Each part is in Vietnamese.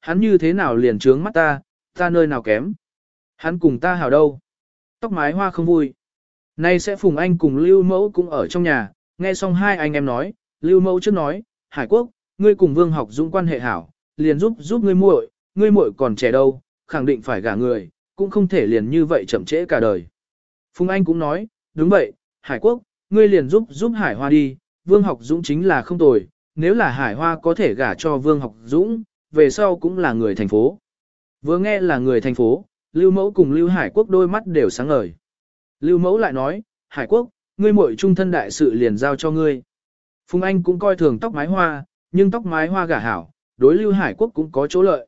Hắn như thế nào liền trướng mắt ta, ta nơi nào kém. Hắn cùng ta hào đâu. Tóc mái hoa không vui. Nay sẽ Phùng Anh cùng Lưu Mẫu cũng ở trong nhà, nghe xong hai anh em nói, Lưu Mẫu trước nói, Hải Quốc, ngươi cùng Vương học dũng quan hệ hảo, liền giúp giúp ngươi muội, ngươi muội còn trẻ đâu, khẳng định phải gả người, cũng không thể liền như vậy chậm trễ cả đời. Phùng Anh cũng nói, đúng vậy, Hải Quốc, ngươi liền giúp giúp Hải Hoa đi, Vương học dũng chính là không tồi, nếu là Hải Hoa có thể gả cho Vương học dũng, về sau cũng là người thành phố. Vừa nghe là người thành phố, Lưu Mẫu cùng Lưu Hải Quốc đôi mắt đều sáng ngời. Lưu Mẫu lại nói, Hải Quốc, ngươi muội trung thân đại sự liền giao cho ngươi. Phùng Anh cũng coi thường tóc mái hoa, nhưng tóc mái hoa gả hảo, đối Lưu Hải Quốc cũng có chỗ lợi.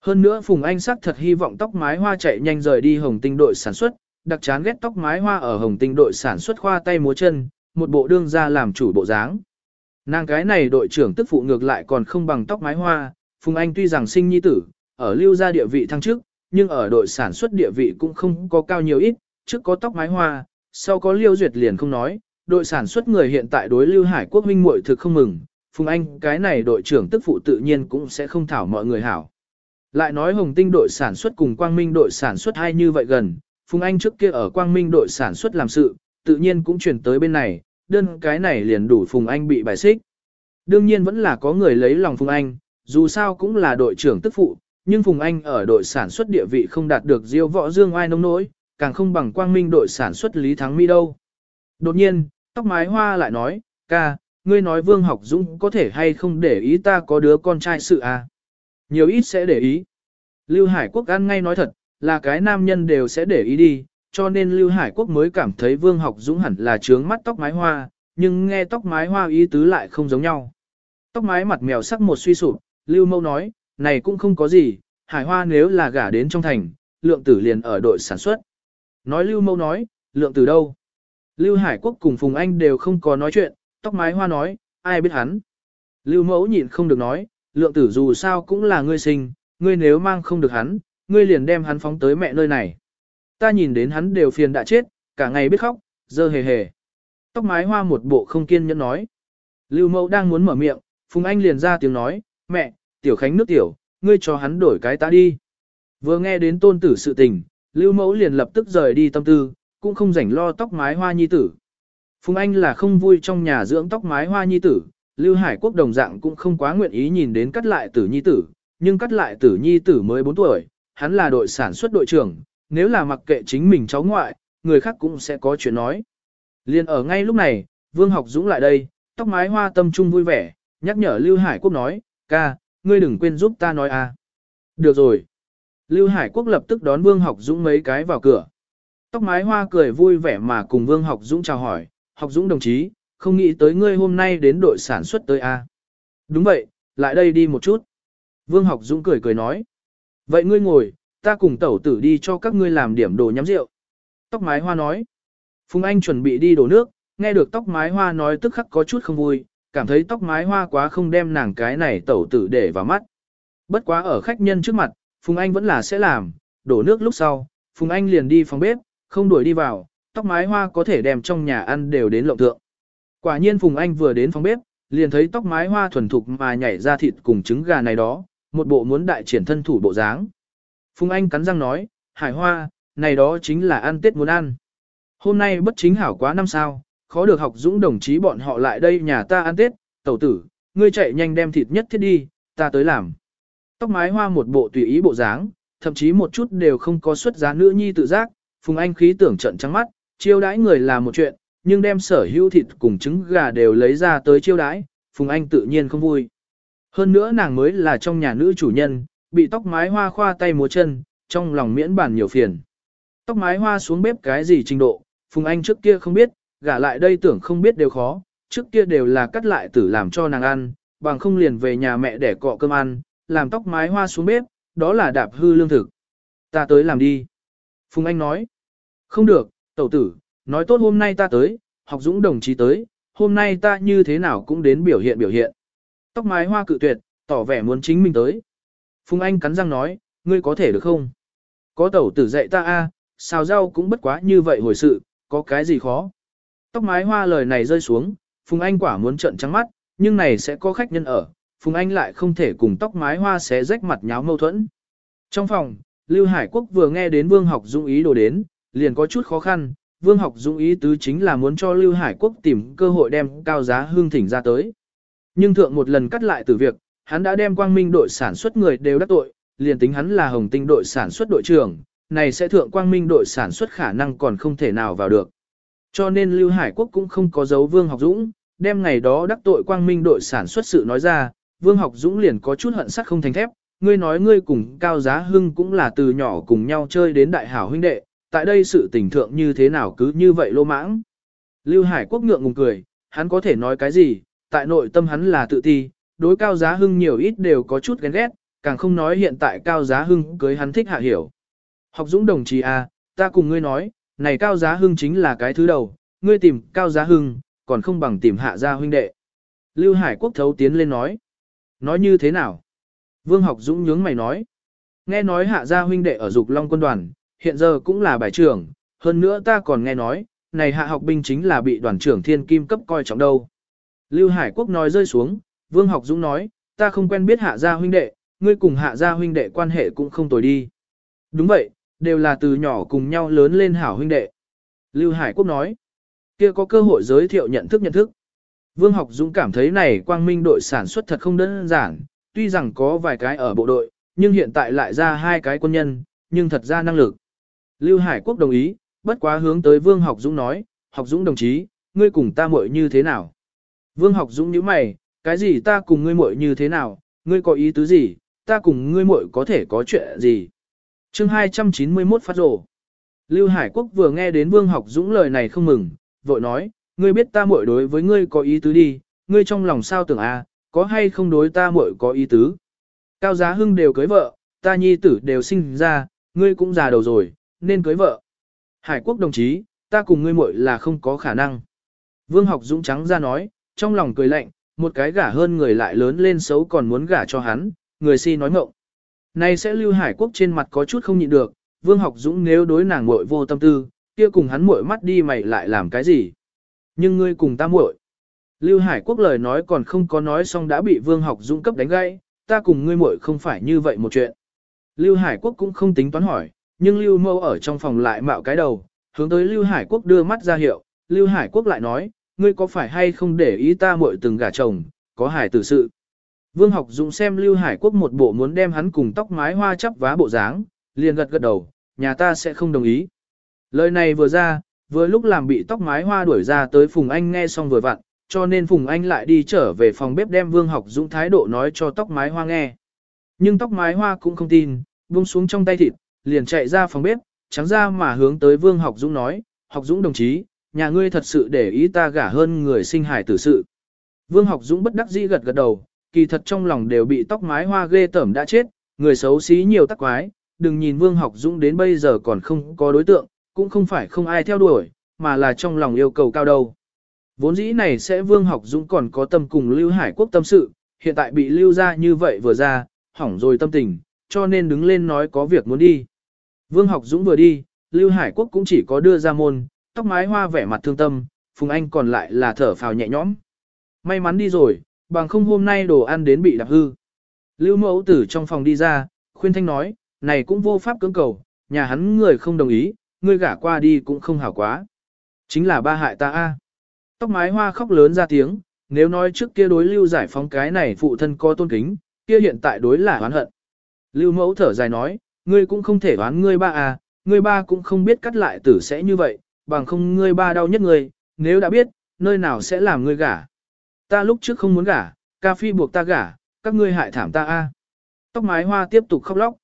Hơn nữa Phùng Anh sắc thật hy vọng tóc mái hoa chạy nhanh rời đi Hồng Tinh đội sản xuất, đặc chán ghét tóc mái hoa ở Hồng Tinh đội sản xuất khoa tay múa chân, một bộ đương ra làm chủ bộ dáng. Nàng cái này đội trưởng tức phụ ngược lại còn không bằng tóc mái hoa, Phùng Anh tuy rằng sinh nhi tử, ở lưu gia địa vị thăng chức, nhưng ở đội sản xuất địa vị cũng không có cao nhiều ít, trước có tóc mái hoa, sau có liêu duyệt liền không nói, đội sản xuất người hiện tại đối lưu hải quốc minh muội thực không mừng, Phùng Anh cái này đội trưởng tức phụ tự nhiên cũng sẽ không thảo mọi người hảo. Lại nói Hồng Tinh đội sản xuất cùng Quang Minh đội sản xuất hay như vậy gần, Phùng Anh trước kia ở Quang Minh đội sản xuất làm sự, tự nhiên cũng chuyển tới bên này, đơn cái này liền đủ Phùng Anh bị bài xích. Đương nhiên vẫn là có người lấy lòng Phùng Anh, dù sao cũng là đội trưởng tức phụ, nhưng Phùng Anh ở đội sản xuất địa vị không đạt được diêu võ dương oai nông nỗi, càng không bằng Quang Minh đội sản xuất Lý Thắng Mi đâu. Đột nhiên, tóc mái hoa lại nói, ca, ngươi nói Vương Học Dũng có thể hay không để ý ta có đứa con trai sự à? Nhiều ít sẽ để ý. Lưu Hải Quốc ăn ngay nói thật, là cái nam nhân đều sẽ để ý đi, cho nên Lưu Hải Quốc mới cảm thấy Vương Học Dũng hẳn là trướng mắt tóc mái hoa, nhưng nghe tóc mái hoa ý tứ lại không giống nhau. Tóc mái mặt mèo sắc một suy sụp, Lưu Mâu nói, này cũng không có gì, Hải Hoa nếu là gả đến trong thành, lượng tử liền ở đội sản xuất. Nói Lưu Mâu nói, lượng tử đâu? Lưu Hải Quốc cùng Phùng Anh đều không có nói chuyện, tóc mái hoa nói, ai biết hắn. Lưu Mẫu nhịn không được nói, lượng tử dù sao cũng là ngươi sinh, ngươi nếu mang không được hắn, ngươi liền đem hắn phóng tới mẹ nơi này. Ta nhìn đến hắn đều phiền đã chết, cả ngày biết khóc, dơ hề hề. Tóc mái hoa một bộ không kiên nhẫn nói. Lưu Mẫu đang muốn mở miệng, Phùng Anh liền ra tiếng nói, mẹ, tiểu khánh nước tiểu, ngươi cho hắn đổi cái ta đi. Vừa nghe đến tôn tử sự tình, Lưu Mẫu liền lập tức rời đi tâm tư, cũng không rảnh lo tóc mái hoa nhi tử. Phùng Anh là không vui trong nhà dưỡng tóc mái hoa nhi tử, Lưu Hải Quốc đồng dạng cũng không quá nguyện ý nhìn đến cắt lại tử nhi tử, nhưng cắt lại tử nhi tử mới 4 tuổi, hắn là đội sản xuất đội trưởng, nếu là mặc kệ chính mình cháu ngoại, người khác cũng sẽ có chuyện nói. Liên ở ngay lúc này, Vương Học Dũng lại đây, tóc mái hoa tâm trung vui vẻ, nhắc nhở Lưu Hải Quốc nói, ca, ngươi đừng quên giúp ta nói a. Được rồi. Lưu Hải Quốc lập tức đón Vương Học Dũng mấy cái vào cửa. Tóc mái hoa cười vui vẻ mà cùng Vương Học Dũng chào hỏi, Học Dũng đồng chí, không nghĩ tới ngươi hôm nay đến đội sản xuất tới a. Đúng vậy, lại đây đi một chút. Vương Học Dũng cười cười nói. Vậy ngươi ngồi, ta cùng tẩu tử đi cho các ngươi làm điểm đồ nhắm rượu. Tóc mái hoa nói. Phùng Anh chuẩn bị đi đổ nước, nghe được tóc mái hoa nói tức khắc có chút không vui, cảm thấy tóc mái hoa quá không đem nàng cái này tẩu tử để vào mắt. Bất quá ở khách nhân trước mặt, Phùng Anh vẫn là sẽ làm, đổ nước lúc sau, Phùng Anh liền đi phòng bếp, không đuổi đi vào, tóc mái hoa có thể đem trong nhà ăn đều đến lộng thượng. Quả nhiên Phùng Anh vừa đến phòng bếp, liền thấy tóc mái hoa thuần thục mà nhảy ra thịt cùng trứng gà này đó, một bộ muốn đại triển thân thủ bộ dáng. Phùng Anh cắn răng nói, hải hoa, này đó chính là ăn tết muốn ăn. Hôm nay bất chính hảo quá năm sao, khó được học dũng đồng chí bọn họ lại đây nhà ta ăn tết, tẩu tử, ngươi chạy nhanh đem thịt nhất thiết đi, ta tới làm. Tóc mái hoa một bộ tùy ý bộ dáng, thậm chí một chút đều không có xuất giá nữ nhi tự giác, Phùng Anh khí tưởng trận trắng mắt, chiêu đãi người là một chuyện, nhưng đem sở hữu thịt cùng trứng gà đều lấy ra tới chiêu đãi, Phùng Anh tự nhiên không vui. Hơn nữa nàng mới là trong nhà nữ chủ nhân, bị tóc mái hoa khoa tay múa chân, trong lòng miễn bản nhiều phiền. Tóc mái hoa xuống bếp cái gì trình độ, Phùng Anh trước kia không biết, gả lại đây tưởng không biết đều khó, trước kia đều là cắt lại tử làm cho nàng ăn, bằng không liền về nhà mẹ để cọ cơm ăn, làm tóc mái hoa xuống bếp, đó là đạp hư lương thực. Ta tới làm đi. Phùng Anh nói. Không được, tẩu tử, nói tốt hôm nay ta tới, học dũng đồng chí tới, hôm nay ta như thế nào cũng đến biểu hiện biểu hiện. Tóc mái hoa cự tuyệt, tỏ vẻ muốn chính mình tới. Phùng Anh cắn răng nói, ngươi có thể được không? Có tẩu tử dạy ta a, xào rau cũng bất quá như vậy hồi sự, có cái gì khó? Tóc mái hoa lời này rơi xuống, Phùng Anh quả muốn trợn trắng mắt, nhưng này sẽ có khách nhân ở. Phùng Anh lại không thể cùng tóc mái hoa xé rách mặt nháo mâu thuẫn. Trong phòng, Lưu Hải Quốc vừa nghe đến Vương Học Dũng ý đồ đến, liền có chút khó khăn, Vương Học Dũng ý tứ chính là muốn cho Lưu Hải Quốc tìm cơ hội đem cao giá hương thỉnh ra tới. Nhưng thượng một lần cắt lại từ việc, hắn đã đem quang minh đội sản xuất người đều đắc tội, liền tính hắn là hồng tinh đội sản xuất đội trưởng, này sẽ thượng quang minh đội sản xuất khả năng còn không thể nào vào được. Cho nên Lưu Hải Quốc cũng không có dấu Vương Học Dũng, đem ngày đó đắc tội quang minh đội sản xuất sự nói ra, Vương Học Dũng liền có chút hận sắc không thành thép, ngươi nói ngươi cùng Cao Giá Hưng cũng là từ nhỏ cùng nhau chơi đến đại hảo huynh đệ, tại đây sự tình thượng như thế nào cứ như vậy lô mãng. Lưu Hải Quốc ngượng ngùng cười, hắn có thể nói cái gì, tại nội tâm hắn là tự ti, đối Cao Giá Hưng nhiều ít đều có chút ghen ghét, càng không nói hiện tại Cao Giá Hưng cưới hắn thích hạ hiểu. Học Dũng đồng chí à, ta cùng ngươi nói, này Cao Giá Hưng chính là cái thứ đầu, ngươi tìm Cao Giá Hưng, còn không bằng tìm hạ gia huynh đệ. Lưu Hải Quốc thấu tiến lên nói. Nói như thế nào? Vương học dũng nhướng mày nói. Nghe nói hạ gia huynh đệ ở dục long quân đoàn, hiện giờ cũng là bài trưởng, hơn nữa ta còn nghe nói, này hạ học binh chính là bị đoàn trưởng thiên kim cấp coi trọng đâu. Lưu Hải Quốc nói rơi xuống, Vương học dũng nói, ta không quen biết hạ gia huynh đệ, ngươi cùng hạ gia huynh đệ quan hệ cũng không tồi đi. Đúng vậy, đều là từ nhỏ cùng nhau lớn lên hảo huynh đệ. Lưu Hải Quốc nói, kia có cơ hội giới thiệu nhận thức nhận thức. Vương học dũng cảm thấy này quang minh đội sản xuất thật không đơn giản, tuy rằng có vài cái ở bộ đội, nhưng hiện tại lại ra hai cái quân nhân, nhưng thật ra năng lực. Lưu Hải Quốc đồng ý, bất quá hướng tới Vương Học Dũng nói, Học Dũng đồng chí, ngươi cùng ta muội như thế nào? Vương Học Dũng nhíu mày, cái gì ta cùng ngươi muội như thế nào, ngươi có ý tứ gì, ta cùng ngươi muội có thể có chuyện gì? Chương 291 phát rổ. Lưu Hải Quốc vừa nghe đến Vương Học Dũng lời này không mừng, vội nói, ngươi biết ta muội đối với ngươi có ý tứ đi, ngươi trong lòng sao tưởng a, à, có hay không đối ta muội có ý tứ. Cao Giá Hưng đều cưới vợ, ta nhi tử đều sinh ra, ngươi cũng già đầu rồi, nên cưới vợ. Hải quốc đồng chí, ta cùng ngươi muội là không có khả năng. Vương học dũng trắng ra nói, trong lòng cười lạnh, một cái gả hơn người lại lớn lên xấu còn muốn gả cho hắn, người si nói ngọng nay sẽ lưu hải quốc trên mặt có chút không nhịn được, vương học dũng nếu đối nàng muội vô tâm tư, kia cùng hắn muội mắt đi mày lại làm cái gì. Nhưng ngươi cùng ta muội. Lưu Hải Quốc lời nói còn không có nói xong đã bị Vương Học Dũng cấp đánh gãy, ta cùng ngươi muội không phải như vậy một chuyện. Lưu Hải Quốc cũng không tính toán hỏi, nhưng Lưu Mâu ở trong phòng lại mạo cái đầu, hướng tới Lưu Hải Quốc đưa mắt ra hiệu, Lưu Hải Quốc lại nói, ngươi có phải hay không để ý ta muội từng gả chồng, có hải tử sự. Vương Học Dũng xem Lưu Hải Quốc một bộ muốn đem hắn cùng tóc mái hoa chắp vá bộ dáng, liền gật gật đầu, nhà ta sẽ không đồng ý. Lời này vừa ra, vừa lúc làm bị tóc mái hoa đuổi ra tới Phùng Anh nghe xong vừa vặn, cho nên Phùng Anh lại đi trở về phòng bếp đem Vương Học Dũng thái độ nói cho tóc mái hoa nghe. Nhưng tóc mái hoa cũng không tin, buông xuống trong tay thịt, liền chạy ra phòng bếp, trắng ra mà hướng tới Vương Học Dũng nói, Học Dũng đồng chí, nhà ngươi thật sự để ý ta gả hơn người sinh hải tử sự. Vương Học Dũng bất đắc dĩ gật gật đầu, kỳ thật trong lòng đều bị tóc mái hoa ghê tởm đã chết, người xấu xí nhiều tắc quái, đừng nhìn Vương Học Dũng đến bây giờ còn không có đối tượng, cũng không phải không ai theo đuổi, mà là trong lòng yêu cầu cao đâu. Vốn dĩ này sẽ Vương Học Dũng còn có tâm cùng Lưu Hải Quốc tâm sự, hiện tại bị lưu ra như vậy vừa ra, hỏng rồi tâm tình, cho nên đứng lên nói có việc muốn đi. Vương Học Dũng vừa đi, Lưu Hải Quốc cũng chỉ có đưa ra môn, tóc mái hoa vẻ mặt thương tâm, Phùng Anh còn lại là thở phào nhẹ nhõm. May mắn đi rồi, bằng không hôm nay đồ ăn đến bị đạp hư. Lưu mẫu tử trong phòng đi ra, khuyên thanh nói, này cũng vô pháp cưỡng cầu, nhà hắn người không đồng ý, ngươi gả qua đi cũng không hảo quá. Chính là ba hại ta a. Tóc mái hoa khóc lớn ra tiếng, nếu nói trước kia đối lưu giải phóng cái này phụ thân có tôn kính, kia hiện tại đối là oán hận. Lưu mẫu thở dài nói, ngươi cũng không thể oán ngươi ba à, ngươi ba cũng không biết cắt lại tử sẽ như vậy, bằng không ngươi ba đau nhất ngươi, nếu đã biết, nơi nào sẽ làm ngươi gả. Ta lúc trước không muốn gả, ca phi buộc ta gả, các ngươi hại thảm ta a. Tóc mái hoa tiếp tục khóc lóc.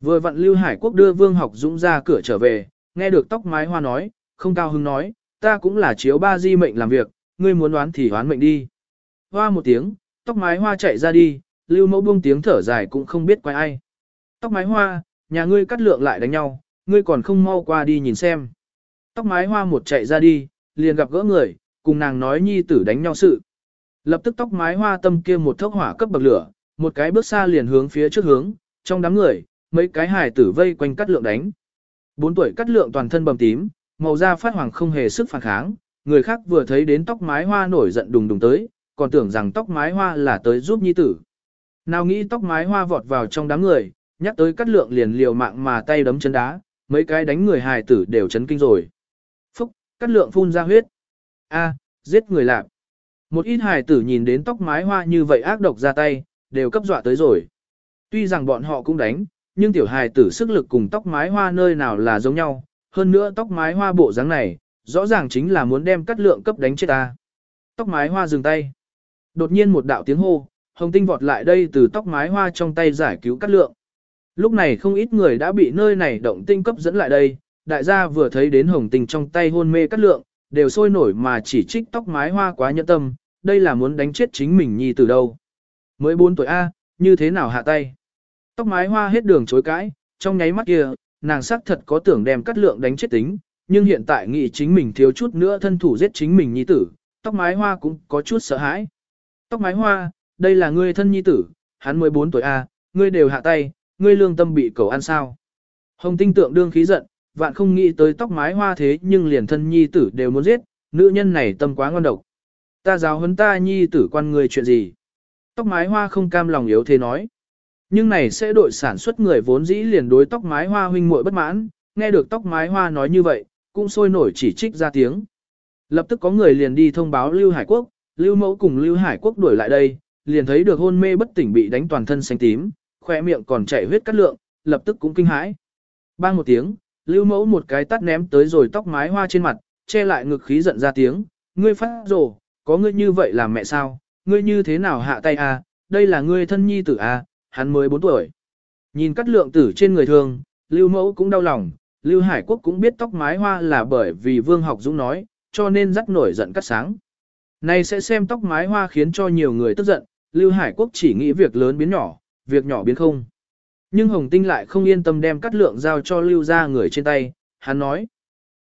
Vừa vặn Lưu Hải Quốc đưa Vương Học Dũng ra cửa trở về, nghe được tóc mái hoa nói, không cao hứng nói, ta cũng là chiếu ba di mệnh làm việc, ngươi muốn đoán thì đoán mệnh đi. Hoa một tiếng, tóc mái hoa chạy ra đi, lưu mẫu buông tiếng thở dài cũng không biết quay ai. Tóc mái hoa, nhà ngươi cắt lượng lại đánh nhau, ngươi còn không mau qua đi nhìn xem. Tóc mái hoa một chạy ra đi, liền gặp gỡ người, cùng nàng nói nhi tử đánh nhau sự. Lập tức tóc mái hoa tâm kia một thốc hỏa cấp bậc lửa, một cái bước xa liền hướng phía trước hướng, trong đám người, mấy cái hài tử vây quanh cắt lượng đánh. Bốn tuổi cắt lượng toàn thân bầm tím, màu da phát hoàng không hề sức phản kháng, người khác vừa thấy đến tóc mái hoa nổi giận đùng đùng tới, còn tưởng rằng tóc mái hoa là tới giúp nhi tử. Nào nghĩ tóc mái hoa vọt vào trong đám người, nhắc tới cắt lượng liền liều mạng mà tay đấm chân đá, mấy cái đánh người hài tử đều chấn kinh rồi. Phúc, cắt lượng phun ra huyết. A, giết người lạc. Một ít hài tử nhìn đến tóc mái hoa như vậy ác độc ra tay, đều cấp dọa tới rồi. Tuy rằng bọn họ cũng đánh, nhưng tiểu hài tử sức lực cùng tóc mái hoa nơi nào là giống nhau, hơn nữa tóc mái hoa bộ dáng này, rõ ràng chính là muốn đem cắt lượng cấp đánh chết ta. Tóc mái hoa dừng tay. Đột nhiên một đạo tiếng hô, hồng tinh vọt lại đây từ tóc mái hoa trong tay giải cứu cắt lượng. Lúc này không ít người đã bị nơi này động tinh cấp dẫn lại đây, đại gia vừa thấy đến hồng tinh trong tay hôn mê cắt lượng, đều sôi nổi mà chỉ trích tóc mái hoa quá nhẫn tâm, đây là muốn đánh chết chính mình nhi từ đâu. Mới 4 tuổi A, như thế nào hạ tay. Tóc mái hoa hết đường chối cãi, trong nháy mắt kia, nàng xác thật có tưởng đem cắt lượng đánh chết tính, nhưng hiện tại nghĩ chính mình thiếu chút nữa thân thủ giết chính mình nhi tử, tóc mái hoa cũng có chút sợ hãi. Tóc mái hoa, đây là ngươi thân nhi tử, hắn 14 tuổi A, ngươi đều hạ tay, ngươi lương tâm bị cầu ăn sao. Hồng tinh tượng đương khí giận, vạn không nghĩ tới tóc mái hoa thế nhưng liền thân nhi tử đều muốn giết, nữ nhân này tâm quá ngon độc. Ta giáo huấn ta nhi tử quan người chuyện gì? Tóc mái hoa không cam lòng yếu thế nói. Nhưng này sẽ đội sản xuất người vốn dĩ liền đối tóc mái hoa huynh muội bất mãn, nghe được tóc mái hoa nói như vậy, cũng sôi nổi chỉ trích ra tiếng. Lập tức có người liền đi thông báo Lưu Hải Quốc, Lưu Mẫu cùng Lưu Hải Quốc đuổi lại đây, liền thấy được hôn mê bất tỉnh bị đánh toàn thân xanh tím, khỏe miệng còn chảy huyết cắt lượng, lập tức cũng kinh hãi. Bang một tiếng, Lưu Mẫu một cái tắt ném tới rồi tóc mái hoa trên mặt, che lại ngực khí giận ra tiếng, ngươi phát rồ, có ngươi như vậy làm mẹ sao, ngươi như thế nào hạ tay à, đây là ngươi thân nhi tử à, hắn mới 4 tuổi. Nhìn cắt lượng tử trên người thường, Lưu Mẫu cũng đau lòng, Lưu Hải Quốc cũng biết tóc mái hoa là bởi vì Vương Học Dũng nói, cho nên rất nổi giận cắt sáng. Này sẽ xem tóc mái hoa khiến cho nhiều người tức giận, Lưu Hải Quốc chỉ nghĩ việc lớn biến nhỏ, việc nhỏ biến không. Nhưng Hồng Tinh lại không yên tâm đem cắt lượng giao cho Lưu ra người trên tay, hắn nói.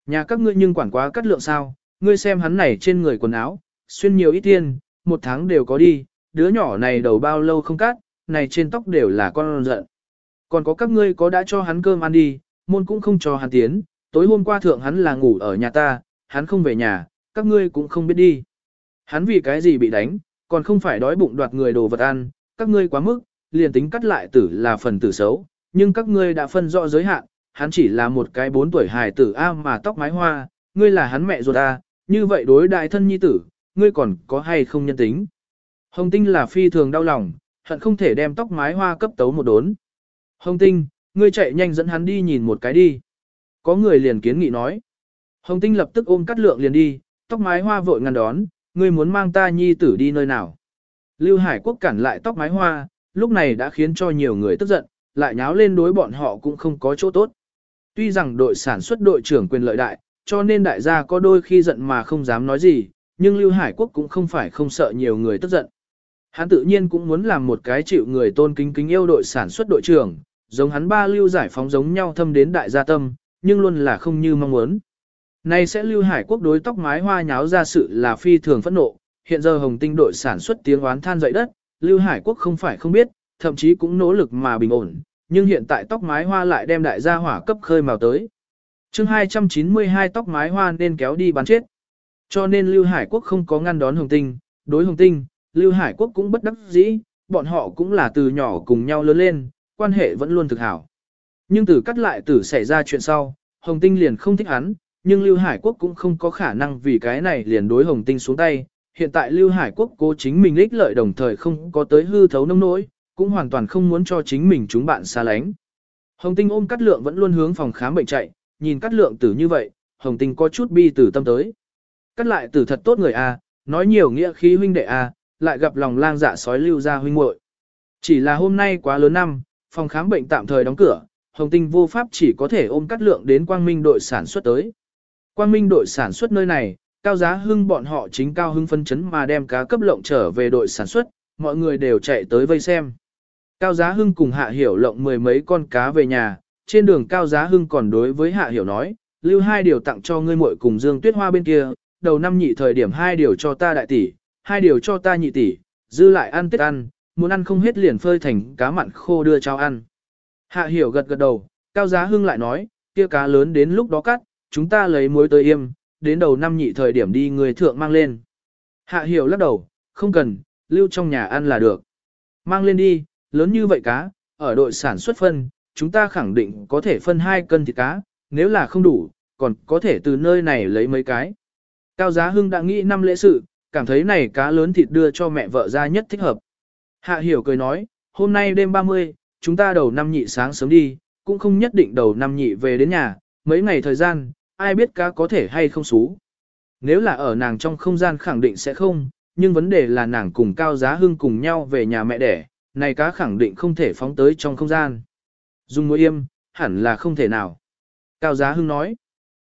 Nhà các ngươi nhưng quản quá cắt lượng sao, ngươi xem hắn này trên người quần áo, xuyên nhiều ít tiền, một tháng đều có đi, đứa nhỏ này đầu bao lâu không cắt, này trên tóc đều là con giận. Còn có các ngươi có đã cho hắn cơm ăn đi, môn cũng không cho hắn tiến, tối hôm qua thượng hắn là ngủ ở nhà ta, hắn không về nhà, các ngươi cũng không biết đi. Hắn vì cái gì bị đánh, còn không phải đói bụng đoạt người đồ vật ăn, các ngươi quá mức, liền tính cắt lại tử là phần tử xấu, nhưng các ngươi đã phân rõ giới hạn, hắn chỉ là một cái bốn tuổi hài tử A mà tóc mái hoa, ngươi là hắn mẹ ruột A, như vậy đối đại thân nhi tử, ngươi còn có hay không nhân tính. Hồng Tinh là phi thường đau lòng, hận không thể đem tóc mái hoa cấp tấu một đốn. Hồng Tinh, ngươi chạy nhanh dẫn hắn đi nhìn một cái đi. Có người liền kiến nghị nói. Hồng Tinh lập tức ôm cắt lượng liền đi, tóc mái hoa vội ngăn đón, ngươi muốn mang ta nhi tử đi nơi nào. Lưu Hải Quốc cản lại tóc mái hoa, lúc này đã khiến cho nhiều người tức giận, lại nháo lên đối bọn họ cũng không có chỗ tốt. Tuy rằng đội sản xuất đội trưởng quyền lợi đại, cho nên đại gia có đôi khi giận mà không dám nói gì, nhưng Lưu Hải Quốc cũng không phải không sợ nhiều người tức giận. Hắn tự nhiên cũng muốn làm một cái chịu người tôn kính kính yêu đội sản xuất đội trưởng, giống hắn ba lưu giải phóng giống nhau thâm đến đại gia tâm, nhưng luôn là không như mong muốn. Nay sẽ Lưu Hải Quốc đối tóc mái hoa nháo ra sự là phi thường phẫn nộ, hiện giờ Hồng Tinh đội sản xuất tiếng oán than dậy đất, Lưu Hải Quốc không phải không biết, thậm chí cũng nỗ lực mà bình ổn, nhưng hiện tại tóc mái hoa lại đem đại gia hỏa cấp khơi mào tới. chương 292 tóc mái hoa nên kéo đi bán chết. Cho nên Lưu Hải Quốc không có ngăn đón Hồng Tinh, đối Hồng Tinh, Lưu Hải Quốc cũng bất đắc dĩ, bọn họ cũng là từ nhỏ cùng nhau lớn lên, quan hệ vẫn luôn thực hảo. Nhưng từ cắt lại tử xảy ra chuyện sau, Hồng Tinh liền không thích hắn, nhưng Lưu Hải Quốc cũng không có khả năng vì cái này liền đối Hồng Tinh xuống tay. Hiện tại Lưu Hải Quốc cố chính mình ích lợi đồng thời không có tới hư thấu nông nỗi, cũng hoàn toàn không muốn cho chính mình chúng bạn xa lánh. Hồng Tinh ôm Cát Lượng vẫn luôn hướng phòng khám bệnh chạy, nhìn Cát Lượng tử như vậy, Hồng Tinh có chút bi tử tâm tới. Cắt lại tử thật tốt người a, nói nhiều nghĩa khí huynh đệ a, lại gặp lòng lang dạ sói lưu ra huynh muội. Chỉ là hôm nay quá lớn năm, phòng khám bệnh tạm thời đóng cửa, Hồng Tinh vô pháp chỉ có thể ôm cắt Lượng đến Quang Minh đội sản xuất tới. Quang Minh đội sản xuất nơi này, cao giá hưng bọn họ chính cao hưng phân chấn mà đem cá cấp lộng trở về đội sản xuất, mọi người đều chạy tới vây xem. Cao giá hưng cùng hạ hiểu lộng mười mấy con cá về nhà, trên đường cao giá hưng còn đối với hạ hiểu nói, lưu hai điều tặng cho ngươi muội cùng dương tuyết hoa bên kia, đầu năm nhị thời điểm hai điều cho ta đại tỷ, hai điều cho ta nhị tỷ, dư lại ăn tết ăn, muốn ăn không hết liền phơi thành cá mặn khô đưa cho ăn. Hạ hiểu gật gật đầu, cao giá hưng lại nói, kia cá lớn đến lúc đó cắt, chúng ta lấy muối tới yêm, đến đầu năm nhị thời điểm đi người thượng mang lên. Hạ hiểu lắc đầu, không cần, lưu trong nhà ăn là được. Mang lên đi, lớn như vậy cá, ở đội sản xuất phân, chúng ta khẳng định có thể phân 2 cân thịt cá, nếu là không đủ, còn có thể từ nơi này lấy mấy cái. Cao Giá Hưng đã nghĩ năm lễ sự, cảm thấy này cá lớn thịt đưa cho mẹ vợ ra nhất thích hợp. Hạ Hiểu cười nói, hôm nay đêm 30, chúng ta đầu năm nhị sáng sớm đi, cũng không nhất định đầu năm nhị về đến nhà, mấy ngày thời gian, ai biết cá có thể hay không xú. Nếu là ở nàng trong không gian khẳng định sẽ không, nhưng vấn đề là nàng cùng Cao Giá Hưng cùng nhau về nhà mẹ đẻ, này cá khẳng định không thể phóng tới trong không gian. Dùng mũi yêm, hẳn là không thể nào. Cao Giá Hưng nói,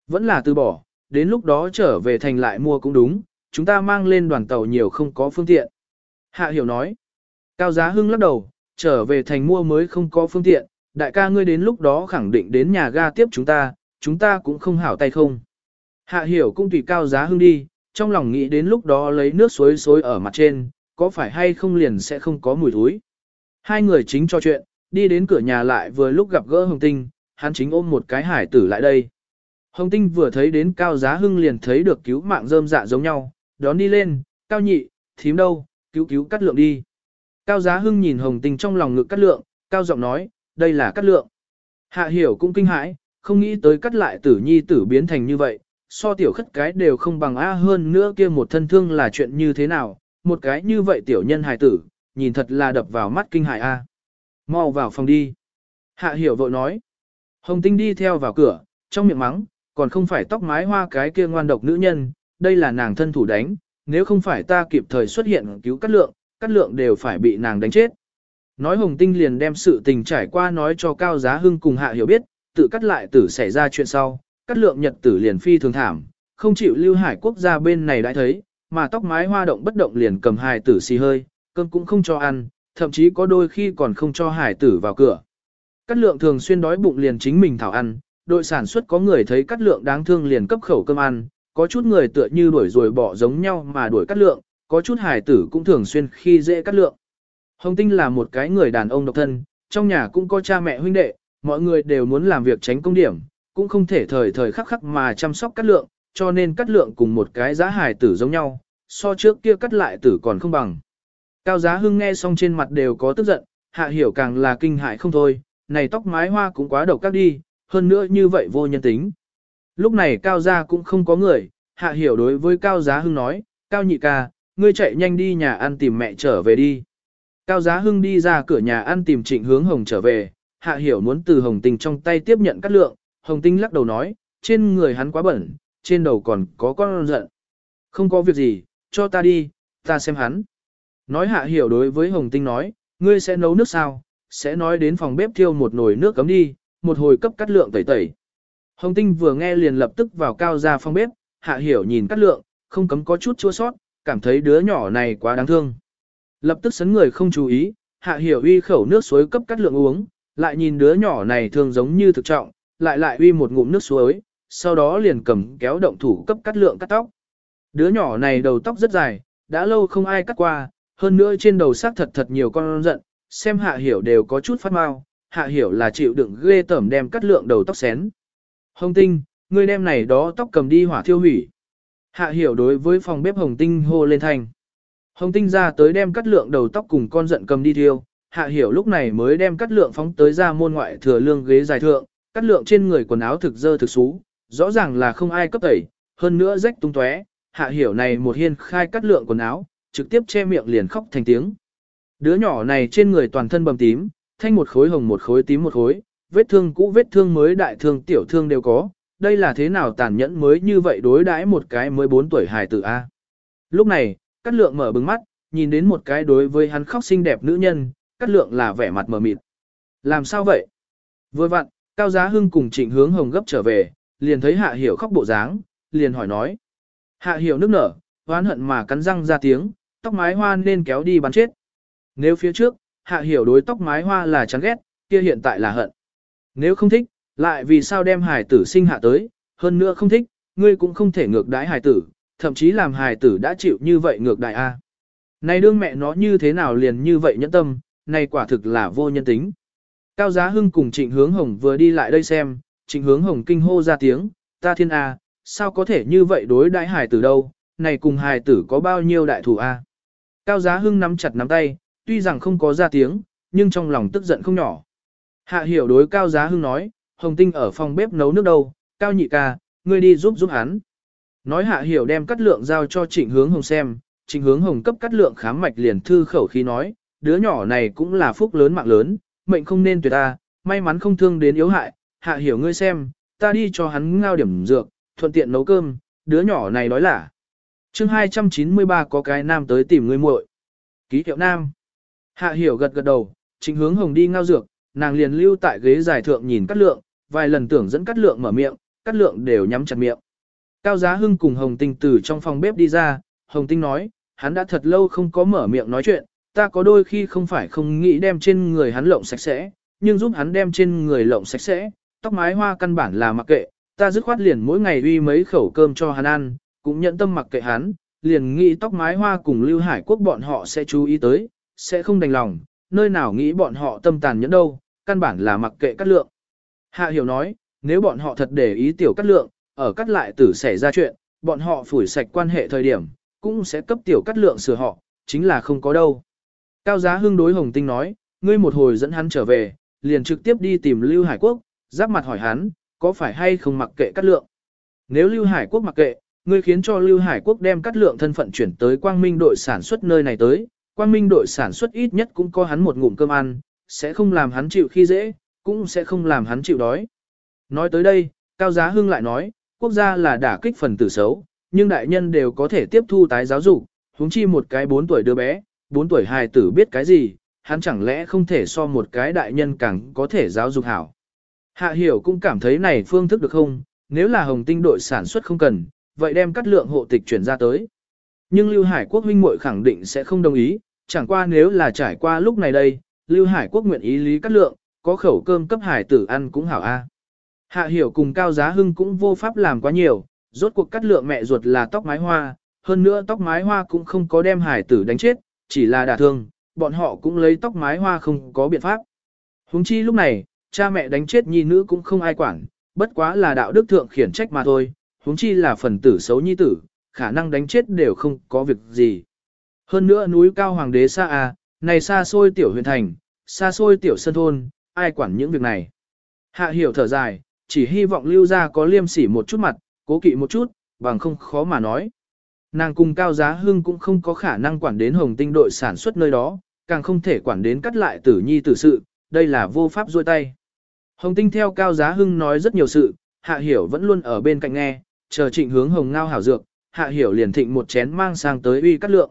vẫn là từ bỏ, đến lúc đó trở về thành lại mua cũng đúng, chúng ta mang lên đoàn tàu nhiều không có phương tiện. Hạ Hiểu nói, Cao Giá Hưng lắc đầu, trở về thành mua mới không có phương tiện, đại ca ngươi đến lúc đó khẳng định đến nhà ga tiếp chúng ta, chúng ta cũng không hảo tay không. Hạ Hiểu cũng tùy Cao Giá Hưng đi, trong lòng nghĩ đến lúc đó lấy nước suối suối ở mặt trên, có phải hay không liền sẽ không có mùi thối. Hai người chính cho chuyện, đi đến cửa nhà lại vừa lúc gặp gỡ Hồng Tinh, hắn chính ôm một cái hải tử lại đây. Hồng Tinh vừa thấy đến Cao Giá Hưng liền thấy được cứu mạng rơm dạ giống nhau, đón đi lên, Cao Nhị, thím đâu, cứu cứu cắt lượng đi. Cao Giá Hưng nhìn Hồng Tinh trong lòng ngực cắt lượng, Cao giọng nói, đây là cắt lượng. Hạ hiểu cũng kinh hãi, không nghĩ tới cắt lại tử nhi tử biến thành như vậy, so tiểu khất cái đều không bằng A hơn nữa kia một thân thương là chuyện như thế nào, một cái như vậy tiểu nhân hài tử, nhìn thật là đập vào mắt kinh hại A. Mau vào phòng đi. Hạ hiểu vội nói. Hồng Tinh đi theo vào cửa, trong miệng mắng, còn không phải tóc mái hoa cái kia ngoan độc nữ nhân, đây là nàng thân thủ đánh, nếu không phải ta kịp thời xuất hiện cứu cắt lượng, cắt lượng đều phải bị nàng đánh chết. Nói Hồng Tinh liền đem sự tình trải qua nói cho Cao Giá Hưng cùng Hạ Hiểu biết, tự cắt lại tử xảy ra chuyện sau, cắt lượng nhật tử liền phi thường thảm, không chịu lưu hải quốc gia bên này đã thấy, mà tóc mái hoa động bất động liền cầm hài tử xì hơi, cơm cũng không cho ăn, thậm chí có đôi khi còn không cho hải tử vào cửa. Cắt lượng thường xuyên đói bụng liền chính mình thảo ăn, đội sản xuất có người thấy cắt lượng đáng thương liền cấp khẩu cơm ăn, có chút người tựa như đuổi rồi bỏ giống nhau mà đuổi cắt lượng, có chút hải tử cũng thường xuyên khi dễ cắt lượng. Hồng Tinh là một cái người đàn ông độc thân, trong nhà cũng có cha mẹ huynh đệ, mọi người đều muốn làm việc tránh công điểm, cũng không thể thời thời khắc khắc mà chăm sóc cắt lượng, cho nên cắt lượng cùng một cái giá hải tử giống nhau, so trước kia cắt lại tử còn không bằng. Cao giá hưng nghe xong trên mặt đều có tức giận, hạ hiểu càng là kinh hại không thôi, này tóc mái hoa cũng quá độc các đi, hơn nữa như vậy vô nhân tính. Lúc này cao gia cũng không có người, hạ hiểu đối với cao giá hưng nói, cao nhị ca, ngươi chạy nhanh đi nhà ăn tìm mẹ trở về đi. Cao giá hưng đi ra cửa nhà ăn tìm trịnh hướng hồng trở về, hạ hiểu muốn từ hồng tinh trong tay tiếp nhận cắt lượng, hồng tinh lắc đầu nói, trên người hắn quá bẩn, trên đầu còn có con giận. Không có việc gì, cho ta đi, ta xem hắn. Nói hạ hiểu đối với hồng tinh nói, ngươi sẽ nấu nước sao, sẽ nói đến phòng bếp thiêu một nồi nước cấm đi, một hồi cấp cắt lượng tẩy tẩy. Hồng tinh vừa nghe liền lập tức vào cao ra phòng bếp, hạ hiểu nhìn cắt lượng, không cấm có chút chua sót, cảm thấy đứa nhỏ này quá đáng thương. Lập tức sấn người không chú ý, hạ hiểu uy khẩu nước suối cấp cắt lượng uống, lại nhìn đứa nhỏ này thường giống như thực trọng, lại lại uy một ngụm nước suối, sau đó liền cầm kéo động thủ cấp cắt lượng cắt tóc. Đứa nhỏ này đầu tóc rất dài, đã lâu không ai cắt qua, hơn nữa trên đầu xác thật thật nhiều con giận, xem hạ hiểu đều có chút phát mau, hạ hiểu là chịu đựng ghê tởm đem cắt lượng đầu tóc xén. Hồng tinh, ngươi đem này đó tóc cầm đi hỏa thiêu hủy. Hạ hiểu đối với phòng bếp hồng tinh hô lên thanh. Hồng tinh ra tới đem cắt lượng đầu tóc cùng con giận cầm đi thiêu, hạ hiểu lúc này mới đem cắt lượng phóng tới ra môn ngoại thừa lương ghế dài thượng, cắt lượng trên người quần áo thực dơ thực xú, rõ ràng là không ai cấp tẩy, hơn nữa rách tung tóe. hạ hiểu này một hiên khai cắt lượng quần áo, trực tiếp che miệng liền khóc thành tiếng. Đứa nhỏ này trên người toàn thân bầm tím, thanh một khối hồng một khối tím một khối, vết thương cũ vết thương mới đại thương tiểu thương đều có, đây là thế nào tàn nhẫn mới như vậy đối đãi một cái mới 4 tuổi hài tử A. Lúc này, Cát Lượng mở bừng mắt, nhìn đến một cái đối với hắn khóc xinh đẹp nữ nhân, Cát Lượng là vẻ mặt mờ mịt. Làm sao vậy? Vừa vặn, Cao Giá Hưng cùng Trịnh Hướng Hồng gấp trở về, liền thấy Hạ Hiểu khóc bộ dáng, liền hỏi nói. Hạ Hiểu nước nở, oán hận mà cắn răng ra tiếng, tóc mái hoa nên kéo đi bắn chết. Nếu phía trước, Hạ Hiểu đối tóc mái hoa là chán ghét, kia hiện tại là hận. Nếu không thích, lại vì sao đem hài tử sinh hạ tới, hơn nữa không thích, ngươi cũng không thể ngược đãi hài tử, thậm chí làm hài tử đã chịu như vậy ngược đại a. Này đương mẹ nó như thế nào liền như vậy nhẫn tâm, này quả thực là vô nhân tính. Cao Giá Hưng cùng Trịnh Hướng Hồng vừa đi lại đây xem, Trịnh Hướng Hồng kinh hô ra tiếng, ta thiên a, sao có thể như vậy đối đãi hài tử đâu, này cùng hài tử có bao nhiêu đại thủ a. Cao Giá Hưng nắm chặt nắm tay, tuy rằng không có ra tiếng, nhưng trong lòng tức giận không nhỏ. Hạ hiểu đối Cao Giá Hưng nói, Hồng Tinh ở phòng bếp nấu nước đâu, Cao nhị ca, ngươi đi giúp giúp hắn. Nói Hạ hiểu đem cắt lượng giao cho trịnh hướng Hồng xem, trịnh hướng Hồng cấp cắt lượng khám mạch liền thư khẩu khí nói, đứa nhỏ này cũng là phúc lớn mạng lớn, mệnh không nên tuyệt ta, may mắn không thương đến yếu hại, Hạ hiểu ngươi xem, ta đi cho hắn ngao điểm dược, thuận tiện nấu cơm, đứa nhỏ này nói là. chương 293 có cái nam tới tìm ngươi muội Ký hiệu nam. Hạ hiểu gật gật đầu, chính hướng Hồng đi ngao dược, nàng liền lưu tại ghế giải thượng nhìn cắt lượng, vài lần tưởng dẫn cắt lượng mở miệng, cắt lượng đều nhắm chặt miệng. Cao Giá Hưng cùng Hồng Tinh từ trong phòng bếp đi ra, Hồng Tinh nói, hắn đã thật lâu không có mở miệng nói chuyện, ta có đôi khi không phải không nghĩ đem trên người hắn lộng sạch sẽ, nhưng giúp hắn đem trên người lộng sạch sẽ, tóc mái hoa căn bản là mặc kệ, ta dứt khoát liền mỗi ngày uy mấy khẩu cơm cho hắn ăn, cũng nhận tâm mặc kệ hắn, liền nghĩ tóc mái hoa cùng Lưu Hải Quốc bọn họ sẽ chú ý tới, sẽ không đành lòng, nơi nào nghĩ bọn họ tâm tàn nhẫn đâu, căn bản là mặc kệ cắt lượng. Hạ hiểu nói, nếu bọn họ thật để ý tiểu cắt lượng, ở cắt lại tử xảy ra chuyện, bọn họ phủi sạch quan hệ thời điểm, cũng sẽ cấp tiểu cắt lượng sửa họ, chính là không có đâu. Cao giá hưng đối Hồng Tinh nói, ngươi một hồi dẫn hắn trở về, liền trực tiếp đi tìm Lưu Hải Quốc, giáp mặt hỏi hắn, có phải hay không mặc kệ cắt lượng. Nếu Lưu Hải Quốc mặc kệ, ngươi khiến cho Lưu Hải Quốc đem cắt lượng thân phận chuyển tới Quang Minh đội sản xuất nơi này tới, Quang Minh đội sản xuất ít nhất cũng có hắn một ngụm cơm ăn, sẽ không làm hắn chịu khi dễ, cũng sẽ không làm hắn chịu đói. Nói tới đây, Cao Giá Hưng lại nói, quốc gia là đả kích phần tử xấu, nhưng đại nhân đều có thể tiếp thu tái giáo dục, huống chi một cái 4 tuổi đứa bé, 4 tuổi hài tử biết cái gì, hắn chẳng lẽ không thể so một cái đại nhân càng có thể giáo dục hảo. Hạ hiểu cũng cảm thấy này phương thức được không, nếu là hồng tinh đội sản xuất không cần, vậy đem cắt lượng hộ tịch chuyển ra tới. Nhưng Lưu Hải Quốc huynh muội khẳng định sẽ không đồng ý, chẳng qua nếu là trải qua lúc này đây, Lưu Hải Quốc nguyện ý lý cắt lượng, có khẩu cơm cấp hải tử ăn cũng hảo a. Hạ hiểu cùng Cao Giá Hưng cũng vô pháp làm quá nhiều, rốt cuộc cắt lượng mẹ ruột là tóc mái hoa, hơn nữa tóc mái hoa cũng không có đem hải tử đánh chết, chỉ là đả thương, bọn họ cũng lấy tóc mái hoa không có biện pháp. Huống chi lúc này, cha mẹ đánh chết nhi nữ cũng không ai quản, bất quá là đạo đức thượng khiển trách mà thôi, huống chi là phần tử xấu nhi tử, khả năng đánh chết đều không có việc gì. Hơn nữa núi cao hoàng đế xa à, này xa xôi tiểu huyện thành, xa xôi tiểu sân thôn, ai quản những việc này. Hạ hiểu thở dài, chỉ hy vọng lưu ra có liêm sỉ một chút mặt, cố kỵ một chút, bằng không khó mà nói. Nàng cùng Cao Giá Hưng cũng không có khả năng quản đến hồng tinh đội sản xuất nơi đó, càng không thể quản đến cắt lại tử nhi tử sự, đây là vô pháp dôi tay. Hồng tinh theo Cao Giá Hưng nói rất nhiều sự, Hạ Hiểu vẫn luôn ở bên cạnh nghe, chờ trịnh hướng hồng ngao hảo dược, Hạ Hiểu liền thịnh một chén mang sang tới uy cắt lượng.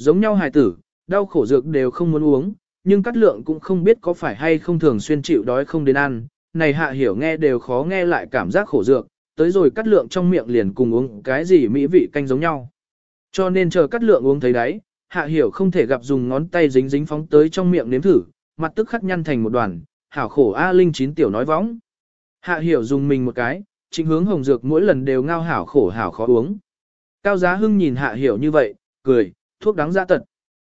Giống nhau hài tử, đau khổ dược đều không muốn uống, nhưng cắt lượng cũng không biết có phải hay không thường xuyên chịu đói không đến ăn, này hạ hiểu nghe đều khó nghe lại cảm giác khổ dược, tới rồi cắt lượng trong miệng liền cùng uống cái gì mỹ vị canh giống nhau. Cho nên chờ cắt lượng uống thấy đấy, hạ hiểu không thể gặp dùng ngón tay dính dính phóng tới trong miệng nếm thử, mặt tức khắc nhăn thành một đoàn, hảo khổ A Linh chín tiểu nói võng. Hạ hiểu dùng mình một cái, chính hướng hồng dược mỗi lần đều ngao hảo khổ hảo khó uống. Cao giá hưng nhìn hạ hiểu như vậy, cười, thuốc đáng ra tật.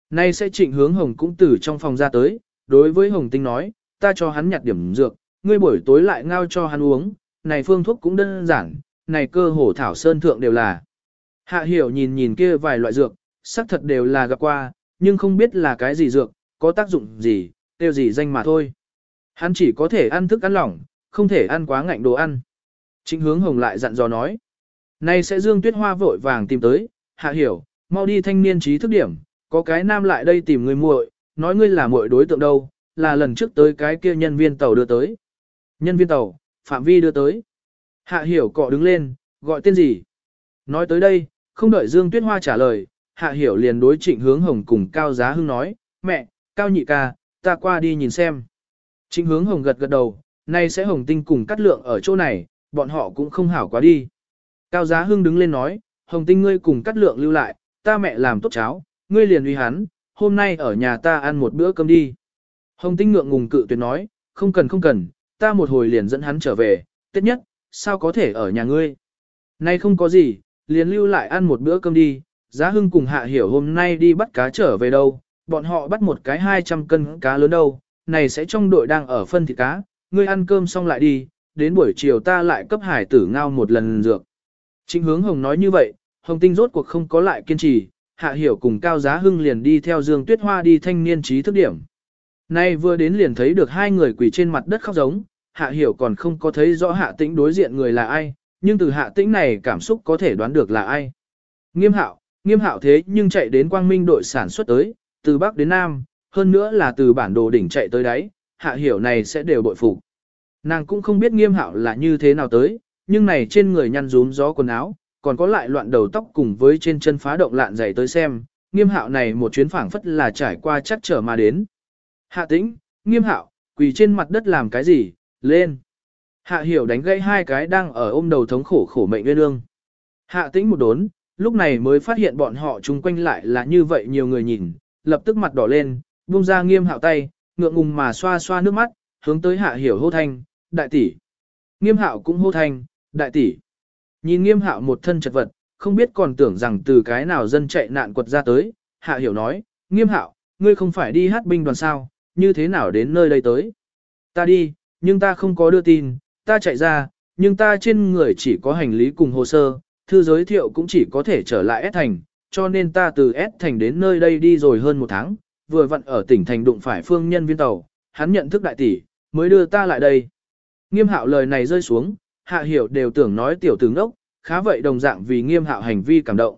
Nay sẽ trịnh hướng hồng cũng từ trong phòng ra tới, đối với hồng tinh nói, ta cho hắn nhặt điểm dược, ngươi buổi tối lại ngao cho hắn uống, này phương thuốc cũng đơn giản, này cơ hồ thảo sơn thượng đều là. Hạ hiểu nhìn nhìn kia vài loại dược, xác thật đều là gặp qua, nhưng không biết là cái gì dược, có tác dụng gì, tiêu gì danh mà thôi. Hắn chỉ có thể ăn thức ăn lỏng, không thể ăn quá ngạnh đồ ăn. Trịnh hướng hồng lại dặn dò nói. nay sẽ dương tuyết hoa vội vàng tìm tới, hạ hiểu, mau đi thanh niên trí thức điểm, có cái nam lại đây tìm người muội, nói ngươi là muội đối tượng đâu, là lần trước tới cái kia nhân viên tàu đưa tới. Nhân viên tàu, Phạm Vi đưa tới. Hạ hiểu cọ đứng lên, gọi tên gì? Nói tới đây, không đợi Dương Tuyết Hoa trả lời, Hạ hiểu liền đối trịnh hướng hồng cùng Cao Giá Hưng nói, mẹ, Cao nhị ca, ta qua đi nhìn xem. Trịnh hướng hồng gật gật đầu, nay sẽ hồng tinh cùng cắt lượng ở chỗ này, bọn họ cũng không hảo quá đi. Cao Giá Hưng đứng lên nói, hồng tinh ngươi cùng cắt lượng lưu lại, ta mẹ làm tốt cháo, ngươi liền uy hắn, hôm nay ở nhà ta ăn một bữa cơm đi. Hồng tinh ngượng ngùng cự tuyệt nói, không cần không cần, ta một hồi liền dẫn hắn trở về, tiết nhất, sao có thể ở nhà ngươi. Nay không có gì, liền lưu lại ăn một bữa cơm đi, giá hưng cùng hạ hiểu hôm nay đi bắt cá trở về đâu, bọn họ bắt một cái 200 cân cá lớn đâu, này sẽ trong đội đang ở phân thịt cá, ngươi ăn cơm xong lại đi, đến buổi chiều ta lại cấp hải tử ngao một lần dược. Trịnh hướng hồng nói như vậy, hồng tinh rốt cuộc không có lại kiên trì, hạ hiểu cùng cao giá hưng liền đi theo dương tuyết hoa đi thanh niên trí thức điểm. Nay vừa đến liền thấy được hai người quỳ trên mặt đất khóc giống, hạ hiểu còn không có thấy rõ hạ tĩnh đối diện người là ai, nhưng từ hạ tĩnh này cảm xúc có thể đoán được là ai. Nghiêm hạo, nghiêm hạo thế nhưng chạy đến quang minh đội sản xuất tới, từ Bắc đến Nam, hơn nữa là từ bản đồ đỉnh chạy tới đấy, hạ hiểu này sẽ đều bội phục. Nàng cũng không biết nghiêm hạo là như thế nào tới, nhưng này trên người nhăn rúm gió quần áo, còn có lại loạn đầu tóc cùng với trên chân phá động lạn dày tới xem, nghiêm hạo này một chuyến phảng phất là trải qua chắc trở mà đến. Hạ tĩnh, nghiêm hạo, quỳ trên mặt đất làm cái gì, lên. Hạ hiểu đánh gãy hai cái đang ở ôm đầu thống khổ khổ mệnh nguyên ương. Hạ tĩnh một đốn, lúc này mới phát hiện bọn họ chung quanh lại là như vậy nhiều người nhìn, lập tức mặt đỏ lên, buông ra nghiêm hạo tay, ngượng ngùng mà xoa xoa nước mắt, hướng tới hạ hiểu hô thanh, đại tỷ. Nghiêm hạo cũng hô thanh, đại tỷ. Nhìn nghiêm hạo một thân chật vật, không biết còn tưởng rằng từ cái nào dân chạy nạn quật ra tới, hạ hiểu nói, nghiêm hạo, ngươi không phải đi hát binh đoàn sao, như thế nào đến nơi đây tới. Ta đi, nhưng ta không có đưa tin, ta chạy ra, nhưng ta trên người chỉ có hành lý cùng hồ sơ, thư giới thiệu cũng chỉ có thể trở lại S thành, cho nên ta từ S thành đến nơi đây đi rồi hơn một tháng, vừa vặn ở tỉnh thành đụng phải phương nhân viên tàu, hắn nhận thức đại tỷ, mới đưa ta lại đây. Nghiêm hạo lời này rơi xuống, hạ hiểu đều tưởng nói tiểu tướng đốc, khá vậy đồng dạng vì nghiêm hạo hành vi cảm động.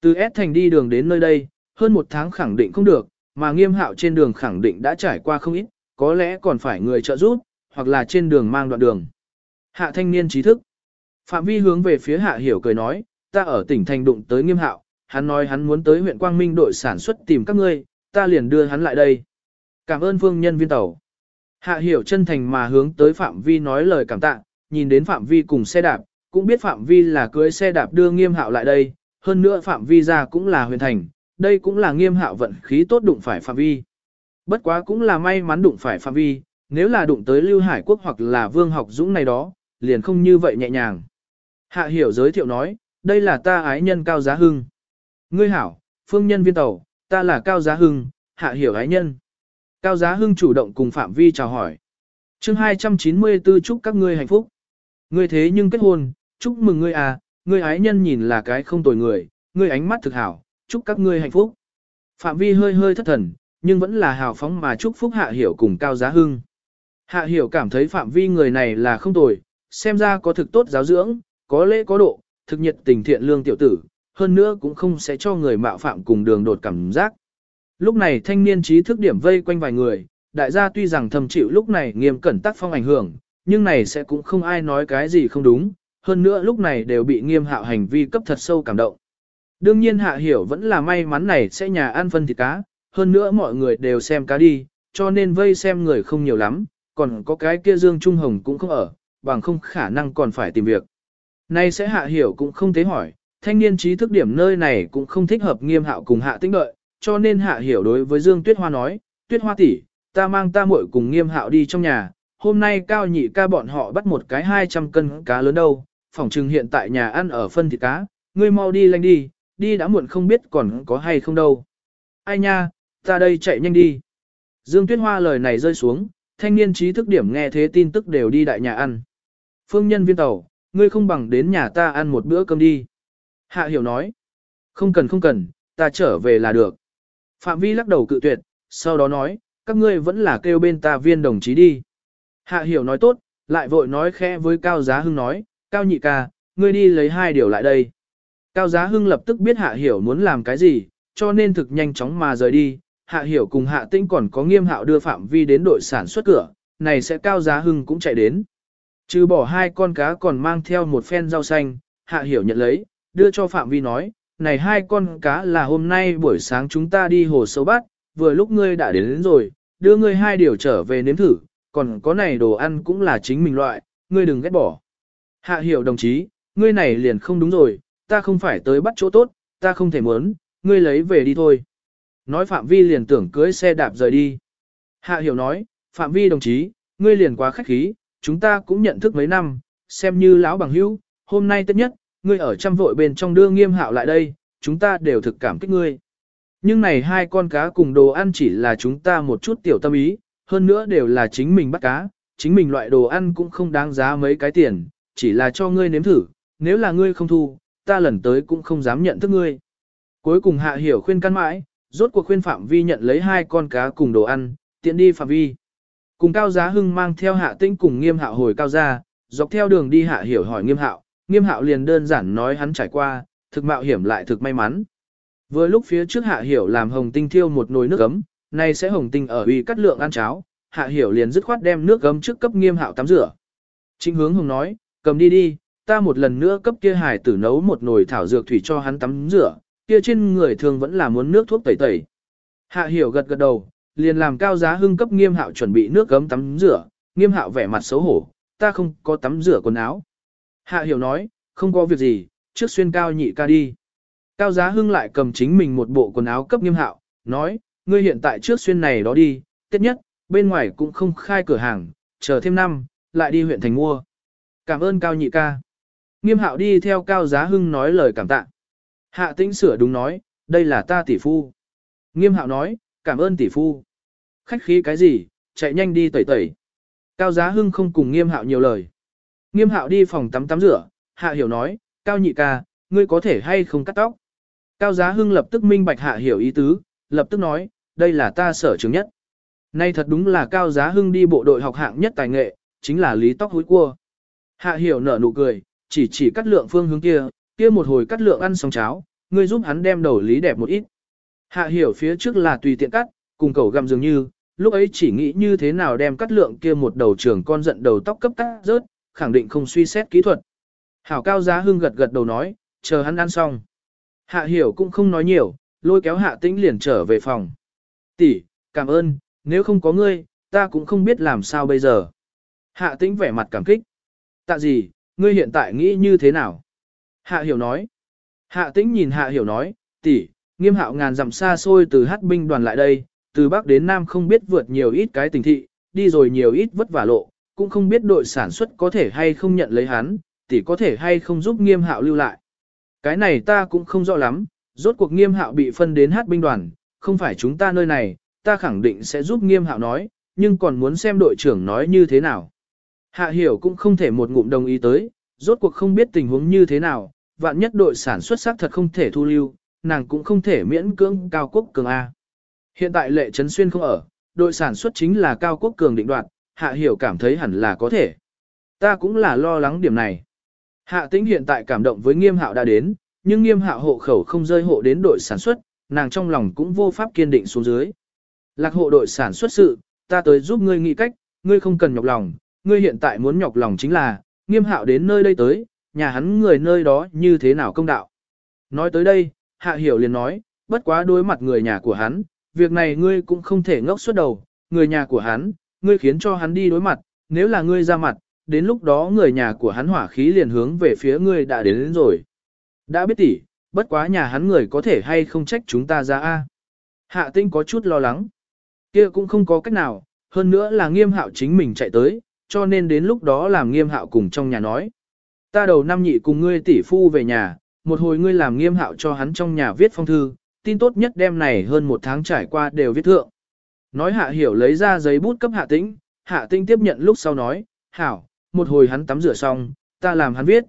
Từ S thành đi đường đến nơi đây, hơn một tháng khẳng định không được, mà nghiêm hạo trên đường khẳng định đã trải qua không ít, có lẽ còn phải người trợ giúp, hoặc là trên đường mang đoạn đường. Hạ thanh niên trí thức. Phạm vi hướng về phía hạ hiểu cười nói, ta ở tỉnh thành đụng tới nghiêm hạo, hắn nói hắn muốn tới huyện Quang Minh đội sản xuất tìm các ngươi, ta liền đưa hắn lại đây. Cảm ơn phương nhân viên tàu. Hạ hiểu chân thành mà hướng tới Phạm Vi nói lời cảm tạ, nhìn đến Phạm Vi cùng xe đạp, cũng biết Phạm Vi là cưới xe đạp đưa nghiêm hạo lại đây, hơn nữa Phạm Vi ra cũng là huyền thành, đây cũng là nghiêm hạo vận khí tốt đụng phải Phạm Vi. Bất quá cũng là may mắn đụng phải Phạm Vi, nếu là đụng tới Lưu Hải Quốc hoặc là Vương Học Dũng này đó, liền không như vậy nhẹ nhàng. Hạ hiểu giới thiệu nói, đây là ta ái nhân Cao Giá Hưng. Ngươi hảo, phương nhân viên tàu, ta là Cao Giá Hưng, hạ hiểu ái nhân. Cao Giá Hưng chủ động cùng Phạm Vi chào hỏi. chương 294 chúc các ngươi hạnh phúc. Ngươi thế nhưng kết hôn, chúc mừng ngươi à, ngươi ái nhân nhìn là cái không tồi người, ngươi ánh mắt thực hảo, chúc các ngươi hạnh phúc. Phạm Vi hơi hơi thất thần, nhưng vẫn là hào phóng mà chúc phúc Hạ Hiểu cùng Cao Giá Hưng. Hạ Hiểu cảm thấy Phạm Vi người này là không tồi, xem ra có thực tốt giáo dưỡng, có lễ có độ, thực nhiệt tình thiện lương tiểu tử, hơn nữa cũng không sẽ cho người mạo phạm cùng đường đột cảm giác. Lúc này thanh niên trí thức điểm vây quanh vài người, đại gia tuy rằng thầm chịu lúc này nghiêm cẩn tác phong ảnh hưởng, nhưng này sẽ cũng không ai nói cái gì không đúng, hơn nữa lúc này đều bị nghiêm hạo hành vi cấp thật sâu cảm động. Đương nhiên hạ hiểu vẫn là may mắn này sẽ nhà ăn phân thịt cá, hơn nữa mọi người đều xem cá đi, cho nên vây xem người không nhiều lắm, còn có cái kia Dương Trung Hồng cũng không ở, bằng không khả năng còn phải tìm việc. Nay sẽ hạ hiểu cũng không thế hỏi, thanh niên trí thức điểm nơi này cũng không thích hợp nghiêm hạo cùng hạ tinh đợi, cho nên hạ hiểu đối với Dương Tuyết Hoa nói, Tuyết Hoa tỷ, ta mang ta muội cùng nghiêm hạo đi trong nhà, hôm nay cao nhị ca bọn họ bắt một cái 200 cân cá lớn đâu, phỏng trừng hiện tại nhà ăn ở phân thịt cá, ngươi mau đi lanh đi, đi đã muộn không biết còn có hay không đâu. Ai nha, ta đây chạy nhanh đi. Dương Tuyết Hoa lời này rơi xuống, thanh niên trí thức điểm nghe thế tin tức đều đi đại nhà ăn. Phương nhân viên tàu, ngươi không bằng đến nhà ta ăn một bữa cơm đi. Hạ hiểu nói, không cần không cần, ta trở về là được. Phạm vi lắc đầu cự tuyệt, sau đó nói, các ngươi vẫn là kêu bên ta viên đồng chí đi. Hạ hiểu nói tốt, lại vội nói khẽ với Cao Giá Hưng nói, Cao nhị ca, ngươi đi lấy hai điều lại đây. Cao Giá Hưng lập tức biết Hạ hiểu muốn làm cái gì, cho nên thực nhanh chóng mà rời đi. Hạ hiểu cùng Hạ Tĩnh còn có nghiêm hạo đưa Phạm Vi đến đội sản xuất cửa, này sẽ Cao Giá Hưng cũng chạy đến. Trừ bỏ hai con cá còn mang theo một phen rau xanh, Hạ hiểu nhận lấy, đưa cho Phạm Vi nói, này hai con cá là hôm nay buổi sáng chúng ta đi hồ sâu bắt, vừa lúc ngươi đã đến, đến rồi, đưa ngươi hai điều trở về nếm thử, còn có này đồ ăn cũng là chính mình loại, ngươi đừng ghét bỏ. Hạ hiểu đồng chí, ngươi này liền không đúng rồi, ta không phải tới bắt chỗ tốt, ta không thể muốn, ngươi lấy về đi thôi. Nói Phạm Vi liền tưởng cưới xe đạp rời đi. Hạ hiểu nói, Phạm Vi đồng chí, ngươi liền quá khách khí, chúng ta cũng nhận thức mấy năm, xem như lão bằng hữu, hôm nay tất nhất, ngươi ở trăm vội bên trong đưa nghiêm hạo lại đây, chúng ta đều thực cảm kích ngươi. Nhưng này hai con cá cùng đồ ăn chỉ là chúng ta một chút tiểu tâm ý, hơn nữa đều là chính mình bắt cá, chính mình loại đồ ăn cũng không đáng giá mấy cái tiền, chỉ là cho ngươi nếm thử, nếu là ngươi không thu, ta lần tới cũng không dám nhận thức ngươi. Cuối cùng hạ hiểu khuyên căn mãi, rốt cuộc khuyên phạm vi nhận lấy hai con cá cùng đồ ăn, tiện đi phạm vi. Cùng Cao Giá Hưng mang theo hạ tĩnh cùng nghiêm hạo hồi cao ra, dọc theo đường đi hạ hiểu hỏi nghiêm hạo, nghiêm hạo liền đơn giản nói hắn trải qua, thực mạo hiểm lại thực may mắn. Vừa lúc phía trước hạ hiểu làm hồng tinh thiêu một nồi nước ấm, nay sẽ hồng tinh ở uy cắt lượng ăn cháo, hạ hiểu liền dứt khoát đem nước gấm trước cấp nghiêm hạo tắm rửa. Trịnh hướng hồng nói, cầm đi đi, ta một lần nữa cấp kia hải tử nấu một nồi thảo dược thủy cho hắn tắm rửa, kia trên người thường vẫn là muốn nước thuốc tẩy tẩy. Hạ hiểu gật gật đầu, liền làm cao giá hưng cấp nghiêm hạo chuẩn bị nước gấm tắm rửa, nghiêm hạo vẻ mặt xấu hổ, ta không có tắm rửa quần áo. Hạ hiểu nói, không có việc gì, trước xuyên cao nhị ca đi. Cao giá hưng lại cầm chính mình một bộ quần áo cấp nghiêm hạo, nói, ngươi hiện tại trước xuyên này đó đi, tiết nhất, bên ngoài cũng không khai cửa hàng, chờ thêm năm, lại đi huyện thành mua. Cảm ơn cao nhị ca. Nghiêm hạo đi theo cao giá hưng nói lời cảm tạ. Hạ tĩnh sửa đúng nói, đây là ta tỷ phu. Nghiêm hạo nói, cảm ơn tỷ phu. Khách khí cái gì, chạy nhanh đi tẩy tẩy. Cao giá hưng không cùng nghiêm hạo nhiều lời. Nghiêm hạo đi phòng tắm tắm rửa, hạ hiểu nói, cao nhị ca, ngươi có thể hay không cắt tóc. Cao giá hưng lập tức minh bạch hạ hiểu ý tứ, lập tức nói, đây là ta sở trường nhất. Nay thật đúng là cao giá hưng đi bộ đội học hạng nhất tài nghệ, chính là lý tóc húi cua. Hạ hiểu nở nụ cười, chỉ chỉ cắt lượng phương hướng kia, kia một hồi cắt lượng ăn xong cháo, ngươi giúp hắn đem đầu lý đẹp một ít. Hạ hiểu phía trước là tùy tiện cắt, cùng cầu găm dường như, lúc ấy chỉ nghĩ như thế nào đem cắt lượng kia một đầu trưởng con giận đầu tóc cấp cắt rớt, khẳng định không suy xét kỹ thuật. Hảo cao giá hưng gật gật đầu nói, chờ hắn ăn xong. Hạ hiểu cũng không nói nhiều, lôi kéo hạ tĩnh liền trở về phòng. Tỷ, cảm ơn, nếu không có ngươi, ta cũng không biết làm sao bây giờ. Hạ tĩnh vẻ mặt cảm kích. Tạ gì, ngươi hiện tại nghĩ như thế nào? Hạ hiểu nói. Hạ tĩnh nhìn hạ hiểu nói, tỷ, nghiêm hạo ngàn dặm xa xôi từ hát binh đoàn lại đây, từ Bắc đến Nam không biết vượt nhiều ít cái tình thị, đi rồi nhiều ít vất vả lộ, cũng không biết đội sản xuất có thể hay không nhận lấy hắn, tỷ có thể hay không giúp nghiêm hạo lưu lại. Cái này ta cũng không rõ lắm, rốt cuộc nghiêm hạo bị phân đến hát binh đoàn, không phải chúng ta nơi này, ta khẳng định sẽ giúp nghiêm hạo nói, nhưng còn muốn xem đội trưởng nói như thế nào. Hạ hiểu cũng không thể một ngụm đồng ý tới, rốt cuộc không biết tình huống như thế nào, vạn nhất đội sản xuất xác thật không thể thu lưu, nàng cũng không thể miễn cưỡng cao quốc cường A. Hiện tại lệ trấn xuyên không ở, đội sản xuất chính là cao quốc cường định đoạt, hạ hiểu cảm thấy hẳn là có thể. Ta cũng là lo lắng điểm này. Hạ tĩnh hiện tại cảm động với nghiêm hạo đã đến, nhưng nghiêm hạ hộ khẩu không rơi hộ đến đội sản xuất, nàng trong lòng cũng vô pháp kiên định xuống dưới. Lạc hộ đội sản xuất sự, ta tới giúp ngươi nghĩ cách, ngươi không cần nhọc lòng, ngươi hiện tại muốn nhọc lòng chính là, nghiêm hạo đến nơi đây tới, nhà hắn người nơi đó như thế nào công đạo. Nói tới đây, hạ hiểu liền nói, bất quá đối mặt người nhà của hắn, việc này ngươi cũng không thể ngốc suốt đầu, người nhà của hắn, ngươi khiến cho hắn đi đối mặt, nếu là ngươi ra mặt, đến lúc đó người nhà của hắn hỏa khí liền hướng về phía ngươi đã đến, đến rồi. Đã biết tỷ, bất quá nhà hắn người có thể hay không trách chúng ta ra a. Hạ tinh có chút lo lắng. kia cũng không có cách nào, hơn nữa là nghiêm hạo chính mình chạy tới, cho nên đến lúc đó làm nghiêm hạo cùng trong nhà nói. Ta đầu năm nhị cùng ngươi tỷ phu về nhà, một hồi ngươi làm nghiêm hạo cho hắn trong nhà viết phong thư, tin tốt nhất đêm này hơn một tháng trải qua đều viết thượng. Nói hạ hiểu lấy ra giấy bút cấp hạ tĩnh, hạ tĩnh tiếp nhận lúc sau nói, hảo, một hồi hắn tắm rửa xong, ta làm hắn viết.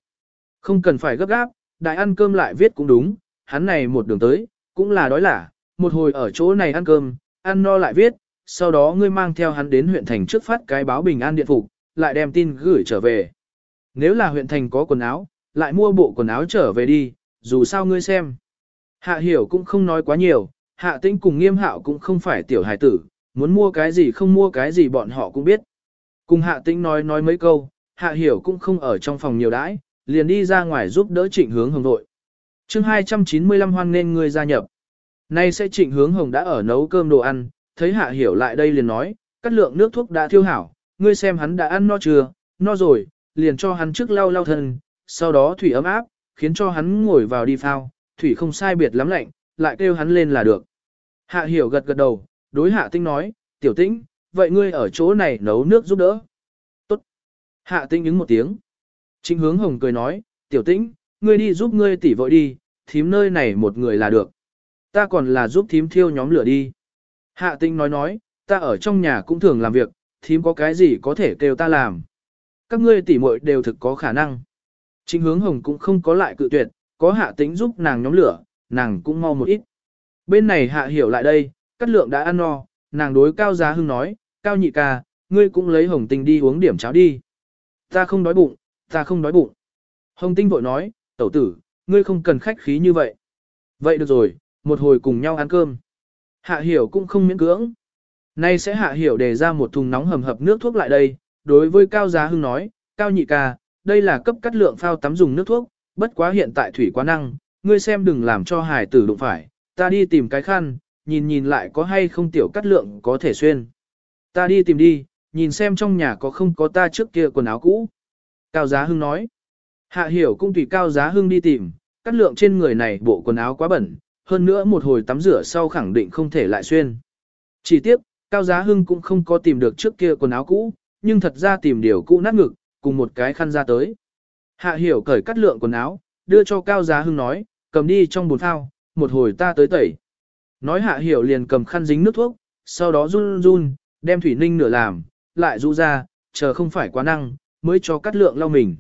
Không cần phải gấp gáp, đại ăn cơm lại viết cũng đúng, hắn này một đường tới, cũng là đói lả, một hồi ở chỗ này ăn cơm, ăn no lại viết, sau đó ngươi mang theo hắn đến huyện thành trước phát cái báo bình an điện phục, lại đem tin gửi trở về. Nếu là huyện thành có quần áo, lại mua bộ quần áo trở về đi, dù sao ngươi xem. Hạ hiểu cũng không nói quá nhiều, hạ tĩnh cùng nghiêm hạo cũng không phải tiểu hài tử, muốn mua cái gì không mua cái gì bọn họ cũng biết. Cùng hạ tĩnh nói nói mấy câu, hạ hiểu cũng không ở trong phòng nhiều đãi, liền đi ra ngoài giúp đỡ trịnh hướng hồng đội. chương 295 hoan nên người gia nhập. Nay sẽ trịnh hướng hồng đã ở nấu cơm đồ ăn, thấy hạ hiểu lại đây liền nói, cắt lượng nước thuốc đã thiêu hảo, ngươi xem hắn đã ăn no chưa, no rồi, liền cho hắn trước lau lau thân, sau đó thủy ấm áp, khiến cho hắn ngồi vào đi phao, thủy không sai biệt lắm lạnh, lại kêu hắn lên là được. Hạ hiểu gật gật đầu, đối hạ tinh nói, tiểu tĩnh, vậy ngươi ở chỗ này nấu nước giúp đỡ. Tốt. Hạ tinh ứng một tiếng. Trịnh hướng hồng cười nói, tiểu tĩnh, ngươi đi giúp ngươi tỷ vội đi, thím nơi này một người là được. Ta còn là giúp thím thiêu nhóm lửa đi. Hạ tinh nói nói, ta ở trong nhà cũng thường làm việc, thím có cái gì có thể kêu ta làm. Các ngươi tỷ muội đều thực có khả năng. Trịnh hướng hồng cũng không có lại cự tuyệt, có hạ tĩnh giúp nàng nhóm lửa, nàng cũng mau một ít. Bên này hạ hiểu lại đây, cắt lượng đã ăn no, nàng đối Cao Giá Hưng nói, Cao nhị ca, ngươi cũng lấy hồng tinh đi uống điểm cháo đi. Ta không đói bụng, ta không đói bụng. Hồng tinh vội nói, tẩu tử, ngươi không cần khách khí như vậy. Vậy được rồi, một hồi cùng nhau ăn cơm. Hạ hiểu cũng không miễn cưỡng. Nay sẽ hạ hiểu đề ra một thùng nóng hầm hập nước thuốc lại đây, đối với Cao Giá Hưng nói, Cao nhị ca, đây là cấp cắt lượng phao tắm dùng nước thuốc, bất quá hiện tại thủy quá năng, ngươi xem đừng làm cho hải tử đụng phải, ta đi tìm cái khăn, nhìn nhìn lại có hay không tiểu cắt lượng có thể xuyên. Ta đi tìm đi, nhìn xem trong nhà có không có ta trước kia quần áo cũ. Cao Giá Hưng nói, hạ hiểu cũng tùy Cao Giá Hưng đi tìm, cắt lượng trên người này bộ quần áo quá bẩn, hơn nữa một hồi tắm rửa sau khẳng định không thể lại xuyên. Chỉ tiếc, Cao Giá Hưng cũng không có tìm được trước kia quần áo cũ, nhưng thật ra tìm điều cũ nát ngực, cùng một cái khăn ra tới. Hạ hiểu cởi cắt lượng quần áo, đưa cho Cao Giá Hưng nói, cầm đi trong bồn phao, một hồi ta tới tẩy. Nói hạ hiểu liền cầm khăn dính nước thuốc, sau đó run run, đem thủy ninh nửa làm, lại rũ ra, chờ không phải quá năng, mới cho cắt lượng lau mình.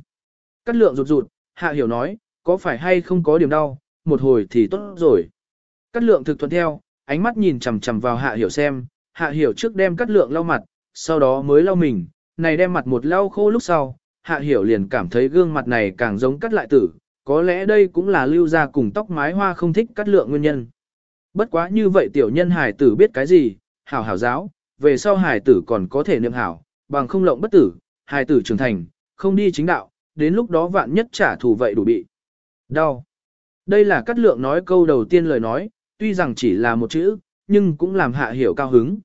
Cắt lượng rụt rụt, hạ hiểu nói, có phải hay không có điểm đau, một hồi thì tốt rồi. Cắt lượng thực thuận theo, ánh mắt nhìn chằm chằm vào hạ hiểu xem, hạ hiểu trước đem cắt lượng lau mặt, sau đó mới lau mình, này đem mặt một lau khô lúc sau, hạ hiểu liền cảm thấy gương mặt này càng giống cắt lại tử, có lẽ đây cũng là lưu ra cùng tóc mái hoa không thích cắt lượng nguyên nhân. Bất quá như vậy tiểu nhân hải tử biết cái gì, hảo hảo giáo, về sau hải tử còn có thể niệm hảo, bằng không lộng bất tử, hải tử trưởng thành, không đi chính đạo, đến lúc đó vạn nhất trả thù vậy đủ bị. Đau. Đây là cắt lượng nói câu đầu tiên lời nói, tuy rằng chỉ là một chữ, nhưng cũng làm hạ hiểu cao hứng.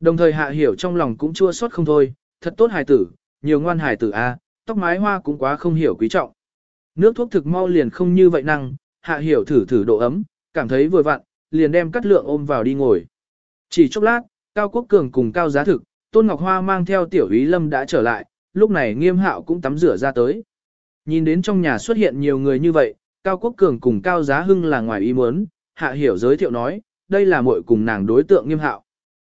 Đồng thời hạ hiểu trong lòng cũng chua xót không thôi, thật tốt hài tử, nhiều ngoan hài tử a, tóc mái hoa cũng quá không hiểu quý trọng. Nước thuốc thực mau liền không như vậy năng, hạ hiểu thử thử độ ấm, cảm thấy vừa vặn, liền đem cắt lượng ôm vào đi ngồi. Chỉ chốc lát, Cao Quốc Cường cùng Cao Giá Thực, Tôn Ngọc Hoa mang theo tiểu ý lâm đã trở lại, lúc này nghiêm hạo cũng tắm rửa ra tới. Nhìn đến trong nhà xuất hiện nhiều người như vậy, Cao Quốc Cường cùng Cao Giá Hưng là ngoài ý muốn, hạ hiểu giới thiệu nói, đây là muội cùng nàng đối tượng nghiêm hạo.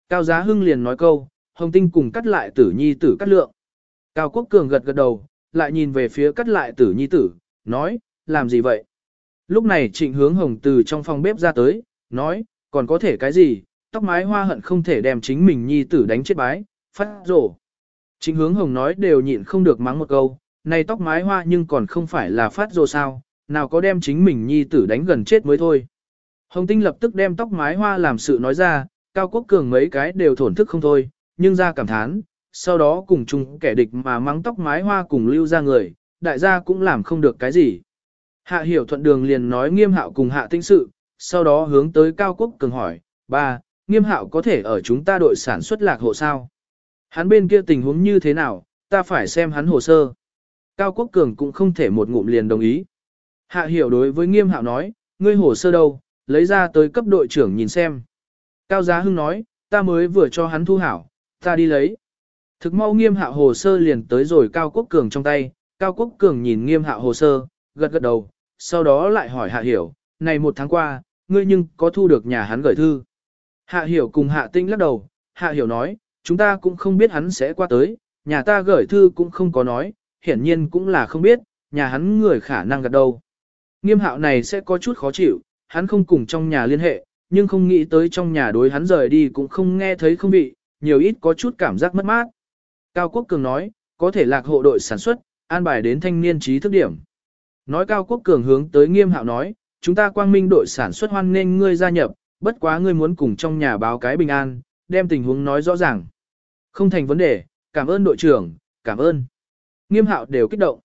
Cao Giá Hưng liền nói câu, Hồng Tinh cùng cắt lại tử nhi tử cắt lượng. Cao Quốc Cường gật gật đầu, lại nhìn về phía cắt lại tử nhi tử, nói, làm gì vậy? Lúc này trịnh hướng hồng từ trong phòng bếp ra tới, nói, còn có thể cái gì, tóc mái hoa hận không thể đem chính mình nhi tử đánh chết bái, phát rổ. chính hướng hồng nói đều nhịn không được mắng một câu, này tóc mái hoa nhưng còn không phải là phát rổ sao, nào có đem chính mình nhi tử đánh gần chết mới thôi. Hồng Tinh lập tức đem tóc mái hoa làm sự nói ra, Cao Quốc Cường mấy cái đều thổn thức không thôi, nhưng ra cảm thán, sau đó cùng chung kẻ địch mà mắng tóc mái hoa cùng lưu ra người, đại gia cũng làm không được cái gì. Hạ hiểu thuận đường liền nói nghiêm hạo cùng hạ tinh sự, sau đó hướng tới Cao Quốc Cường hỏi, ba, nghiêm hạo có thể ở chúng ta đội sản xuất lạc hộ sao? Hắn bên kia tình huống như thế nào, ta phải xem hắn hồ sơ. Cao Quốc Cường cũng không thể một ngụm liền đồng ý. Hạ hiểu đối với nghiêm hạo nói, ngươi hồ sơ đâu, lấy ra tới cấp đội trưởng nhìn xem. Cao Giá Hưng nói, ta mới vừa cho hắn thu hảo, ta đi lấy. Thực mau nghiêm hạo hồ sơ liền tới rồi Cao Quốc Cường trong tay, Cao Quốc Cường nhìn nghiêm hạo hồ sơ, gật gật đầu, sau đó lại hỏi Hạ Hiểu, này một tháng qua, ngươi nhưng có thu được nhà hắn gửi thư. Hạ Hiểu cùng Hạ Tinh lắc đầu, Hạ Hiểu nói, chúng ta cũng không biết hắn sẽ qua tới, nhà ta gửi thư cũng không có nói, hiển nhiên cũng là không biết, nhà hắn người khả năng gặp đâu. Nghiêm hạo này sẽ có chút khó chịu, hắn không cùng trong nhà liên hệ, nhưng không nghĩ tới trong nhà đối hắn rời đi cũng không nghe thấy không bị, nhiều ít có chút cảm giác mất mát. Cao Quốc Cường nói, có thể lạc hộ đội sản xuất, an bài đến thanh niên trí thức điểm. Nói Cao Quốc Cường hướng tới nghiêm hạo nói, chúng ta quang minh đội sản xuất hoan nghênh ngươi gia nhập, bất quá ngươi muốn cùng trong nhà báo cái bình an, đem tình huống nói rõ ràng. Không thành vấn đề, cảm ơn đội trưởng, cảm ơn. Nghiêm hạo đều kích động.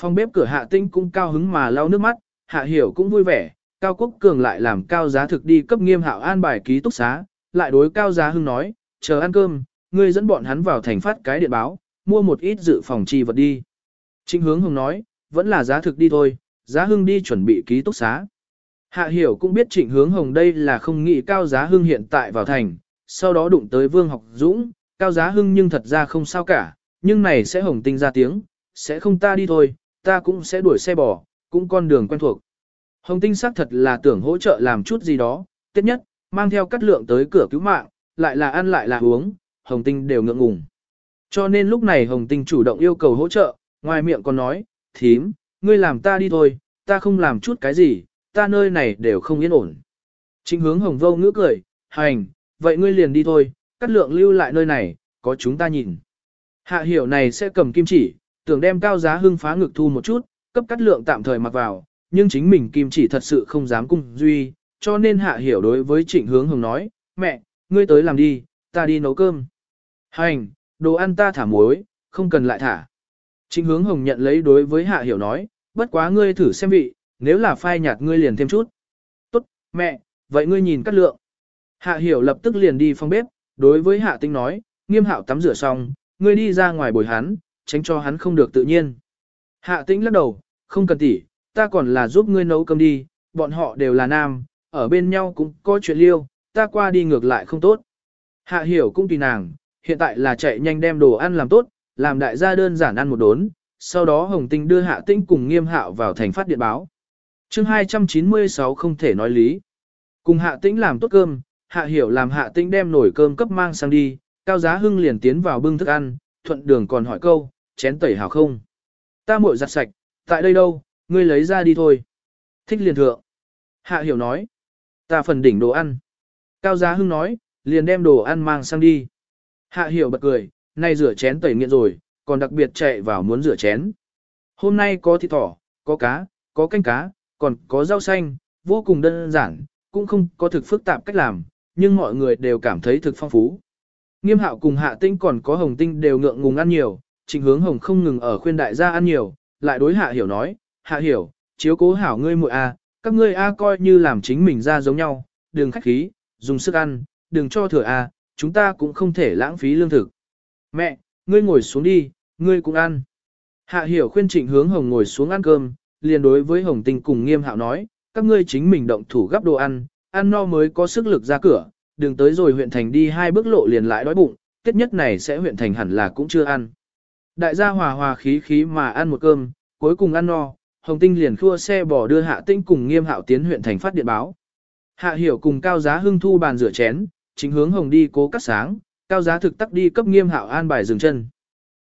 Phòng bếp cửa hạ tinh cũng cao hứng mà lau nước mắt, hạ hiểu cũng vui vẻ, Cao Quốc Cường lại làm cao giá thực đi cấp nghiêm hạo an bài ký túc xá, lại đối cao giá hưng nói, chờ ăn cơm, ngươi dẫn bọn hắn vào thành phát cái điện báo, mua một ít dự phòng chi vật đi. Trịnh hướng hồng nói, vẫn là giá thực đi thôi, giá hưng đi chuẩn bị ký túc xá. Hạ hiểu cũng biết trịnh hướng hồng đây là không nghĩ cao giá hưng hiện tại vào thành, sau đó đụng tới vương học dũng, cao giá hưng nhưng thật ra không sao cả, nhưng này sẽ hồng tinh ra tiếng, sẽ không ta đi thôi, ta cũng sẽ đuổi xe bò, cũng con đường quen thuộc. Hồng tinh xác thật là tưởng hỗ trợ làm chút gì đó, tiết nhất, mang theo cắt lượng tới cửa cứu mạng, lại là ăn lại là uống, hồng tinh đều ngượng ngùng. Cho nên lúc này hồng tinh chủ động yêu cầu hỗ trợ, ngoài miệng còn nói, thím, ngươi làm ta đi thôi, ta không làm chút cái gì, ta nơi này đều không yên ổn. Trịnh hướng hồng vô ngữ cười, hành, vậy ngươi liền đi thôi, cắt lượng lưu lại nơi này, có chúng ta nhìn. Hạ hiểu này sẽ cầm kim chỉ, tưởng đem cao giá hưng phá ngực thu một chút, cấp cắt lượng tạm thời mặc vào, nhưng chính mình kim chỉ thật sự không dám cung duy, cho nên hạ hiểu đối với trịnh hướng hồng nói, mẹ, ngươi tới làm đi, ta đi nấu cơm. Hành, đồ ăn ta thả muối, không cần lại thả. Trịnh hướng hồng nhận lấy đối với hạ hiểu nói, bất quá ngươi thử xem vị, nếu là phai nhạt ngươi liền thêm chút. Tốt, mẹ, vậy ngươi nhìn cắt lượng. Hạ hiểu lập tức liền đi phòng bếp, đối với hạ tinh nói, nghiêm hạo tắm rửa xong, ngươi đi ra ngoài bồi hắn, tránh cho hắn không được tự nhiên. Hạ Tinh lắc đầu, không cần tỉ, ta còn là giúp ngươi nấu cơm đi, bọn họ đều là nam, ở bên nhau cũng có chuyện liêu, ta qua đi ngược lại không tốt. Hạ hiểu cũng tùy nàng, hiện tại là chạy nhanh đem đồ ăn làm tốt, làm đại gia đơn giản ăn một đốn, sau đó Hồng Tinh đưa Hạ Tinh cùng Nghiêm Hạo vào thành phát điện báo. Chương 296 không thể nói lý. Cùng Hạ Tĩnh làm tốt cơm, Hạ Hiểu làm Hạ Tĩnh đem nổi cơm cấp mang sang đi, Cao Giá Hưng liền tiến vào bưng thức ăn, thuận đường còn hỏi câu, chén tẩy hào không? Ta muội giặt sạch, tại đây đâu, ngươi lấy ra đi thôi. Thích liền thượng. Hạ Hiểu nói, ta phần đỉnh đồ ăn. Cao Giá Hưng nói, liền đem đồ ăn mang sang đi. Hạ Hiểu bật cười, nay rửa chén tẩy nghiện rồi, còn đặc biệt chạy vào muốn rửa chén. Hôm nay có thịt thỏ, có cá, có canh cá, còn có rau xanh, vô cùng đơn giản, cũng không có thực phức tạp cách làm, nhưng mọi người đều cảm thấy thực phong phú. Nghiêm hạo cùng hạ tinh còn có hồng tinh đều ngượng ngùng ăn nhiều, trịnh hướng hồng không ngừng ở khuyên đại gia ăn nhiều, lại đối hạ hiểu nói, hạ hiểu, chiếu cố hảo ngươi muội a, các ngươi a coi như làm chính mình ra giống nhau, đừng khách khí, dùng sức ăn, đừng cho thừa a, chúng ta cũng không thể lãng phí lương thực. Mẹ, ngươi ngồi xuống đi, ngươi cũng ăn. Hạ hiểu khuyên trịnh hướng hồng ngồi xuống ăn cơm, liền đối với hồng tinh cùng nghiêm hạo nói, các ngươi chính mình động thủ gấp đồ ăn, ăn no mới có sức lực ra cửa, đừng tới rồi huyện thành đi hai bước lộ liền lại đói bụng, tiết nhất này sẽ huyện thành hẳn là cũng chưa ăn. Đại gia hòa hòa khí khí mà ăn một cơm, cuối cùng ăn no, hồng tinh liền khua xe bỏ đưa hạ tinh cùng nghiêm hạo tiến huyện thành phát điện báo. Hạ hiểu cùng cao giá hưng thu bàn rửa chén, chính hướng hồng đi cố cắt sáng, cao giá thực tắc đi cấp nghiêm hạo an bài dừng chân.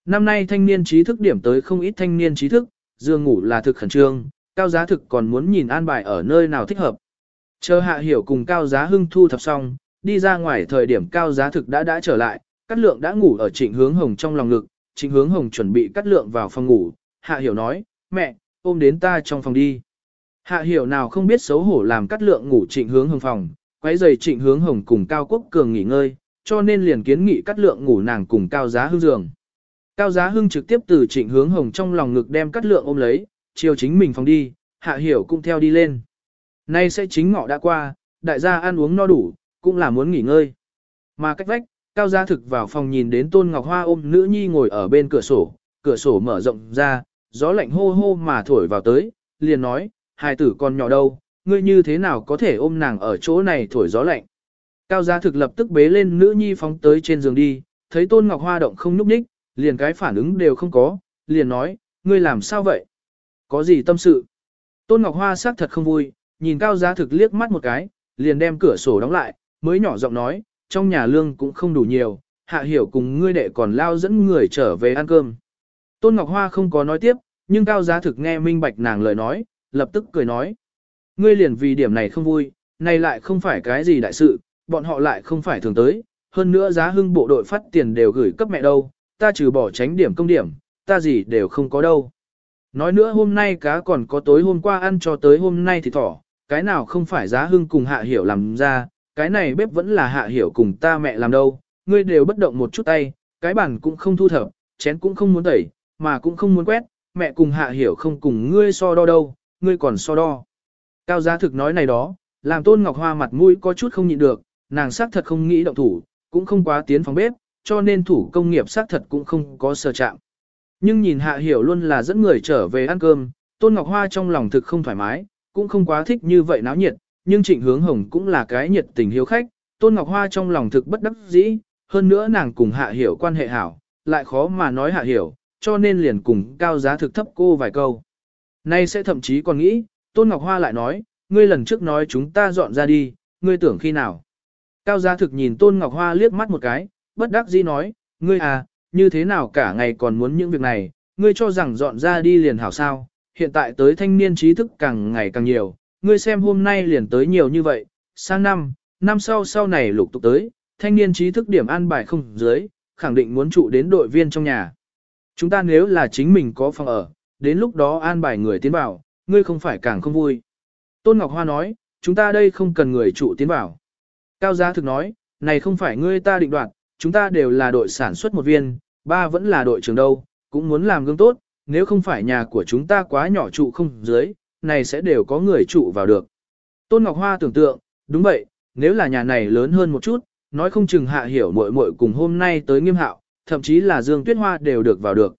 Năm nay thanh niên trí thức điểm tới không ít thanh niên trí thức, dương ngủ là thực khẩn trương, cao giá thực còn muốn nhìn an bài ở nơi nào thích hợp. Chờ hạ hiểu cùng cao giá hưng thu thập xong, đi ra ngoài thời điểm cao giá thực đã đã trở lại, cắt lượng đã ngủ ở trịnh hướng hồng trong lòng ngực, trịnh hướng hồng chuẩn bị cắt lượng vào phòng ngủ, hạ hiểu nói, mẹ, ôm đến ta trong phòng đi. Hạ hiểu nào không biết xấu hổ làm cắt lượng ngủ trịnh hướng hồng phòng, quấy giày trịnh hướng hồng cùng cao quốc cường nghỉ ngơi, cho nên liền kiến nghị cắt lượng ngủ nàng cùng cao giá hưng giường. Cao giá hưng trực tiếp từ trịnh hướng hồng trong lòng ngực đem cắt lượng ôm lấy, chiều chính mình phòng đi, hạ hiểu cũng theo đi lên. Nay sẽ chính ngọ đã qua, đại gia ăn uống no đủ, cũng là muốn nghỉ ngơi. Mà cách vách, cao giá thực vào phòng nhìn đến tôn ngọc hoa ôm nữ nhi ngồi ở bên cửa sổ, cửa sổ mở rộng ra, gió lạnh hô hô mà thổi vào tới, liền nói, hai tử còn nhỏ đâu, ngươi như thế nào có thể ôm nàng ở chỗ này thổi gió lạnh. Cao giá thực lập tức bế lên nữ nhi phóng tới trên giường đi, thấy tôn ngọc hoa động không nhúc nhích, liền cái phản ứng đều không có, liền nói, ngươi làm sao vậy? Có gì tâm sự? Tôn Ngọc Hoa xác thật không vui, nhìn cao giá thực liếc mắt một cái, liền đem cửa sổ đóng lại, mới nhỏ giọng nói, trong nhà lương cũng không đủ nhiều, hạ hiểu cùng ngươi đệ còn lao dẫn người trở về ăn cơm. Tôn Ngọc Hoa không có nói tiếp, nhưng cao giá thực nghe minh bạch nàng lời nói, lập tức cười nói. Ngươi liền vì điểm này không vui, này lại không phải cái gì đại sự, bọn họ lại không phải thường tới, hơn nữa giá hưng bộ đội phát tiền đều gửi cấp mẹ đâu, ta trừ bỏ tránh điểm công điểm, ta gì đều không có đâu. Nói nữa hôm nay cá còn có tối hôm qua ăn cho tới hôm nay thì thỏ, cái nào không phải giá hưng cùng hạ hiểu làm ra, cái này bếp vẫn là hạ hiểu cùng ta mẹ làm đâu, ngươi đều bất động một chút tay, cái bàn cũng không thu thập, chén cũng không muốn tẩy, mà cũng không muốn quét, mẹ cùng hạ hiểu không cùng ngươi so đo đâu, ngươi còn so đo. Cao giá thực nói này đó, làm tôn ngọc hoa mặt mũi có chút không nhịn được, nàng xác thật không nghĩ động thủ, cũng không quá tiến phòng bếp, cho nên thủ công nghiệp xác thật cũng không có sơ chạm. Nhưng nhìn hạ hiểu luôn là dẫn người trở về ăn cơm, Tôn Ngọc Hoa trong lòng thực không thoải mái, cũng không quá thích như vậy náo nhiệt, nhưng trịnh hướng hồng cũng là cái nhiệt tình hiếu khách, Tôn Ngọc Hoa trong lòng thực bất đắc dĩ, hơn nữa nàng cùng hạ hiểu quan hệ hảo, lại khó mà nói hạ hiểu, cho nên liền cùng cao giá thực thấp cô vài câu. Nay sẽ thậm chí còn nghĩ, Tôn Ngọc Hoa lại nói, ngươi lần trước nói chúng ta dọn ra đi, ngươi tưởng khi nào. Cao giá thực nhìn Tôn Ngọc Hoa liếc mắt một cái, bất đắc dĩ nói, ngươi à, như thế nào cả ngày còn muốn những việc này, ngươi cho rằng dọn ra đi liền hảo sao, hiện tại tới thanh niên trí thức càng ngày càng nhiều, ngươi xem hôm nay liền tới nhiều như vậy, sang năm, năm sau sau này lục tục tới, thanh niên trí thức điểm an bài không dưới, khẳng định muốn trụ đến đội viên trong nhà. Chúng ta nếu là chính mình có phòng ở, đến lúc đó an bài người tiến vào, ngươi không phải càng không vui. Tôn Ngọc Hoa nói, chúng ta đây không cần người trụ tiến vào. Cao Giá thực nói, này không phải ngươi ta định đoạt, chúng ta đều là đội sản xuất một viên, ba vẫn là đội trưởng đâu, cũng muốn làm gương tốt, nếu không phải nhà của chúng ta quá nhỏ trụ không dưới, này sẽ đều có người trụ vào được. Tôn Ngọc Hoa tưởng tượng, đúng vậy, nếu là nhà này lớn hơn một chút, nói không chừng hạ hiểu muội muội cùng hôm nay tới nghiêm hạo, thậm chí là Dương Tuyết Hoa đều được vào được.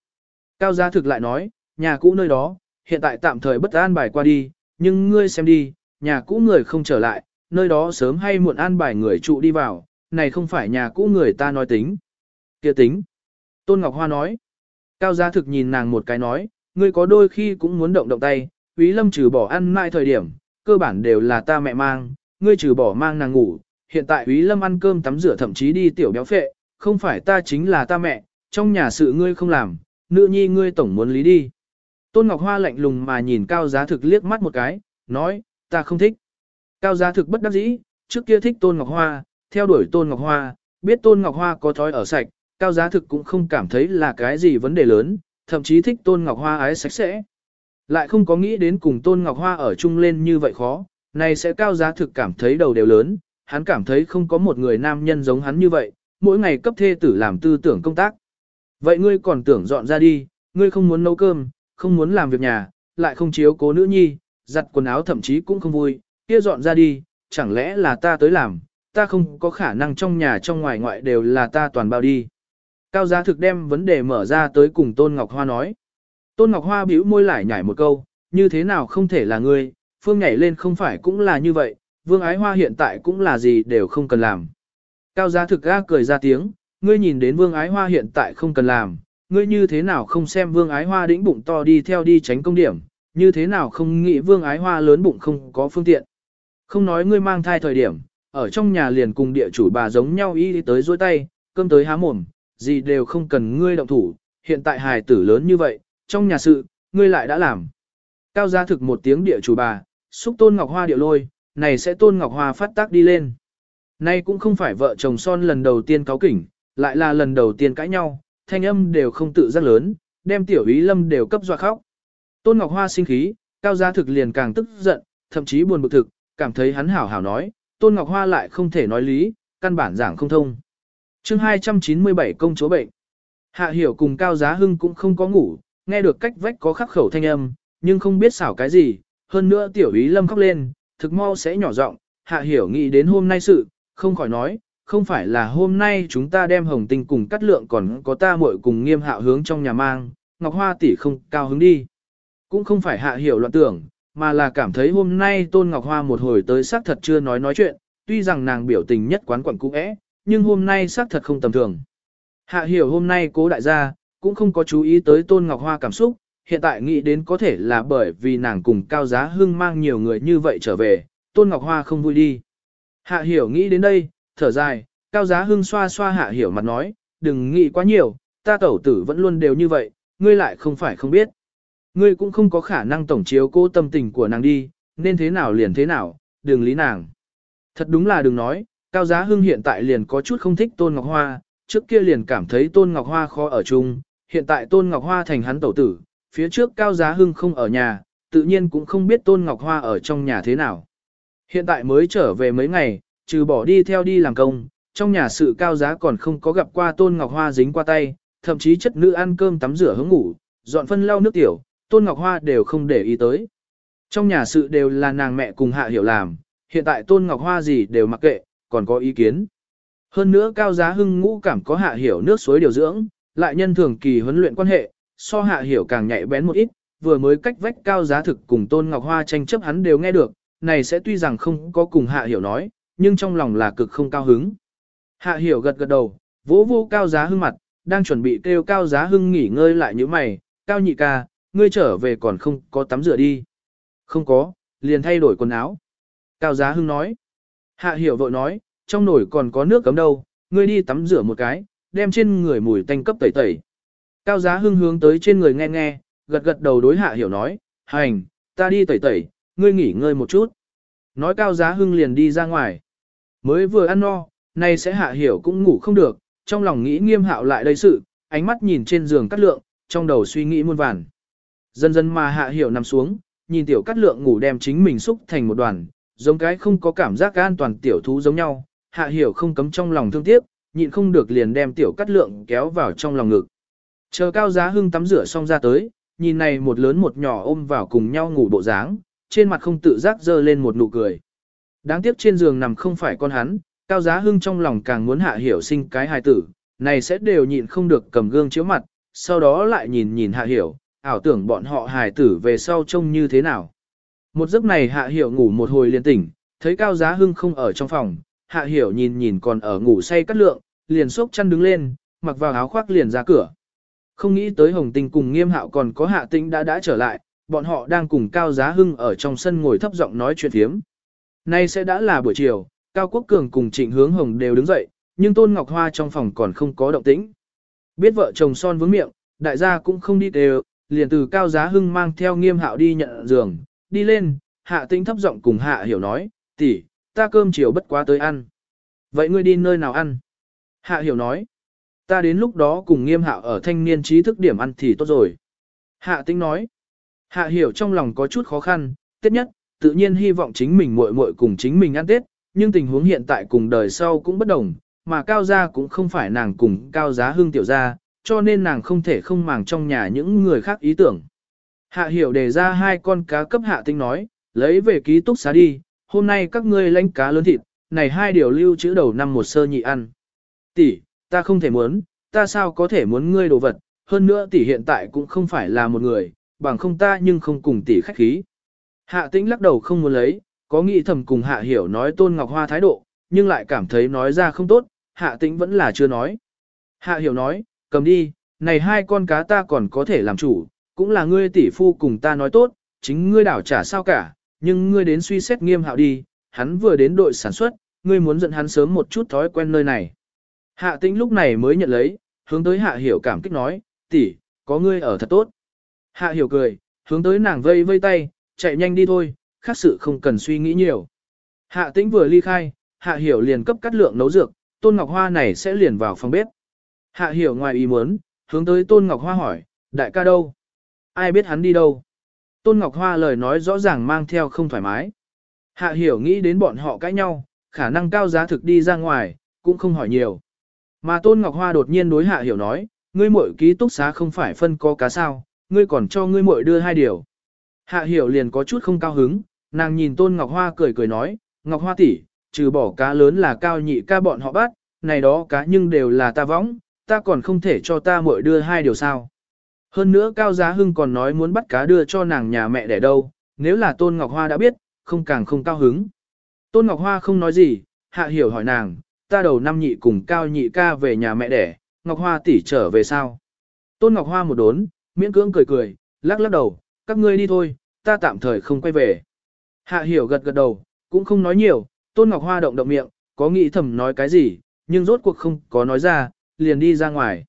Cao Gia thực lại nói, nhà cũ nơi đó, hiện tại tạm thời bất an bài qua đi, nhưng ngươi xem đi, nhà cũ người không trở lại, nơi đó sớm hay muộn an bài người trụ đi vào, này không phải nhà cũ người ta nói tính. kia tính. Tôn Ngọc Hoa nói. Cao Gia thực nhìn nàng một cái nói, ngươi có đôi khi cũng muốn động động tay, Quý Lâm trừ bỏ ăn mãi thời điểm, cơ bản đều là ta mẹ mang, ngươi trừ bỏ mang nàng ngủ, hiện tại Quý Lâm ăn cơm tắm rửa thậm chí đi tiểu béo phệ, không phải ta chính là ta mẹ, trong nhà sự ngươi không làm, nữ nhi ngươi tổng muốn lý đi. Tôn Ngọc Hoa lạnh lùng mà nhìn Cao Giá Thực liếc mắt một cái, nói, ta không thích. Cao Giá Thực bất đắc dĩ, trước kia thích Tôn Ngọc Hoa, theo đuổi Tôn Ngọc Hoa, biết Tôn Ngọc Hoa có thói ở sạch, Cao Giá Thực cũng không cảm thấy là cái gì vấn đề lớn, thậm chí thích Tôn Ngọc Hoa ái sạch sẽ. Lại không có nghĩ đến cùng Tôn Ngọc Hoa ở chung lên như vậy khó, này sẽ Cao Giá Thực cảm thấy đầu đều lớn, hắn cảm thấy không có một người nam nhân giống hắn như vậy, mỗi ngày cấp thê tử làm tư tưởng công tác. Vậy ngươi còn tưởng dọn ra đi, ngươi không muốn nấu cơm, không muốn làm việc nhà, lại không chiếu cố nữ nhi, giặt quần áo thậm chí cũng không vui, kia dọn ra đi, chẳng lẽ là ta tới làm, ta không có khả năng trong nhà trong ngoài ngoại đều là ta toàn bao đi. Cao giá thực đem vấn đề mở ra tới cùng Tôn Ngọc Hoa nói. Tôn Ngọc Hoa bĩu môi lại nhảy một câu, như thế nào không thể là ngươi, phương nhảy lên không phải cũng là như vậy, vương ái hoa hiện tại cũng là gì đều không cần làm. Cao giá thực ga cười ra tiếng, ngươi nhìn đến vương ái hoa hiện tại không cần làm, ngươi như thế nào không xem vương ái hoa đĩnh bụng to đi theo đi tránh công điểm, như thế nào không nghĩ vương ái hoa lớn bụng không có phương tiện. Không nói ngươi mang thai thời điểm, ở trong nhà liền cùng địa chủ bà giống nhau y đi tới dối tay, cơm tới há mồm, gì đều không cần ngươi động thủ, hiện tại hài tử lớn như vậy, trong nhà sự, ngươi lại đã làm. Cao gia thực một tiếng địa chủ bà, xúc tôn ngọc hoa điệu lôi, này sẽ tôn ngọc hoa phát tác đi lên. Nay cũng không phải vợ chồng son lần đầu tiên cáo kỉnh, lại là lần đầu tiên cãi nhau, thanh âm đều không tự giác lớn, đem tiểu ý lâm đều cấp dọa khóc. Tôn Ngọc Hoa sinh khí, cao gia thực liền càng tức giận, thậm chí buồn bực thực, cảm thấy hắn hảo hảo nói, Tôn Ngọc Hoa lại không thể nói lý, căn bản giảng không thông. chương 297 công chúa bệnh. Hạ hiểu cùng cao giá hưng cũng không có ngủ, nghe được cách vách có khắc khẩu thanh âm, nhưng không biết xảo cái gì, hơn nữa tiểu ý lâm khóc lên, thực mau sẽ nhỏ giọng hạ hiểu nghĩ đến hôm nay sự, không khỏi nói, không phải là hôm nay chúng ta đem hồng tinh cùng cắt lượng còn có ta muội cùng nghiêm hạo hướng trong nhà mang, Ngọc Hoa tỷ không cao hứng đi. Cũng không phải hạ hiểu loạn tưởng, mà là cảm thấy hôm nay Tôn Ngọc Hoa một hồi tới xác thật chưa nói nói chuyện, tuy rằng nàng biểu tình nhất quán quẩn cũ é, nhưng hôm nay xác thật không tầm thường. Hạ hiểu hôm nay cố đại gia, cũng không có chú ý tới Tôn Ngọc Hoa cảm xúc, hiện tại nghĩ đến có thể là bởi vì nàng cùng Cao Giá Hưng mang nhiều người như vậy trở về, Tôn Ngọc Hoa không vui đi. Hạ hiểu nghĩ đến đây, thở dài, Cao Giá Hưng xoa xoa hạ hiểu mặt nói, đừng nghĩ quá nhiều, ta tẩu tử vẫn luôn đều như vậy, ngươi lại không phải không biết. Ngươi cũng không có khả năng tổng chiếu cô tâm tình của nàng đi, nên thế nào liền thế nào, đừng lý nàng. Thật đúng là đừng nói, Cao Giá Hưng hiện tại liền có chút không thích Tôn Ngọc Hoa, trước kia liền cảm thấy Tôn Ngọc Hoa khó ở chung, hiện tại Tôn Ngọc Hoa thành hắn tẩu tử, phía trước Cao Giá Hưng không ở nhà, tự nhiên cũng không biết Tôn Ngọc Hoa ở trong nhà thế nào. Hiện tại mới trở về mấy ngày, trừ bỏ đi theo đi làm công, trong nhà sự cao giá còn không có gặp qua Tôn Ngọc Hoa dính qua tay, thậm chí chất nữ ăn cơm tắm rửa hứng ngủ, dọn phân lau nước tiểu, Tôn Ngọc Hoa đều không để ý tới. Trong nhà sự đều là nàng mẹ cùng hạ hiểu làm, hiện tại Tôn Ngọc Hoa gì đều mặc kệ, còn có ý kiến. Hơn nữa cao giá hưng ngũ cảm có hạ hiểu nước suối điều dưỡng, lại nhân thường kỳ huấn luyện quan hệ, so hạ hiểu càng nhạy bén một ít, vừa mới cách vách cao giá thực cùng Tôn Ngọc Hoa tranh chấp hắn đều nghe được, này sẽ tuy rằng không có cùng hạ hiểu nói, nhưng trong lòng là cực không cao hứng. Hạ hiểu gật gật đầu, vỗ vô cao giá hưng mặt, đang chuẩn bị kêu cao giá hưng nghỉ ngơi lại như mày, cao nhị ca, ngươi trở về còn không có tắm rửa đi. Không có, liền thay đổi quần áo. Cao giá hưng nói. Hạ hiểu vội nói, trong nồi còn có nước cấm đâu, ngươi đi tắm rửa một cái, đem trên người mùi tanh cấp tẩy tẩy. Cao giá hưng hướng tới trên người nghe nghe, gật gật đầu đối hạ hiểu nói, hành, ta đi tẩy tẩy, ngươi nghỉ ngơi một chút. Nói cao giá hưng liền đi ra ngoài. Mới vừa ăn no, nay sẽ hạ hiểu cũng ngủ không được, trong lòng nghĩ nghiêm hạo lại đây sự, ánh mắt nhìn trên giường cắt lượng, trong đầu suy nghĩ muôn vàn. Dần dần mà hạ hiểu nằm xuống, nhìn tiểu cắt lượng ngủ đem chính mình xúc thành một đoàn, giống cái không có cảm giác an toàn tiểu thú giống nhau, hạ hiểu không cấm trong lòng thương tiếc, nhịn không được liền đem tiểu cắt lượng kéo vào trong lòng ngực. Chờ cao giá hưng tắm rửa xong ra tới, nhìn này một lớn một nhỏ ôm vào cùng nhau ngủ bộ dáng, trên mặt không tự giác dơ lên một nụ cười. Đáng tiếc trên giường nằm không phải con hắn, cao giá hưng trong lòng càng muốn hạ hiểu sinh cái hài tử, này sẽ đều nhịn không được cầm gương chiếu mặt, sau đó lại nhìn nhìn hạ hiểu, ảo tưởng bọn họ hài tử về sau trông như thế nào. Một giấc này hạ hiểu ngủ một hồi liền tỉnh, thấy cao giá hưng không ở trong phòng, hạ hiểu nhìn nhìn còn ở ngủ say cắt lượng, liền sốc chăn đứng lên, mặc vào áo khoác liền ra cửa. Không nghĩ tới hồng Tinh cùng nghiêm hạo còn có hạ tĩnh đã đã trở lại, bọn họ đang cùng cao giá hưng ở trong sân ngồi thấp giọng nói chuyện phiếm. Nay sẽ đã là buổi chiều, Cao Quốc Cường cùng Trịnh Hướng Hồng đều đứng dậy, nhưng Tôn Ngọc Hoa trong phòng còn không có động tĩnh. Biết vợ chồng son vướng miệng, đại gia cũng không đi đều, liền từ Cao Giá Hưng mang theo nghiêm hạo đi nhận giường, đi lên, hạ tĩnh thấp giọng cùng hạ hiểu nói, tỷ, ta cơm chiều bất quá tới ăn. Vậy ngươi đi nơi nào ăn? Hạ hiểu nói, ta đến lúc đó cùng nghiêm hạo ở thanh niên trí thức điểm ăn thì tốt rồi. Hạ tĩnh nói, hạ hiểu trong lòng có chút khó khăn, tiết nhất, tự nhiên hy vọng chính mình muội muội cùng chính mình ăn tết, nhưng tình huống hiện tại cùng đời sau cũng bất đồng, mà cao gia cũng không phải nàng cùng cao giá hương tiểu gia, cho nên nàng không thể không màng trong nhà những người khác ý tưởng. Hạ hiểu đề ra hai con cá cấp hạ tinh nói, lấy về ký túc xá đi, hôm nay các ngươi lãnh cá lớn thịt, này hai điều lưu chữ đầu năm một sơ nhị ăn. Tỷ, ta không thể muốn, ta sao có thể muốn ngươi đồ vật, hơn nữa tỷ hiện tại cũng không phải là một người, bằng không ta nhưng không cùng tỷ khách khí. Hạ tĩnh lắc đầu không muốn lấy, có nghĩ thầm cùng hạ hiểu nói tôn ngọc hoa thái độ, nhưng lại cảm thấy nói ra không tốt, hạ tĩnh vẫn là chưa nói. Hạ hiểu nói, cầm đi, này hai con cá ta còn có thể làm chủ, cũng là ngươi tỷ phu cùng ta nói tốt, chính ngươi đảo trả sao cả, nhưng ngươi đến suy xét nghiêm hạo đi, hắn vừa đến đội sản xuất, ngươi muốn dẫn hắn sớm một chút thói quen nơi này. Hạ tĩnh lúc này mới nhận lấy, hướng tới hạ hiểu cảm kích nói, tỷ, có ngươi ở thật tốt. Hạ hiểu cười, hướng tới nàng vây vây tay, chạy nhanh đi thôi, khác sự không cần suy nghĩ nhiều. Hạ tĩnh vừa ly khai, hạ hiểu liền cấp cắt lượng nấu dược, tôn ngọc hoa này sẽ liền vào phòng bếp. Hạ hiểu ngoài ý muốn, hướng tới tôn ngọc hoa hỏi, đại ca đâu? Ai biết hắn đi đâu? Tôn ngọc hoa lời nói rõ ràng mang theo không thoải mái. Hạ hiểu nghĩ đến bọn họ cãi nhau, khả năng cao giá thực đi ra ngoài, cũng không hỏi nhiều. Mà tôn ngọc hoa đột nhiên đối hạ hiểu nói, ngươi muội ký túc xá không phải phân có cá sao, ngươi còn cho ngươi muội đưa hai điều. Hạ hiểu liền có chút không cao hứng, nàng nhìn Tôn Ngọc Hoa cười cười nói, Ngọc Hoa tỷ, trừ bỏ cá lớn là cao nhị ca bọn họ bắt, này đó cá nhưng đều là ta võng, ta còn không thể cho ta muội đưa hai điều sao. Hơn nữa Cao Giá Hưng còn nói muốn bắt cá đưa cho nàng nhà mẹ để đâu, nếu là Tôn Ngọc Hoa đã biết, không càng không cao hứng. Tôn Ngọc Hoa không nói gì, hạ hiểu hỏi nàng, ta đầu năm nhị cùng Cao nhị ca về nhà mẹ đẻ, Ngọc Hoa tỷ trở về sao? Tôn Ngọc Hoa một đốn, miễn cưỡng cười cười, lắc lắc đầu, các ngươi đi thôi, ta tạm thời không quay về. Hạ hiểu gật gật đầu, cũng không nói nhiều, Tôn Ngọc Hoa động động miệng, có nghĩ thầm nói cái gì, nhưng rốt cuộc không có nói ra, liền đi ra ngoài.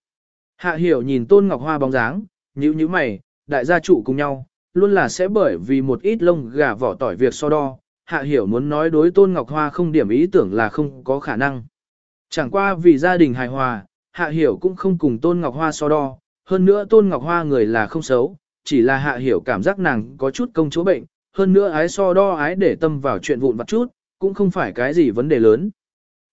Hạ hiểu nhìn Tôn Ngọc Hoa bóng dáng, nhíu nhíu mày, đại gia chủ cùng nhau, luôn là sẽ bởi vì một ít lông gà vỏ tỏi việc so đo. Hạ hiểu muốn nói đối Tôn Ngọc Hoa không điểm ý tưởng là không có khả năng. Chẳng qua vì gia đình hài hòa, Hạ hiểu cũng không cùng Tôn Ngọc Hoa so đo, hơn nữa Tôn Ngọc Hoa người là không xấu, chỉ là hạ hiểu cảm giác nàng có chút công chúa bệnh, hơn nữa ái so đo ái để tâm vào chuyện vụn vặt chút, cũng không phải cái gì vấn đề lớn.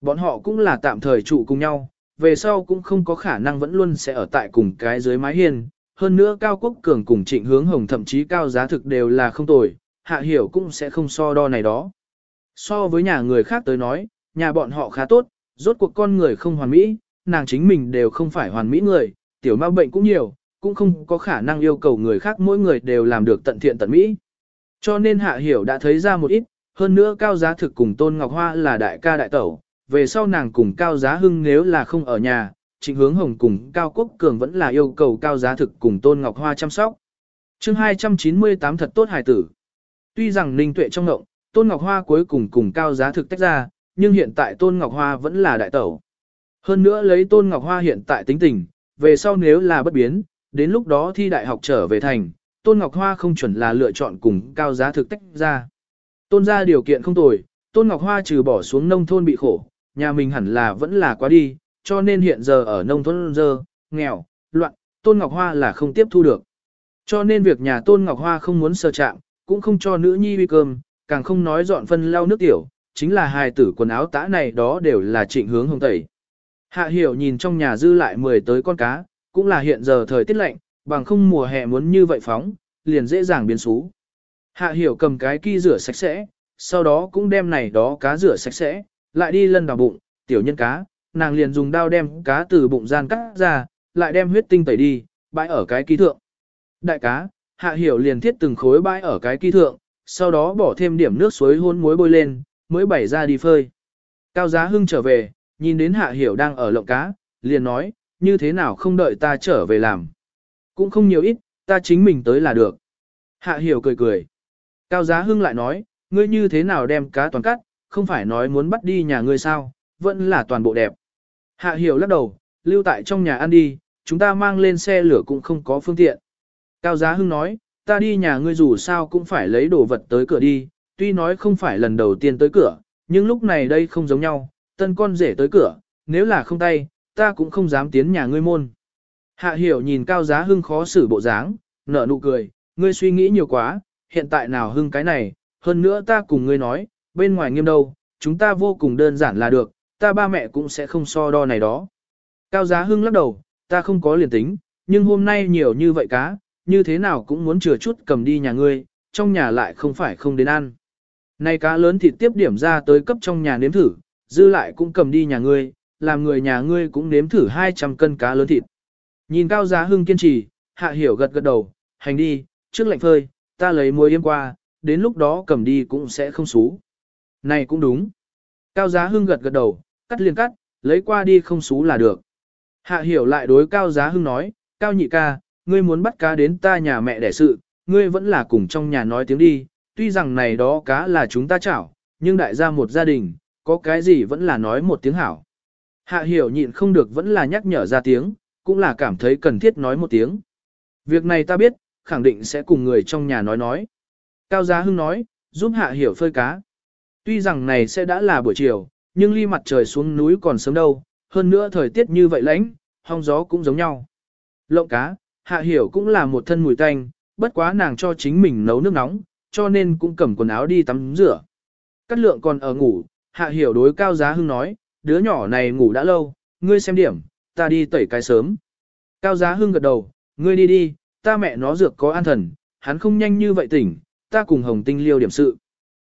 Bọn họ cũng là tạm thời trụ cùng nhau, về sau cũng không có khả năng vẫn luôn sẽ ở tại cùng cái dưới mái hiên. Hơn nữa Cao Quốc Cường cùng Trịnh Hướng Hồng thậm chí cao giá thực đều là không tồi, hạ hiểu cũng sẽ không so đo này đó. So với nhà người khác tới nói, nhà bọn họ khá tốt, rốt cuộc con người không hoàn mỹ, nàng chính mình đều không phải hoàn mỹ người, tiểu ma bệnh cũng nhiều, cũng không có khả năng yêu cầu người khác mỗi người đều làm được tận thiện tận mỹ. Cho nên Hạ Hiểu đã thấy ra một ít, hơn nữa Cao Giá Thực cùng Tôn Ngọc Hoa là đại ca đại tẩu, về sau nàng cùng Cao Giá Hưng nếu là không ở nhà, Trịnh Hướng Hồng cùng Cao Quốc Cường vẫn là yêu cầu Cao Giá Thực cùng Tôn Ngọc Hoa chăm sóc. chương 298 thật tốt hài tử. Tuy rằng Ninh Tuệ trong ngộng, Tôn Ngọc Hoa cuối cùng cùng Cao Giá Thực tách ra, nhưng hiện tại Tôn Ngọc Hoa vẫn là đại tẩu. Hơn nữa lấy Tôn Ngọc Hoa hiện tại tính tình, về sau nếu là bất biến, đến lúc đó thi đại học trở về thành, Tôn Ngọc Hoa không chuẩn là lựa chọn cùng cao giá thực tách ra. Tôn ra điều kiện không tồi, Tôn Ngọc Hoa trừ bỏ xuống nông thôn bị khổ, nhà mình hẳn là vẫn là quá đi, cho nên hiện giờ ở nông thôn dơ, nghèo, loạn, Tôn Ngọc Hoa là không tiếp thu được. Cho nên việc nhà Tôn Ngọc Hoa không muốn sơ chạm, cũng không cho nữ nhi uy cơm, càng không nói dọn phân lau nước tiểu, chính là hài tử quần áo tã này đó đều là trịnh hướng hồng tẩy. Hạ hiểu nhìn trong nhà dư lại 10 tới con cá, cũng là hiện giờ thời tiết lạnh, bằng không mùa hè muốn như vậy phóng, liền dễ dàng biến xú. Hạ hiểu cầm cái kia rửa sạch sẽ, sau đó cũng đem này đó cá rửa sạch sẽ, lại đi lân vào bụng, tiểu nhân cá, nàng liền dùng dao đem cá từ bụng gian cắt ra, lại đem huyết tinh tẩy đi, bãi ở cái ký thượng. Đại cá, hạ hiểu liền thiết từng khối bãi ở cái ký thượng, sau đó bỏ thêm điểm nước suối hôn muối bôi lên, mới bày ra đi phơi. Cao giá hưng trở về, nhìn đến hạ hiểu đang ở lộng cá, liền nói, như thế nào không đợi ta trở về làm. Cũng không nhiều ít, ta chính mình tới là được. Hạ hiểu cười cười. Cao giá hưng lại nói, ngươi như thế nào đem cá toàn cắt, không phải nói muốn bắt đi nhà ngươi sao, vẫn là toàn bộ đẹp. Hạ hiểu lắc đầu, lưu tại trong nhà ăn đi, chúng ta mang lên xe lửa cũng không có phương tiện. Cao giá hưng nói, ta đi nhà ngươi dù sao cũng phải lấy đồ vật tới cửa đi, tuy nói không phải lần đầu tiên tới cửa, nhưng lúc này đây không giống nhau, tân con rể tới cửa, nếu là không tay, ta cũng không dám tiến nhà ngươi môn. Hạ hiểu nhìn cao giá hưng khó xử bộ dáng, nở nụ cười, ngươi suy nghĩ nhiều quá, hiện tại nào hưng cái này, hơn nữa ta cùng ngươi nói, bên ngoài nghiêm đâu, chúng ta vô cùng đơn giản là được, ta ba mẹ cũng sẽ không so đo này đó. Cao giá hưng lắc đầu, ta không có liền tính, nhưng hôm nay nhiều như vậy cá, như thế nào cũng muốn chừa chút cầm đi nhà ngươi, trong nhà lại không phải không đến ăn. nay cá lớn thịt tiếp điểm ra tới cấp trong nhà nếm thử, dư lại cũng cầm đi nhà ngươi, làm người nhà ngươi cũng nếm thử 200 cân cá lớn thịt. Nhìn cao giá hưng kiên trì, hạ hiểu gật gật đầu, hành đi, trước lạnh phơi, ta lấy muối yêm qua, đến lúc đó cầm đi cũng sẽ không xú. Này cũng đúng. Cao giá hưng gật gật đầu, cắt liền cắt, lấy qua đi không xú là được. Hạ hiểu lại đối cao giá hưng nói, cao nhị ca, ngươi muốn bắt cá đến ta nhà mẹ đẻ sự, ngươi vẫn là cùng trong nhà nói tiếng đi, tuy rằng này đó cá là chúng ta chảo, nhưng đại gia một gia đình, có cái gì vẫn là nói một tiếng hảo. Hạ hiểu nhịn không được vẫn là nhắc nhở ra tiếng, cũng là cảm thấy cần thiết nói một tiếng. Việc này ta biết, khẳng định sẽ cùng người trong nhà nói nói. Cao Giá Hưng nói, giúp Hạ hiểu phơi cá. Tuy rằng này sẽ đã là buổi chiều, nhưng ly mặt trời xuống núi còn sớm đâu, hơn nữa thời tiết như vậy lạnh, hong gió cũng giống nhau. Lộng cá, Hạ hiểu cũng là một thân mùi tanh, bất quá nàng cho chính mình nấu nước nóng, cho nên cũng cầm quần áo đi tắm rửa. Cát lượng còn ở ngủ, Hạ hiểu đối Cao Giá Hưng nói, đứa nhỏ này ngủ đã lâu, ngươi xem điểm, ta đi tẩy cái sớm. Cao Giá Hưng gật đầu, ngươi đi đi, ta mẹ nó dược có an thần, hắn không nhanh như vậy tỉnh, ta cùng Hồng Tinh liêu điểm sự.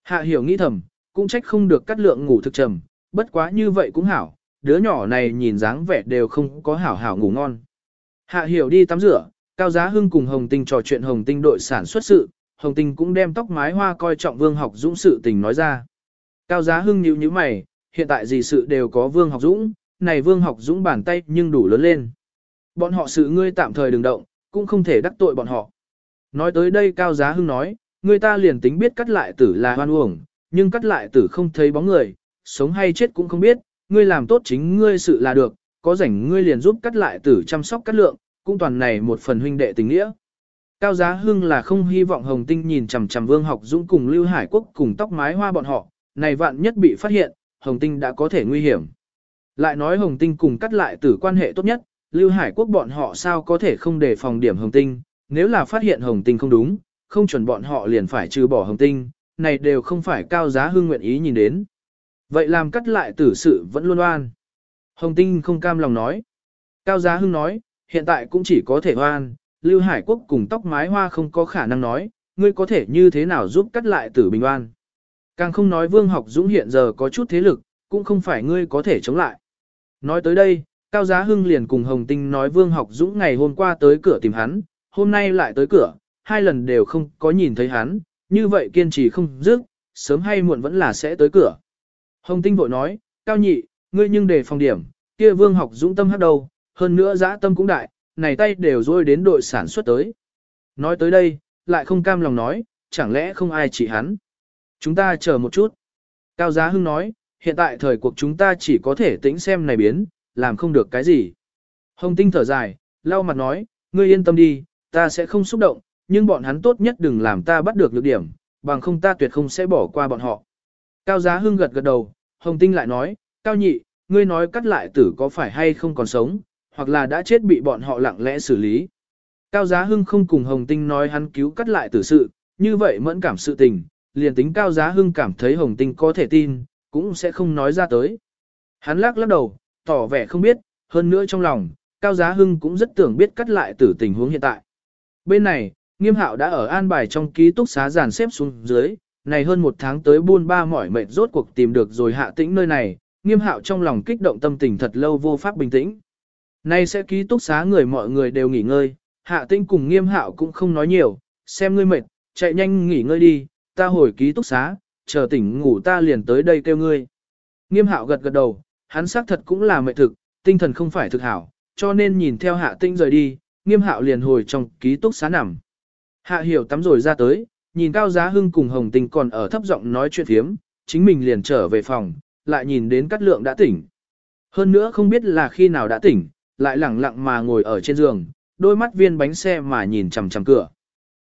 Hạ hiểu nghĩ thầm, cũng trách không được cắt lượng ngủ thực trầm, bất quá như vậy cũng hảo, đứa nhỏ này nhìn dáng vẻ đều không có hảo hảo ngủ ngon. Hạ hiểu đi tắm rửa, Cao Giá Hưng cùng Hồng Tinh trò chuyện Hồng Tinh đội sản xuất sự, Hồng Tinh cũng đem tóc mái hoa coi trọng Vương Học Dũng sự tình nói ra. Cao Giá Hưng nhíu nhíu mày, hiện tại gì sự đều có Vương Học Dũng, này Vương Học Dũng bàn tay nhưng đủ lớn lên. Bọn họ sự ngươi tạm thời đừng động, cũng không thể đắc tội bọn họ. Nói tới đây Cao Giá Hưng nói, người ta liền tính biết cắt lại tử là hoan uổng, nhưng cắt lại tử không thấy bóng người, sống hay chết cũng không biết, ngươi làm tốt chính ngươi sự là được, có rảnh ngươi liền giúp cắt lại tử chăm sóc cắt lượng, cũng toàn này một phần huynh đệ tình nghĩa. Cao Giá Hưng là không hy vọng Hồng Tinh nhìn chằm chằm Vương Học Dũng cùng Lưu Hải Quốc cùng tóc mái hoa bọn họ, này vạn nhất bị phát hiện, Hồng Tinh đã có thể nguy hiểm. Lại nói Hồng Tinh cùng cắt lại tử quan hệ tốt nhất, Lưu Hải Quốc bọn họ sao có thể không đề phòng điểm Hồng Tinh, nếu là phát hiện Hồng Tinh không đúng, không chuẩn bọn họ liền phải trừ bỏ Hồng Tinh, này đều không phải cao giá hưng nguyện ý nhìn đến. Vậy làm cắt lại tử sự vẫn luôn oan. Hồng Tinh không cam lòng nói. Cao giá hưng nói, hiện tại cũng chỉ có thể oan, Lưu Hải Quốc cùng tóc mái hoa không có khả năng nói, ngươi có thể như thế nào giúp cắt lại tử bình oan. Càng không nói Vương Học Dũng hiện giờ có chút thế lực, cũng không phải ngươi có thể chống lại. Nói tới đây, Cao Giá Hưng liền cùng Hồng Tinh nói Vương Học Dũng ngày hôm qua tới cửa tìm hắn, hôm nay lại tới cửa, hai lần đều không có nhìn thấy hắn, như vậy kiên trì không dứt, sớm hay muộn vẫn là sẽ tới cửa. Hồng Tinh vội nói, Cao Nhị, ngươi nhưng để phòng điểm, kia Vương Học Dũng tâm hắc đầu, hơn nữa dã tâm cũng đại, này tay đều rôi đến đội sản xuất tới. Nói tới đây, lại không cam lòng nói, chẳng lẽ không ai chỉ hắn. Chúng ta chờ một chút. Cao Giá Hưng nói, hiện tại thời cuộc chúng ta chỉ có thể tĩnh xem này biến, làm không được cái gì. Hồng Tinh thở dài, lau mặt nói, ngươi yên tâm đi, ta sẽ không xúc động, nhưng bọn hắn tốt nhất đừng làm ta bắt được lược điểm, bằng không ta tuyệt không sẽ bỏ qua bọn họ. Cao Giá Hưng gật gật đầu, Hồng Tinh lại nói, cao nhị, ngươi nói cắt lại tử có phải hay không còn sống, hoặc là đã chết bị bọn họ lặng lẽ xử lý. Cao Giá Hưng không cùng Hồng Tinh nói hắn cứu cắt lại tử sự, như vậy mẫn cảm sự tình, liền tính Cao Giá Hưng cảm thấy Hồng Tinh có thể tin, cũng sẽ không nói ra tới. Hắn lắc lắc đầu, tỏ vẻ không biết, hơn nữa trong lòng, Cao Giá Hưng cũng rất tưởng biết cắt lại tử tình huống hiện tại. Bên này, Nghiêm Hạo đã ở an bài trong ký túc xá giàn xếp xuống dưới, này hơn một tháng tới buôn ba mỏi mệt rốt cuộc tìm được rồi hạ tĩnh nơi này, Nghiêm Hạo trong lòng kích động tâm tình thật lâu vô pháp bình tĩnh. Nay sẽ ký túc xá người mọi người đều nghỉ ngơi, hạ tĩnh cùng Nghiêm Hạo cũng không nói nhiều, xem ngươi mệt, chạy nhanh nghỉ ngơi đi, ta hồi ký túc xá, chờ tỉnh ngủ ta liền tới đây kêu ngươi. Nghiêm Hạo gật gật đầu, hắn xác thật cũng là mệt thực, tinh thần không phải thực hảo, cho nên nhìn theo hạ tĩnh rời đi, Nghiêm Hạo liền hồi trong ký túc xá nằm. Hạ hiểu tắm rồi ra tới, nhìn Cao Giá Hưng cùng Hồng Tình còn ở thấp giọng nói chuyện phiếm, chính mình liền trở về phòng, lại nhìn đến Cát Lượng đã tỉnh. Hơn nữa không biết là khi nào đã tỉnh, lại lẳng lặng mà ngồi ở trên giường, đôi mắt viên bánh xe mà nhìn chằm chằm cửa.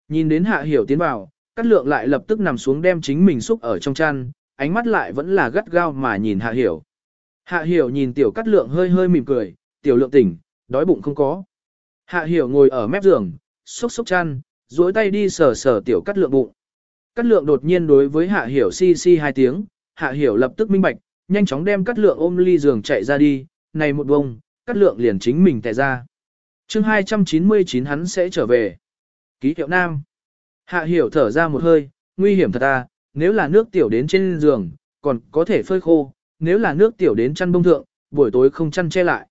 Nhìn đến Hạ Hiểu tiến vào, Cát Lượng lại lập tức nằm xuống đem chính mình xúc ở trong chăn, ánh mắt lại vẫn là gắt gao mà nhìn Hạ Hiểu. Hạ Hiểu nhìn Tiểu Cát Lượng hơi hơi mỉm cười, Tiểu Lượng tỉnh, đói bụng không có. Hạ Hiểu ngồi ở mép giường, xúc xúc chăn, duỗi tay đi sờ sờ Tiểu cắt Lượng bụng. Cắt Lượng đột nhiên đối với Hạ Hiểu si si hai tiếng, Hạ Hiểu lập tức minh bạch, nhanh chóng đem cắt Lượng ôm ly giường chạy ra đi, này một bông, cắt Lượng liền chính mình tè ra. chương 299 hắn sẽ trở về. Ký hiệu nam. Hạ Hiểu thở ra một hơi, nguy hiểm thật à, nếu là nước tiểu đến trên giường, còn có thể phơi khô, nếu là nước tiểu đến chăn bông thượng, buổi tối không chăn che lại.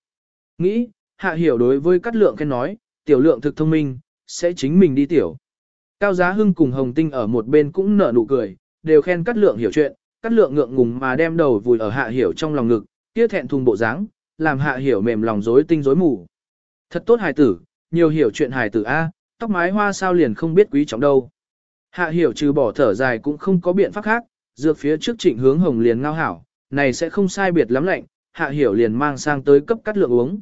Nghĩ, Hạ Hiểu đối với cắt Lượng khen nói, tiểu lượng thực thông minh, sẽ chính mình đi tiểu. Cao Giá Hưng cùng Hồng Tinh ở một bên cũng nở nụ cười, đều khen Cát Lượng hiểu chuyện, Cát Lượng ngượng ngùng mà đem đầu vùi ở Hạ Hiểu trong lòng ngực, kia thẹn thùng bộ dáng, làm Hạ Hiểu mềm lòng rối tinh rối mù. Thật tốt hài tử, nhiều hiểu chuyện hài tử a, tóc mái hoa sao liền không biết quý trọng đâu. Hạ Hiểu trừ bỏ thở dài cũng không có biện pháp khác, dược phía trước Trịnh Hướng Hồng liền ngao hảo, này sẽ không sai biệt lắm lạnh, Hạ Hiểu liền mang sang tới cấp Cát Lượng uống.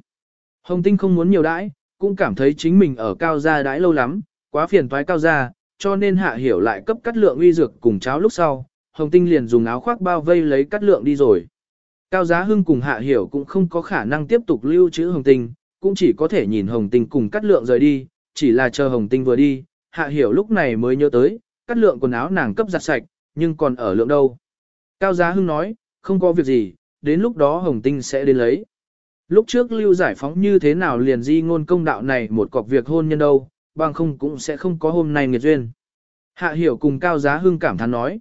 Hồng Tinh không muốn nhiều đãi, cũng cảm thấy chính mình ở cao gia đãi lâu lắm, quá phiền toái cao gia, cho nên hạ hiểu lại cấp cắt lượng uy dược cùng cháo lúc sau, Hồng Tinh liền dùng áo khoác bao vây lấy cắt lượng đi rồi. Cao Giá Hưng cùng Hạ Hiểu cũng không có khả năng tiếp tục lưu trữ Hồng Tinh, cũng chỉ có thể nhìn Hồng Tinh cùng cắt lượng rời đi, chỉ là chờ Hồng Tinh vừa đi, Hạ Hiểu lúc này mới nhớ tới, cắt lượng quần áo nàng cấp giặt sạch, nhưng còn ở lượng đâu. Cao Giá Hưng nói, không có việc gì, đến lúc đó Hồng Tinh sẽ đến lấy. Lúc trước lưu giải phóng như thế nào liền di ngôn công đạo này một cọc việc hôn nhân đâu, bằng không cũng sẽ không có hôm nay nghiệt duyên. Hạ hiểu cùng Cao Giá Hưng cảm thán nói.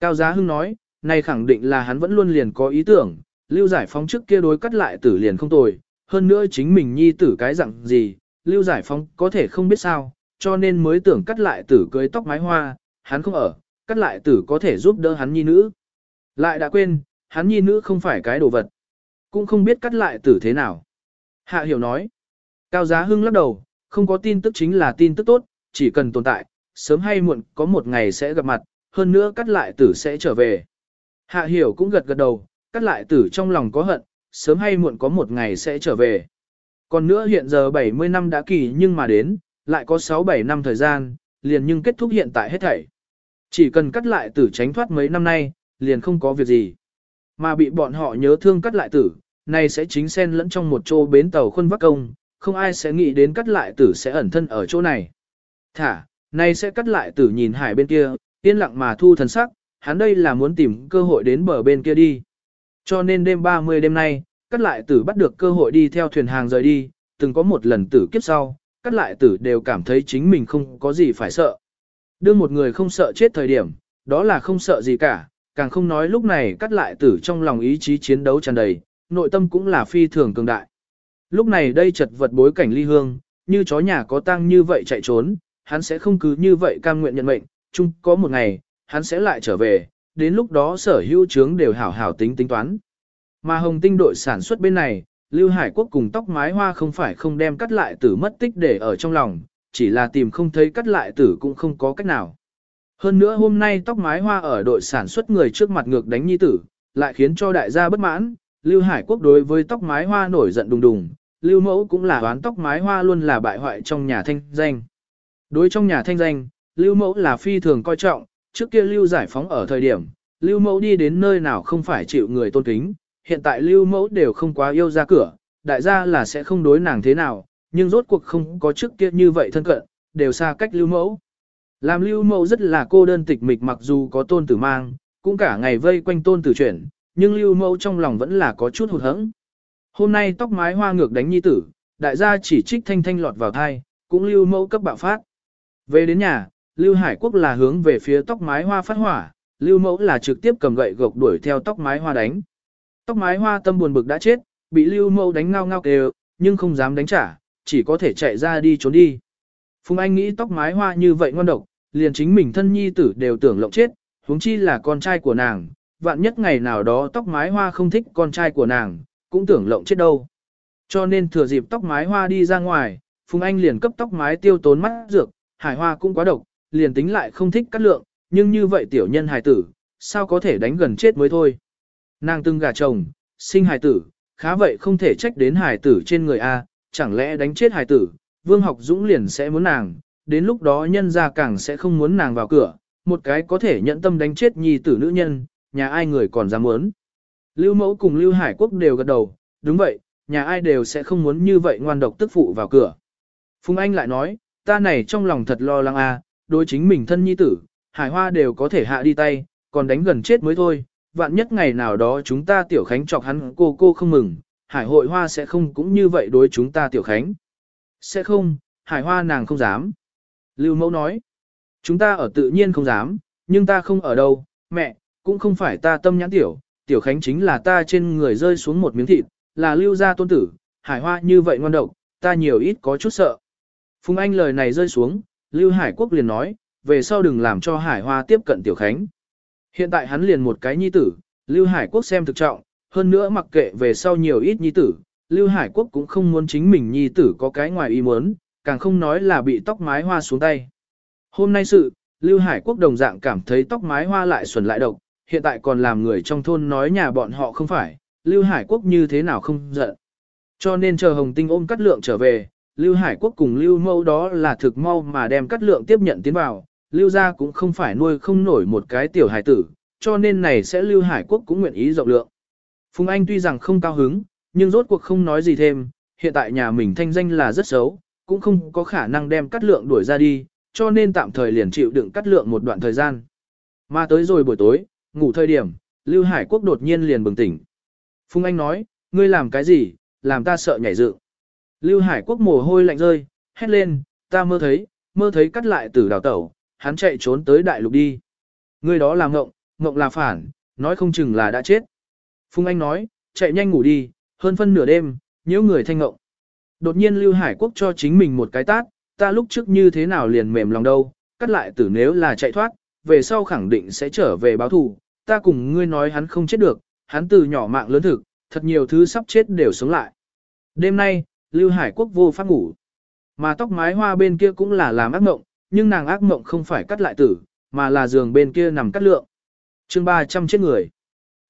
Cao Giá Hưng nói, này khẳng định là hắn vẫn luôn liền có ý tưởng, lưu giải phóng trước kia đối cắt lại tử liền không tồi, hơn nữa chính mình nhi tử cái dạng gì, lưu giải phóng có thể không biết sao, cho nên mới tưởng cắt lại tử cưới tóc mái hoa, hắn không ở, cắt lại tử có thể giúp đỡ hắn nhi nữ. Lại đã quên, hắn nhi nữ không phải cái đồ vật. Cũng không biết cắt lại tử thế nào. Hạ hiểu nói. Cao Giá Hưng lắc đầu, không có tin tức chính là tin tức tốt, chỉ cần tồn tại, sớm hay muộn có một ngày sẽ gặp mặt, hơn nữa cắt lại tử sẽ trở về. Hạ hiểu cũng gật gật đầu, cắt lại tử trong lòng có hận, sớm hay muộn có một ngày sẽ trở về. Còn nữa hiện giờ 70 năm đã kỳ nhưng mà đến, lại có 6-7 năm thời gian, liền nhưng kết thúc hiện tại hết thảy. Chỉ cần cắt lại tử tránh thoát mấy năm nay, liền không có việc gì. Mà bị bọn họ nhớ thương cắt lại tử, này sẽ chính xen lẫn trong một chỗ bến tàu khuân vác công, không ai sẽ nghĩ đến cắt lại tử sẽ ẩn thân ở chỗ này. Thả, này sẽ cắt lại tử nhìn hải bên kia, yên lặng mà thu thần sắc, hắn đây là muốn tìm cơ hội đến bờ bên kia đi. Cho nên đêm 30 đêm nay, cắt lại tử bắt được cơ hội đi theo thuyền hàng rời đi, từng có một lần tử kiếp sau, cắt lại tử đều cảm thấy chính mình không có gì phải sợ. Đưa một người không sợ chết thời điểm, đó là không sợ gì cả, càng không nói lúc này cắt lại tử trong lòng ý chí chiến đấu tràn đầy, nội tâm cũng là phi thường cường đại. Lúc này đây chật vật bối cảnh ly hương, như chó nhà có tang như vậy chạy trốn, hắn sẽ không cứ như vậy cam nguyện nhận mệnh, chung có một ngày, hắn sẽ lại trở về, đến lúc đó sở hữu trướng đều hảo hảo tính tính toán. Mà hồng tinh đội sản xuất bên này, Lưu Hải Quốc cùng tóc mái hoa không phải không đem cắt lại tử mất tích để ở trong lòng, chỉ là tìm không thấy cắt lại tử cũng không có cách nào. Hơn nữa hôm nay tóc mái hoa ở đội sản xuất người trước mặt ngược đánh nhi tử, lại khiến cho đại gia bất mãn, Lưu Hải Quốc đối với tóc mái hoa nổi giận đùng đùng, Lưu Mẫu cũng là đoán tóc mái hoa luôn là bại hoại trong nhà thanh danh. Đối trong nhà thanh danh, Lưu Mẫu là phi thường coi trọng, trước kia Lưu giải phóng ở thời điểm, Lưu Mẫu đi đến nơi nào không phải chịu người tôn kính, hiện tại lưu mẫu đều không quá yêu ra cửa, đại gia là sẽ không đối nàng thế nào, nhưng rốt cuộc không có trước kia như vậy thân cận, đều xa cách lưu mẫu. Làm lưu mẫu rất là cô đơn tịch mịch mặc dù có tôn tử mang, cũng cả ngày vây quanh tôn tử chuyển, nhưng lưu mẫu trong lòng vẫn là có chút hụt hẫng. Hôm nay tóc mái hoa ngược đánh nhi tử, đại gia chỉ trích thanh thanh lọt vào thai, cũng lưu mẫu cấp bạo phát. Về đến nhà, lưu hải quốc là hướng về phía tóc mái hoa phát hỏa, lưu mẫu là trực tiếp cầm gậy gộc đuổi theo tóc mái hoa đánh. Tóc mái hoa tâm buồn bực đã chết, bị lưu mẫu đánh ngao ngao kêu, nhưng không dám đánh trả, chỉ có thể chạy ra đi trốn đi. Phùng Anh nghĩ tóc mái hoa như vậy ngon độc, liền chính mình thân nhi tử đều tưởng lộng chết, huống chi là con trai của nàng, vạn nhất ngày nào đó tóc mái hoa không thích con trai của nàng, cũng tưởng lộng chết đâu. Cho nên thừa dịp tóc mái hoa đi ra ngoài, Phùng Anh liền cấp tóc mái tiêu tốn mắt dược, hải hoa cũng quá độc, liền tính lại không thích cắt lượng, nhưng như vậy tiểu nhân hài tử, sao có thể đánh gần chết mới thôi. Nàng từng gà chồng, sinh hài tử, khá vậy không thể trách đến hài tử trên người A, chẳng lẽ đánh chết hài tử, Vương Học Dũng liền sẽ muốn nàng, đến lúc đó nhân ra càng sẽ không muốn nàng vào cửa, một cái có thể nhận tâm đánh chết nhi tử nữ nhân, nhà ai người còn dám muốn. Lưu Mẫu cùng Lưu Hải Quốc đều gật đầu, đúng vậy, nhà ai đều sẽ không muốn như vậy ngoan độc tức phụ vào cửa. Phùng Anh lại nói, ta này trong lòng thật lo lắng a, đối chính mình thân nhi tử, Hải Hoa đều có thể hạ đi tay, còn đánh gần chết mới thôi, vạn nhất ngày nào đó chúng ta tiểu khánh chọc hắn cô cô không mừng, Hải hội hoa sẽ không cũng như vậy đối chúng ta tiểu khánh. Sẽ không, Hải Hoa nàng không dám. Lưu Mẫu nói, chúng ta ở tự nhiên không dám, nhưng ta không ở đâu, mẹ, cũng không phải ta tâm nhãn tiểu, tiểu khánh chính là ta trên người rơi xuống một miếng thịt, là lưu gia tôn tử, hải hoa như vậy ngoan độc, ta nhiều ít có chút sợ. Phùng Anh lời này rơi xuống, Lưu Hải Quốc liền nói, về sau đừng làm cho hải hoa tiếp cận tiểu khánh. Hiện tại hắn liền một cái nhi tử, Lưu Hải Quốc xem thực trọng, hơn nữa mặc kệ về sau nhiều ít nhi tử, Lưu Hải Quốc cũng không muốn chính mình nhi tử có cái ngoài ý muốn, càng không nói là bị tóc mái hoa xuống tay. Hôm nay sự, Lưu Hải Quốc đồng dạng cảm thấy tóc mái hoa lại xuẩn lại độc, hiện tại còn làm người trong thôn nói nhà bọn họ không phải, Lưu Hải Quốc như thế nào không giận. Cho nên chờ Hồng Tinh ôm cắt lượng trở về, Lưu Hải Quốc cùng Lưu Mâu đó là thực mau mà đem cắt lượng tiếp nhận tiến vào, Lưu gia cũng không phải nuôi không nổi một cái tiểu hải tử, cho nên này sẽ Lưu Hải Quốc cũng nguyện ý rộng lượng. Phùng Anh tuy rằng không cao hứng, nhưng rốt cuộc không nói gì thêm, hiện tại nhà mình thanh danh là rất xấu, cũng không có khả năng đem cắt lượng đuổi ra đi, cho nên tạm thời liền chịu đựng cắt lượng một đoạn thời gian. Mà tới rồi buổi tối, ngủ thời điểm, Lưu Hải Quốc đột nhiên liền bừng tỉnh. Phùng Anh nói, ngươi làm cái gì, làm ta sợ nhảy dựng. Lưu Hải Quốc mồ hôi lạnh rơi, hét lên, ta mơ thấy, mơ thấy cắt lại tử đào tẩu, hắn chạy trốn tới đại lục đi. Ngươi đó là ngộng, ngộng là phản, nói không chừng là đã chết. Phùng Anh nói, chạy nhanh ngủ đi, hơn phân nửa đêm, nhớ người thanh ngộng. Đột nhiên Lưu Hải Quốc cho chính mình một cái tát, ta lúc trước như thế nào liền mềm lòng đâu, cắt lại tử nếu là chạy thoát, về sau khẳng định sẽ trở về báo thù, ta cùng ngươi nói hắn không chết được, hắn từ nhỏ mạng lớn thực, thật nhiều thứ sắp chết đều sống lại. Đêm nay, Lưu Hải Quốc vô pháp ngủ. Mà tóc mái hoa bên kia cũng là làm ác mộng, nhưng nàng ác mộng không phải cắt lại tử, mà là giường bên kia nằm cắt lượng. chương 300 chết người.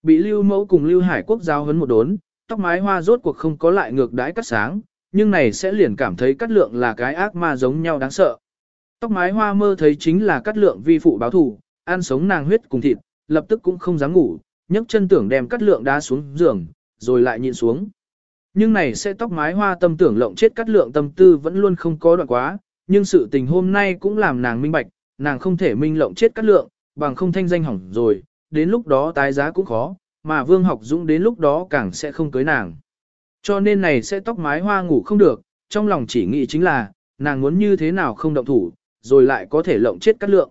Bị Lưu Mẫu cùng Lưu Hải Quốc giao hấn một đốn, tóc mái hoa rốt cuộc không có lại ngược đãi cắt sáng, nhưng này sẽ liền cảm thấy cắt lượng là cái ác ma giống nhau đáng sợ. Tóc mái hoa mơ thấy chính là cắt lượng vi phụ báo thù, ăn sống nàng huyết cùng thịt, lập tức cũng không dám ngủ, nhấc chân tưởng đem cắt lượng đá xuống giường, rồi lại nhịn xuống. Nhưng này sẽ tóc mái hoa tâm tưởng lộng chết cắt lượng tâm tư vẫn luôn không có đoạn quá, nhưng sự tình hôm nay cũng làm nàng minh bạch, nàng không thể minh lộng chết cắt lượng, bằng không thanh danh hỏng rồi, đến lúc đó tái giá cũng khó, mà vương học dũng đến lúc đó càng sẽ không cưới nàng. Cho nên này sẽ tóc mái hoa ngủ không được, trong lòng chỉ nghĩ chính là, nàng muốn như thế nào không động thủ, rồi lại có thể lộng chết cắt lượng.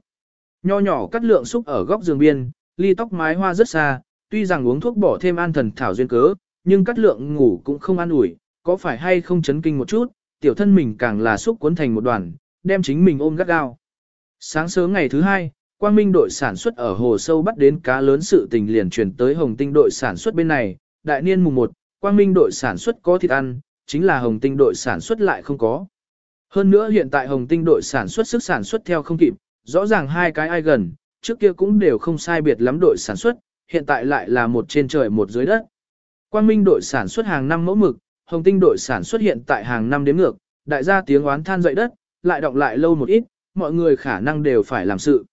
Nho nhỏ cắt lượng xúc ở góc giường biên, ly tóc mái hoa rất xa, tuy rằng uống thuốc bỏ thêm an thần thảo duyên cớ, nhưng cắt lượng ngủ cũng không an ủi, có phải hay không chấn kinh một chút, tiểu thân mình càng là xúc cuốn thành một đoàn, đem chính mình ôm gắt gao. Sáng sớm ngày thứ hai, Quang Minh đội sản xuất ở hồ sâu bắt đến cá lớn sự tình liền chuyển tới Hồng Tinh đội sản xuất bên này, đại niên mùng 1, Quang Minh đội sản xuất có thịt ăn, chính là Hồng Tinh đội sản xuất lại không có. Hơn nữa hiện tại Hồng Tinh đội sản xuất sức sản xuất theo không kịp, rõ ràng hai cái ai gần, trước kia cũng đều không sai biệt lắm đội sản xuất, hiện tại lại là một trên trời một dưới đất. Quang Minh đội sản xuất hàng năm mẫu mực, Hồng Tinh đội sản xuất hiện tại hàng năm đếm ngược, đại gia tiếng oán than dậy đất, lại động lại lâu một ít, mọi người khả năng đều phải làm sự.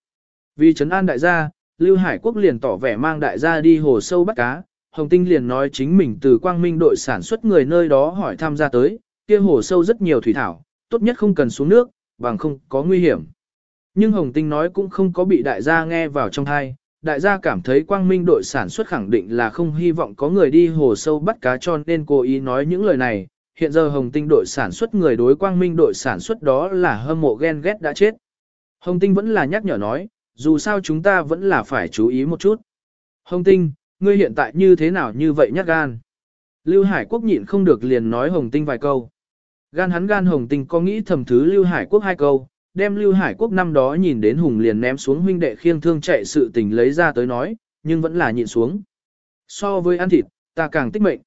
Vì trấn an đại gia, Lưu Hải Quốc liền tỏ vẻ mang đại gia đi hồ sâu bắt cá, Hồng Tinh liền nói chính mình từ quang minh đội sản xuất người nơi đó hỏi tham gia tới, kia hồ sâu rất nhiều thủy thảo, tốt nhất không cần xuống nước, bằng không có nguy hiểm. Nhưng Hồng Tinh nói cũng không có bị đại gia nghe vào trong thai, đại gia cảm thấy quang minh đội sản xuất khẳng định là không hy vọng có người đi hồ sâu bắt cá cho nên cố ý nói những lời này. Hiện giờ Hồng Tinh đội sản xuất người đối quang minh đội sản xuất đó là hâm mộ ghen ghét đã chết. Hồng Tinh vẫn là nhắc nhở nói, dù sao chúng ta vẫn là phải chú ý một chút. Hồng Tinh, ngươi hiện tại như thế nào như vậy nhát gan? Lưu Hải Quốc nhịn không được liền nói Hồng Tinh vài câu. Gan hắn gan Hồng Tinh có nghĩ thầm thứ Lưu Hải Quốc hai câu, đem Lưu Hải Quốc năm đó nhìn đến Hùng liền ném xuống huynh đệ khiêng thương chạy sự tình lấy ra tới nói, nhưng vẫn là nhịn xuống. So với ăn thịt, ta càng tích mệnh.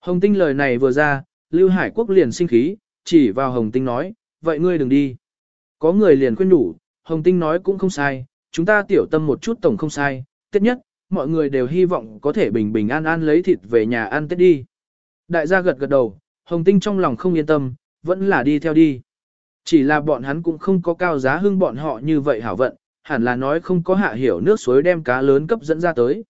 Hồng Tinh lời này vừa ra, Lưu Hải Quốc liền sinh khí, chỉ vào Hồng Tinh nói, vậy ngươi đừng đi. Có người liền khuyên nhủ, Hồng Tinh nói cũng không sai, chúng ta tiểu tâm một chút tổng không sai, tiết nhất, mọi người đều hy vọng có thể bình bình an an lấy thịt về nhà ăn tết đi. Đại gia gật gật đầu, Hồng Tinh trong lòng không yên tâm, vẫn là đi theo đi. Chỉ là bọn hắn cũng không có cao giá hưng bọn họ như vậy hảo vận, hẳn là nói không có hạ hiểu nước suối đem cá lớn cấp dẫn ra tới.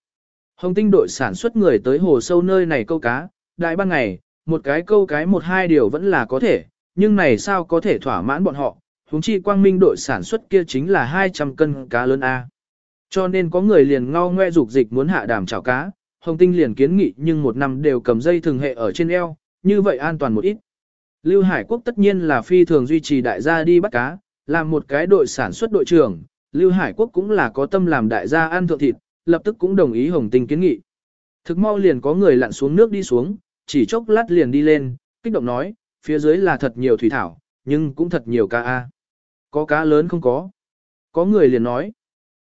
Hồng tinh đội sản xuất người tới hồ sâu nơi này câu cá, đại ban ngày, một cái câu cái một hai điều vẫn là có thể, nhưng này sao có thể thỏa mãn bọn họ, huống chi quang minh đội sản xuất kia chính là 200 cân cá lớn A. Cho nên có người liền ngao ngoe dục dịch muốn hạ đàm chảo cá, Hồng Tinh liền kiến nghị nhưng một năm đều cầm dây thường hệ ở trên eo, như vậy an toàn một ít. Lưu Hải Quốc tất nhiên là phi thường duy trì đại gia đi bắt cá, làm một cái đội sản xuất đội trưởng, Lưu Hải Quốc cũng là có tâm làm đại gia ăn thượng thịt, lập tức cũng đồng ý Hồng Tinh kiến nghị. Thực mau liền có người lặn xuống nước đi xuống, chỉ chốc lát liền đi lên, kích động nói, phía dưới là thật nhiều thủy thảo, nhưng cũng thật nhiều cá a. Có cá lớn không có. Có người liền nói,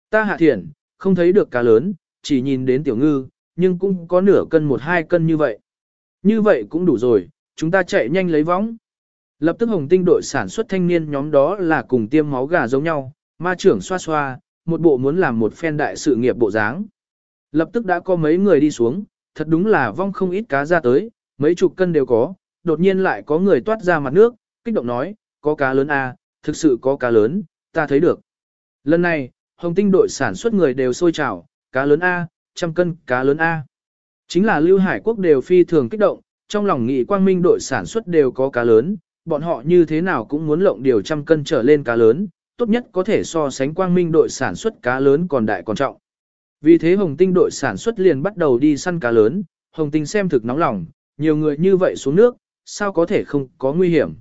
ta hạ thiển, không thấy được cá lớn, chỉ nhìn đến tiểu ngư, nhưng cũng có nửa cân một hai cân như vậy. Như vậy cũng đủ rồi, chúng ta chạy nhanh lấy võng. Lập tức hồng tinh đội sản xuất thanh niên nhóm đó là cùng tiêm máu gà giống nhau, ma trưởng xoa xoa, một bộ muốn làm một phen đại sự nghiệp bộ dáng. Lập tức đã có mấy người đi xuống, thật đúng là vong không ít cá ra tới, mấy chục cân đều có, đột nhiên lại có người toát ra mặt nước, kích động nói, có cá lớn a, à, thực sự có cá lớn, ta thấy được. Lần này, hồng tinh đội sản xuất người đều sôi trào, cá lớn A, trăm cân cá lớn A. Chính là Lưu Hải Quốc đều phi thường kích động, trong lòng nghị quang minh đội sản xuất đều có cá lớn, bọn họ như thế nào cũng muốn lộng điều trăm cân trở lên cá lớn, tốt nhất có thể so sánh quang minh đội sản xuất cá lớn còn đại còn trọng. Vì thế Hồng Tinh đội sản xuất liền bắt đầu đi săn cá lớn, Hồng Tinh xem thực nóng lòng, nhiều người như vậy xuống nước, sao có thể không có nguy hiểm.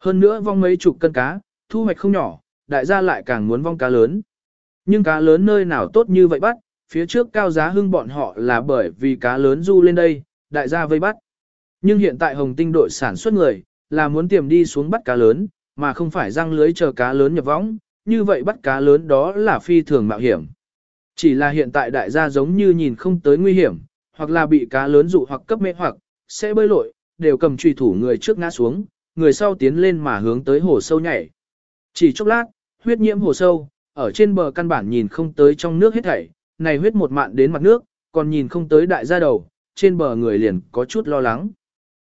Hơn nữa vong mấy chục cân cá, thu hoạch không nhỏ, đại gia lại càng muốn vong cá lớn. Nhưng cá lớn nơi nào tốt như vậy bắt, phía trước cao giá hưng bọn họ là bởi vì cá lớn du lên đây, đại gia vây bắt. Nhưng hiện tại hồng tinh đội sản xuất người, là muốn tiềm đi xuống bắt cá lớn, mà không phải răng lưới chờ cá lớn nhập võng, như vậy bắt cá lớn đó là phi thường mạo hiểm. Chỉ là hiện tại đại gia giống như nhìn không tới nguy hiểm, hoặc là bị cá lớn dụ hoặc cấp mê hoặc, sẽ bơi lội, đều cầm truy thủ người trước ngã xuống, người sau tiến lên mà hướng tới hồ sâu nhảy. Chỉ chốc lát, huyết nhiễm hồ sâu, ở trên bờ căn bản nhìn không tới trong nước hết thảy, này huyết một mạn đến mặt nước, còn nhìn không tới đại gia đầu, trên bờ người liền có chút lo lắng.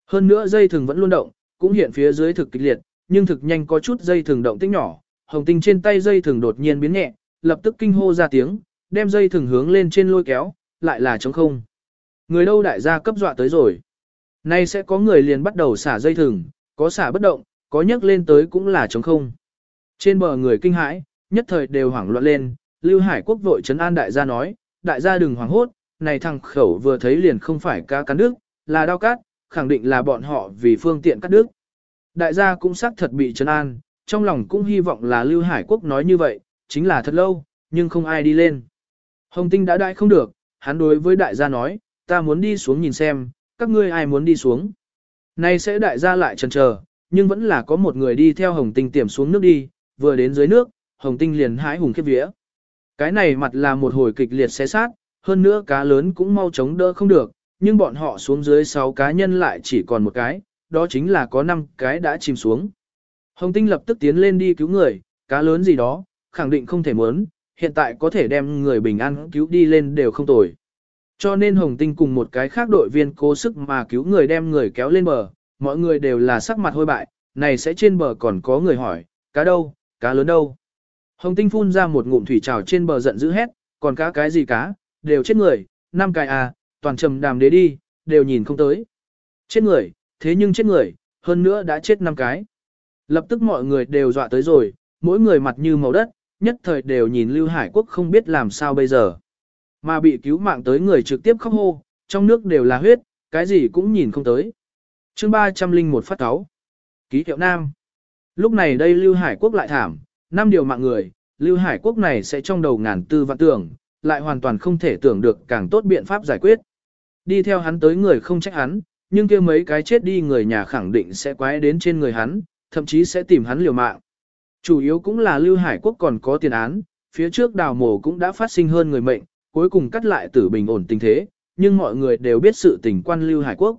Hơn nữa dây thừng vẫn luôn động, cũng hiện phía dưới thực kịch liệt, nhưng thực nhanh có chút dây thừng động tích nhỏ, hồng tinh trên tay dây thừng đột nhiên biến nhẹ, lập tức kinh hô ra tiếng, đem dây thừng hướng lên trên lôi kéo, lại là trống không. Người đâu đại gia cấp dọa tới rồi. Nay sẽ có người liền bắt đầu xả dây thừng, có xả bất động, có nhấc lên tới cũng là trống không. Trên bờ người kinh hãi, nhất thời đều hoảng loạn lên, Lưu Hải Quốc vội trấn an đại gia nói, đại gia đừng hoảng hốt, này thằng khẩu vừa thấy liền không phải cá cắn nước, là đau cát, khẳng định là bọn họ vì phương tiện cắt đứt. Đại gia cũng xác thật bị trấn an, trong lòng cũng hy vọng là Lưu Hải Quốc nói như vậy, chính là thật lâu, nhưng không ai đi lên. Hồng Tinh đã đại không được, hắn đối với đại gia nói, ta muốn đi xuống nhìn xem, các ngươi ai muốn đi xuống. Nay sẽ đại gia lại chần chờ, nhưng vẫn là có một người đi theo Hồng Tinh tiềm xuống nước đi, vừa đến dưới nước, Hồng Tinh liền hãi hùng khiếp vía. Cái này mặt là một hồi kịch liệt xé sát, hơn nữa cá lớn cũng mau chống đỡ không được, nhưng bọn họ xuống dưới 6 cá nhân lại chỉ còn một cái, đó chính là có 5 cái đã chìm xuống. Hồng Tinh lập tức tiến lên đi cứu người, cá lớn gì đó, khẳng định không thể muốn, hiện tại có thể đem người bình an cứu đi lên đều không tồi. Cho nên Hồng Tinh cùng một cái khác đội viên cố sức mà cứu người đem người kéo lên bờ, mọi người đều là sắc mặt hôi bại, này sẽ trên bờ còn có người hỏi, cá đâu, cá lớn đâu. Hồng Tinh phun ra một ngụm thủy trào trên bờ giận dữ hét, còn cá cái gì cá, đều chết người, năm cái à, toàn trầm đàm đế đi, đều nhìn không tới. Chết người, thế nhưng chết người, hơn nữa đã chết năm cái. Lập tức mọi người đều dọa tới rồi, mỗi người mặt như màu đất, nhất thời đều nhìn Lưu Hải Quốc không biết làm sao bây giờ. Mà bị cứu mạng tới người trực tiếp khóc hô, trong nước đều là huyết, cái gì cũng nhìn không tới. chương 301 phát cáo. Ký hiệu Nam. Lúc này đây Lưu Hải Quốc lại thảm, năm điều mạng người, Lưu Hải Quốc này sẽ trong đầu ngàn tư vạn tưởng, lại hoàn toàn không thể tưởng được càng tốt biện pháp giải quyết. Đi theo hắn tới người không trách hắn, nhưng kia mấy cái chết đi người nhà khẳng định sẽ quái đến trên người hắn, thậm chí sẽ tìm hắn liều mạng. Chủ yếu cũng là Lưu Hải Quốc còn có tiền án, phía trước đào mổ cũng đã phát sinh hơn người mệnh, cuối cùng cắt lại tử bình ổn tình thế, nhưng mọi người đều biết sự tình quan Lưu Hải Quốc.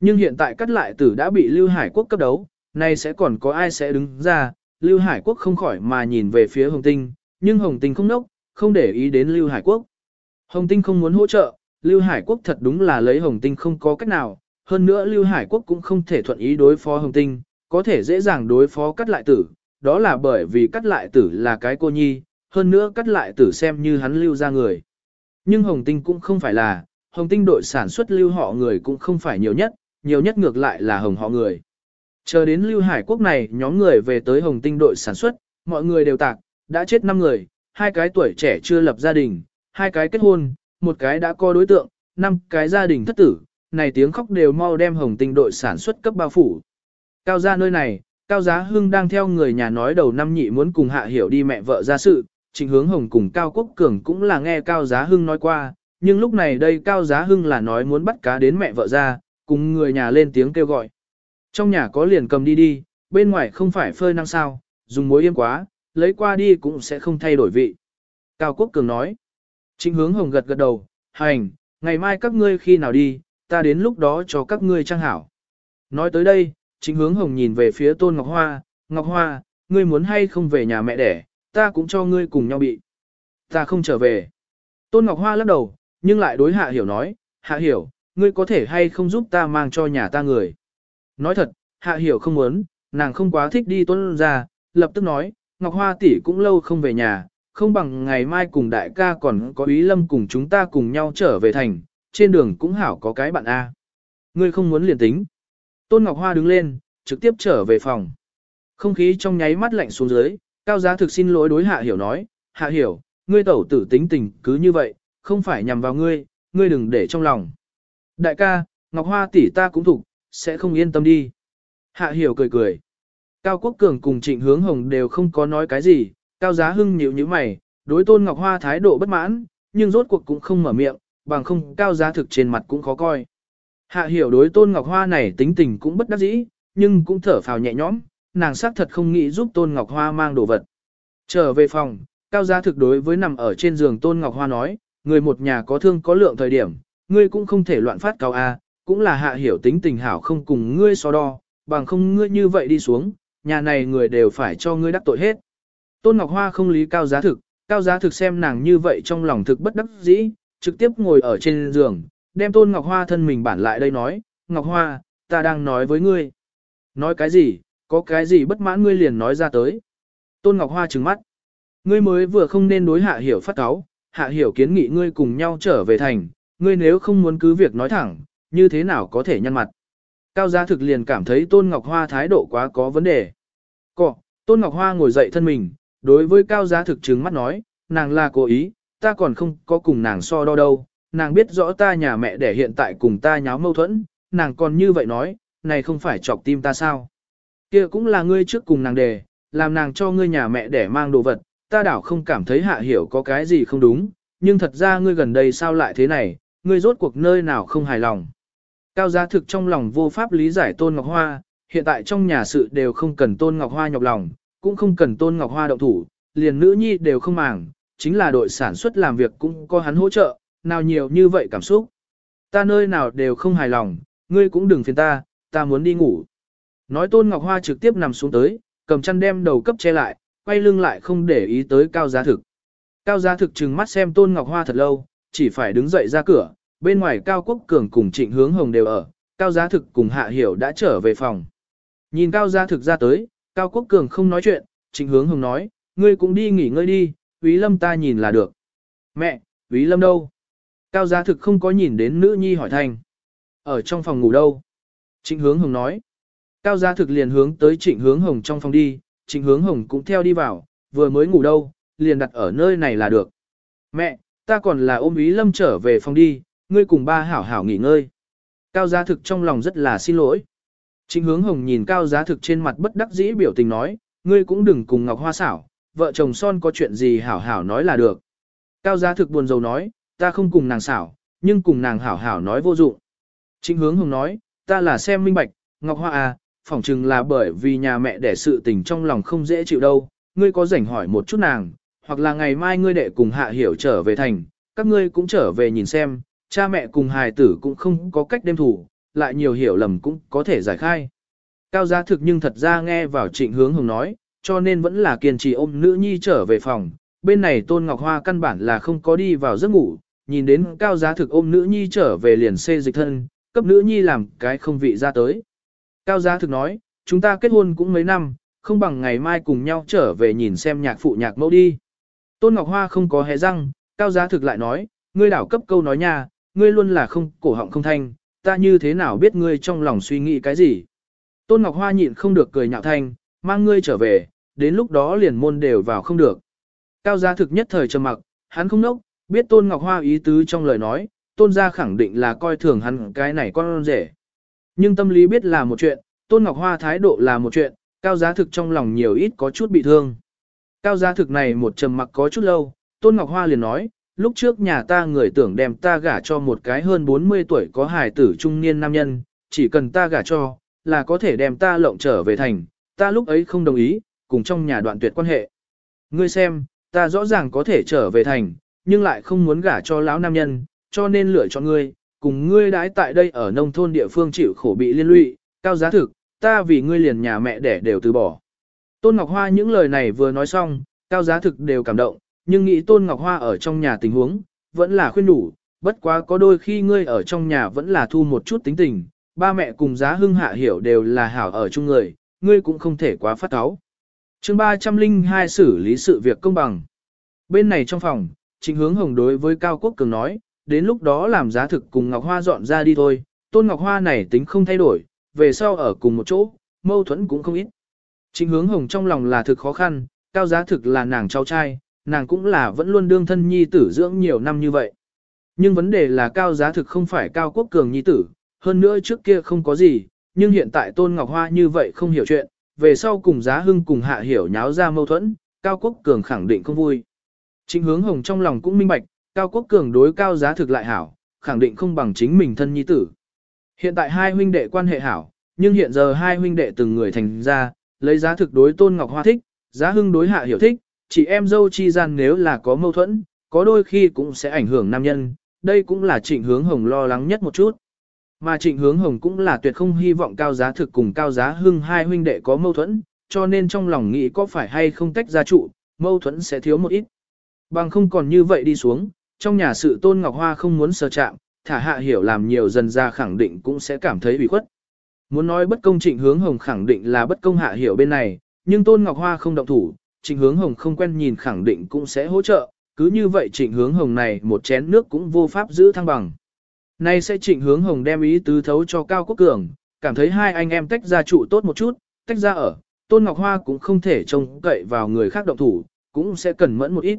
Nhưng hiện tại cắt lại tử đã bị Lưu Hải Quốc cấp đấu, nay sẽ còn có ai sẽ đứng ra, Lưu Hải Quốc không khỏi mà nhìn về phía Hồng Tinh, nhưng Hồng Tinh không nốc, không để ý đến Lưu Hải Quốc. Hồng Tinh không muốn hỗ trợ, Lưu Hải Quốc thật đúng là lấy Hồng Tinh không có cách nào, hơn nữa Lưu Hải Quốc cũng không thể thuận ý đối phó Hồng Tinh, có thể dễ dàng đối phó cắt lại tử, đó là bởi vì cắt lại tử là cái cô nhi, hơn nữa cắt lại tử xem như hắn lưu ra người. Nhưng Hồng Tinh cũng không phải là, Hồng Tinh đội sản xuất lưu họ người cũng không phải nhiều nhất, nhiều nhất ngược lại là Hồng họ người. Chờ đến Lưu Hải Quốc này nhóm người về tới Hồng Tinh đội sản xuất, mọi người đều tạc, đã chết 5 người, hai cái tuổi trẻ chưa lập gia đình, hai cái kết hôn, một cái đã có đối tượng, năm cái gia đình thất tử, này tiếng khóc đều mau đem Hồng Tinh đội sản xuất cấp bao phủ. Cao gia nơi này, Cao Giá Hưng đang theo người nhà nói đầu năm nhị muốn cùng Hạ Hiểu đi mẹ vợ ra sự, trình Hướng Hồng cùng Cao Quốc Cường cũng là nghe Cao Giá Hưng nói qua, nhưng lúc này đây Cao Giá Hưng là nói muốn bắt cá đến mẹ vợ ra, cùng người nhà lên tiếng kêu gọi. Trong nhà có liền cầm đi đi, bên ngoài không phải phơi năng sao, dùng muối yêm quá, lấy qua đi cũng sẽ không thay đổi vị. Cao Quốc Cường nói. Trịnh Hướng Hồng gật gật đầu, hành, ngày mai các ngươi khi nào đi, ta đến lúc đó cho các ngươi trang hảo. Nói tới đây, Trịnh Hướng Hồng nhìn về phía Tôn Ngọc Hoa, Ngọc Hoa, ngươi muốn hay không về nhà mẹ đẻ, ta cũng cho ngươi cùng nhau bị. Ta không trở về. Tôn Ngọc Hoa lắc đầu, nhưng lại đối Hạ Hiểu nói, Hạ Hiểu, ngươi có thể hay không giúp ta mang cho nhà ta người. Nói thật, Hạ Hiểu không muốn, nàng không quá thích đi tuân ra, lập tức nói, Ngọc Hoa tỷ cũng lâu không về nhà, không bằng ngày mai cùng đại ca còn có ý lâm cùng chúng ta cùng nhau trở về thành, trên đường cũng hảo có cái bạn A. Ngươi không muốn liền tính. Tôn Ngọc Hoa đứng lên, trực tiếp trở về phòng. Không khí trong nháy mắt lạnh xuống dưới, cao giá thực xin lỗi đối hạ hiểu nói, hạ hiểu, ngươi tẩu tử tính tình cứ như vậy, không phải nhằm vào ngươi, ngươi đừng để trong lòng. Đại ca, Ngọc Hoa tỷ ta cũng thục, sẽ không yên tâm đi. Hạ hiểu cười cười. Cao Quốc Cường cùng Trịnh Hướng Hồng đều không có nói cái gì, Cao Giá Hưng nhíu như mày, đối Tôn Ngọc Hoa thái độ bất mãn, nhưng rốt cuộc cũng không mở miệng, bằng không Cao Giá thực trên mặt cũng khó coi. Hạ hiểu đối Tôn Ngọc Hoa này tính tình cũng bất đắc dĩ, nhưng cũng thở phào nhẹ nhõm, nàng xác thật không nghĩ giúp Tôn Ngọc Hoa mang đồ vật. Trở về phòng, Cao Giá thực đối với nằm ở trên giường Tôn Ngọc Hoa nói, người một nhà có thương có lượng thời điểm, ngươi cũng không thể loạn phát cao A, cũng là hạ hiểu tính tình hảo không cùng ngươi so đo, bằng không ngươi như vậy đi xuống, nhà này người đều phải cho ngươi đắc tội hết. Tôn Ngọc Hoa không lý Cao Giá thực, Cao Giá thực xem nàng như vậy trong lòng thực bất đắc dĩ, trực tiếp ngồi ở trên giường, đem Tôn Ngọc Hoa thân mình bản lại đây nói, Ngọc Hoa, ta đang nói với ngươi. Nói cái gì, có cái gì bất mãn ngươi liền nói ra tới. Tôn Ngọc Hoa trừng mắt. Ngươi mới vừa không nên đối hạ hiểu phát cáo, hạ hiểu kiến nghị ngươi cùng nhau trở về thành, ngươi nếu không muốn cứ việc nói thẳng, như thế nào có thể nhăn mặt. Cao giá thực liền cảm thấy Tôn Ngọc Hoa thái độ quá có vấn đề. Cọ, Tôn Ngọc Hoa ngồi dậy thân mình, đối với Cao giá thực trừng mắt nói, nàng là cố ý, ta còn không có cùng nàng so đo đâu, nàng biết rõ ta nhà mẹ để hiện tại cùng ta nháo mâu thuẫn, nàng còn như vậy nói, này không phải chọc tim ta sao. kia cũng là ngươi trước cùng nàng đề, làm nàng cho ngươi nhà mẹ để mang đồ vật, ta đảo không cảm thấy hạ hiểu có cái gì không đúng, nhưng thật ra ngươi gần đây sao lại thế này, ngươi rốt cuộc nơi nào không hài lòng. Cao giá thực trong lòng vô pháp lý giải Tôn Ngọc Hoa, hiện tại trong nhà sự đều không cần Tôn Ngọc Hoa nhọc lòng, cũng không cần Tôn Ngọc Hoa động thủ, liền nữ nhi đều không màng, chính là đội sản xuất làm việc cũng có hắn hỗ trợ, nào nhiều như vậy cảm xúc. Ta nơi nào đều không hài lòng, ngươi cũng đừng phiền ta, ta muốn đi ngủ. Nói Tôn Ngọc Hoa trực tiếp nằm xuống tới, cầm chăn đem đầu cấp che lại, quay lưng lại không để ý tới Cao Giá Thực. Cao Giá Thực trừng mắt xem Tôn Ngọc Hoa thật lâu, chỉ phải đứng dậy ra cửa, bên ngoài Cao Quốc Cường cùng Trịnh Hướng Hồng đều ở, Cao Giá Thực cùng Hạ Hiểu đã trở về phòng. Nhìn Cao Giá Thực ra tới, Cao Quốc Cường không nói chuyện, Trịnh Hướng Hồng nói, ngươi cũng đi nghỉ ngơi đi, quý Lâm ta nhìn là được. Mẹ, quý Lâm đâu? Cao giá thực không có nhìn đến nữ nhi hỏi thành. Ở trong phòng ngủ đâu? Trịnh hướng hồng nói. Cao giá thực liền hướng tới trịnh hướng hồng trong phòng đi, trịnh hướng hồng cũng theo đi vào, vừa mới ngủ đâu, liền đặt ở nơi này là được. Mẹ, ta còn là ôm ý lâm trở về phòng đi, ngươi cùng ba hảo hảo nghỉ ngơi. Cao giá thực trong lòng rất là xin lỗi. Trịnh hướng hồng nhìn cao giá thực trên mặt bất đắc dĩ biểu tình nói, ngươi cũng đừng cùng Ngọc Hoa xảo, vợ chồng son có chuyện gì hảo hảo nói là được. Cao giá thực buồn rầu nói, ta không cùng nàng xảo, nhưng cùng nàng hảo hảo nói vô dụng. Trịnh hướng hồng nói, ta là xem minh bạch, Ngọc Hoa à, phỏng chừng là bởi vì nhà mẹ đẻ sự tình trong lòng không dễ chịu đâu, ngươi có rảnh hỏi một chút nàng, hoặc là ngày mai ngươi đệ cùng hạ hiểu trở về thành, các ngươi cũng trở về nhìn xem, cha mẹ cùng hài tử cũng không có cách đem thủ, lại nhiều hiểu lầm cũng có thể giải khai. Cao giá thực nhưng thật ra nghe vào trịnh hướng hồng nói, cho nên vẫn là kiên trì ôm nữ nhi trở về phòng, bên này Tôn Ngọc Hoa căn bản là không có đi vào giấc ngủ, nhìn đến cao giá thực ôm nữ nhi trở về liền xê dịch thân, cấp nữ nhi làm cái không vị ra tới. Cao giá thực nói, chúng ta kết hôn cũng mấy năm, không bằng ngày mai cùng nhau trở về nhìn xem nhạc phụ nhạc mẫu đi. Tôn Ngọc Hoa không có hé răng, cao giá thực lại nói, ngươi đảo cấp câu nói nha, ngươi luôn là không cổ họng không thanh, ta như thế nào biết ngươi trong lòng suy nghĩ cái gì. Tôn Ngọc Hoa nhịn không được cười nhạo thanh, mang ngươi trở về, đến lúc đó liền môn đều vào không được. Cao Gia thực nhất thời trầm mặc, hắn không nốc, biết Tôn Ngọc Hoa ý tứ trong lời nói, Tôn gia khẳng định là coi thường hắn cái này con rể. Nhưng tâm lý biết là một chuyện, Tôn Ngọc Hoa thái độ là một chuyện, cao giá thực trong lòng nhiều ít có chút bị thương. Cao giá thực này một trầm mặc có chút lâu, Tôn Ngọc Hoa liền nói, lúc trước nhà ta người tưởng đem ta gả cho một cái hơn 40 tuổi có hài tử trung niên nam nhân, chỉ cần ta gả cho, là có thể đem ta lộng trở về thành, ta lúc ấy không đồng ý, cùng trong nhà đoạn tuyệt quan hệ. Ngươi xem, ta rõ ràng có thể trở về thành, nhưng lại không muốn gả cho lão nam nhân, cho nên lựa chọn ngươi, cùng ngươi đãi tại đây ở nông thôn địa phương chịu khổ bị liên lụy, cao giá thực, ta vì ngươi liền nhà mẹ đẻ đều từ bỏ. Tôn Ngọc Hoa những lời này vừa nói xong, cao giá thực đều cảm động, nhưng nghĩ Tôn Ngọc Hoa ở trong nhà tình huống, vẫn là khuyên đủ, bất quá có đôi khi ngươi ở trong nhà vẫn là thu một chút tính tình, ba mẹ cùng giá hưng hạ hiểu đều là hảo ở chung người, ngươi cũng không thể quá phát áo. chương 302 xử lý sự việc công bằng. Bên này trong phòng, trình Hướng Hồng đối với Cao Quốc Cường nói, đến lúc đó làm giá thực cùng Ngọc Hoa dọn ra đi thôi, Tôn Ngọc Hoa này tính không thay đổi, về sau ở cùng một chỗ, mâu thuẫn cũng không ít. trình Hướng Hồng trong lòng là thực khó khăn, Cao giá thực là nàng cháu trai, nàng cũng là vẫn luôn đương thân nhi tử dưỡng nhiều năm như vậy. Nhưng vấn đề là Cao giá thực không phải Cao Quốc Cường nhi tử, hơn nữa trước kia không có gì, nhưng hiện tại Tôn Ngọc Hoa như vậy không hiểu chuyện, về sau cùng giá hưng cùng hạ hiểu nháo ra mâu thuẫn, Cao Quốc Cường khẳng định không vui. chính hướng hồng trong lòng cũng minh bạch, Cao Quốc Cường đối cao giá thực lại hảo, khẳng định không bằng chính mình thân nhi tử. Hiện tại hai huynh đệ quan hệ hảo, nhưng hiện giờ hai huynh đệ từng người thành ra, lấy giá thực đối Tôn Ngọc Hoa thích, giá hưng đối hạ hiểu thích, chỉ em dâu chi gian nếu là có mâu thuẫn, có đôi khi cũng sẽ ảnh hưởng nam nhân, đây cũng là trịnh hướng hồng lo lắng nhất một chút. Mà trịnh hướng hồng cũng là tuyệt không hy vọng cao giá thực cùng cao giá hưng hai huynh đệ có mâu thuẫn, cho nên trong lòng nghĩ có phải hay không tách ra trụ, mâu thuẫn sẽ thiếu một ít. Bằng không còn như vậy đi xuống, trong nhà sự tôn ngọc hoa không muốn sơ chạm, thả hạ hiểu làm nhiều dần ra khẳng định cũng sẽ cảm thấy bị khuất. Muốn nói bất công trịnh hướng hồng khẳng định là bất công hạ hiểu bên này, nhưng tôn ngọc hoa không động thủ, trịnh hướng hồng không quen nhìn khẳng định cũng sẽ hỗ trợ, cứ như vậy trịnh hướng hồng này một chén nước cũng vô pháp giữ thăng bằng. Nay sẽ trịnh hướng hồng đem ý tứ thấu cho Cao Quốc Cường, cảm thấy hai anh em tách ra trụ tốt một chút, tách ra ở, Tôn Ngọc Hoa cũng không thể trông cậy vào người khác động thủ, cũng sẽ cần mẫn một ít.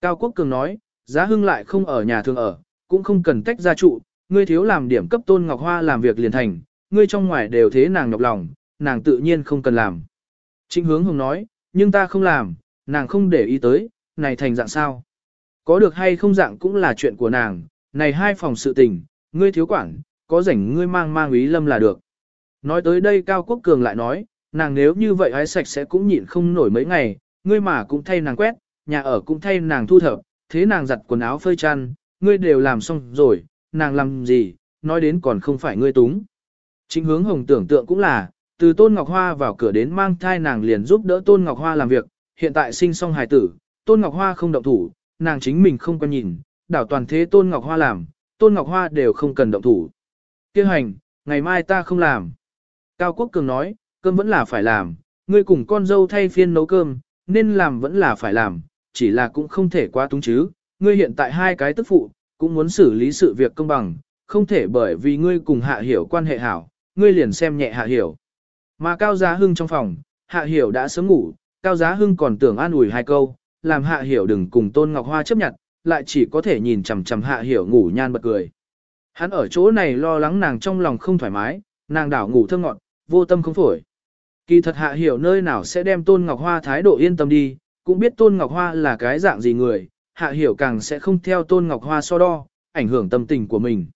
Cao Quốc Cường nói, giá hưng lại không ở nhà thường ở, cũng không cần tách ra trụ, ngươi thiếu làm điểm cấp Tôn Ngọc Hoa làm việc liền thành, ngươi trong ngoài đều thế nàng nhọc lòng, nàng tự nhiên không cần làm. Trịnh hướng hồng nói, nhưng ta không làm, nàng không để ý tới, này thành dạng sao. Có được hay không dạng cũng là chuyện của nàng, này hai phòng sự tình, ngươi thiếu quản, có rảnh ngươi mang mang ý lâm là được. Nói tới đây Cao Quốc Cường lại nói, nàng nếu như vậy hái sạch sẽ cũng nhịn không nổi mấy ngày, ngươi mà cũng thay nàng quét, nhà ở cũng thay nàng thu thập, thế nàng giặt quần áo phơi chăn, ngươi đều làm xong rồi, nàng làm gì, nói đến còn không phải ngươi túng. Chính hướng hồng tưởng tượng cũng là, từ Tôn Ngọc Hoa vào cửa đến mang thai nàng liền giúp đỡ Tôn Ngọc Hoa làm việc, hiện tại sinh xong hài tử, Tôn Ngọc Hoa không động thủ, nàng chính mình không quan nhìn, đảo toàn thế Tôn Ngọc Hoa làm, Tôn Ngọc Hoa đều không cần động thủ. Kêu hành, ngày mai ta không làm. Cao Quốc Cường nói, cơm vẫn là phải làm, ngươi cùng con dâu thay phiên nấu cơm, nên làm vẫn là phải làm, chỉ là cũng không thể quá túng chứ. Ngươi hiện tại hai cái tức phụ, cũng muốn xử lý sự việc công bằng, không thể bởi vì ngươi cùng hạ hiểu quan hệ hảo, ngươi liền xem nhẹ hạ hiểu. Mà Cao Giá Hưng trong phòng, hạ hiểu đã sớm ngủ, Cao Giá Hưng còn tưởng an ủi hai câu, làm hạ hiểu đừng cùng Tôn Ngọc Hoa chấp nhận, lại chỉ có thể nhìn chằm chằm hạ hiểu ngủ nhan bật cười. Hắn ở chỗ này lo lắng nàng trong lòng không thoải mái, nàng đảo ngủ thơ ngọn, vô tâm không phổi. Kỳ thật hạ hiểu nơi nào sẽ đem Tôn Ngọc Hoa thái độ yên tâm đi, cũng biết Tôn Ngọc Hoa là cái dạng gì người, hạ hiểu càng sẽ không theo Tôn Ngọc Hoa so đo, ảnh hưởng tâm tình của mình.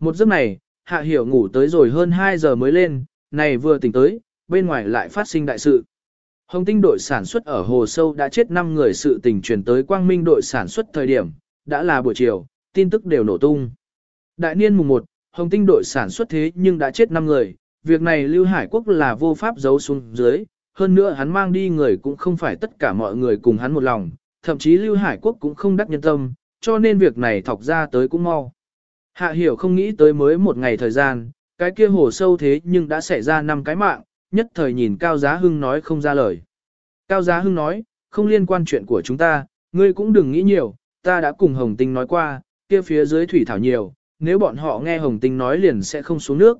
Một giấc này, hạ hiểu ngủ tới rồi hơn 2 giờ mới lên, này vừa tỉnh tới, bên ngoài lại phát sinh đại sự. Hồng tinh đội sản xuất ở Hồ Sâu đã chết 5 người sự tình truyền tới Quang Minh đội sản xuất thời điểm, đã là buổi chiều, tin tức đều nổ tung. Đại niên mùng 1, Hồng tinh đội sản xuất thế nhưng đã chết 5 người, việc này Lưu Hải Quốc là vô pháp giấu xuống dưới, hơn nữa hắn mang đi người cũng không phải tất cả mọi người cùng hắn một lòng, thậm chí Lưu Hải Quốc cũng không đắc nhân tâm, cho nên việc này thọc ra tới cũng mau. Hạ hiểu không nghĩ tới mới một ngày thời gian, cái kia hồ sâu thế nhưng đã xảy ra năm cái mạng, nhất thời nhìn Cao Giá Hưng nói không ra lời. Cao Giá Hưng nói, không liên quan chuyện của chúng ta, ngươi cũng đừng nghĩ nhiều, ta đã cùng Hồng Tinh nói qua, kia phía dưới thủy thảo nhiều, nếu bọn họ nghe Hồng Tinh nói liền sẽ không xuống nước.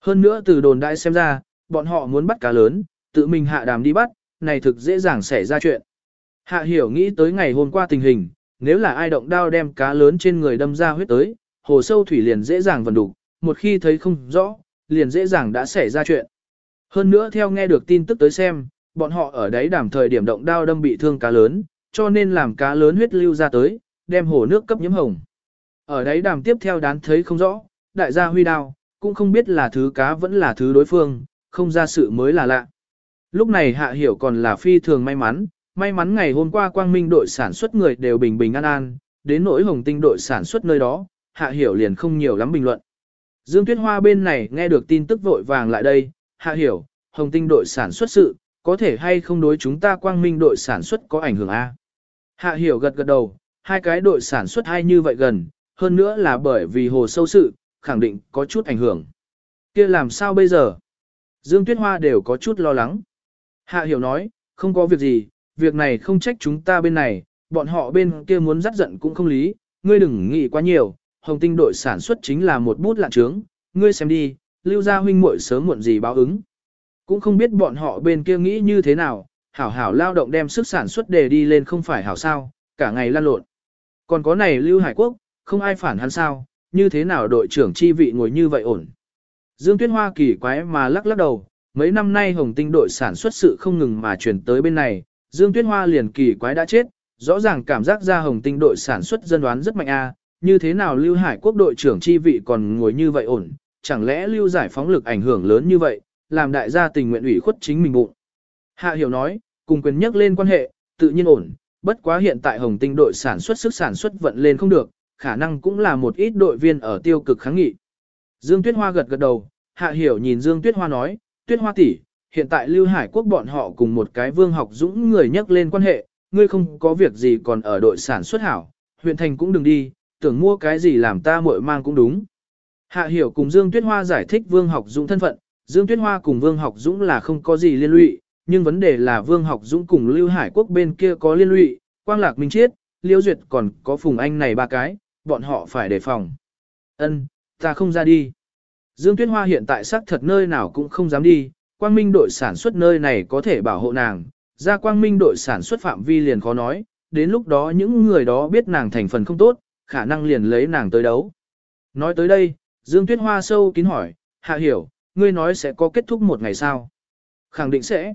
Hơn nữa từ đồn đại xem ra, bọn họ muốn bắt cá lớn, tự mình hạ đàm đi bắt, này thực dễ dàng xảy ra chuyện. Hạ hiểu nghĩ tới ngày hôm qua tình hình, nếu là ai động đao đem cá lớn trên người đâm ra huyết tới, hồ sâu thủy liền dễ dàng vần đủ, một khi thấy không rõ, liền dễ dàng đã xảy ra chuyện. Hơn nữa theo nghe được tin tức tới xem, bọn họ ở đấy đảm thời điểm động đao đâm bị thương cá lớn, cho nên làm cá lớn huyết lưu ra tới, đem hồ nước cấp nhiễm hồng. Ở đấy đàm tiếp theo đán thấy không rõ, đại gia huy đao, cũng không biết là thứ cá vẫn là thứ đối phương, không ra sự mới là lạ. Lúc này hạ hiểu còn là phi thường may mắn, may mắn ngày hôm qua quang minh đội sản xuất người đều bình bình an an, đến nỗi hồng tinh đội sản xuất nơi đó, hạ hiểu liền không nhiều lắm bình luận. Dương Tuyết Hoa bên này nghe được tin tức vội vàng lại đây, hạ hiểu, hồng tinh đội sản xuất sự, có thể hay không đối chúng ta quang minh đội sản xuất có ảnh hưởng a? Hạ hiểu gật gật đầu, hai cái đội sản xuất hay như vậy gần, hơn nữa là bởi vì hồ sâu sự, khẳng định có chút ảnh hưởng. kia làm sao bây giờ? Dương Tuyết Hoa đều có chút lo lắng. Hạ hiểu nói, không có việc gì, việc này không trách chúng ta bên này, bọn họ bên kia muốn dắt giận cũng không lý, ngươi đừng nghĩ quá nhiều, hồng tinh đội sản xuất chính là một bút lạn trướng, ngươi xem đi, lưu gia huynh muội sớm muộn gì báo ứng. Cũng không biết bọn họ bên kia nghĩ như thế nào, hảo hảo lao động đem sức sản xuất đề đi lên không phải hảo sao, cả ngày lan lộn. Còn có này Lưu Hải Quốc, không ai phản hắn sao, như thế nào đội trưởng chi vị ngồi như vậy ổn. Dương Tuyết Hoa kỳ quái mà lắc lắc đầu, mấy năm nay Hồng Tinh đội sản xuất sự không ngừng mà chuyển tới bên này, Dương Tuyết Hoa liền kỳ quái đã chết, rõ ràng cảm giác ra Hồng Tinh đội sản xuất dân đoán rất mạnh a, như thế nào Lưu Hải quốc đội trưởng chi vị còn ngồi như vậy ổn, chẳng lẽ Lưu giải phóng lực ảnh hưởng lớn như vậy, làm đại gia tình nguyện ủy khuất chính mình bụng. Hạ Hiểu nói, cùng quyền nhắc lên quan hệ, tự nhiên ổn, bất quá hiện tại Hồng Tinh đội sản xuất sức sản xuất vận lên không được, khả năng cũng là một ít đội viên ở tiêu cực kháng nghị. Dương Tuyết Hoa gật gật đầu, Hạ Hiểu nhìn Dương Tuyết Hoa nói, Tuyết Hoa tỷ, hiện tại Lưu Hải quốc bọn họ cùng một cái vương học dũng người nhắc lên quan hệ, ngươi không có việc gì còn ở đội sản xuất hảo, huyện thành cũng đừng đi, tưởng mua cái gì làm ta muội mang cũng đúng. Hạ hiểu cùng Dương Tuyết Hoa giải thích Vương Học Dũng thân phận, Dương Tuyết Hoa cùng Vương Học Dũng là không có gì liên lụy, nhưng vấn đề là Vương Học Dũng cùng Lưu Hải Quốc bên kia có liên lụy, Quang Lạc Minh Chiết, liễu Duyệt còn có Phùng Anh này ba cái, bọn họ phải đề phòng. Ân, ta không ra đi. Dương Tuyết Hoa hiện tại xác thật nơi nào cũng không dám đi, Quang Minh đội sản xuất nơi này có thể bảo hộ nàng, ra Quang Minh đội sản xuất phạm vi liền khó nói, đến lúc đó những người đó biết nàng thành phần không tốt, khả năng liền lấy nàng tới đấu. Nói tới đây, Dương Tuyết Hoa sâu kín hỏi, Hạ Hiểu, ngươi nói sẽ có kết thúc một ngày sao? Khẳng định sẽ.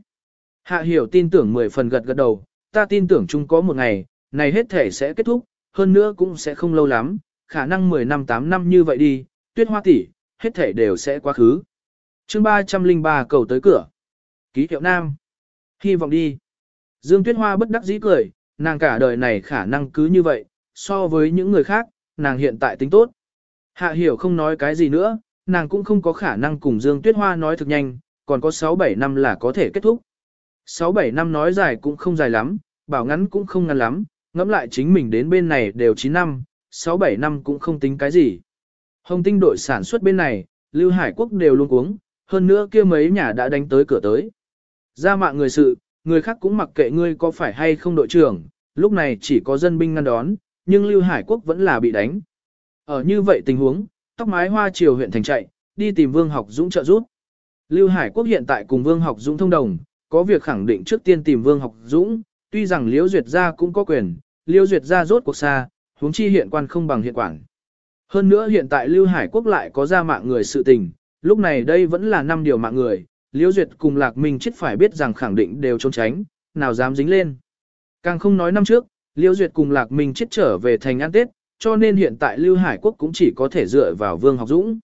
Hạ Hiểu tin tưởng 10 phần gật gật đầu, ta tin tưởng chung có một ngày, này hết thể sẽ kết thúc, hơn nữa cũng sẽ không lâu lắm, khả năng 10 năm 8 năm như vậy đi, Tuyết Hoa tỷ, hết thể đều sẽ quá khứ. chương 303 cầu tới cửa. Ký hiệu nam. Hy vọng đi. Dương Tuyết Hoa bất đắc dĩ cười, nàng cả đời này khả năng cứ như vậy, so với những người khác, nàng hiện tại tính tốt. Hạ hiểu không nói cái gì nữa, nàng cũng không có khả năng cùng Dương Tuyết Hoa nói thực nhanh, còn có 6-7 năm là có thể kết thúc. 6-7 năm nói dài cũng không dài lắm, bảo ngắn cũng không ngắn lắm, ngẫm lại chính mình đến bên này đều 9 năm, 6-7 năm cũng không tính cái gì. Hồng tinh đội sản xuất bên này, Lưu Hải Quốc đều luôn uống, hơn nữa kia mấy nhà đã đánh tới cửa tới. Ra mạng người sự, người khác cũng mặc kệ ngươi có phải hay không đội trưởng, lúc này chỉ có dân binh ngăn đón, nhưng Lưu Hải Quốc vẫn là bị đánh, Ở như vậy tình huống, tóc mái hoa triều huyện thành chạy, đi tìm Vương Học Dũng trợ giúp. Lưu Hải Quốc hiện tại cùng Vương Học Dũng thông đồng, có việc khẳng định trước tiên tìm Vương Học Dũng, tuy rằng Liễu Duyệt gia cũng có quyền, Liễu Duyệt gia rốt cuộc xa, huống chi hiện quan không bằng hiện quản. Hơn nữa hiện tại Lưu Hải Quốc lại có ra mạng người sự tình, lúc này đây vẫn là năm điều mạng người, Liễu Duyệt cùng Lạc Minh chết phải biết rằng khẳng định đều trốn tránh, nào dám dính lên. Càng không nói năm trước, Liêu Duyệt cùng Lạc Minh chết trở về thành ăn Tết, cho nên hiện tại Lưu Hải Quốc cũng chỉ có thể dựa vào Vương Học Dũng.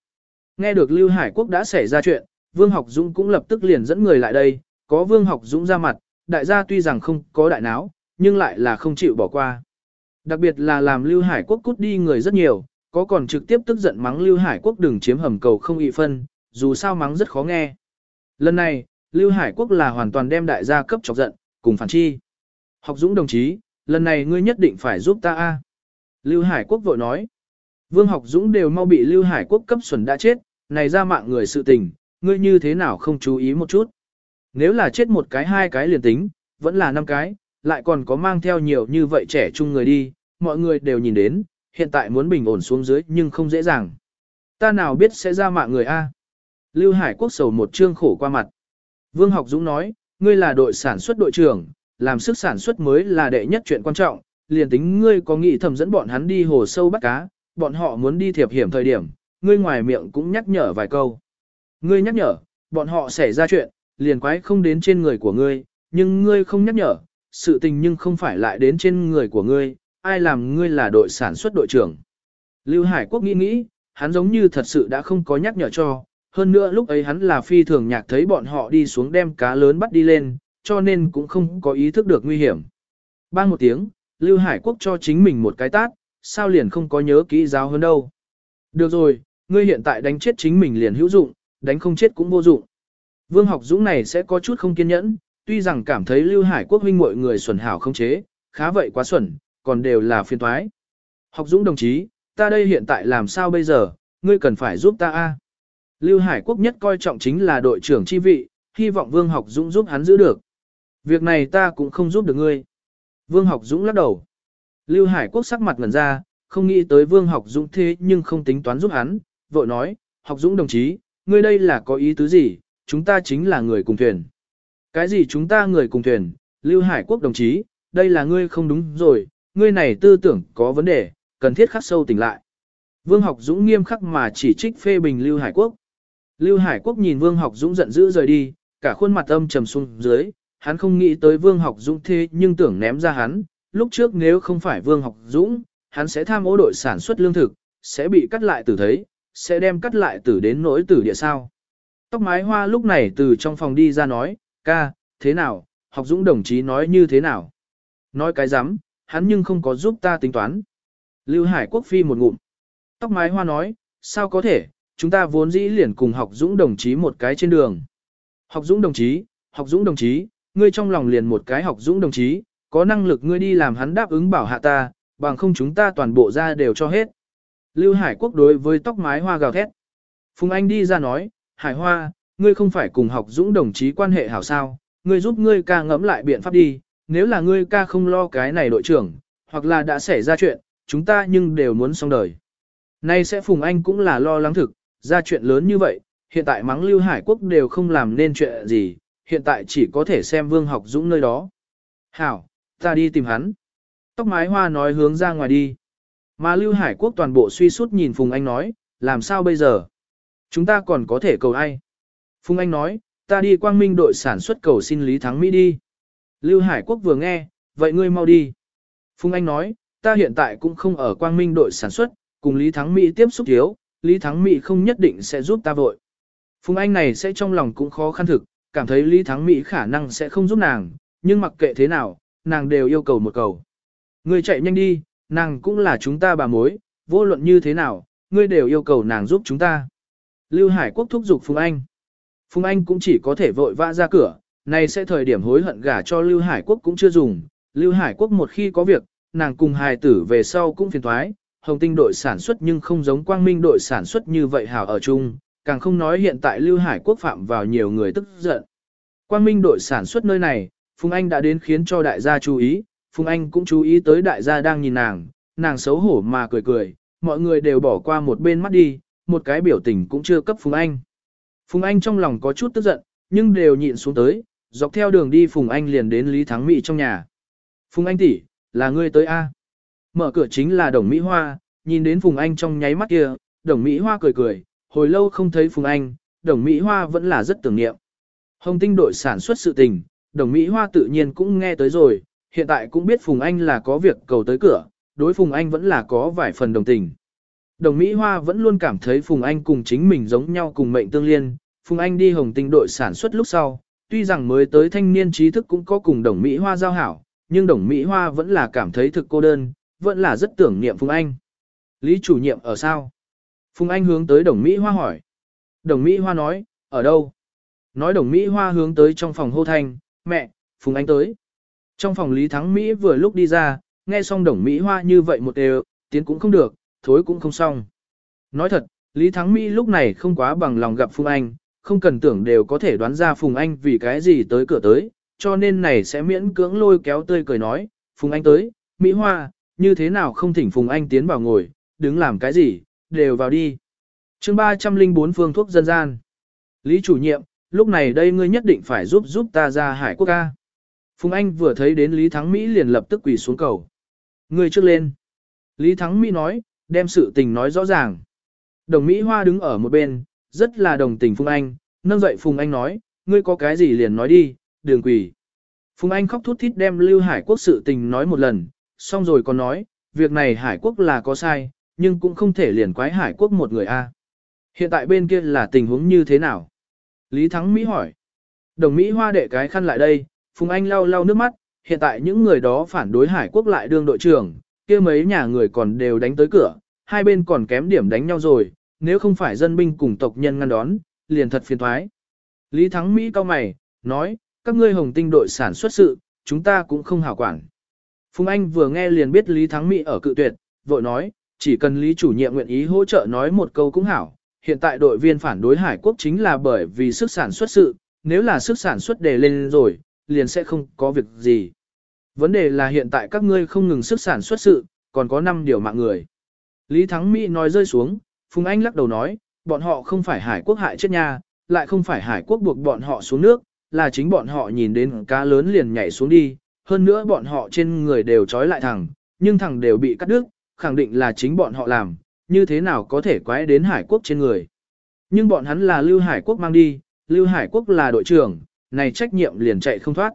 Nghe được Lưu Hải Quốc đã xảy ra chuyện, Vương Học Dũng cũng lập tức liền dẫn người lại đây, có Vương Học Dũng ra mặt, đại gia tuy rằng không có đại náo, nhưng lại là không chịu bỏ qua. Đặc biệt là làm Lưu Hải Quốc cút đi người rất nhiều, có còn trực tiếp tức giận mắng Lưu Hải Quốc đừng chiếm hầm cầu không ị phân, dù sao mắng rất khó nghe. Lần này, Lưu Hải Quốc là hoàn toàn đem đại gia cấp chọc giận, cùng phản chi. Học Dũng đồng chí, lần này ngươi nhất định phải giúp ta a. Lưu Hải Quốc vội nói. Vương Học Dũng đều mau bị Lưu Hải Quốc cấp xuẩn đã chết, này ra mạng người sự tình, ngươi như thế nào không chú ý một chút. Nếu là chết một cái hai cái liền tính, vẫn là năm cái, lại còn có mang theo nhiều như vậy trẻ trung người đi, mọi người đều nhìn đến, hiện tại muốn bình ổn xuống dưới nhưng không dễ dàng. Ta nào biết sẽ ra mạng người A. Lưu Hải Quốc sầu một trương khổ qua mặt. Vương Học Dũng nói, ngươi là đội sản xuất đội trưởng, làm sức sản xuất mới là đệ nhất chuyện quan trọng, liền tính ngươi có nghĩ thầm dẫn bọn hắn đi hồ sâu bắt cá, bọn họ muốn đi thiệp hiểm thời điểm, ngươi ngoài miệng cũng nhắc nhở vài câu. Ngươi nhắc nhở, bọn họ xảy ra chuyện, liền quái không đến trên người của ngươi, nhưng ngươi không nhắc nhở, sự tình nhưng không phải lại đến trên người của ngươi, ai làm ngươi là đội sản xuất đội trưởng. Lưu Hải Quốc nghĩ nghĩ, hắn giống như thật sự đã không có nhắc nhở cho, hơn nữa lúc ấy hắn là phi thường nhạc thấy bọn họ đi xuống đem cá lớn bắt đi lên, cho nên cũng không có ý thức được nguy hiểm. Bang một tiếng, Lưu Hải Quốc cho chính mình một cái tát, sao liền không có nhớ kỹ giáo hơn đâu. Được rồi, ngươi hiện tại đánh chết chính mình liền hữu dụng, đánh không chết cũng vô dụng. Vương học dũng này sẽ có chút không kiên nhẫn, tuy rằng cảm thấy Lưu Hải Quốc huynh mọi người xuẩn hảo không chế, khá vậy quá xuẩn, còn đều là phiên toái. Học dũng đồng chí, ta đây hiện tại làm sao bây giờ, ngươi cần phải giúp ta a. Lưu Hải Quốc nhất coi trọng chính là đội trưởng chi vị, hy vọng Vương Học Dũng giúp hắn giữ được. Việc này ta cũng không giúp được ngươi. Vương Học Dũng lắc đầu. Lưu Hải Quốc sắc mặt ngẩn ra, không nghĩ tới Vương Học Dũng thế nhưng không tính toán giúp hắn, vội nói, Học Dũng đồng chí, ngươi đây là có ý tứ gì, chúng ta chính là người cùng thuyền. Cái gì chúng ta người cùng thuyền, Lưu Hải Quốc đồng chí, đây là ngươi không đúng rồi, ngươi này tư tưởng có vấn đề, cần thiết khắc sâu tỉnh lại. Vương Học Dũng nghiêm khắc mà chỉ trích phê bình Lưu Hải Quốc. Lưu Hải Quốc nhìn Vương Học Dũng giận dữ rời đi, cả khuôn mặt âm trầm xuống dưới, hắn không nghĩ tới Vương Học Dũng thế nhưng tưởng ném ra hắn, lúc trước nếu không phải Vương Học Dũng, hắn sẽ tham ô đội sản xuất lương thực, sẽ bị cắt lại tử thấy, sẽ đem cắt lại tử đến nỗi tử địa sao. Tóc mái hoa lúc này từ trong phòng đi ra nói, ca, thế nào, học dũng đồng chí nói như thế nào. Nói cái rắm hắn nhưng không có giúp ta tính toán. Lưu Hải Quốc Phi một ngụm. Tóc mái hoa nói, sao có thể, chúng ta vốn dĩ liền cùng học dũng đồng chí một cái trên đường. Học dũng đồng chí, học dũng đồng chí, ngươi trong lòng liền một cái học dũng đồng chí, có năng lực ngươi đi làm hắn đáp ứng bảo hạ ta, bằng không chúng ta toàn bộ ra đều cho hết. Lưu Hải Quốc đối với tóc mái hoa gào thét. Phùng Anh đi ra nói, Hải Hoa, ngươi không phải cùng học dũng đồng chí quan hệ hảo sao, ngươi giúp ngươi ca ngẫm lại biện pháp đi, nếu là ngươi ca không lo cái này đội trưởng, hoặc là đã xảy ra chuyện, chúng ta nhưng đều muốn xong đời. Nay sẽ Phùng Anh cũng là lo lắng thực, ra chuyện lớn như vậy, hiện tại mắng Lưu Hải Quốc đều không làm nên chuyện gì, hiện tại chỉ có thể xem Vương Học Dũng nơi đó. Hảo, ta đi tìm hắn. Tóc mái hoa nói hướng ra ngoài đi. Mà Lưu Hải Quốc toàn bộ suy sút nhìn Phùng Anh nói, làm sao bây giờ? Chúng ta còn có thể cầu ai? Phùng Anh nói, ta đi quang minh đội sản xuất cầu xin Lý Thắng Mỹ đi. Lưu Hải Quốc vừa nghe, vậy ngươi mau đi. Phùng Anh nói, ta hiện tại cũng không ở quang minh đội sản xuất, cùng Lý Thắng Mỹ tiếp xúc thiếu, Lý Thắng Mỹ không nhất định sẽ giúp ta vội. Phùng Anh này sẽ trong lòng cũng khó khăn thực, cảm thấy Lý Thắng Mỹ khả năng sẽ không giúp nàng, nhưng mặc kệ thế nào, nàng đều yêu cầu một cầu. Ngươi chạy nhanh đi, nàng cũng là chúng ta bà mối, vô luận như thế nào, ngươi đều yêu cầu nàng giúp chúng ta. Lưu Hải Quốc thúc giục Phùng Anh. Phùng Anh cũng chỉ có thể vội vã ra cửa, này sẽ thời điểm hối hận gả cho Lưu Hải Quốc cũng chưa dùng. Lưu Hải Quốc một khi có việc, nàng cùng hài tử về sau cũng phiền thoái, hồng tinh đội sản xuất nhưng không giống quang minh đội sản xuất như vậy hảo ở chung, càng không nói hiện tại Lưu Hải Quốc phạm vào nhiều người tức giận. Quang minh đội sản xuất nơi này, Phùng Anh đã đến khiến cho đại gia chú ý, Phùng Anh cũng chú ý tới đại gia đang nhìn nàng, nàng xấu hổ mà cười cười, mọi người đều bỏ qua một bên mắt đi, một cái biểu tình cũng chưa cấp Phùng Anh. Phùng Anh trong lòng có chút tức giận, nhưng đều nhịn xuống tới, dọc theo đường đi Phùng Anh liền đến Lý Thắng Mỹ trong nhà. Phùng Anh tỷ, là ngươi tới A. Mở cửa chính là Đồng Mỹ Hoa, nhìn đến Phùng Anh trong nháy mắt kia, Đồng Mỹ Hoa cười cười, hồi lâu không thấy Phùng Anh, Đồng Mỹ Hoa vẫn là rất tưởng niệm. Hồng tinh đội sản xuất sự tình, Đồng Mỹ Hoa tự nhiên cũng nghe tới rồi, hiện tại cũng biết Phùng Anh là có việc cầu tới cửa, đối Phùng Anh vẫn là có vài phần đồng tình. Đồng Mỹ Hoa vẫn luôn cảm thấy Phùng Anh cùng chính mình giống nhau cùng mệnh tương liên, Phùng Anh đi hồng tinh đội sản xuất lúc sau, tuy rằng mới tới thanh niên trí thức cũng có cùng Đồng Mỹ Hoa giao hảo, nhưng Đồng Mỹ Hoa vẫn là cảm thấy thực cô đơn, vẫn là rất tưởng niệm Phùng Anh. Lý chủ nhiệm ở sao? Phùng Anh hướng tới Đồng Mỹ Hoa hỏi. Đồng Mỹ Hoa nói, ở đâu? Nói Đồng Mỹ Hoa hướng tới trong phòng hô thanh, mẹ, Phùng Anh tới. Trong phòng Lý Thắng Mỹ vừa lúc đi ra, nghe xong Đồng Mỹ Hoa như vậy một đều, tiến cũng không được, thối cũng không xong. Nói thật, Lý Thắng Mỹ lúc này không quá bằng lòng gặp Phùng Anh, không cần tưởng đều có thể đoán ra Phùng Anh vì cái gì tới cửa tới, cho nên này sẽ miễn cưỡng lôi kéo tươi cười nói, Phùng Anh tới, Mỹ Hoa, như thế nào không thỉnh Phùng Anh tiến vào ngồi, đứng làm cái gì, đều vào đi. chương 304 phương thuốc dân gian. Lý chủ nhiệm, lúc này đây ngươi nhất định phải giúp giúp ta ra hải quốc ca. Phùng Anh vừa thấy đến Lý Thắng Mỹ liền lập tức quỳ xuống cầu. Ngươi trước lên. Lý Thắng Mỹ nói, đem sự tình nói rõ ràng. Đồng Mỹ Hoa đứng ở một bên, rất là đồng tình Phùng Anh, nâng dậy Phùng Anh nói, ngươi có cái gì liền nói đi, đường quỳ. Phùng Anh khóc thút thít đem Lưu Hải Quốc sự tình nói một lần, xong rồi còn nói, việc này Hải Quốc là có sai, nhưng cũng không thể liền quái Hải Quốc một người a. Hiện tại bên kia là tình huống như thế nào? Lý Thắng Mỹ hỏi. Đồng Mỹ Hoa đệ cái khăn lại đây, Phùng Anh lau lau nước mắt, hiện tại những người đó phản đối Hải Quốc lại đương đội trưởng, kia mấy nhà người còn đều đánh tới cửa, hai bên còn kém điểm đánh nhau rồi, nếu không phải dân binh cùng tộc nhân ngăn đón, liền thật phiền thoái. Lý Thắng Mỹ cao mày, nói, các ngươi hồng tinh đội sản xuất sự, chúng ta cũng không hảo quản. Phùng Anh vừa nghe liền biết Lý Thắng Mỹ ở cự tuyệt, vội nói, chỉ cần Lý chủ nhiệm nguyện ý hỗ trợ nói một câu cũng hảo. Hiện tại đội viên phản đối Hải Quốc chính là bởi vì sức sản xuất sự, nếu là sức sản xuất đề lên rồi, liền sẽ không có việc gì. Vấn đề là hiện tại các ngươi không ngừng sức sản xuất sự, còn có 5 điều mạng người. Lý Thắng Mỹ nói rơi xuống, Phùng Anh lắc đầu nói, bọn họ không phải Hải Quốc hại chết nha, lại không phải Hải Quốc buộc bọn họ xuống nước, là chính bọn họ nhìn đến cá lớn liền nhảy xuống đi, hơn nữa bọn họ trên người đều trói lại thằng, nhưng thằng đều bị cắt đứt, khẳng định là chính bọn họ làm, như thế nào có thể quái đến Hải Quốc trên người. Nhưng bọn hắn là Lưu Hải Quốc mang đi, Lưu Hải Quốc là đội trưởng, này trách nhiệm liền chạy không thoát.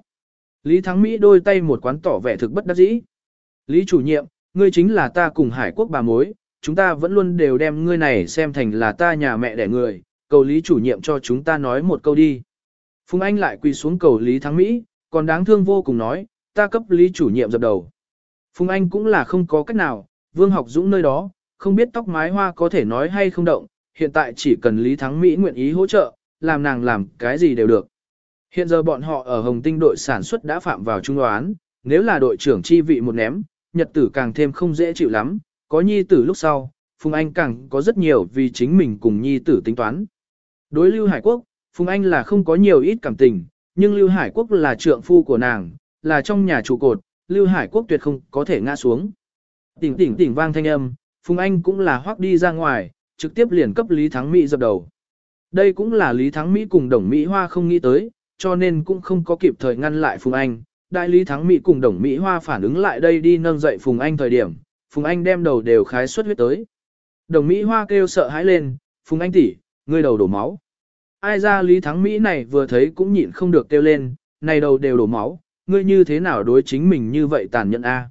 Lý Thắng Mỹ đôi tay một quán tỏ vẻ thực bất đắc dĩ. Lý chủ nhiệm, ngươi chính là ta cùng Hải Quốc bà mối, chúng ta vẫn luôn đều đem ngươi này xem thành là ta nhà mẹ đẻ người, cầu Lý chủ nhiệm cho chúng ta nói một câu đi. Phùng Anh lại quỳ xuống cầu Lý Thắng Mỹ, còn đáng thương vô cùng nói, ta cấp Lý chủ nhiệm dập đầu. Phùng Anh cũng là không có cách nào, Vương học dũng nơi đó, không biết tóc mái hoa có thể nói hay không động, hiện tại chỉ cần Lý Thắng Mỹ nguyện ý hỗ trợ, làm nàng làm cái gì đều được. Hiện giờ bọn họ ở Hồng Tinh đội sản xuất đã phạm vào trung đoán, nếu là đội trưởng chi vị một ném, nhật tử càng thêm không dễ chịu lắm, có nhi tử lúc sau, Phùng Anh càng có rất nhiều vì chính mình cùng nhi tử tính toán. Đối Lưu Hải Quốc, Phùng Anh là không có nhiều ít cảm tình, nhưng Lưu Hải Quốc là trượng phu của nàng, là trong nhà trụ cột, Lưu Hải Quốc tuyệt không có thể ngã xuống. Tỉnh tỉnh tỉnh vang thanh âm, Phùng Anh cũng là hoác đi ra ngoài, trực tiếp liền cấp Lý Thắng Mỹ dập đầu. Đây cũng là Lý Thắng Mỹ cùng Đồng Mỹ Hoa không nghĩ tới, cho nên cũng không có kịp thời ngăn lại Phùng Anh. Đại Lý Thắng Mỹ cùng Đồng Mỹ Hoa phản ứng lại đây đi nâng dậy Phùng Anh thời điểm, Phùng Anh đem đầu đều khái xuất huyết tới. Đồng Mỹ Hoa kêu sợ hãi lên, Phùng Anh tỷ, ngươi đầu đổ máu. Ai ra Lý Thắng Mỹ này vừa thấy cũng nhịn không được kêu lên, này đầu đều đổ máu, ngươi như thế nào đối chính mình như vậy tàn nhẫn a?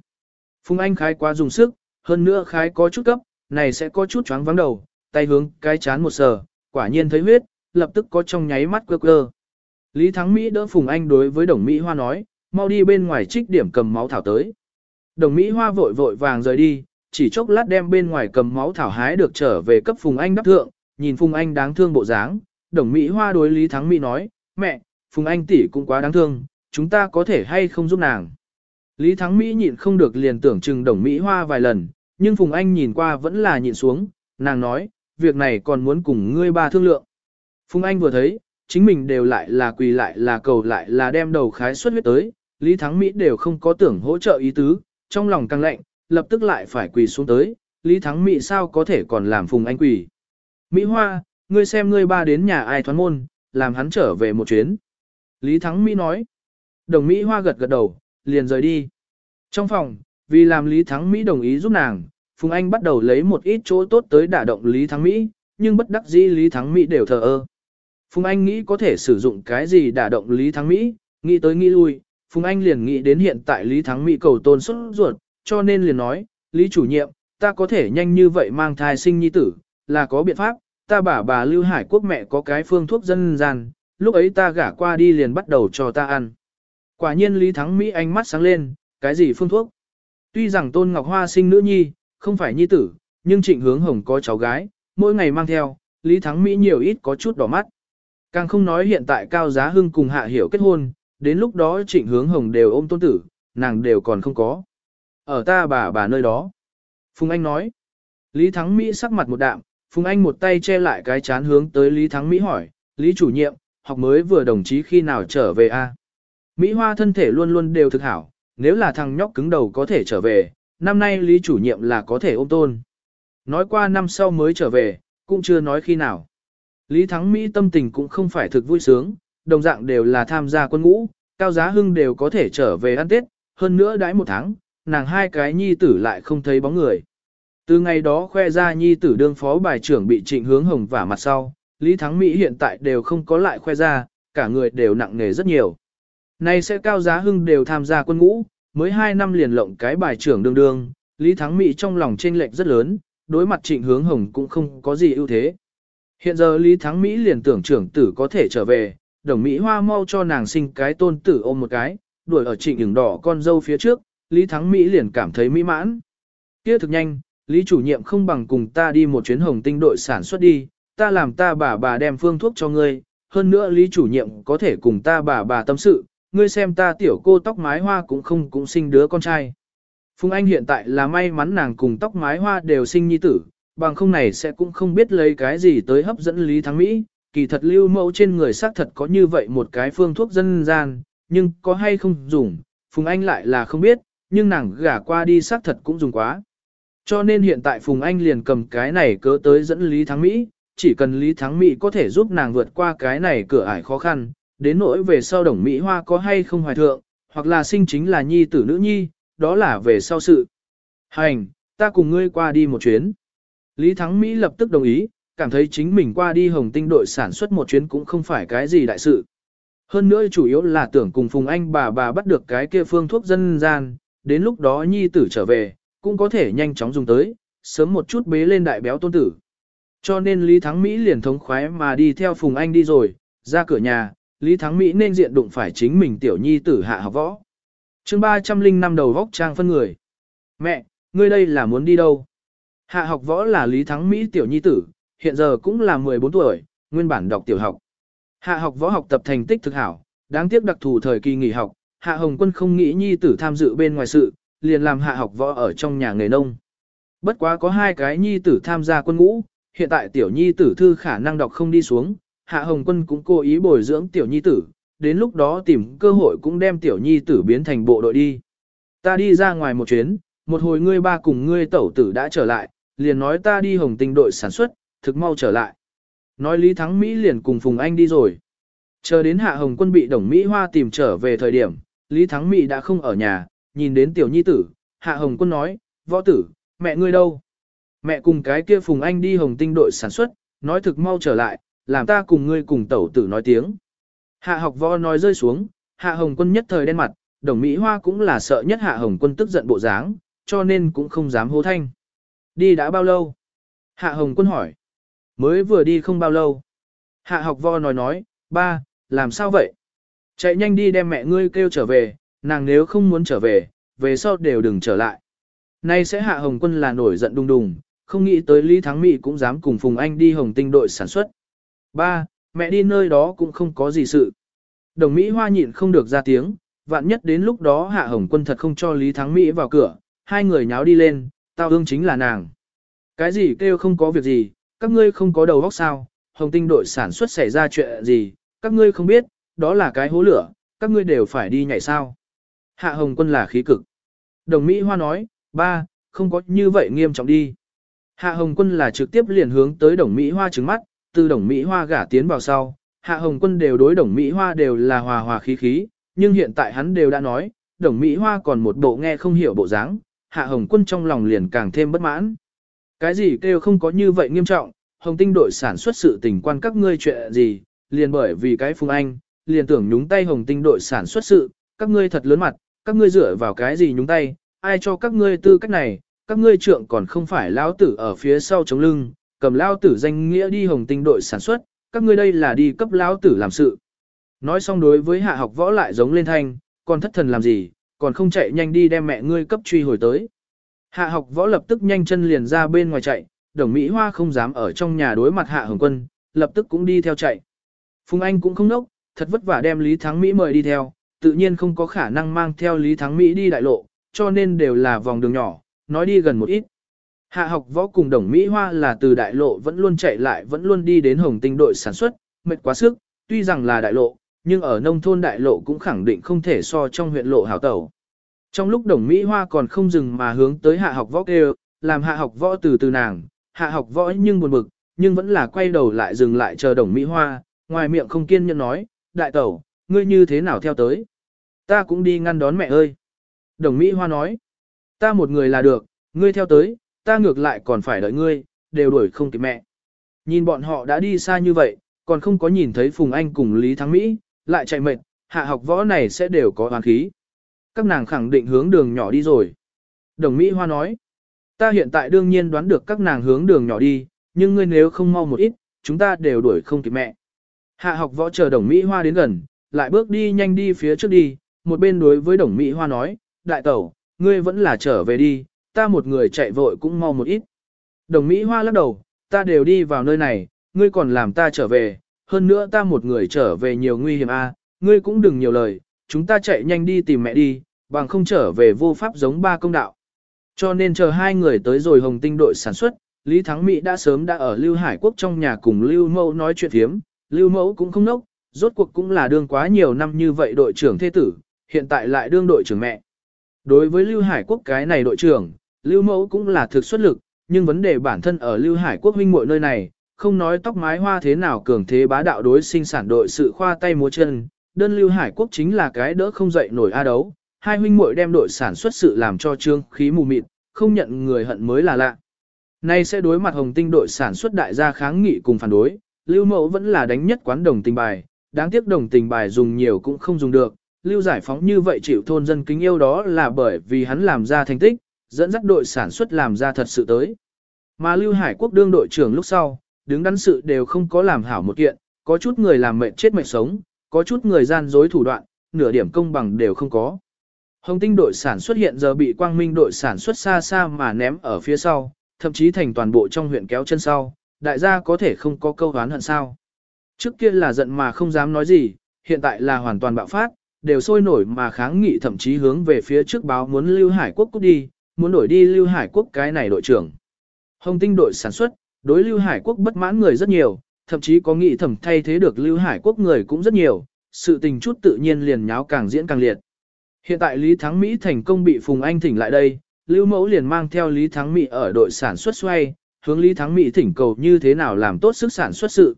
Phùng Anh khái quá dùng sức, hơn nữa khái có chút cấp, này sẽ có chút chóng vắng đầu, tay hướng cái chán một sờ, quả nhiên thấy huyết, lập tức có trong nháy mắt quơ quơ. Lý Thắng Mỹ đỡ Phùng Anh đối với Đồng Mỹ Hoa nói, mau đi bên ngoài trích điểm cầm máu thảo tới. Đồng Mỹ Hoa vội vội vàng rời đi, chỉ chốc lát đem bên ngoài cầm máu thảo hái được trở về cấp Phùng Anh đắp thượng, nhìn Phùng Anh đáng thương bộ dáng, Đồng Mỹ Hoa đối Lý Thắng Mỹ nói, mẹ, Phùng Anh tỷ cũng quá đáng thương, chúng ta có thể hay không giúp nàng. Lý Thắng Mỹ nhịn không được liền tưởng chừng Đồng Mỹ Hoa vài lần, nhưng Phùng Anh nhìn qua vẫn là nhịn xuống, nàng nói, việc này còn muốn cùng ngươi ba thương lượng. Phùng Anh vừa thấy, chính mình đều lại là quỳ lại là cầu lại là đem đầu khái xuất huyết tới, Lý Thắng Mỹ đều không có tưởng hỗ trợ ý tứ, trong lòng căng lạnh, lập tức lại phải quỳ xuống tới, Lý Thắng Mỹ sao có thể còn làm Phùng Anh quỳ? Mỹ Hoa, ngươi xem ngươi ba đến nhà ai thoán môn, làm hắn trở về một chuyến. Lý Thắng Mỹ nói. Đồng Mỹ Hoa gật gật đầu, liền rời đi. Trong phòng, vì làm Lý Thắng Mỹ đồng ý giúp nàng, Phùng Anh bắt đầu lấy một ít chỗ tốt tới đả động Lý Thắng Mỹ, nhưng bất đắc dĩ Lý Thắng Mỹ đều thờ ơ. Phùng Anh nghĩ có thể sử dụng cái gì đả động Lý Thắng Mỹ, nghĩ tới nghĩ lui, Phùng Anh liền nghĩ đến hiện tại Lý Thắng Mỹ cầu tôn xuất ruột, cho nên liền nói, Lý chủ nhiệm, ta có thể nhanh như vậy mang thai sinh nhi tử, là có biện pháp, ta bảo bà Lưu Hải Quốc mẹ có cái phương thuốc dân gian, lúc ấy ta gả qua đi liền bắt đầu cho ta ăn. Quả nhiên Lý Thắng Mỹ ánh mắt sáng lên, cái gì phương thuốc? Tuy rằng Tôn Ngọc Hoa sinh nữ nhi, không phải nhi tử, nhưng trịnh hướng hồng có cháu gái, mỗi ngày mang theo, Lý Thắng Mỹ nhiều ít có chút đỏ mắt. Càng không nói hiện tại Cao Giá Hưng cùng Hạ Hiểu kết hôn, đến lúc đó trịnh hướng hồng đều ôm tôn tử, nàng đều còn không có. Ở ta bà bà nơi đó. Phùng Anh nói. Lý Thắng Mỹ sắc mặt một đạm, Phùng Anh một tay che lại cái chán hướng tới Lý Thắng Mỹ hỏi, Lý chủ nhiệm, học mới vừa đồng chí khi nào trở về a? Mỹ Hoa thân thể luôn luôn đều thực hảo, nếu là thằng nhóc cứng đầu có thể trở về, năm nay Lý chủ nhiệm là có thể ôm tôn. Nói qua năm sau mới trở về, cũng chưa nói khi nào. Lý Thắng Mỹ tâm tình cũng không phải thực vui sướng, đồng dạng đều là tham gia quân ngũ, cao giá hưng đều có thể trở về ăn Tết, hơn nữa đãi một tháng, nàng hai cái nhi tử lại không thấy bóng người. Từ ngày đó khoe ra nhi tử đương phó bài trưởng bị trịnh hướng hồng vả mặt sau, Lý Thắng Mỹ hiện tại đều không có lại khoe ra, cả người đều nặng nề rất nhiều. Nay sẽ cao giá hưng đều tham gia quân ngũ, mới 2 năm liền lộng cái bài trưởng đương đương, Lý Thắng Mỹ trong lòng chênh lệch rất lớn, đối mặt trịnh hướng hồng cũng không có gì ưu thế. Hiện giờ Lý Thắng Mỹ liền tưởng trưởng tử có thể trở về, đồng Mỹ Hoa mau cho nàng sinh cái tôn tử ôm một cái, đuổi ở trịnh đường đỏ con dâu phía trước, Lý Thắng Mỹ liền cảm thấy mỹ mãn. Kia thực nhanh, Lý chủ nhiệm không bằng cùng ta đi một chuyến hồng tinh đội sản xuất đi, ta làm ta bà bà đem phương thuốc cho ngươi, hơn nữa Lý chủ nhiệm có thể cùng ta bà bà tâm sự, ngươi xem ta tiểu cô tóc mái hoa cũng không cũng sinh đứa con trai. Phùng Anh hiện tại là may mắn nàng cùng tóc mái hoa đều sinh nhi tử, bằng không này sẽ cũng không biết lấy cái gì tới hấp dẫn Lý Thắng Mỹ, kỳ thật lưu mẫu trên người xác thật có như vậy một cái phương thuốc dân gian, nhưng có hay không dùng, Phùng Anh lại là không biết, nhưng nàng gả qua đi xác thật cũng dùng quá. Cho nên hiện tại Phùng Anh liền cầm cái này cớ tới dẫn Lý Thắng Mỹ, chỉ cần Lý Thắng Mỹ có thể giúp nàng vượt qua cái này cửa ải khó khăn, đến nỗi về sau đồng Mỹ Hoa có hay không hoài thượng, hoặc là sinh chính là nhi tử nữ nhi, đó là về sau sự. Hành, ta cùng ngươi qua đi một chuyến. Lý Thắng Mỹ lập tức đồng ý, cảm thấy chính mình qua đi hồng tinh đội sản xuất một chuyến cũng không phải cái gì đại sự. Hơn nữa chủ yếu là tưởng cùng Phùng Anh bà bà bắt được cái kia phương thuốc dân gian, đến lúc đó nhi tử trở về, cũng có thể nhanh chóng dùng tới, sớm một chút bế lên đại béo tôn tử. Cho nên Lý Thắng Mỹ liền thống khoái mà đi theo Phùng Anh đi rồi, ra cửa nhà, Lý Thắng Mỹ nên diện đụng phải chính mình tiểu nhi tử hạ học võ. chương 305 đầu vóc trang phân người. Mẹ, ngươi đây là muốn đi đâu? Hạ học võ là Lý Thắng Mỹ tiểu nhi tử, hiện giờ cũng là 14 tuổi, nguyên bản đọc tiểu học. Hạ học võ học tập thành tích thực hảo, đáng tiếc đặc thù thời kỳ nghỉ học, Hạ Hồng Quân không nghĩ nhi tử tham dự bên ngoài sự, liền làm Hạ học võ ở trong nhà nghề nông. Bất quá có hai cái nhi tử tham gia quân ngũ, hiện tại tiểu nhi tử thư khả năng đọc không đi xuống, Hạ Hồng Quân cũng cố ý bồi dưỡng tiểu nhi tử, đến lúc đó tìm cơ hội cũng đem tiểu nhi tử biến thành bộ đội đi. Ta đi ra ngoài một chuyến, một hồi ngươi ba cùng ngươi tẩu tử đã trở lại, liền nói ta đi hồng tinh đội sản xuất, thực mau trở lại. Nói Lý Thắng Mỹ liền cùng Phùng Anh đi rồi. Chờ đến Hạ Hồng Quân bị Đồng Mỹ Hoa tìm trở về thời điểm, Lý Thắng Mỹ đã không ở nhà, nhìn đến tiểu nhi tử, Hạ Hồng Quân nói, võ tử, mẹ ngươi đâu? Mẹ cùng cái kia Phùng Anh đi hồng tinh đội sản xuất, nói thực mau trở lại, làm ta cùng ngươi cùng tẩu tử nói tiếng. Hạ học võ nói rơi xuống, Hạ Hồng Quân nhất thời đen mặt, Đồng Mỹ Hoa cũng là sợ nhất Hạ Hồng Quân tức giận bộ dáng, cho nên cũng không dám hô thanh. Đi đã bao lâu? Hạ Hồng Quân hỏi. Mới vừa đi không bao lâu. Hạ học võ nói nói, ba, làm sao vậy? Chạy nhanh đi đem mẹ ngươi kêu trở về, nàng nếu không muốn trở về, về sau đều đừng trở lại. Nay sẽ Hạ Hồng Quân là nổi giận đùng đùng, không nghĩ tới Lý Thắng Mỹ cũng dám cùng Phùng Anh đi Hồng Tinh đội sản xuất. Ba, mẹ đi nơi đó cũng không có gì sự. Đồng Mỹ Hoa nhịn không được ra tiếng, vạn nhất đến lúc đó Hạ Hồng Quân thật không cho Lý Thắng Mỹ vào cửa, hai người nháo đi lên, tao ương chính là nàng. Cái gì kêu không có việc gì, các ngươi không có đầu óc sao, hồng tinh đội sản xuất xảy ra chuyện gì, các ngươi không biết, đó là cái hố lửa, các ngươi đều phải đi nhảy sao. Hạ hồng quân là khí cực. Đồng Mỹ Hoa nói, ba, không có như vậy nghiêm trọng đi. Hạ Hồng Quân là trực tiếp liền hướng tới Đồng Mỹ Hoa trứng mắt, từ Đồng Mỹ Hoa gả tiến vào sau, Hạ Hồng Quân đều đối Đồng Mỹ Hoa đều là hòa hòa khí khí, nhưng hiện tại hắn đều đã nói, Đồng Mỹ Hoa còn một bộ nghe không hiểu bộ dáng, Hạ Hồng Quân trong lòng liền càng thêm bất mãn. Cái gì kêu không có như vậy nghiêm trọng, Hồng Tinh đội sản xuất sự tình quan các ngươi chuyện gì, liền bởi vì cái Phùng Anh, liền tưởng nhúng tay Hồng Tinh đội sản xuất sự, các ngươi thật lớn mặt, các ngươi dựa vào cái gì nhúng tay, ai cho các ngươi tư cách này, các ngươi trượng còn không phải lão tử ở phía sau chống lưng, cầm lao tử danh nghĩa đi Hồng Tinh đội sản xuất, các ngươi đây là đi cấp lao tử làm sự. Nói xong đối với hạ học võ lại giống lên thanh, còn thất thần làm gì, còn không chạy nhanh đi đem mẹ ngươi cấp truy hồi tới. Hạ học võ lập tức nhanh chân liền ra bên ngoài chạy, đồng Mỹ Hoa không dám ở trong nhà đối mặt hạ hồng quân, lập tức cũng đi theo chạy. Phùng Anh cũng không nốc, thật vất vả đem Lý Thắng Mỹ mời đi theo, tự nhiên không có khả năng mang theo Lý Thắng Mỹ đi đại lộ, cho nên đều là vòng đường nhỏ, nói đi gần một ít. Hạ học võ cùng đồng Mỹ Hoa là từ đại lộ vẫn luôn chạy lại vẫn luôn đi đến hồng tinh đội sản xuất, mệt quá sức, tuy rằng là đại lộ, nhưng ở nông thôn đại lộ cũng khẳng định không thể so trong huyện lộ hảo tẩu. Trong lúc đồng Mỹ Hoa còn không dừng mà hướng tới hạ học võ kêu, làm hạ học võ từ từ nàng, hạ học võ nhưng buồn bực, nhưng vẫn là quay đầu lại dừng lại chờ đồng Mỹ Hoa, ngoài miệng không kiên nhẫn nói, đại tẩu, ngươi như thế nào theo tới? Ta cũng đi ngăn đón mẹ ơi. Đồng Mỹ Hoa nói, ta một người là được, ngươi theo tới, ta ngược lại còn phải đợi ngươi, đều đuổi không kịp mẹ. Nhìn bọn họ đã đi xa như vậy, còn không có nhìn thấy Phùng Anh cùng Lý Thắng Mỹ, lại chạy mệt, hạ học võ này sẽ đều có oán khí. Các nàng khẳng định hướng đường nhỏ đi rồi. Đồng Mỹ Hoa nói, ta hiện tại đương nhiên đoán được các nàng hướng đường nhỏ đi, nhưng ngươi nếu không mau một ít, chúng ta đều đuổi không kịp mẹ. Hạ học võ chờ đồng Mỹ Hoa đến gần, lại bước đi nhanh đi phía trước đi, một bên đối với đồng Mỹ Hoa nói, đại tẩu, ngươi vẫn là trở về đi, ta một người chạy vội cũng mau một ít. Đồng Mỹ Hoa lắc đầu, ta đều đi vào nơi này, ngươi còn làm ta trở về, hơn nữa ta một người trở về nhiều nguy hiểm a, à, ngươi cũng đừng nhiều lời, chúng ta chạy nhanh đi tìm mẹ đi, bằng không trở về vô pháp giống ba công đạo. Cho nên chờ hai người tới rồi Hồng Tinh đội sản xuất, Lý Thắng Mỹ đã sớm đã ở Lưu Hải Quốc trong nhà cùng Lưu Mẫu nói chuyện thiếm, Lưu Mẫu cũng không nốc, rốt cuộc cũng là đương quá nhiều năm như vậy đội trưởng thế tử, hiện tại lại đương đội trưởng mẹ. Đối với Lưu Hải Quốc cái này đội trưởng, Lưu Mẫu cũng là thực xuất lực, nhưng vấn đề bản thân ở Lưu Hải Quốc huynh muội nơi này, không nói tóc mái hoa thế nào cường thế bá đạo đối sinh sản đội sự khoa tay múa chân, đơn lưu hải quốc chính là cái đỡ không dậy nổi a đấu, hai huynh muội đem đội sản xuất sự làm cho trương khí mù mịt, không nhận người hận mới là lạ. Nay sẽ đối mặt hồng tinh đội sản xuất đại gia kháng nghị cùng phản đối, lưu mẫu vẫn là đánh nhất quán đồng tình bài, đáng tiếc đồng tình bài dùng nhiều cũng không dùng được, lưu giải phóng như vậy chịu thôn dân kính yêu đó là bởi vì hắn làm ra thành tích, dẫn dắt đội sản xuất làm ra thật sự tới. Mà lưu hải quốc đương đội trưởng lúc sau, đứng đắn sự đều không có làm hảo một kiện, có chút người làm mệnh chết mệnh sống, có chút người gian dối thủ đoạn, nửa điểm công bằng đều không có. Hồng tinh đội sản xuất hiện giờ bị quang minh đội sản xuất xa xa mà ném ở phía sau, thậm chí thành toàn bộ trong huyện kéo chân sau, đại gia có thể không có câu hán hận sao. Trước kia là giận mà không dám nói gì, hiện tại là hoàn toàn bạo phát, đều sôi nổi mà kháng nghị thậm chí hướng về phía trước báo muốn Lưu Hải Quốc cút đi, muốn đổi đi Lưu Hải Quốc cái này đội trưởng. Hồng tinh đội sản xuất, đối Lưu Hải Quốc bất mãn người rất nhiều, thậm chí có nghị thẩm thay thế được Lưu Hải Quốc người cũng rất nhiều, sự tình chút tự nhiên liền nháo càng diễn càng liệt. Hiện tại Lý Thắng Mỹ thành công bị Phùng Anh thỉnh lại đây, Lưu Mẫu liền mang theo Lý Thắng Mỹ ở đội sản xuất xoay, hướng Lý Thắng Mỹ thỉnh cầu như thế nào làm tốt sức sản xuất sự.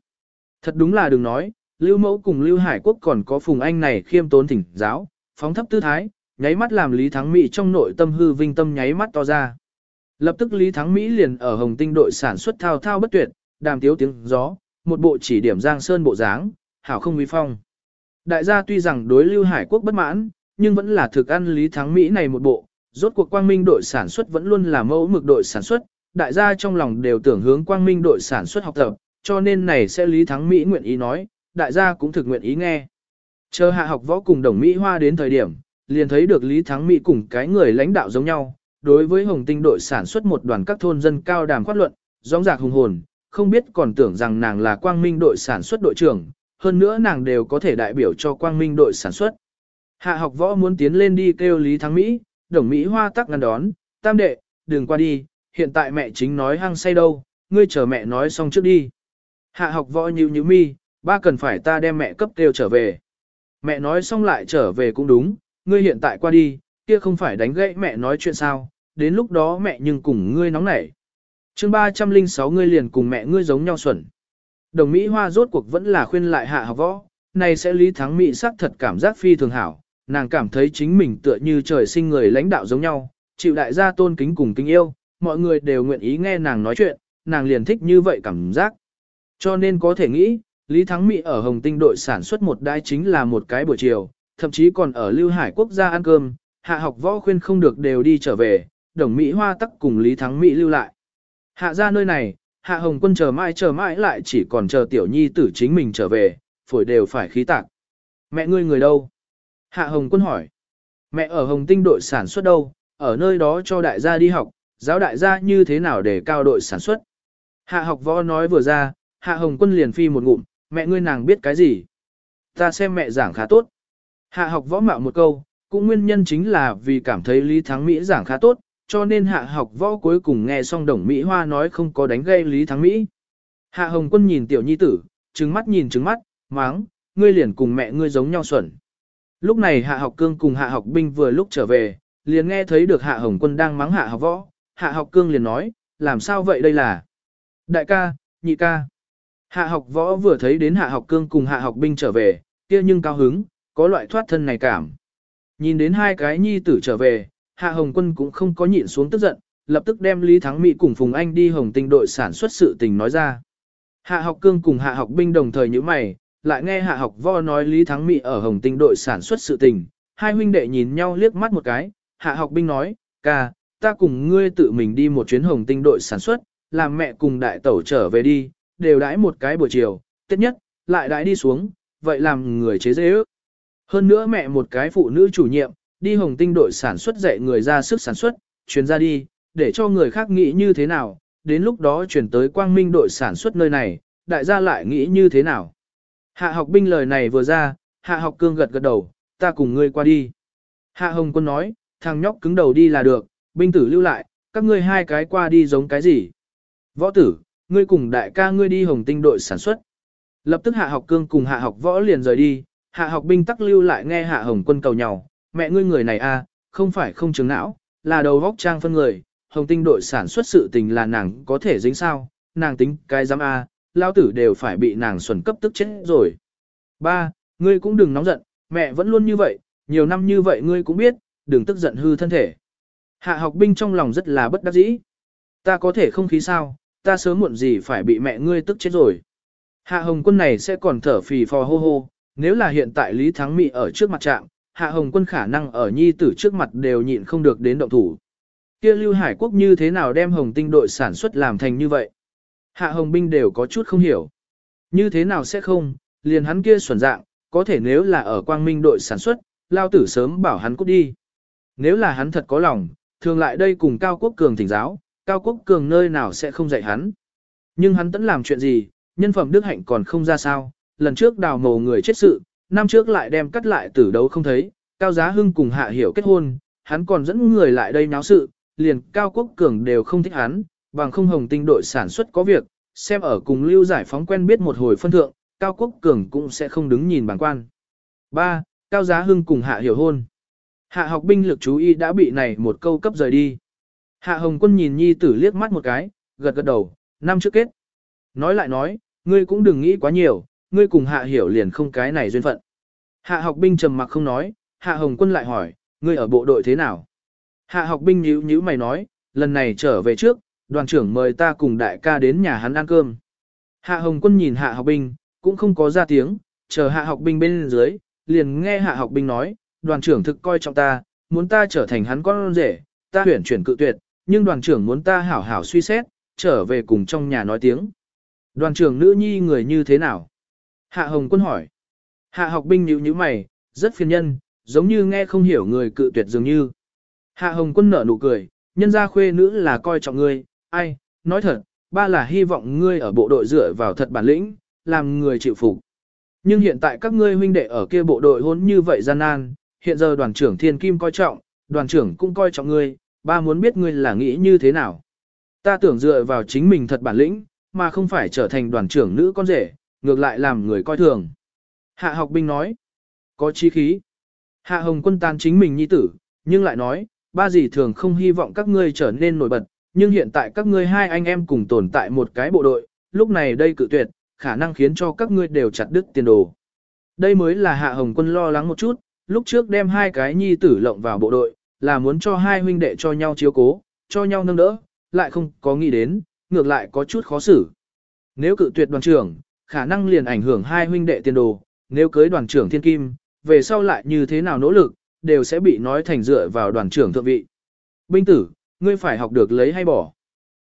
Thật đúng là đừng nói, Lưu Mẫu cùng Lưu Hải Quốc còn có Phùng Anh này khiêm tốn thỉnh giáo, phóng thấp tư thái, nháy mắt làm Lý Thắng Mỹ trong nội tâm hư vinh tâm nháy mắt to ra. Lập tức Lý Thắng Mỹ liền ở Hồng Tinh đội sản xuất thao thao bất tuyệt, đàm tiếu tiếng gió, một bộ chỉ điểm Giang Sơn bộ dáng, hảo không uy phong. Đại gia tuy rằng đối Lưu Hải Quốc bất mãn, nhưng vẫn là thực ăn Lý Thắng Mỹ này một bộ, rốt cuộc Quang Minh đội sản xuất vẫn luôn là mẫu mực đội sản xuất, đại gia trong lòng đều tưởng hướng Quang Minh đội sản xuất học tập, cho nên này sẽ Lý Thắng Mỹ nguyện ý nói, đại gia cũng thực nguyện ý nghe. Chờ hạ học võ cùng đồng Mỹ Hoa đến thời điểm, liền thấy được Lý Thắng Mỹ cùng cái người lãnh đạo giống nhau, đối với Hồng Tinh đội sản xuất một đoàn các thôn dân cao đàm khoát luận, rõng rạc hùng hồn, không biết còn tưởng rằng nàng là Quang Minh đội sản xuất đội trưởng, hơn nữa nàng đều có thể đại biểu cho Quang Minh đội sản xuất. Hạ học võ muốn tiến lên đi kêu Lý Thắng Mỹ, đồng Mỹ hoa tắc ngăn đón, tam đệ, đừng qua đi, hiện tại mẹ chính nói hăng say đâu, ngươi chờ mẹ nói xong trước đi. Hạ học võ nhíu nhíu mi, ba cần phải ta đem mẹ cấp kêu trở về. Mẹ nói xong lại trở về cũng đúng, ngươi hiện tại qua đi, kia không phải đánh gãy mẹ nói chuyện sao, đến lúc đó mẹ nhưng cùng ngươi nóng nảy. chương 306 ngươi liền cùng mẹ ngươi giống nhau xuẩn. Đồng Mỹ Hoa rốt cuộc vẫn là khuyên lại hạ học võ, này sẽ Lý Thắng Mỹ sắc thật cảm giác phi thường hảo, nàng cảm thấy chính mình tựa như trời sinh người lãnh đạo giống nhau, chịu đại gia tôn kính cùng kính yêu, mọi người đều nguyện ý nghe nàng nói chuyện, nàng liền thích như vậy cảm giác. Cho nên có thể nghĩ, Lý Thắng Mỹ ở Hồng Tinh đội sản xuất một đai chính là một cái buổi chiều, thậm chí còn ở Lưu Hải quốc gia ăn cơm, hạ học võ khuyên không được đều đi trở về, đồng Mỹ Hoa tắc cùng Lý Thắng Mỹ lưu lại. Hạ ra nơi này, hạ hồng quân chờ mãi chờ mãi lại chỉ còn chờ tiểu nhi tử chính mình trở về, phổi đều phải khí tạc. Mẹ ngươi người đâu? Hạ hồng quân hỏi. Mẹ ở hồng tinh đội sản xuất đâu, ở nơi đó cho đại gia đi học, giáo đại gia như thế nào để cao đội sản xuất. Hạ học võ nói vừa ra, hạ hồng quân liền phi một ngụm, mẹ ngươi nàng biết cái gì? Ta xem mẹ giảng khá tốt. Hạ học võ mạo một câu, cũng nguyên nhân chính là vì cảm thấy Lý Thắng Mỹ giảng khá tốt, cho nên hạ học võ cuối cùng nghe xong đồng Mỹ Hoa nói không có đánh gây Lý Thắng Mỹ. Hạ Hồng Quân nhìn tiểu nhi tử, trừng mắt nhìn trừng mắt, máng, ngươi liền cùng mẹ ngươi giống nhau xuẩn. Lúc này hạ học cương cùng hạ học binh vừa lúc trở về, liền nghe thấy được hạ Hồng Quân đang mắng hạ học võ, hạ học cương liền nói, làm sao vậy đây là? Đại ca, nhị ca. Hạ học võ vừa thấy đến hạ học cương cùng hạ học binh trở về, kia nhưng cao hứng, có loại thoát thân này cảm. Nhìn đến hai cái nhi tử trở về, Hạ Hồng Quân cũng không có nhịn xuống tức giận, lập tức đem Lý Thắng Mỹ cùng Phùng Anh đi Hồng Tinh đội sản xuất sự tình nói ra. Hạ học cương cùng hạ học binh đồng thời như mày, lại nghe hạ học vo nói Lý Thắng Mỹ ở Hồng Tinh đội sản xuất sự tình. Hai huynh đệ nhìn nhau liếc mắt một cái, hạ học binh nói, ca, ta cùng ngươi tự mình đi một chuyến Hồng Tinh đội sản xuất, làm mẹ cùng đại tẩu trở về đi, đều đãi một cái buổi chiều, tiết nhất, lại đãi đi xuống, vậy làm người chế dễ ước. Hơn nữa mẹ một cái phụ nữ chủ nhiệm, đi hồng tinh đội sản xuất dạy người ra sức sản xuất, chuyển ra đi, để cho người khác nghĩ như thế nào, đến lúc đó chuyển tới quang minh đội sản xuất nơi này, đại gia lại nghĩ như thế nào. Hạ học binh lời này vừa ra, hạ học cương gật gật đầu, ta cùng ngươi qua đi. Hạ hồng quân nói, thằng nhóc cứng đầu đi là được, binh tử lưu lại, các ngươi hai cái qua đi giống cái gì. Võ tử, ngươi cùng đại ca ngươi đi hồng tinh đội sản xuất. Lập tức hạ học cương cùng hạ học võ liền rời đi, hạ học binh tắc lưu lại nghe hạ hồng quân cầu nhau, mẹ ngươi người này a, à, không phải không chứng não, là đầu vóc trang phân người, hồng tinh đội sản xuất sự tình là nàng có thể dính sao, nàng tính cái giám a, lao tử đều phải bị nàng xuẩn cấp tức chết rồi. Ba, ngươi cũng đừng nóng giận, mẹ vẫn luôn như vậy, nhiều năm như vậy ngươi cũng biết, đừng tức giận hư thân thể. Hạ học binh trong lòng rất là bất đắc dĩ. Ta có thể không khí sao, ta sớm muộn gì phải bị mẹ ngươi tức chết rồi. Hạ hồng quân này sẽ còn thở phì phò hô hô, nếu là hiện tại Lý Thắng Mỹ ở trước mặt trạm, Hạ Hồng Quân khả năng ở nhi tử trước mặt đều nhịn không được đến động thủ. Kia Lưu Hải Quốc như thế nào đem Hồng Tinh đội sản xuất làm thành như vậy? Hạ Hồng binh đều có chút không hiểu. Như thế nào sẽ không, liền hắn kia xuẩn dạng, có thể nếu là ở Quang Minh đội sản xuất, lao tử sớm bảo hắn cút đi. Nếu là hắn thật có lòng, thường lại đây cùng Cao Quốc Cường thỉnh giáo, Cao Quốc Cường nơi nào sẽ không dạy hắn. Nhưng hắn tẫn làm chuyện gì, nhân phẩm đức hạnh còn không ra sao, lần trước đào mồ người chết sự, năm trước lại đem cắt lại tử đấu không thấy, Cao Giá Hưng cùng Hạ Hiểu kết hôn, hắn còn dẫn người lại đây náo sự, liền Cao Quốc Cường đều không thích hắn, bằng không hồng tinh đội sản xuất có việc, xem ở cùng lưu giải phóng quen biết một hồi phân thượng, Cao Quốc Cường cũng sẽ không đứng nhìn bằng quan. 3. Cao Giá Hưng cùng Hạ Hiểu hôn. Hạ học binh lực chú ý đã bị này một câu cấp rời đi. Hạ Hồng Quân nhìn Nhi tử liếc mắt một cái, gật gật đầu, năm trước kết. Nói lại nói, ngươi cũng đừng nghĩ quá nhiều, ngươi cùng hạ hiểu liền không cái này duyên phận. Hạ học binh trầm mặc không nói, hạ hồng quân lại hỏi, ngươi ở bộ đội thế nào? Hạ học binh nhíu nhíu mày nói, lần này trở về trước, đoàn trưởng mời ta cùng đại ca đến nhà hắn ăn cơm. Hạ hồng quân nhìn hạ học binh, cũng không có ra tiếng, chờ hạ học binh bên dưới, liền nghe hạ học binh nói, đoàn trưởng thực coi trọng ta, muốn ta trở thành hắn con rể, ta huyển chuyển cự tuyệt, nhưng đoàn trưởng muốn ta hảo hảo suy xét, trở về cùng trong nhà nói tiếng. Đoàn trưởng nữ nhi người như thế nào? Hạ Hồng Quân hỏi. Hạ học binh nhíu nhíu mày, rất phiền nhân, giống như nghe không hiểu người cự tuyệt dường như. Hạ Hồng Quân nở nụ cười, nhân gia khuê nữ là coi trọng ngươi, ai, nói thật, ba là hy vọng ngươi ở bộ đội dựa vào thật bản lĩnh, làm người chịu phục. Nhưng hiện tại các ngươi huynh đệ ở kia bộ đội hôn như vậy gian nan, hiện giờ đoàn trưởng Thiên Kim coi trọng, đoàn trưởng cũng coi trọng ngươi, ba muốn biết ngươi là nghĩ như thế nào. Ta tưởng dựa vào chính mình thật bản lĩnh, mà không phải trở thành đoàn trưởng nữ con rể, ngược lại làm người coi thường. Hạ học binh nói, có chi khí. Hạ hồng quân tan chính mình nhi tử, nhưng lại nói, ba dì thường không hy vọng các ngươi trở nên nổi bật, nhưng hiện tại các ngươi hai anh em cùng tồn tại một cái bộ đội, lúc này đây cự tuyệt, khả năng khiến cho các ngươi đều chặt đứt tiền đồ. Đây mới là Hạ Hồng Quân lo lắng một chút, lúc trước đem hai cái nhi tử lộng vào bộ đội, là muốn cho hai huynh đệ cho nhau chiếu cố, cho nhau nâng đỡ, lại không có nghĩ đến, ngược lại có chút khó xử. Nếu cự tuyệt đoàn trưởng, khả năng liền ảnh hưởng hai huynh đệ tiền đồ, nếu cưới đoàn trưởng thiên kim, về sau lại như thế nào nỗ lực, đều sẽ bị nói thành dựa vào đoàn trưởng thượng vị. Binh tử, ngươi phải học được lấy hay bỏ.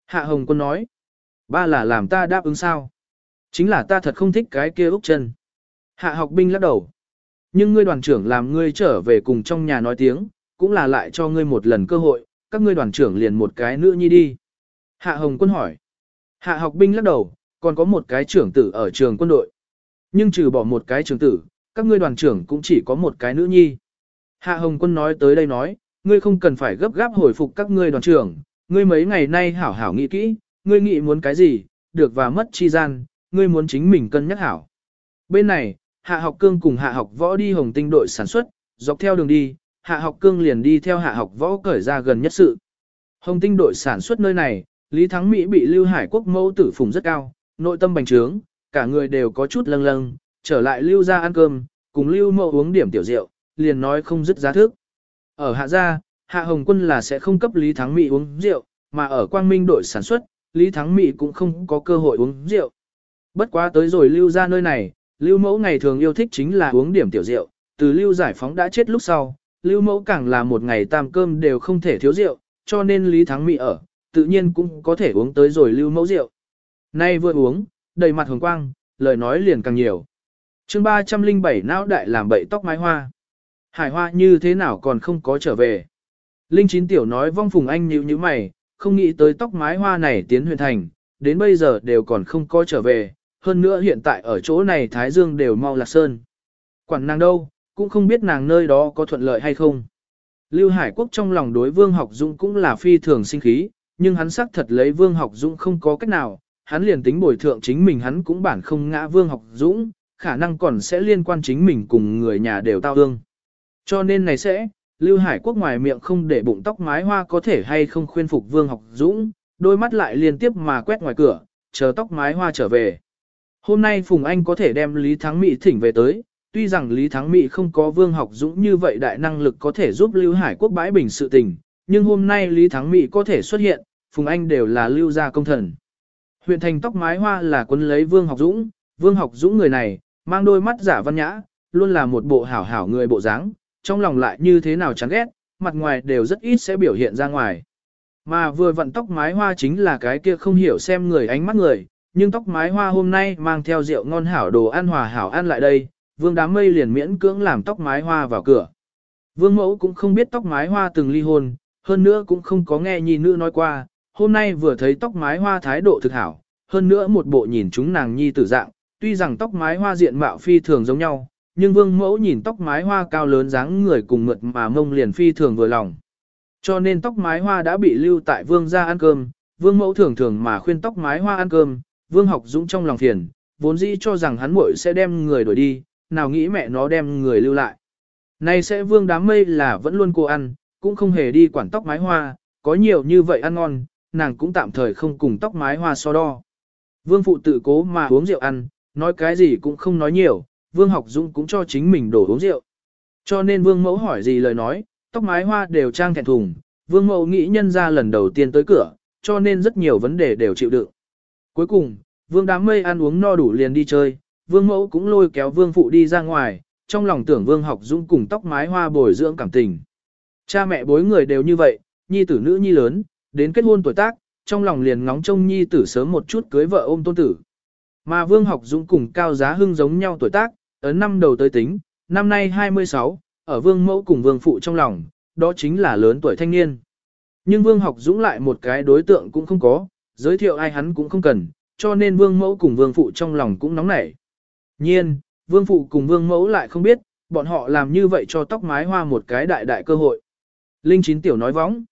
Hạ Hồng Quân nói, ba là làm ta đáp ứng sao. Chính là ta thật không thích cái kia úc chân. Hạ học binh lắc đầu. Nhưng ngươi đoàn trưởng làm ngươi trở về cùng trong nhà nói tiếng, cũng là lại cho ngươi một lần cơ hội, các ngươi đoàn trưởng liền một cái nữa nhi đi. Hạ Hồng Quân hỏi. Hạ học binh lắc đầu, còn có một cái trưởng tử ở trường quân đội. Nhưng trừ bỏ một cái trưởng tử, các ngươi đoàn trưởng cũng chỉ có một cái nữ nhi. Hạ Hồng Quân nói tới đây nói, ngươi không cần phải gấp gáp hồi phục các ngươi đoàn trưởng, ngươi mấy ngày nay hảo hảo nghĩ kỹ, ngươi nghĩ muốn cái gì, được và mất chi gian, ngươi muốn chính mình cân nhắc hảo. Bên này, Hạ học cương cùng Hạ học võ đi hồng tinh đội sản xuất, dọc theo đường đi, Hạ học cương liền đi theo Hạ học võ cởi ra gần nhất sự. Hồng tinh đội sản xuất nơi này, Lý Thắng Mỹ bị Lưu Hải Quốc mẫu tử phùng rất cao, nội tâm bành trướng, cả người đều có chút lâng lâng, trở lại Lưu ra ăn cơm, cùng Lưu mẫu uống điểm tiểu rượu, liền nói không dứt giá thức. Ở Hạ gia, Hạ Hồng Quân là sẽ không cấp Lý Thắng Mỹ uống rượu, mà ở Quang Minh đội sản xuất, Lý Thắng Mỹ cũng không có cơ hội uống rượu. Bất quá tới rồi Lưu ra nơi này, Lưu mẫu ngày thường yêu thích chính là uống điểm tiểu rượu, từ Lưu giải phóng đã chết lúc sau, Lưu mẫu càng là một ngày tam cơm đều không thể thiếu rượu, cho nên Lý Thắng Mỹ ở, tự nhiên cũng có thể uống tới rồi Lưu mẫu rượu. Nay vừa uống, đầy mặt hồng quang, lời nói liền càng nhiều. chương 307 não đại làm bậy tóc mái hoa. Hải hoa như thế nào còn không có trở về. Linh chín tiểu nói vong phùng anh nhíu như mày, không nghĩ tới tóc mái hoa này tiến huyền thành, đến bây giờ đều còn không có trở về, hơn nữa hiện tại ở chỗ này Thái Dương đều mau lạc sơn. Quản nàng đâu, cũng không biết nàng nơi đó có thuận lợi hay không. Lưu Hải Quốc trong lòng đối Vương Học Dũng cũng là phi thường sinh khí, nhưng hắn xác thật lấy Vương Học Dũng không có cách nào, hắn liền tính bồi thượng chính mình hắn cũng bản không ngã Vương Học Dũng, khả năng còn sẽ liên quan chính mình cùng người nhà đều tao ương. Cho nên này sẽ, Lưu Hải Quốc ngoài miệng không để bụng tóc mái hoa có thể hay không khuyên phục Vương Học Dũng, đôi mắt lại liên tiếp mà quét ngoài cửa, chờ tóc mái hoa trở về. Hôm nay Phùng Anh có thể đem Lý Thắng Mỹ thỉnh về tới, tuy rằng Lý Thắng Mỹ không có Vương Học Dũng như vậy đại năng lực có thể giúp Lưu Hải Quốc bãi bình sự tình, nhưng hôm nay Lý Thắng Mỹ có thể xuất hiện, Phùng Anh đều là lưu gia công thần. Huyện thành tóc mái hoa là quân lấy Vương Học Dũng, Vương Học Dũng người này, mang đôi mắt giả văn nhã, luôn là một bộ hảo hảo người bộ dáng, trong lòng lại như thế nào chán ghét, mặt ngoài đều rất ít sẽ biểu hiện ra ngoài. Mà vừa vận tóc mái hoa chính là cái kia không hiểu xem người ánh mắt người, nhưng tóc mái hoa hôm nay mang theo rượu ngon hảo đồ ăn hòa hảo ăn lại đây, vương đám mây liền miễn cưỡng làm tóc mái hoa vào cửa. Vương mẫu cũng không biết tóc mái hoa từng ly hôn, hơn nữa cũng không có nghe nhi nữ nói qua, hôm nay vừa thấy tóc mái hoa thái độ thực hảo, hơn nữa một bộ nhìn chúng nàng nhi tử dạng, tuy rằng tóc mái hoa diện mạo phi thường giống nhau, nhưng vương mẫu nhìn tóc mái hoa cao lớn dáng người cùng mượt mà mông liền phi thường vừa lòng. Cho nên tóc mái hoa đã bị lưu tại vương gia ăn cơm, vương mẫu thường thường mà khuyên tóc mái hoa ăn cơm, vương học dũng trong lòng phiền, vốn dĩ cho rằng hắn muội sẽ đem người đuổi đi, nào nghĩ mẹ nó đem người lưu lại. Này sẽ vương đám mây là vẫn luôn cô ăn, cũng không hề đi quản tóc mái hoa, có nhiều như vậy ăn ngon, nàng cũng tạm thời không cùng tóc mái hoa so đo. Vương phụ tự cố mà uống rượu ăn, nói cái gì cũng không nói nhiều, vương học dũng cũng cho chính mình đổ uống rượu. Cho nên vương mẫu hỏi gì lời nói, tóc mái hoa đều trang thẹn thùng, vương mẫu nghĩ nhân ra lần đầu tiên tới cửa, cho nên rất nhiều vấn đề đều chịu đựng. Cuối cùng, vương đám mây ăn uống no đủ liền đi chơi, vương mẫu cũng lôi kéo vương phụ đi ra ngoài, trong lòng tưởng vương học dũng cùng tóc mái hoa bồi dưỡng cảm tình. Cha mẹ bối người đều như vậy, nhi tử nữ nhi lớn, đến kết hôn tuổi tác, trong lòng liền ngóng trông nhi tử sớm một chút cưới vợ ôm tôn tử. Mà vương học dũng cùng cao giá hưng giống nhau tuổi tác, ấn năm đầu tới tính, năm nay 26, ở vương mẫu cùng vương phụ trong lòng, đó chính là lớn tuổi thanh niên. Nhưng vương học dũng lại một cái đối tượng cũng không có, giới thiệu ai hắn cũng không cần, cho nên vương mẫu cùng vương phụ trong lòng cũng nóng nảy. Nhiên, vương phụ cùng vương mẫu lại không biết, bọn họ làm như vậy cho tóc mái hoa một cái đại đại cơ hội. Linh chín tiểu nói vóng.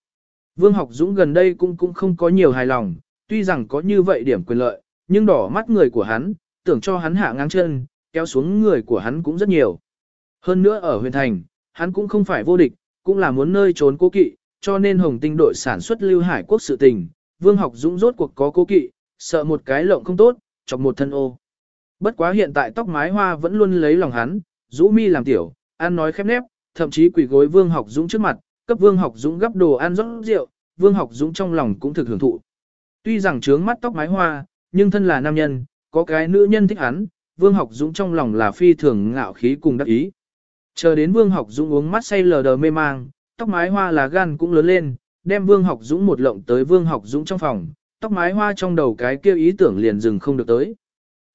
Vương học dũng gần đây cũng cũng không có nhiều hài lòng, tuy rằng có như vậy điểm quyền lợi, nhưng đỏ mắt người của hắn, tưởng cho hắn hạ ngang chân, kéo xuống người của hắn cũng rất nhiều. Hơn nữa ở huyện thành, hắn cũng không phải vô địch, cũng là muốn nơi trốn cố kỵ, cho nên Hồng Tinh đội sản xuất Lưu Hải Quốc sự tình, Vương học dũng rốt cuộc có cố kỵ, sợ một cái lộng không tốt, chọc một thân ô. Bất quá hiện tại tóc mái hoa vẫn luôn lấy lòng hắn, rũ mi làm tiểu, ăn nói khép nép, thậm chí quỳ gối Vương học dũng trước mặt, cấp Vương học dũng gấp đồ ăn rót rượu, Vương học dũng trong lòng cũng thực hưởng thụ. Tuy rằng trướng mắt tóc mái hoa, nhưng thân là nam nhân, có cái nữ nhân thích hắn, Vương học dũng trong lòng là phi thường ngạo khí cùng đắc ý. Chờ đến Vương học dũng uống mắt say lờ đờ mê mang, tóc mái hoa là gan cũng lớn lên, đem Vương học dũng một lộng tới Vương học dũng trong phòng, tóc mái hoa trong đầu cái kia ý tưởng liền dừng không được tới.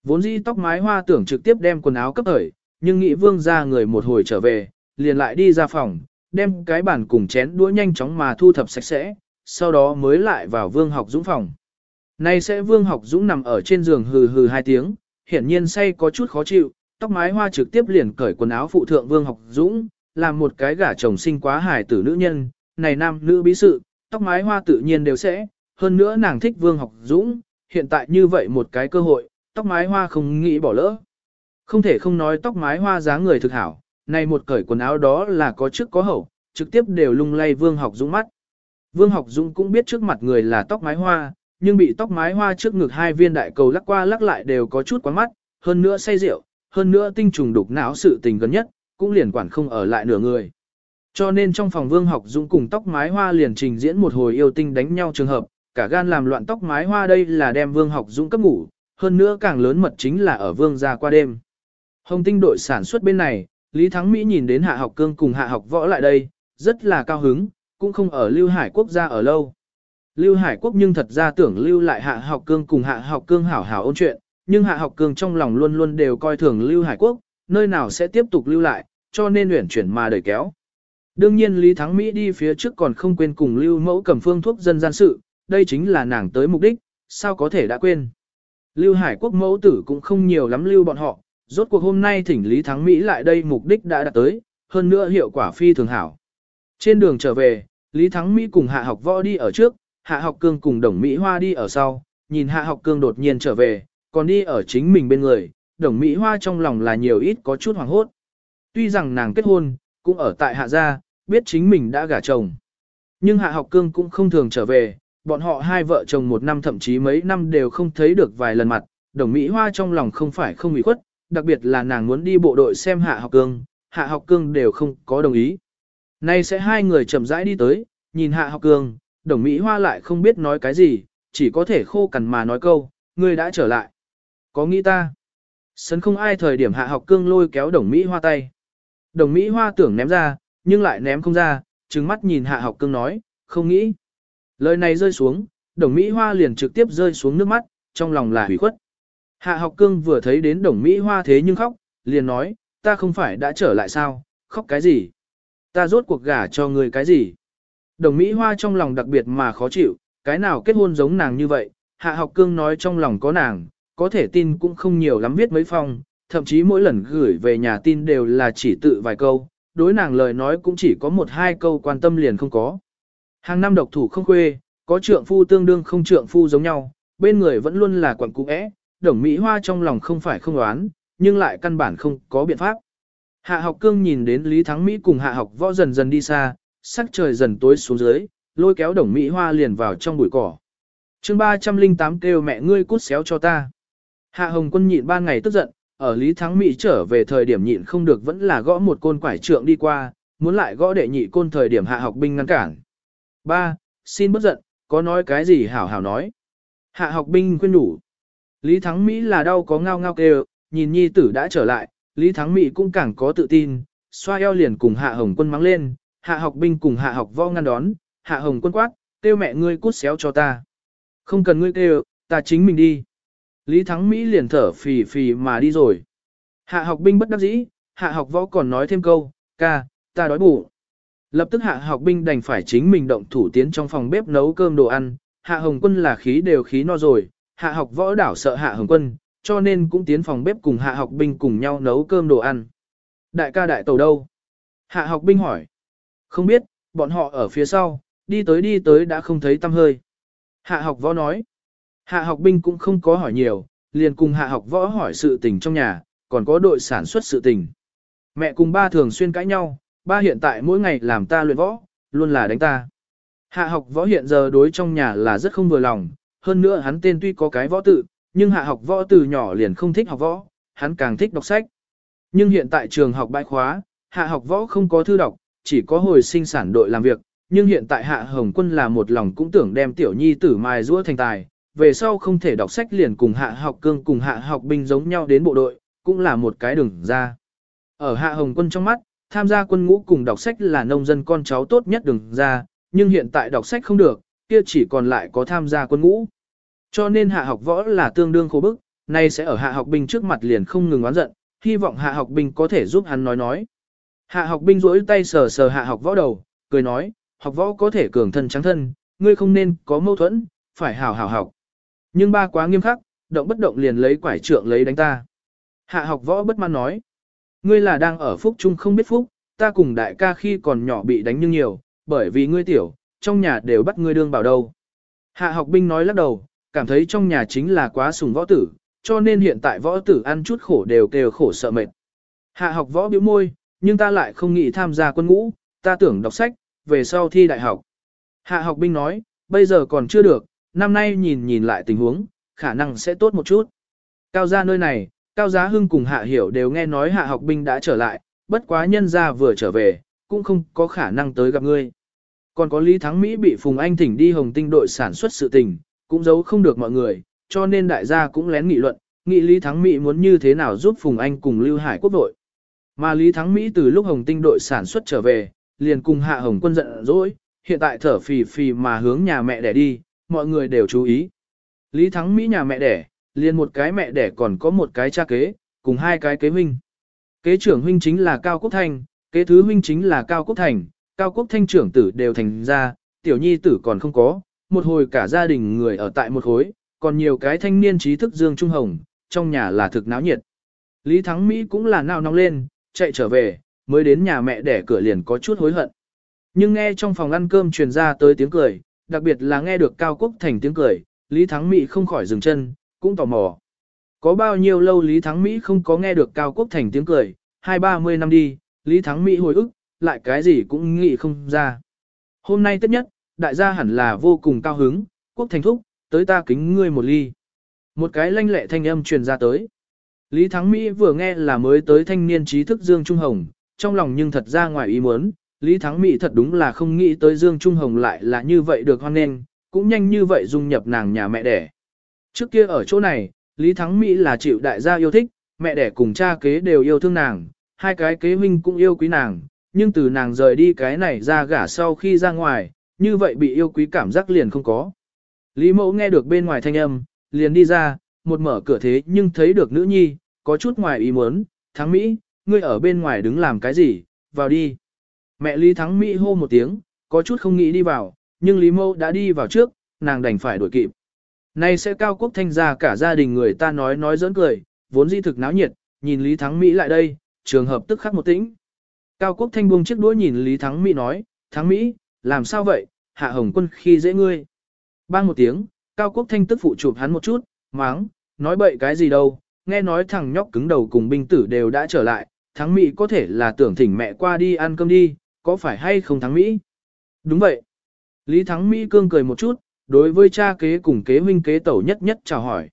Vốn dĩ tóc mái hoa tưởng trực tiếp đem quần áo cấp thời, nhưng nghĩ Vương ra người một hồi trở về, liền lại đi ra phòng, đem cái bàn cùng chén đũa nhanh chóng mà thu thập sạch sẽ, sau đó mới lại vào Vương học dũng phòng. Nay sẽ Vương học dũng nằm ở trên giường hừ hừ hai tiếng, hiển nhiên say có chút khó chịu, tóc mái hoa trực tiếp liền cởi quần áo phụ thượng Vương học dũng, làm một cái gả chồng sinh quá hài tử nữ nhân, này nam nữ bí sự, tóc mái hoa tự nhiên đều sẽ, hơn nữa nàng thích Vương học dũng, hiện tại như vậy một cái cơ hội, tóc mái hoa không nghĩ bỏ lỡ. Không thể không nói tóc mái hoa dáng người thực hảo, này một cởi quần áo đó là có trước có hậu, trực tiếp đều lung lay Vương học dũng mắt. Vương học dũng cũng biết trước mặt người là tóc mái hoa, nhưng bị tóc mái hoa trước ngực hai viên đại cầu lắc qua lắc lại đều có chút quá mắt, hơn nữa say rượu, hơn nữa tinh trùng đục não sự tình gần nhất, cũng liền quản không ở lại nửa người. Cho nên trong phòng Vương Học Dũng cùng tóc mái hoa liền trình diễn một hồi yêu tinh đánh nhau trường hợp, cả gan làm loạn tóc mái hoa đây là đem Vương Học Dũng cấp ngủ, hơn nữa càng lớn mật chính là ở Vương gia qua đêm. Hồng tinh đội sản xuất bên này, Lý Thắng Mỹ nhìn đến Hạ Học Cương cùng Hạ Học Võ lại đây, rất là cao hứng, cũng không ở Lưu Hải Quốc gia ở lâu. Lưu Hải Quốc nhưng thật ra tưởng lưu lại Hạ Học Cương cùng Hạ Học Cương hảo hảo ôn chuyện, nhưng Hạ Học Cương trong lòng luôn luôn đều coi thường Lưu Hải Quốc, nơi nào sẽ tiếp tục lưu lại, cho nên luyện chuyển mà đẩy kéo. Đương nhiên Lý Thắng Mỹ đi phía trước còn không quên cùng Lưu Mẫu cầm phương thuốc dân gian sự, đây chính là nàng tới mục đích, sao có thể đã quên. Lưu Hải Quốc mẫu tử cũng không nhiều lắm lưu bọn họ, rốt cuộc hôm nay thỉnh Lý Thắng Mỹ lại đây mục đích đã đạt tới, hơn nữa hiệu quả phi thường hảo. Trên đường trở về, Lý Thắng Mỹ cùng Hạ học võ đi ở trước, Hạ học cương cùng Đồng Mỹ Hoa đi ở sau, nhìn Hạ học cương đột nhiên trở về, còn đi ở chính mình bên người, Đồng Mỹ Hoa trong lòng là nhiều ít có chút hoảng hốt. Tuy rằng nàng kết hôn, cũng ở tại Hạ gia, biết chính mình đã gả chồng. Nhưng Hạ học cương cũng không thường trở về, bọn họ hai vợ chồng một năm thậm chí mấy năm đều không thấy được vài lần mặt, Đồng Mỹ Hoa trong lòng không phải không ủy khuất, đặc biệt là nàng muốn đi bộ đội xem Hạ học cương, Hạ học cương đều không có đồng ý. Nay sẽ hai người chậm rãi đi tới, nhìn Hạ học cương, đồng Mỹ Hoa lại không biết nói cái gì, chỉ có thể khô cằn mà nói câu, ngươi đã trở lại. Có nghĩ ta? Sấn không ai thời điểm hạ học cương lôi kéo đồng Mỹ Hoa tay. Đồng Mỹ Hoa tưởng ném ra, nhưng lại ném không ra, trừng mắt nhìn hạ học cương nói, không nghĩ. Lời này rơi xuống, đồng Mỹ Hoa liền trực tiếp rơi xuống nước mắt, trong lòng là hủy khuất. Hạ học cương vừa thấy đến đồng Mỹ Hoa thế nhưng khóc, liền nói, ta không phải đã trở lại sao, khóc cái gì? Ta rốt cuộc gả cho người cái gì? Đồng Mỹ Hoa trong lòng đặc biệt mà khó chịu, cái nào kết hôn giống nàng như vậy, Hạ học cương nói trong lòng có nàng, có thể tin cũng không nhiều lắm viết mấy phong, thậm chí mỗi lần gửi về nhà tin đều là chỉ tự vài câu, đối nàng lời nói cũng chỉ có một hai câu quan tâm liền không có. Hàng năm độc thủ không khuê, có trượng phu tương đương không trượng phu giống nhau, bên người vẫn luôn là quặng cũ é, đồng Mỹ Hoa trong lòng không phải không đoán, nhưng lại căn bản không có biện pháp. Hạ học cương nhìn đến Lý Thắng Mỹ cùng hạ học võ dần dần đi xa, sắc trời dần tối xuống dưới, lôi kéo đồng Mỹ Hoa liền vào trong bụi cỏ. chương 308 kêu mẹ ngươi cút xéo cho ta. Hạ Hồng Quân nhịn ba ngày tức giận, ở Lý Thắng Mỹ trở về thời điểm nhịn không được vẫn là gõ một côn quải trượng đi qua, muốn lại gõ đệ nhị côn thời điểm hạ học binh ngăn cản. Ba, xin bất giận, có nói cái gì hảo hảo nói. Hạ học binh khuyên đủ. Lý Thắng Mỹ là đau có ngao ngao kêu, nhìn nhi tử đã trở lại, Lý Thắng Mỹ cũng càng có tự tin, xoa eo liền cùng Hạ Hồng Quân mắng lên, Hạ học binh cùng Hạ học võ ngăn đón, Hạ Hồng Quân quát, kêu mẹ ngươi cút xéo cho ta. Không cần ngươi kêu, ta chính mình đi. Lý Thắng Mỹ liền thở phì phì mà đi rồi. Hạ học binh bất đắc dĩ, hạ học võ còn nói thêm câu, ca, ta đói bụng. Lập tức hạ học binh đành phải chính mình động thủ tiến trong phòng bếp nấu cơm đồ ăn, hạ hồng quân là khí đều khí no rồi, hạ học võ đảo sợ hạ hồng quân, cho nên cũng tiến phòng bếp cùng hạ học binh cùng nhau nấu cơm đồ ăn. Đại ca đại tàu đâu? Hạ học binh hỏi. Không biết, bọn họ ở phía sau, đi tới đi tới đã không thấy tâm hơi. Hạ học võ nói. Hạ học binh cũng không có hỏi nhiều, liền cùng hạ học võ hỏi sự tình trong nhà, còn có đội sản xuất sự tình. Mẹ cùng ba thường xuyên cãi nhau, ba hiện tại mỗi ngày làm ta luyện võ, luôn là đánh ta. Hạ học võ hiện giờ đối trong nhà là rất không vừa lòng, hơn nữa hắn tên tuy có cái võ tự, nhưng hạ học võ từ nhỏ liền không thích học võ, hắn càng thích đọc sách. Nhưng hiện tại trường học bãi khóa, hạ học võ không có thư đọc, chỉ có hồi sinh sản đội làm việc, nhưng hiện tại hạ hồng quân là một lòng cũng tưởng đem tiểu nhi tử mài rũa thành tài, về sau không thể đọc sách liền cùng hạ học cương cùng hạ học binh giống nhau đến bộ đội, cũng là một cái đường ra. Ở hạ hồng quân trong mắt, tham gia quân ngũ cùng đọc sách là nông dân con cháu tốt nhất đường ra, nhưng hiện tại đọc sách không được, kia chỉ còn lại có tham gia quân ngũ. Cho nên hạ học võ là tương đương khổ bức, nay sẽ ở hạ học binh trước mặt liền không ngừng oán giận, hy vọng hạ học binh có thể giúp hắn nói nói. Hạ học binh rỗi tay sờ sờ hạ học võ đầu, cười nói, học võ có thể cường thân trắng thân, ngươi không nên có mâu thuẫn, phải hảo hảo học. Nhưng ba quá nghiêm khắc, động bất động liền lấy quải trượng lấy đánh ta. Hạ học võ bất mãn nói, ngươi là đang ở phúc trung không biết phúc, ta cùng đại ca khi còn nhỏ bị đánh nhưng nhiều, bởi vì ngươi tiểu, trong nhà đều bắt ngươi đương bảo đâu. Hạ học binh nói lắc đầu, cảm thấy trong nhà chính là quá sùng võ tử, cho nên hiện tại võ tử ăn chút khổ đều kêu khổ sợ mệt. Hạ học võ biểu môi, nhưng ta lại không nghĩ tham gia quân ngũ, ta tưởng đọc sách, về sau thi đại học. Hạ học binh nói, bây giờ còn chưa được, năm nay nhìn nhìn lại tình huống, khả năng sẽ tốt một chút. Cao gia nơi này, Cao Giá Hưng cùng Hạ Hiểu đều nghe nói Hạ học binh đã trở lại, bất quá nhân gia vừa trở về, cũng không có khả năng tới gặp ngươi. Còn có Lý Thắng Mỹ bị Phùng Anh thỉnh đi Hồng Tinh đội sản xuất sự tình, cũng giấu không được mọi người, cho nên đại gia cũng lén nghị luận, nghị Lý Thắng Mỹ muốn như thế nào giúp Phùng Anh cùng Lưu Hải quốc đội. Mà Lý Thắng Mỹ từ lúc Hồng Tinh đội sản xuất trở về, liền cùng Hạ Hồng quân giận dỗi, hiện tại thở phì phì mà hướng nhà mẹ đẻ đi, mọi người đều chú ý. Lý Thắng Mỹ nhà mẹ đẻ, liền một cái mẹ đẻ còn có một cái cha kế, cùng hai cái kế huynh. Kế trưởng huynh chính là Cao Quốc Thanh, kế thứ huynh chính là Cao Quốc Thành, Cao Quốc Thanh trưởng tử đều thành ra, tiểu nhi tử còn không có, một hồi cả gia đình người ở tại một khối, còn nhiều cái thanh niên trí thức Dương Trung Hồng, trong nhà là thực náo nhiệt. Lý Thắng Mỹ cũng là nao nóng lên, chạy trở về, mới đến nhà mẹ đẻ cửa liền có chút hối hận. Nhưng nghe trong phòng ăn cơm truyền ra tới tiếng cười, đặc biệt là nghe được Cao Quốc Thành tiếng cười, Lý Thắng Mỹ không khỏi dừng chân, cũng tò mò. Có bao nhiêu lâu Lý Thắng Mỹ không có nghe được Cao Quốc Thành tiếng cười, hai ba mươi năm đi, Lý Thắng Mỹ hồi ức, lại cái gì cũng nghĩ không ra. Hôm nay tất nhất, đại gia hẳn là vô cùng cao hứng, Quốc Thành thúc, tới ta kính ngươi một ly. Một cái lanh lệ thanh âm truyền ra tới. Lý Thắng Mỹ vừa nghe là mới tới thanh niên trí thức Dương Trung Hồng, trong lòng nhưng thật ra ngoài ý muốn, Lý Thắng Mỹ thật đúng là không nghĩ tới Dương Trung Hồng lại là như vậy được hoan nghênh, cũng nhanh như vậy dung nhập nàng nhà mẹ đẻ. Trước kia ở chỗ này, Lý Thắng Mỹ là chịu đại gia yêu thích, mẹ đẻ cùng cha kế đều yêu thương nàng, hai cái kế huynh cũng yêu quý nàng, nhưng từ nàng rời đi cái này ra gả sau khi ra ngoài, như vậy bị yêu quý cảm giác liền không có. Lý mẫu nghe được bên ngoài thanh âm, liền đi ra, một mở cửa thế nhưng thấy được nữ nhi, có chút ngoài ý muốn, thắng Mỹ, ngươi ở bên ngoài đứng làm cái gì, vào đi. Mẹ Lý Thắng Mỹ hô một tiếng, có chút không nghĩ đi vào, nhưng Lý mẫu đã đi vào trước, nàng đành phải đuổi kịp. Nay sẽ cao quốc thanh ra cả gia đình người ta nói nói giỡn cười, vốn di thực náo nhiệt, nhìn Lý Thắng Mỹ lại đây, trường hợp tức khắc một tĩnh. Cao quốc thanh buông chiếc đũa nhìn Lý Thắng Mỹ nói, Thắng Mỹ, làm sao vậy, hạ hồng quân khi dễ ngươi. Bang một tiếng, Cao quốc thanh tức phụ chụp hắn một chút, máng, nói bậy cái gì đâu, nghe nói thằng nhóc cứng đầu cùng binh tử đều đã trở lại, Thắng Mỹ có thể là tưởng thỉnh mẹ qua đi ăn cơm đi, có phải hay không Thắng Mỹ? Đúng vậy. Lý Thắng Mỹ cương cười một chút, đối với cha kế cùng kế huynh kế tẩu nhất nhất chào hỏi.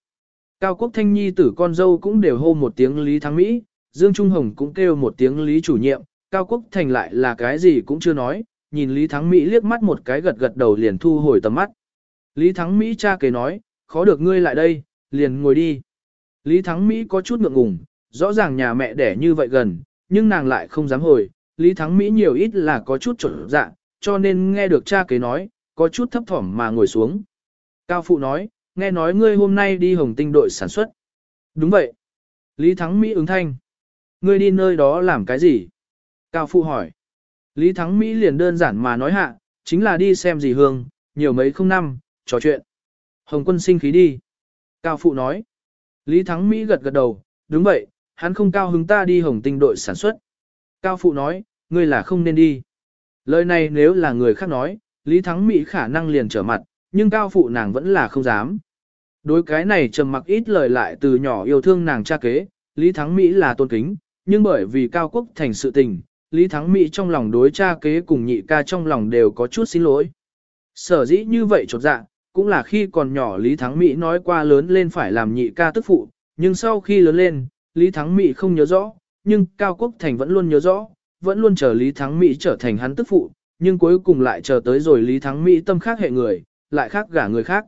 Cao Quốc Thanh Nhi tử con dâu cũng đều hô một tiếng Lý Thắng Mỹ, Dương Trung Hồng cũng kêu một tiếng Lý chủ nhiệm, Cao Quốc Thành lại là cái gì cũng chưa nói, nhìn Lý Thắng Mỹ liếc mắt một cái gật gật đầu liền thu hồi tầm mắt. Lý Thắng Mỹ cha kế nói, khó được ngươi lại đây, liền ngồi đi. Lý Thắng Mỹ có chút ngượng ngùng, rõ ràng nhà mẹ đẻ như vậy gần, nhưng nàng lại không dám hồi, Lý Thắng Mỹ nhiều ít là có chút trộn dạ, cho nên nghe được cha kế nói, có chút thấp thỏm mà ngồi xuống. Cao Phụ nói, nghe nói ngươi hôm nay đi Hồng Tinh đội sản xuất. Đúng vậy. Lý Thắng Mỹ ứng thanh. Ngươi đi nơi đó làm cái gì? Cao Phụ hỏi. Lý Thắng Mỹ liền đơn giản mà nói hạ, chính là đi xem gì hương, nhiều mấy không năm, trò chuyện. Hồng quân sinh khí đi. Cao Phụ nói. Lý Thắng Mỹ gật gật đầu, đúng vậy, hắn không cao hứng ta đi Hồng Tinh đội sản xuất. Cao Phụ nói, ngươi là không nên đi. Lời này nếu là người khác nói, Lý Thắng Mỹ khả năng liền trở mặt, nhưng cao phụ nàng vẫn là không dám. Đối cái này trầm mặc ít lời lại từ nhỏ yêu thương nàng cha kế, Lý Thắng Mỹ là tôn kính, nhưng bởi vì cao quốc thành sự tình, Lý Thắng Mỹ trong lòng đối cha kế cùng nhị ca trong lòng đều có chút xin lỗi. Sở dĩ như vậy chột dạ, cũng là khi còn nhỏ Lý Thắng Mỹ nói qua lớn lên phải làm nhị ca tức phụ, nhưng sau khi lớn lên, Lý Thắng Mỹ không nhớ rõ, nhưng Cao Quốc Thành vẫn luôn nhớ rõ, vẫn luôn chờ Lý Thắng Mỹ trở thành hắn tức phụ, nhưng cuối cùng lại chờ tới rồi Lý Thắng Mỹ tâm khác hệ người, lại khác gả người khác.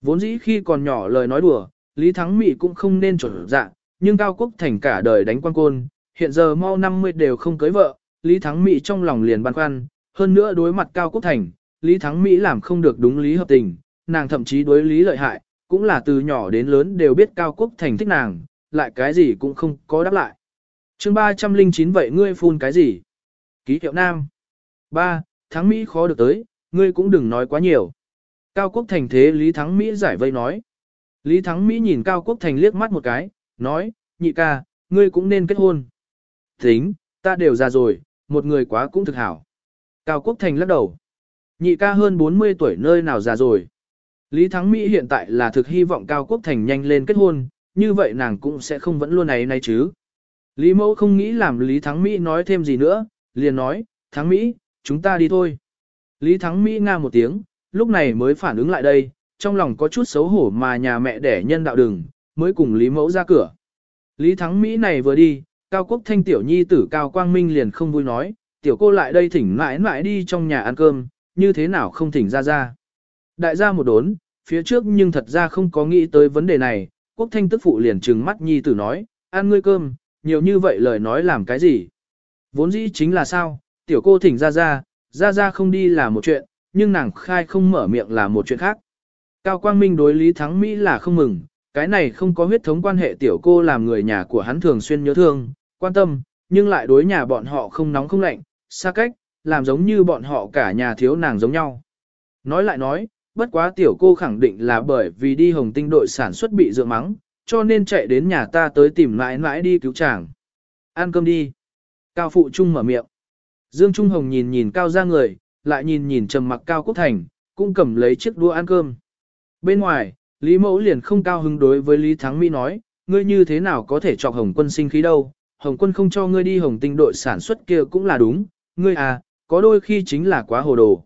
Vốn dĩ khi còn nhỏ lời nói đùa, Lý Thắng Mỹ cũng không nên trộn dạ, nhưng Cao Quốc Thành cả đời đánh quan côn, hiện giờ mau 50 đều không cưới vợ, Lý Thắng Mỹ trong lòng liền băn khoăn, hơn nữa đối mặt Cao Quốc Thành, Lý Thắng Mỹ làm không được đúng lý hợp tình, nàng thậm chí đối lý lợi hại, cũng là từ nhỏ đến lớn đều biết Cao Quốc Thành thích nàng, lại cái gì cũng không có đáp lại. chương 309 vậy ngươi phun cái gì? Ký hiệu nam. 3. Thắng Mỹ khó được tới, ngươi cũng đừng nói quá nhiều. Cao Quốc Thành thế Lý Thắng Mỹ giải vây nói. Lý Thắng Mỹ nhìn Cao Quốc Thành liếc mắt một cái, nói, nhị ca, ngươi cũng nên kết hôn. Tính, ta đều già rồi, một người quá cũng thực hảo. Cao Quốc Thành lắc đầu. Nhị ca hơn 40 tuổi nơi nào già rồi. Lý Thắng Mỹ hiện tại là thực hy vọng Cao Quốc Thành nhanh lên kết hôn, như vậy nàng cũng sẽ không vẫn luôn này này chứ. Lý Mẫu không nghĩ làm Lý Thắng Mỹ nói thêm gì nữa, liền nói, Thắng Mỹ, chúng ta đi thôi. Lý Thắng Mỹ nga một tiếng, lúc này mới phản ứng lại đây, trong lòng có chút xấu hổ mà nhà mẹ đẻ nhân đạo đừng, mới cùng Lý Mẫu ra cửa. Lý Thắng Mỹ này vừa đi, Cao Quốc Thanh tiểu nhi tử Cao Quang Minh liền không vui nói, tiểu cô lại đây thỉnh mãi mãi đi trong nhà ăn cơm, như thế nào không thỉnh ra ra. Đại gia một đốn, phía trước nhưng thật ra không có nghĩ tới vấn đề này, Quốc Thanh tức phụ liền trừng mắt nhi tử nói, ăn ngươi cơm, nhiều như vậy lời nói làm cái gì. Vốn dĩ chính là sao, tiểu cô thỉnh ra ra, ra ra không đi là một chuyện, nhưng nàng khai không mở miệng là một chuyện khác. Cao Quang Minh đối Lý Thắng Mỹ là không mừng, cái này không có huyết thống quan hệ tiểu cô làm người nhà của hắn thường xuyên nhớ thương, quan tâm, nhưng lại đối nhà bọn họ không nóng không lạnh, xa cách, làm giống như bọn họ cả nhà thiếu nàng giống nhau. Nói lại nói, bất quá tiểu cô khẳng định là bởi vì đi hồng tinh đội sản xuất bị dựa mắng, cho nên chạy đến nhà ta tới tìm mãi mãi đi cứu chàng. Ăn cơm đi. Cao Phụ Trung mở miệng. Dương Trung Hồng nhìn nhìn Cao ra người, lại nhìn nhìn trầm mặc Cao Quốc Thành, cũng cầm lấy chiếc đũa ăn cơm. Bên ngoài, Lý Mẫu liền không cao hứng đối với Lý Thắng Mỹ nói, ngươi như thế nào có thể chọc Hồng quân sinh khí đâu, Hồng quân không cho ngươi đi Hồng tinh đội sản xuất kia cũng là đúng, ngươi à, có đôi khi chính là quá hồ đồ.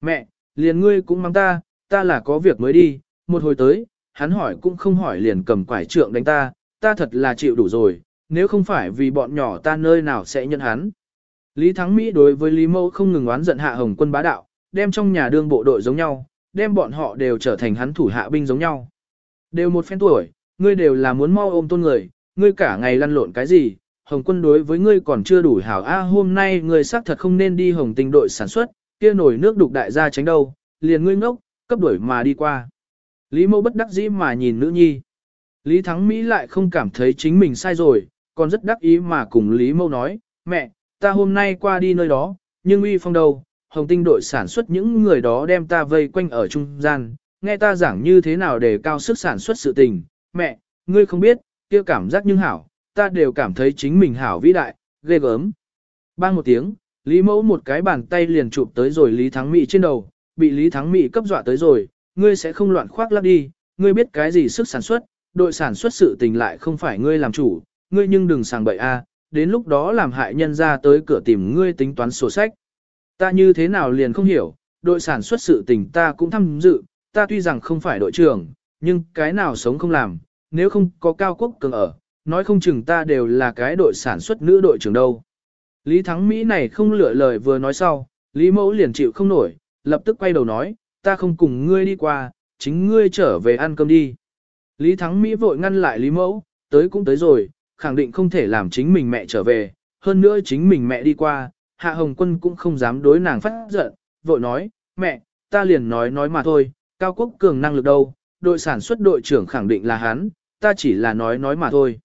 Mẹ, liền ngươi cũng mang ta, ta là có việc mới đi, một hồi tới, hắn hỏi cũng không hỏi liền cầm quải trượng đánh ta, ta thật là chịu đủ rồi, nếu không phải vì bọn nhỏ ta nơi nào sẽ nhận hắn. Lý Thắng Mỹ đối với Lý Mẫu không ngừng oán giận hạ hồng quân bá đạo, đem trong nhà đương bộ đội giống nhau, đem bọn họ đều trở thành hắn thủ hạ binh giống nhau. Đều một phen tuổi, ngươi đều là muốn mau ôm tôn người, ngươi cả ngày lăn lộn cái gì, hồng quân đối với ngươi còn chưa đủ hảo a hôm nay ngươi xác thật không nên đi hồng tinh đội sản xuất, kia nổi nước đục đại gia tránh đâu, liền ngươi ngốc, cấp đuổi mà đi qua. Lý mẫu bất đắc dĩ mà nhìn nữ nhi. Lý Thắng Mỹ lại không cảm thấy chính mình sai rồi, còn rất đắc ý mà cùng Lý mẫu nói, mẹ, ta hôm nay qua đi nơi đó, nhưng uy phong đâu, hồng tinh đội sản xuất những người đó đem ta vây quanh ở trung gian, nghe ta giảng như thế nào để cao sức sản xuất sự tình, mẹ, ngươi không biết, kia cảm giác nhưng hảo, ta đều cảm thấy chính mình hảo vĩ đại, ghê gớm. Bang một tiếng, Lý Mẫu một cái bàn tay liền chụp tới rồi Lý Thắng Mỹ trên đầu, bị Lý Thắng Mỹ cấp dọa tới rồi, ngươi sẽ không loạn khoác lắp đi, ngươi biết cái gì sức sản xuất, đội sản xuất sự tình lại không phải ngươi làm chủ, ngươi nhưng đừng sàng bậy a, đến lúc đó làm hại nhân ra tới cửa tìm ngươi tính toán sổ sách. Ta như thế nào liền không hiểu, đội sản xuất sự tình ta cũng tham dự, ta tuy rằng không phải đội trưởng, nhưng cái nào sống không làm, nếu không có cao quốc cường ở, nói không chừng ta đều là cái đội sản xuất nữ đội trưởng đâu. Lý Thắng Mỹ này không lựa lời vừa nói sau, Lý Mẫu liền chịu không nổi, lập tức quay đầu nói, ta không cùng ngươi đi qua, chính ngươi trở về ăn cơm đi. Lý Thắng Mỹ vội ngăn lại Lý Mẫu, tới cũng tới rồi, khẳng định không thể làm chính mình mẹ trở về, hơn nữa chính mình mẹ đi qua, Hạ Hồng Quân cũng không dám đối nàng phát giận, vội nói, mẹ, ta liền nói nói mà thôi, Cao Quốc Cường năng lực đâu, đội sản xuất đội trưởng khẳng định là hắn, ta chỉ là nói nói mà thôi.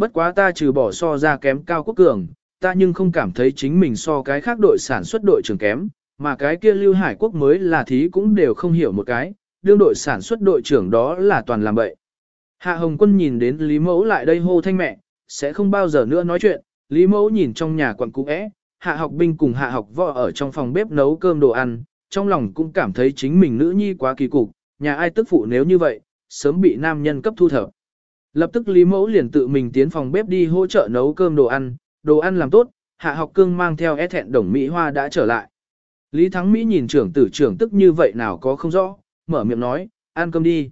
Bất quá ta trừ bỏ so ra kém Cao Quốc Cường, ta nhưng không cảm thấy chính mình so cái khác đội sản xuất đội trưởng kém, mà cái kia Lưu Hải Quốc mới là thí cũng đều không hiểu một cái, đương đội sản xuất đội trưởng đó là toàn làm bậy. Hạ Hồng Quân nhìn đến Lý Mẫu lại đây hô thanh mẹ, sẽ không bao giờ nữa nói chuyện, Lý Mẫu nhìn trong nhà quận cũ é, Hạ học binh cùng Hạ học võ ở trong phòng bếp nấu cơm đồ ăn, trong lòng cũng cảm thấy chính mình nữ nhi quá kỳ cục, nhà ai tức phụ nếu như vậy, sớm bị nam nhân cấp thu thập. Lập tức Lý Mẫu liền tự mình tiến phòng bếp đi hỗ trợ nấu cơm đồ ăn, đồ ăn làm tốt, Hạ học cương mang theo é thẹn đồng Mỹ Hoa đã trở lại. Lý Thắng Mỹ nhìn trưởng tử trưởng tức như vậy nào có không rõ, mở miệng nói, ăn cơm đi.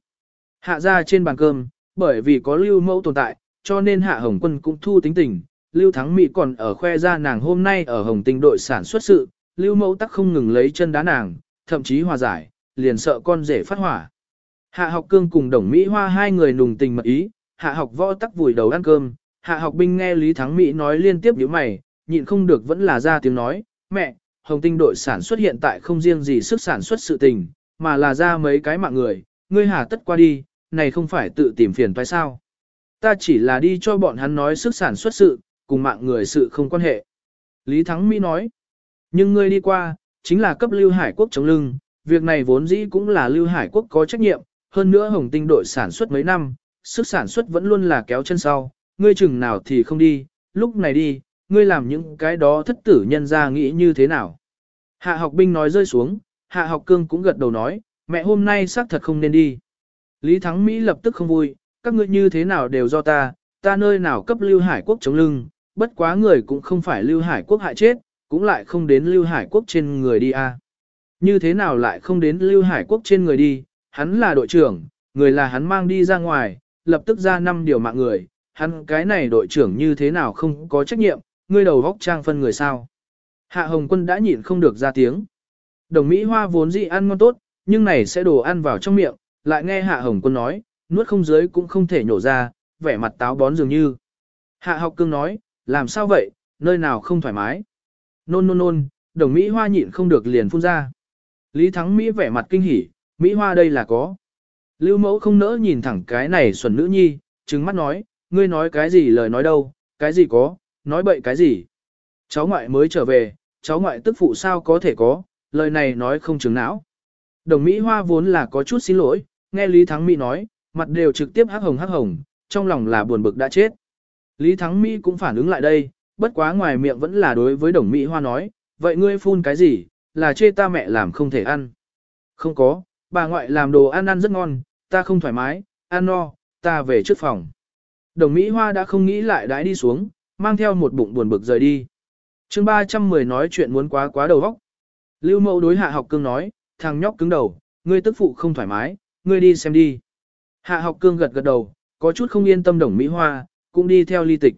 Hạ ra trên bàn cơm, bởi vì có lưu mẫu tồn tại, cho nên Hạ Hồng Quân cũng thu tính tình. Lưu Thắng Mỹ còn ở khoe ra nàng hôm nay ở Hồng Tinh đội sản xuất sự, Lưu mẫu tắc không ngừng lấy chân đá nàng, thậm chí hòa giải, liền sợ con rể phát hỏa. Hạ học cương cùng đồng Mỹ Hoa hai người nùng tình mật ý, hạ học võ tắc vùi đầu ăn cơm, hạ học binh nghe Lý Thắng Mỹ nói liên tiếp những mày, nhịn không được vẫn là ra tiếng nói, mẹ, Hồng Tinh đội sản xuất hiện tại không riêng gì sức sản xuất sự tình, mà là ra mấy cái mạng người, ngươi hà tất qua đi, này không phải tự tìm phiền phải sao. Ta chỉ là đi cho bọn hắn nói sức sản xuất sự, cùng mạng người sự không quan hệ. Lý Thắng Mỹ nói, nhưng ngươi đi qua, chính là cấp Lưu Hải Quốc chống lưng, việc này vốn dĩ cũng là Lưu Hải Quốc có trách nhiệm, hơn nữa Hồng Tinh đội sản xuất mấy năm, sức sản xuất vẫn luôn là kéo chân sau, ngươi chừng nào thì không đi, lúc này đi, ngươi làm những cái đó thất tử nhân ra nghĩ như thế nào. Hạ học binh nói rơi xuống, hạ học cương cũng gật đầu nói, mẹ hôm nay xác thật không nên đi. Lý Thắng Mỹ lập tức không vui, các ngươi như thế nào đều do ta, ta nơi nào cấp Lưu Hải Quốc chống lưng, bất quá người cũng không phải Lưu Hải Quốc hại chết, cũng lại không đến Lưu Hải Quốc trên người đi a. Như thế nào lại không đến Lưu Hải Quốc trên người đi, hắn là đội trưởng, người là hắn mang đi ra ngoài, lập tức ra năm điều mạng người, hắn cái này đội trưởng như thế nào không có trách nhiệm, ngươi đầu vóc trang phân người sao. Hạ Hồng Quân đã nhịn không được ra tiếng. Đồng Mỹ Hoa vốn dị ăn ngon tốt, nhưng này sẽ đồ ăn vào trong miệng, lại nghe Hạ Hồng Quân nói, nuốt không dưới cũng không thể nhổ ra, vẻ mặt táo bón dường như. Hạ học cương nói, làm sao vậy, nơi nào không thoải mái. Nôn nôn nôn, đồng Mỹ Hoa nhịn không được liền phun ra. Lý Thắng Mỹ vẻ mặt kinh hỉ, Mỹ Hoa đây là có. Lưu mẫu không nỡ nhìn thẳng cái này xuẩn nữ nhi, trừng mắt nói, ngươi nói cái gì lời nói đâu, cái gì có, nói bậy cái gì. Cháu ngoại mới trở về, cháu ngoại tức phụ sao có thể có, lời này nói không chứng não. Đồng Mỹ Hoa vốn là có chút xin lỗi, nghe Lý Thắng Mỹ nói, mặt đều trực tiếp hắc hồng hắc hồng, trong lòng là buồn bực đã chết. Lý Thắng Mỹ cũng phản ứng lại đây, bất quá ngoài miệng vẫn là đối với đồng Mỹ Hoa nói, vậy ngươi phun cái gì, là chê ta mẹ làm không thể ăn. Không có, bà ngoại làm đồ ăn ăn rất ngon, ta không thoải mái, ăn no, ta về trước phòng. Đồng Mỹ Hoa đã không nghĩ lại đãi đi xuống, mang theo một bụng buồn bực rời đi. chương 310 nói chuyện muốn quá quá đầu vóc. Lưu mẫu đối hạ học cương nói, thằng nhóc cứng đầu, ngươi tức phụ không thoải mái, ngươi đi xem đi. Hạ học cương gật gật đầu, có chút không yên tâm đồng Mỹ Hoa, cũng đi theo ly tịch.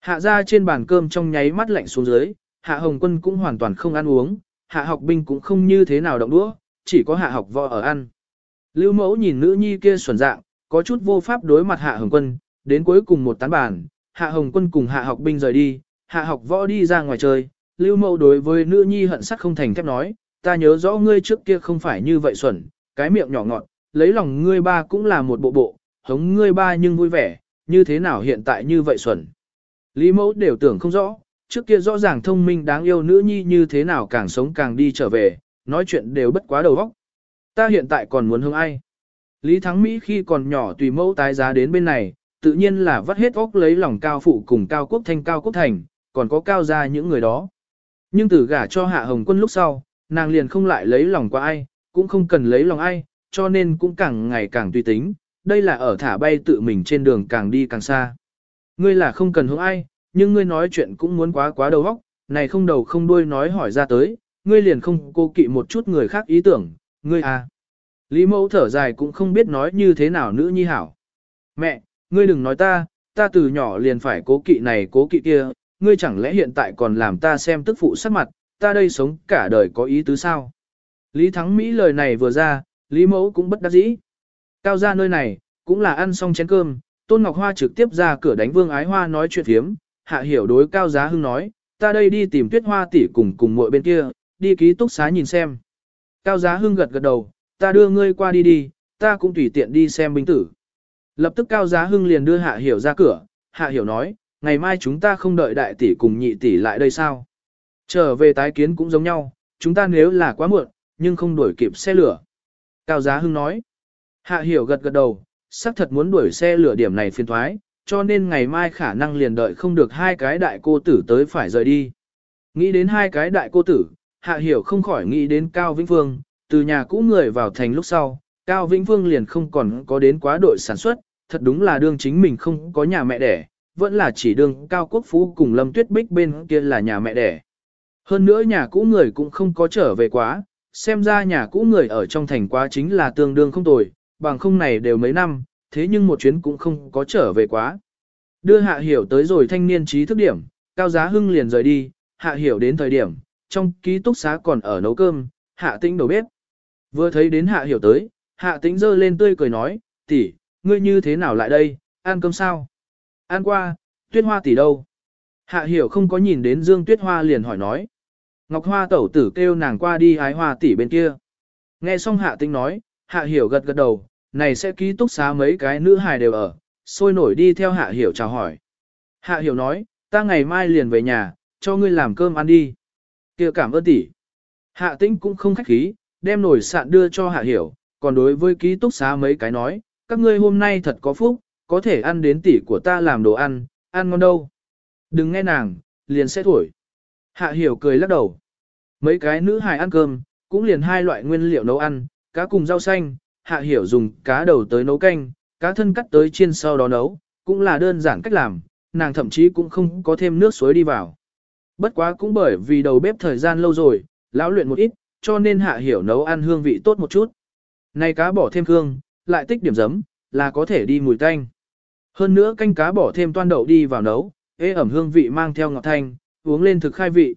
Hạ ra trên bàn cơm trong nháy mắt lạnh xuống dưới, hạ hồng quân cũng hoàn toàn không ăn uống, hạ học binh cũng không như thế nào động đũa, chỉ có hạ học võ ở ăn. Lưu mẫu nhìn nữ nhi kia xuẩn dạng, có chút vô pháp đối mặt hạ hồng quân, đến cuối cùng một tán bàn, hạ hồng quân cùng hạ học binh rời đi, hạ học võ đi ra ngoài chơi, lưu mẫu đối với nữ nhi hận sắt không thành thép nói, ta nhớ rõ ngươi trước kia không phải như vậy xuẩn, cái miệng nhỏ ngọt, lấy lòng ngươi ba cũng là một bộ bộ, hống ngươi ba nhưng vui vẻ, như thế nào hiện tại như vậy xuẩn. Lý mẫu đều tưởng không rõ, trước kia rõ ràng thông minh đáng yêu nữ nhi như thế nào càng sống càng đi trở về, nói chuyện đều bất quá đầu óc. Ta hiện tại còn muốn hướng ai? Lý Thắng Mỹ khi còn nhỏ tùy mẫu tái giá đến bên này, tự nhiên là vắt hết óc lấy lòng cao phụ cùng cao quốc thanh cao quốc thành, còn có cao ra những người đó. Nhưng từ gả cho hạ hồng quân lúc sau, nàng liền không lại lấy lòng qua ai, cũng không cần lấy lòng ai, cho nên cũng càng ngày càng tùy tính, đây là ở thả bay tự mình trên đường càng đi càng xa. Ngươi là không cần hướng ai, nhưng ngươi nói chuyện cũng muốn quá quá đầu óc, này không đầu không đuôi nói hỏi ra tới, ngươi liền không cô kỵ một chút người khác ý tưởng, ngươi à. Lý mẫu thở dài cũng không biết nói như thế nào nữ nhi hảo. Mẹ, ngươi đừng nói ta, ta từ nhỏ liền phải cố kỵ này cố kỵ kia, ngươi chẳng lẽ hiện tại còn làm ta xem tức phụ sắc mặt, ta đây sống cả đời có ý tứ sao? Lý Thắng Mỹ lời này vừa ra, Lý Mẫu cũng bất đắc dĩ. Cao ra nơi này, cũng là ăn xong chén cơm, Tôn Ngọc Hoa trực tiếp ra cửa đánh Vương Ái Hoa nói chuyện thiếm, hạ hiểu đối Cao Giá Hưng nói, ta đây đi tìm Tuyết Hoa tỷ cùng cùng muội bên kia, đi ký túc xá nhìn xem. Cao Giá Hưng gật gật đầu, ta đưa ngươi qua đi đi, ta cũng tùy tiện đi xem binh tử. Lập tức Cao Giá Hưng liền đưa Hạ Hiểu ra cửa, Hạ Hiểu nói, ngày mai chúng ta không đợi đại tỷ cùng nhị tỷ lại đây sao? Trở về tái kiến cũng giống nhau, chúng ta nếu là quá muộn, nhưng không đuổi kịp xe lửa. Cao Giá Hưng nói, Hạ Hiểu gật gật đầu, xác thật muốn đuổi xe lửa điểm này phiền thoái, cho nên ngày mai khả năng liền đợi không được hai cái đại cô tử tới phải rời đi. Nghĩ đến hai cái đại cô tử, Hạ Hiểu không khỏi nghĩ đến Cao Vĩnh Phương, từ nhà cũ người vào thành lúc sau, Cao Vĩnh Phương liền không còn có đến quá đội sản xuất, thật đúng là đương chính mình không có nhà mẹ đẻ, vẫn là chỉ đương Cao Quốc Phú cùng Lâm Tuyết Bích bên kia là nhà mẹ đẻ. Hơn nữa nhà cũ người cũng không có trở về quá, xem ra nhà cũ người ở trong thành quá chính là tương đương không tồi, bằng không này đều mấy năm, thế nhưng một chuyến cũng không có trở về quá. Đưa hạ hiểu tới rồi thanh niên trí thức điểm, cao giá hưng liền rời đi, hạ hiểu đến thời điểm, trong ký túc xá còn ở nấu cơm, hạ tĩnh đầu bếp. Vừa thấy đến hạ hiểu tới, hạ tĩnh giơ lên tươi cười nói, tỷ, ngươi như thế nào lại đây, ăn cơm sao? Ăn qua, tuyết hoa tỷ đâu? Hạ hiểu không có nhìn đến Dương Tuyết Hoa liền hỏi nói. Ngọc Hoa tẩu tử kêu nàng qua đi ái hoa tỷ bên kia. Nghe xong hạ tĩnh nói, hạ hiểu gật gật đầu, này sẽ ký túc xá mấy cái nữ hài đều ở, sôi nổi đi theo hạ hiểu chào hỏi. Hạ hiểu nói, ta ngày mai liền về nhà, cho ngươi làm cơm ăn đi kia cảm ơn tỷ. Hạ tĩnh cũng không khách khí, đem nổi sạn đưa cho hạ hiểu, còn đối với ký túc xá mấy cái nói, các ngươi hôm nay thật có phúc, có thể ăn đến tỷ của ta làm đồ ăn, ăn ngon đâu. Đừng nghe nàng, liền sẽ thổi. Hạ hiểu cười lắc đầu. Mấy cái nữ hài ăn cơm, cũng liền hai loại nguyên liệu nấu ăn, cá cùng rau xanh, hạ hiểu dùng cá đầu tới nấu canh, cá thân cắt tới chiên sau đó nấu, cũng là đơn giản cách làm, nàng thậm chí cũng không có thêm nước suối đi vào. Bất quá cũng bởi vì đầu bếp thời gian lâu rồi, lão luyện một ít, cho nên hạ hiểu nấu ăn hương vị tốt một chút. Này cá bỏ thêm hương, lại tích điểm giấm, là có thể đi mùi tanh. Hơn nữa canh cá bỏ thêm toan đậu đi vào nấu, ế ẩm hương vị mang theo ngọt thanh, uống lên thực khai vị.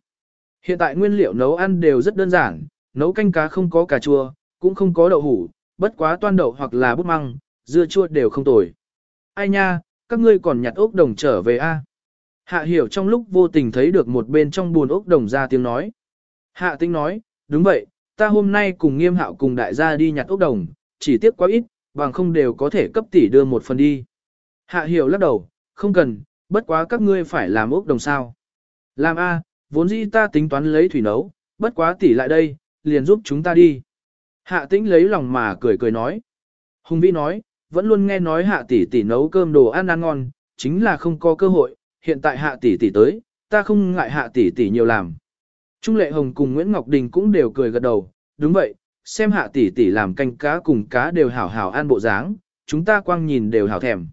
Hiện tại nguyên liệu nấu ăn đều rất đơn giản, nấu canh cá không có cà chua, cũng không có đậu hủ, bất quá toan đậu hoặc là bút măng, dưa chua đều không tồi. Ai nha, các ngươi còn nhặt ốc đồng trở về a? Hạ hiểu trong lúc vô tình thấy được một bên trong buồn ốc đồng ra tiếng nói. Hạ tinh nói, đúng vậy, ta hôm nay cùng nghiêm hạo cùng đại gia đi nhặt ốc đồng, chỉ tiếc quá ít, bằng không đều có thể cấp tỷ đưa một phần đi. Hạ hiểu lắc đầu, không cần, bất quá các ngươi phải làm ốc đồng sao. Làm a, vốn dĩ ta tính toán lấy thủy nấu, bất quá tỷ lại đây, liền giúp chúng ta đi. Hạ tĩnh lấy lòng mà cười cười nói. Hùng vĩ nói, vẫn luôn nghe nói hạ tỷ tỷ nấu cơm đồ ăn ăn ngon, chính là không có cơ hội, hiện tại hạ tỷ tỷ tới, ta không ngại hạ tỷ tỷ nhiều làm. Trung Lệ Hồng cùng Nguyễn Ngọc Đình cũng đều cười gật đầu, đúng vậy, xem hạ tỷ tỷ làm canh cá cùng cá đều hảo hảo ăn bộ dáng, chúng ta quang nhìn đều hảo thèm.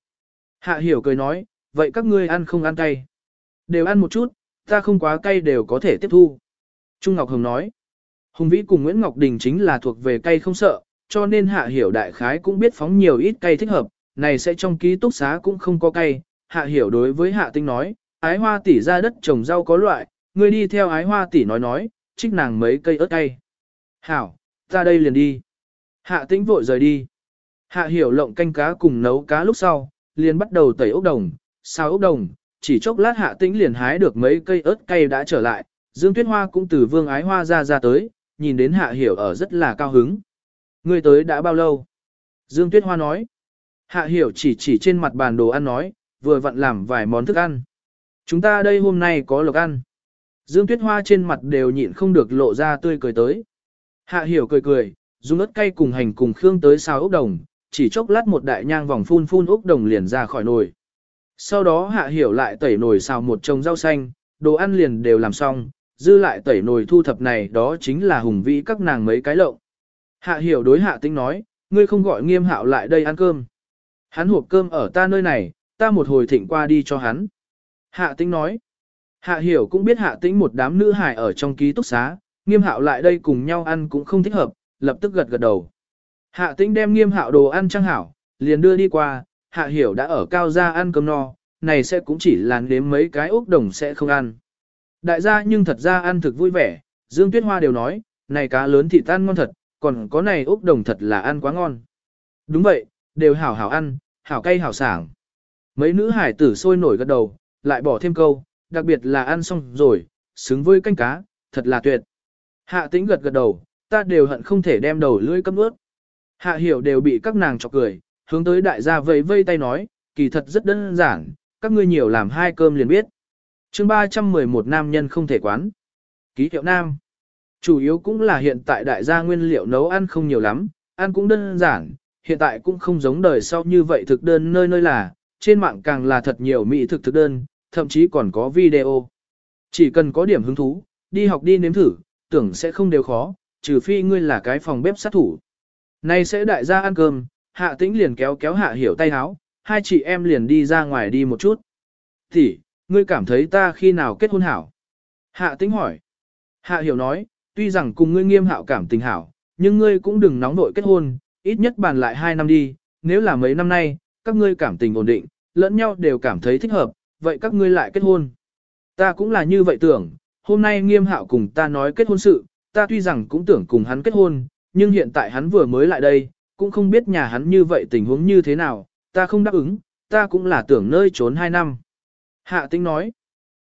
Hạ hiểu cười nói, vậy các ngươi ăn không ăn cay? Đều ăn một chút, ta không quá cay đều có thể tiếp thu. Trung Ngọc Hồng nói, Hùng Vĩ cùng Nguyễn Ngọc Đình chính là thuộc về cay không sợ, cho nên hạ hiểu đại khái cũng biết phóng nhiều ít cay thích hợp, này sẽ trong ký túc xá cũng không có cay. Hạ hiểu đối với hạ tinh nói, ái hoa tỷ ra đất trồng rau có loại, người đi theo ái hoa tỷ nói nói, trích nàng mấy cây ớt cay. Hảo, ra đây liền đi. Hạ tinh vội rời đi. Hạ hiểu lộng canh cá cùng nấu cá lúc sau, liền bắt đầu tẩy ốc đồng, sao ốc đồng, chỉ chốc lát hạ tĩnh liền hái được mấy cây ớt cay đã trở lại, Dương Tuyết Hoa cũng từ vương ái hoa ra ra tới, nhìn đến hạ hiểu ở rất là cao hứng. Ngươi tới đã bao lâu? Dương Tuyết Hoa nói. Hạ hiểu chỉ chỉ trên mặt bàn đồ ăn nói, vừa vặn làm vài món thức ăn. Chúng ta đây hôm nay có lộc ăn. Dương Tuyết Hoa trên mặt đều nhịn không được lộ ra tươi cười tới. Hạ hiểu cười cười, dùng ớt cay cùng hành cùng khương tới xào ốc đồng, chỉ chốc lát một đại nhang vòng phun phun ốc đồng liền ra khỏi nồi. Sau đó hạ hiểu lại tẩy nồi xào một chồng rau xanh, đồ ăn liền đều làm xong, dư lại tẩy nồi thu thập này đó chính là hùng vĩ các nàng mấy cái lộng. Hạ hiểu đối hạ tinh nói, ngươi không gọi nghiêm hạo lại đây ăn cơm. Hắn hộp cơm ở ta nơi này, ta một hồi thịnh qua đi cho hắn. Hạ Tĩnh nói, hạ hiểu cũng biết hạ Tĩnh một đám nữ hài ở trong ký túc xá, nghiêm hạo lại đây cùng nhau ăn cũng không thích hợp, lập tức gật gật đầu. Hạ Tĩnh đem nghiêm hạo đồ ăn trang hảo, liền đưa đi qua, hạ hiểu đã ở cao gia ăn cơm no, này sẽ cũng chỉ là nếm mấy cái ốc đồng sẽ không ăn. Đại gia nhưng thật ra ăn thực vui vẻ, Dương Tuyết Hoa đều nói, này cá lớn thịt tan ngon thật, còn có này ốc đồng thật là ăn quá ngon. Đúng vậy, đều hảo hảo ăn, hảo cay hảo sảng. Mấy nữ hải tử sôi nổi gật đầu, lại bỏ thêm câu, đặc biệt là ăn xong rồi, xứng với canh cá, thật là tuyệt. Hạ tĩnh gật gật đầu, ta đều hận không thể đem đầu lưỡi cấm ướt. Hạ hiểu đều bị các nàng chọc cười, hướng tới đại gia vây vây tay nói, kỳ thật rất đơn giản, các ngươi nhiều làm hai cơm liền biết. chương 311 nam nhân không thể quán. Ký hiệu nam. Chủ yếu cũng là hiện tại đại gia nguyên liệu nấu ăn không nhiều lắm, ăn cũng đơn giản, hiện tại cũng không giống đời sau như vậy thực đơn nơi nơi là, trên mạng càng là thật nhiều mỹ thực thực đơn, thậm chí còn có video. Chỉ cần có điểm hứng thú, đi học đi nếm thử, tưởng sẽ không đều khó, trừ phi ngươi là cái phòng bếp sát thủ. Nay sẽ đại gia ăn cơm, hạ tĩnh liền kéo kéo hạ hiểu tay háo, hai chị em liền đi ra ngoài đi một chút. Thì, ngươi cảm thấy ta khi nào kết hôn hảo? Hạ tĩnh hỏi. Hạ hiểu nói, tuy rằng cùng ngươi nghiêm hạo cảm tình hảo, nhưng ngươi cũng đừng nóng nội kết hôn, ít nhất bàn lại hai năm đi, nếu là mấy năm nay, các ngươi cảm tình ổn định, lẫn nhau đều cảm thấy thích hợp, vậy các ngươi lại kết hôn. Ta cũng là như vậy tưởng, hôm nay nghiêm hạo cùng ta nói kết hôn sự, ta tuy rằng cũng tưởng cùng hắn kết hôn, nhưng hiện tại hắn vừa mới lại đây, cũng không biết nhà hắn như vậy tình huống như thế nào, ta không đáp ứng, ta cũng là tưởng nơi trốn 2 năm. Hạ tinh nói,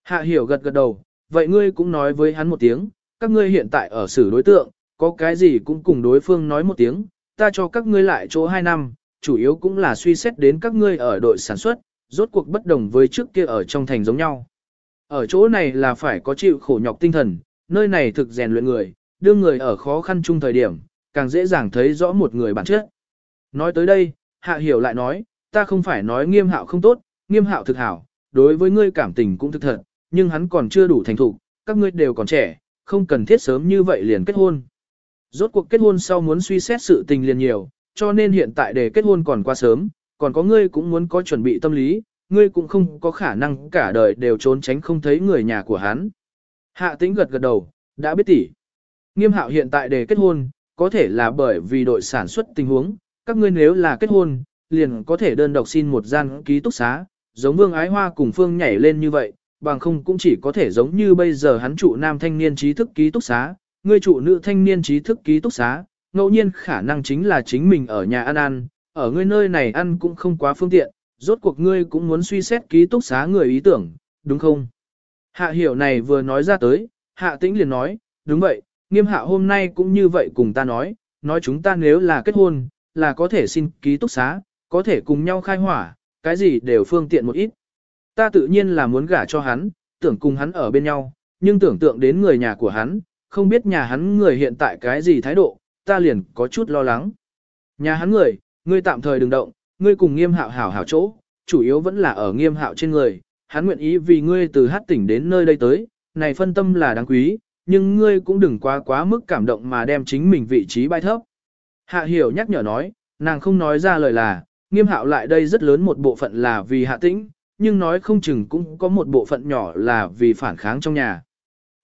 hạ hiểu gật gật đầu, vậy ngươi cũng nói với hắn một tiếng, các ngươi hiện tại ở xử đối tượng, có cái gì cũng cùng đối phương nói một tiếng, ta cho các ngươi lại chỗ 2 năm, chủ yếu cũng là suy xét đến các ngươi ở đội sản xuất, rốt cuộc bất đồng với trước kia ở trong thành giống nhau. Ở chỗ này là phải có chịu khổ nhọc tinh thần, nơi này thực rèn luyện người, đưa người ở khó khăn chung thời điểm, càng dễ dàng thấy rõ một người bản chất. Nói tới đây, Hạ Hiểu lại nói, ta không phải nói nghiêm hạo không tốt, nghiêm hạo thực hảo, đối với ngươi cảm tình cũng thực thật, nhưng hắn còn chưa đủ thành thục, các ngươi đều còn trẻ, không cần thiết sớm như vậy liền kết hôn. Rốt cuộc kết hôn sau muốn suy xét sự tình liền nhiều, cho nên hiện tại để kết hôn còn quá sớm, còn có ngươi cũng muốn có chuẩn bị tâm lý, ngươi cũng không có khả năng cả đời đều trốn tránh không thấy người nhà của hắn. Hạ tĩnh gật gật đầu, đã biết tỉ. Nghiêm hạo hiện tại để kết hôn, có thể là bởi vì đội sản xuất tình huống, các ngươi nếu là kết hôn, liền có thể đơn độc xin một gian ký túc xá, giống vương ái hoa cùng phương nhảy lên như vậy, bằng không cũng chỉ có thể giống như bây giờ hắn trụ nam thanh niên trí thức ký túc xá, ngươi trụ nữ thanh niên trí thức ký túc xá, ngẫu nhiên khả năng chính là chính mình ở nhà ăn ăn, ở ngươi nơi này ăn cũng không quá phương tiện, rốt cuộc ngươi cũng muốn suy xét ký túc xá người ý tưởng, đúng không? Hạ hiểu này vừa nói ra tới, hạ tĩnh liền nói, đúng vậy, nghiêm hạ hôm nay cũng như vậy cùng ta nói, nói chúng ta nếu là kết hôn, là có thể xin ký túc xá, có thể cùng nhau khai hỏa, cái gì đều phương tiện một ít. Ta tự nhiên là muốn gả cho hắn, tưởng cùng hắn ở bên nhau, nhưng tưởng tượng đến người nhà của hắn, không biết nhà hắn người hiện tại cái gì thái độ, ta liền có chút lo lắng. Nhà hắn người, ngươi tạm thời đừng động, ngươi cùng nghiêm hạo hảo hảo chỗ, chủ yếu vẫn là ở nghiêm hạo trên người, hắn nguyện ý vì ngươi từ hát tỉnh đến nơi đây tới, này phân tâm là đáng quý, nhưng ngươi cũng đừng quá quá mức cảm động mà đem chính mình vị trí bay thấp. Hạ hiểu nhắc nhở nói, nàng không nói ra lời là, nghiêm hạo lại đây rất lớn một bộ phận là vì hạ tĩnh, nhưng nói không chừng cũng có một bộ phận nhỏ là vì phản kháng trong nhà.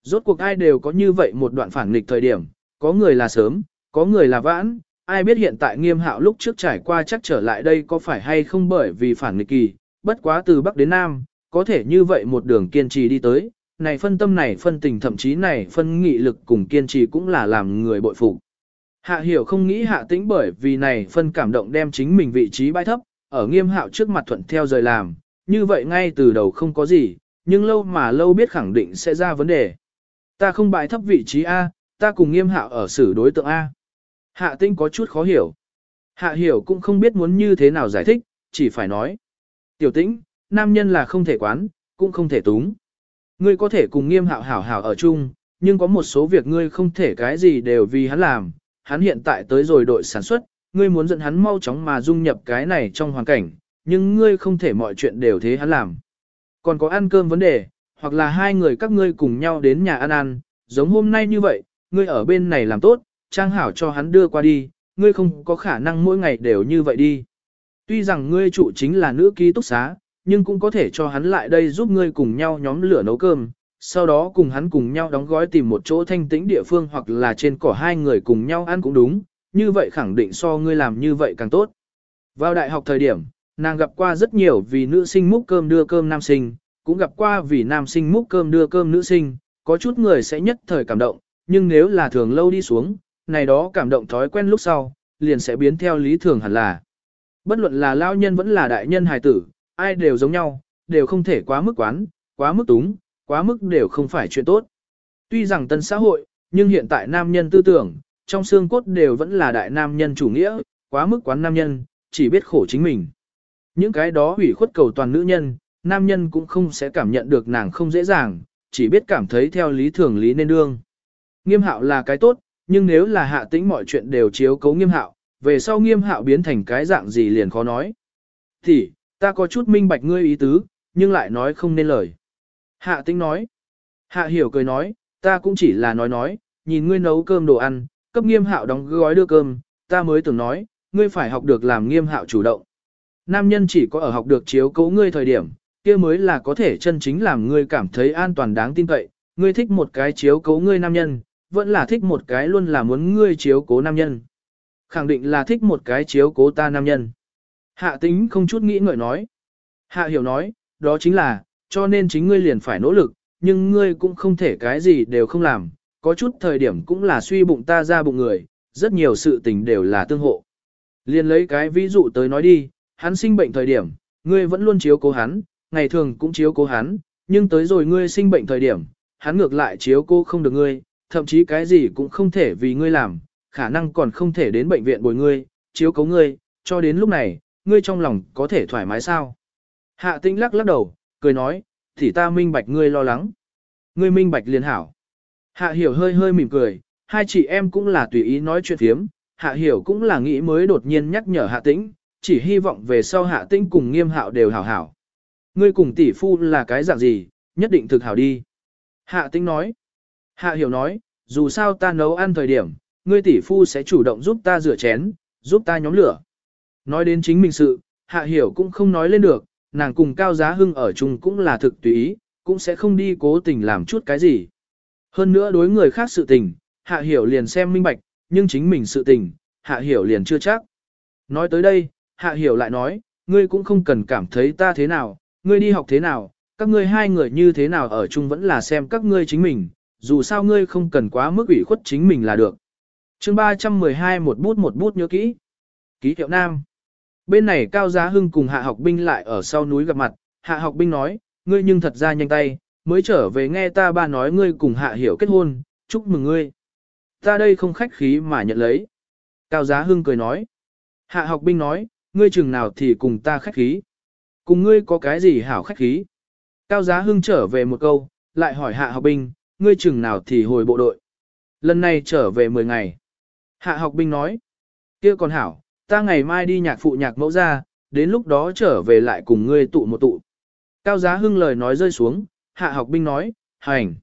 Rốt cuộc ai đều có như vậy một đoạn phản nghịch thời điểm, có người là sớm, có người là vãn, ai biết hiện tại nghiêm hạo lúc trước trải qua chắc trở lại đây có phải hay không bởi vì phản nghịch kỳ, bất quá từ Bắc đến Nam, có thể như vậy một đường kiên trì đi tới, này phân tâm này phân tình thậm chí này phân nghị lực cùng kiên trì cũng là làm người bội phục. Hạ hiểu không nghĩ hạ tĩnh bởi vì này phân cảm động đem chính mình vị trí bãi thấp, ở nghiêm hạo trước mặt thuận theo rời làm, như vậy ngay từ đầu không có gì, nhưng lâu mà lâu biết khẳng định sẽ ra vấn đề. Ta không bãi thấp vị trí A, ta cùng nghiêm hạo ở xử đối tượng A. Hạ tinh có chút khó hiểu. Hạ hiểu cũng không biết muốn như thế nào giải thích, chỉ phải nói. Tiểu tĩnh, nam nhân là không thể quán, cũng không thể túng. Ngươi có thể cùng nghiêm hạo hảo hảo ở chung, nhưng có một số việc ngươi không thể cái gì đều vì hắn làm. Hắn hiện tại tới rồi đội sản xuất, ngươi muốn dẫn hắn mau chóng mà dung nhập cái này trong hoàn cảnh, nhưng ngươi không thể mọi chuyện đều thế hắn làm. Còn có ăn cơm vấn đề, hoặc là hai người các ngươi cùng nhau đến nhà ăn ăn, giống hôm nay như vậy, ngươi ở bên này làm tốt, trang hảo cho hắn đưa qua đi, ngươi không có khả năng mỗi ngày đều như vậy đi. Tuy rằng ngươi trụ chính là nữ ký túc xá, nhưng cũng có thể cho hắn lại đây giúp ngươi cùng nhau nhóm lửa nấu cơm, sau đó cùng hắn cùng nhau đóng gói tìm một chỗ thanh tĩnh địa phương hoặc là trên cỏ hai người cùng nhau ăn cũng đúng, như vậy khẳng định so ngươi làm như vậy càng tốt. Vào đại học thời điểm, nàng gặp qua rất nhiều vì nữ sinh múc cơm đưa cơm nam sinh, cũng gặp qua vì nam sinh múc cơm đưa cơm nữ sinh, có chút người sẽ nhất thời cảm động, nhưng nếu là thường lâu đi xuống, này đó cảm động thói quen lúc sau, liền sẽ biến theo lý thường hẳn là. Bất luận là lao nhân vẫn là đại nhân hài tử, ai đều giống nhau, đều không thể quá mức quán, quá mức túng, quá mức đều không phải chuyện tốt. Tuy rằng tân xã hội, nhưng hiện tại nam nhân tư tưởng, trong xương cốt đều vẫn là đại nam nhân chủ nghĩa, quá mức quán nam nhân, chỉ biết khổ chính mình. Những cái đó hủy khuất cầu toàn nữ nhân, nam nhân cũng không sẽ cảm nhận được nàng không dễ dàng, chỉ biết cảm thấy theo lý thường lý nên đương. Nghiêm hạo là cái tốt, nhưng nếu là hạ tĩnh mọi chuyện đều chiếu cấu nghiêm hạo, về sau nghiêm hạo biến thành cái dạng gì liền khó nói. Thì, ta có chút minh bạch ngươi ý tứ, nhưng lại nói không nên lời. Hạ tĩnh nói. Hạ hiểu cười nói, ta cũng chỉ là nói nói, nhìn ngươi nấu cơm đồ ăn, cấp nghiêm hạo đóng gói đưa cơm, ta mới tưởng nói, ngươi phải học được làm nghiêm hạo chủ động. Nam nhân chỉ có ở học được chiếu cấu ngươi thời điểm, kia mới là có thể chân chính làm ngươi cảm thấy an toàn đáng tin cậy, ngươi thích một cái chiếu cố ngươi nam nhân, vẫn là thích một cái luôn là muốn ngươi chiếu cố nam nhân. Khẳng định là thích một cái chiếu cố ta nam nhân. Hạ tính không chút nghĩ ngợi nói. Hạ hiểu nói, đó chính là, cho nên chính ngươi liền phải nỗ lực, nhưng ngươi cũng không thể cái gì đều không làm, có chút thời điểm cũng là suy bụng ta ra bụng người, rất nhiều sự tình đều là tương hộ. Liền lấy cái ví dụ tới nói đi, hắn sinh bệnh thời điểm, ngươi vẫn luôn chiếu cố hắn, ngày thường cũng chiếu cố hắn, nhưng tới rồi ngươi sinh bệnh thời điểm, hắn ngược lại chiếu cố không được ngươi, thậm chí cái gì cũng không thể vì ngươi làm, khả năng còn không thể đến bệnh viện bồi ngươi, chiếu cố ngươi, cho đến lúc này, ngươi trong lòng có thể thoải mái sao? Hạ tĩnh lắc lắc đầu, cười nói, thì ta minh bạch ngươi lo lắng. Ngươi minh bạch liền hảo. Hạ hiểu hơi hơi mỉm cười, hai chị em cũng là tùy ý nói chuyện thiếm, hạ hiểu cũng là nghĩ mới đột nhiên nhắc nhở hạ tĩnh, chỉ hy vọng về sau hạ tĩnh cùng nghiêm hạo đều hảo hảo. Ngươi cùng tỷ phu là cái dạng gì, nhất định thực hảo đi. Hạ tĩnh nói. Hạ hiểu nói, dù sao ta nấu ăn thời điểm, ngươi tỷ phu sẽ chủ động giúp ta rửa chén, giúp ta nhóm lửa. Nói đến chính mình sự, hạ hiểu cũng không nói lên được, nàng cùng cao giá hưng ở chung cũng là thực tùy ý, cũng sẽ không đi cố tình làm chút cái gì. Hơn nữa đối người khác sự tình, hạ hiểu liền xem minh bạch, nhưng chính mình sự tình, hạ hiểu liền chưa chắc. Nói tới đây, hạ hiểu lại nói, ngươi cũng không cần cảm thấy ta thế nào, ngươi đi học thế nào, các ngươi hai người như thế nào ở chung vẫn là xem các ngươi chính mình, dù sao ngươi không cần quá mức ủy khuất chính mình là được. chương 312 một bút một bút nhớ kỹ. Ký hiệu nam. Bên này Cao Giá Hưng cùng Hạ học binh lại ở sau núi gặp mặt, Hạ học binh nói, ngươi nhưng thật ra nhanh tay, mới trở về nghe ta ba nói ngươi cùng Hạ hiểu kết hôn, chúc mừng ngươi. Ta đây không khách khí mà nhận lấy. Cao Giá Hưng cười nói. Hạ học binh nói, ngươi chừng nào thì cùng ta khách khí. Cùng ngươi có cái gì hảo khách khí. Cao Giá Hưng trở về một câu, lại hỏi Hạ học binh, ngươi chừng nào thì hồi bộ đội. Lần này trở về 10 ngày. Hạ học binh nói, kia còn hảo, ta ngày mai đi nhạc phụ nhạc mẫu ra, đến lúc đó trở về lại cùng ngươi tụ một tụ. Cao giá hưng lời nói rơi xuống, hạ học binh nói, hành.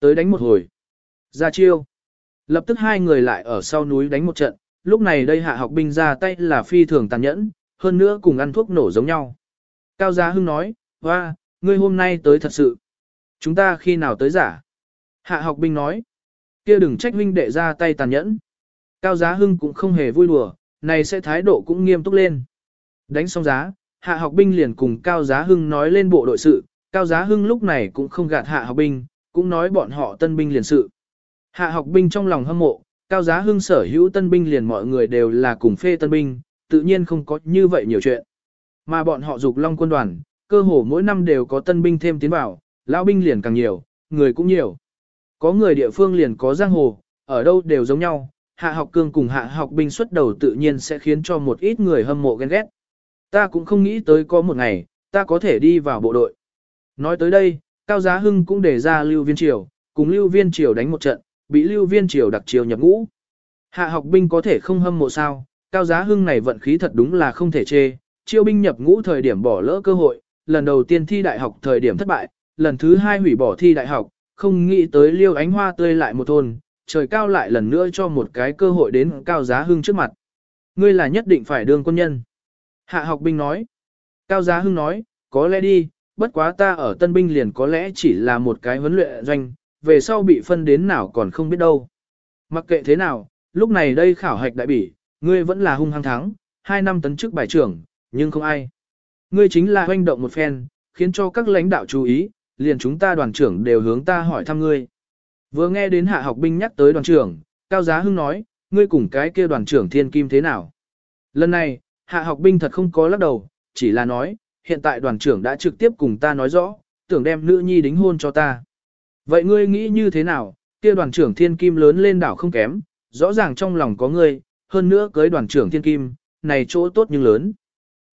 Tới đánh một hồi. Ra chiêu. Lập tức hai người lại ở sau núi đánh một trận, lúc này đây hạ học binh ra tay là phi thường tàn nhẫn, hơn nữa cùng ăn thuốc nổ giống nhau. Cao giá hưng nói, hoa, ngươi hôm nay tới thật sự. Chúng ta khi nào tới giả? Hạ học binh nói, kia đừng trách huynh đệ ra tay tàn nhẫn. Cao giá hưng cũng không hề vui đùa, này sẽ thái độ cũng nghiêm túc lên. Đánh xong giá, hạ học binh liền cùng Cao Giá Hưng nói lên bộ đội sự, Cao Giá Hưng lúc này cũng không gạt hạ học binh, cũng nói bọn họ tân binh liền sự. Hạ học binh trong lòng hâm mộ, Cao Giá Hưng sở hữu tân binh liền mọi người đều là cùng phê tân binh, tự nhiên không có như vậy nhiều chuyện. Mà bọn họ dục long quân đoàn, cơ hồ mỗi năm đều có tân binh thêm tiến vào, lão binh liền càng nhiều, người cũng nhiều. Có người địa phương liền có giang hồ, ở đâu đều giống nhau, hạ học cương cùng hạ học binh xuất đầu tự nhiên sẽ khiến cho một ít người hâm mộ ghen ghét. Ta cũng không nghĩ tới có một ngày, ta có thể đi vào bộ đội. Nói tới đây, Cao Giá Hưng cũng đề ra Lưu Viên Triều, cùng Lưu Viên Triều đánh một trận, bị Lưu Viên Triều đặc triều nhập ngũ. Hạ học binh có thể không hâm mộ sao, Cao Giá Hưng này vận khí thật đúng là không thể chê, chiêu binh nhập ngũ thời điểm bỏ lỡ cơ hội, lần đầu tiên thi đại học thời điểm thất bại, lần thứ hai hủy bỏ thi đại học, không nghĩ tới Liêu Ánh Hoa tươi lại một thôn, trời cao lại lần nữa cho một cái cơ hội đến Cao Giá Hưng trước mặt. Ngươi là nhất định phải đương quân nhân. Hạ học binh nói. Cao Giá Hưng nói, có lẽ đi, bất quá ta ở tân binh liền có lẽ chỉ là một cái huấn luyện doanh, về sau bị phân đến nào còn không biết đâu. Mặc kệ thế nào, lúc này đây khảo hạch đại bỉ, ngươi vẫn là hung hăng thắng, hai năm tấn chức bài trưởng, nhưng không ai. Ngươi chính là hoành động một phen, khiến cho các lãnh đạo chú ý, liền chúng ta đoàn trưởng đều hướng ta hỏi thăm ngươi. Vừa nghe đến hạ học binh nhắc tới đoàn trưởng, Cao Giá Hưng nói, ngươi cùng cái kia đoàn trưởng thiên kim thế nào? Lần này, hạ học binh thật không có lắc đầu, chỉ là nói, hiện tại đoàn trưởng đã trực tiếp cùng ta nói rõ, tưởng đem nữ nhi đính hôn cho ta. Vậy ngươi nghĩ như thế nào, kia đoàn trưởng thiên kim lớn lên đảo không kém, rõ ràng trong lòng có ngươi, hơn nữa cưới đoàn trưởng thiên kim, này chỗ tốt nhưng lớn.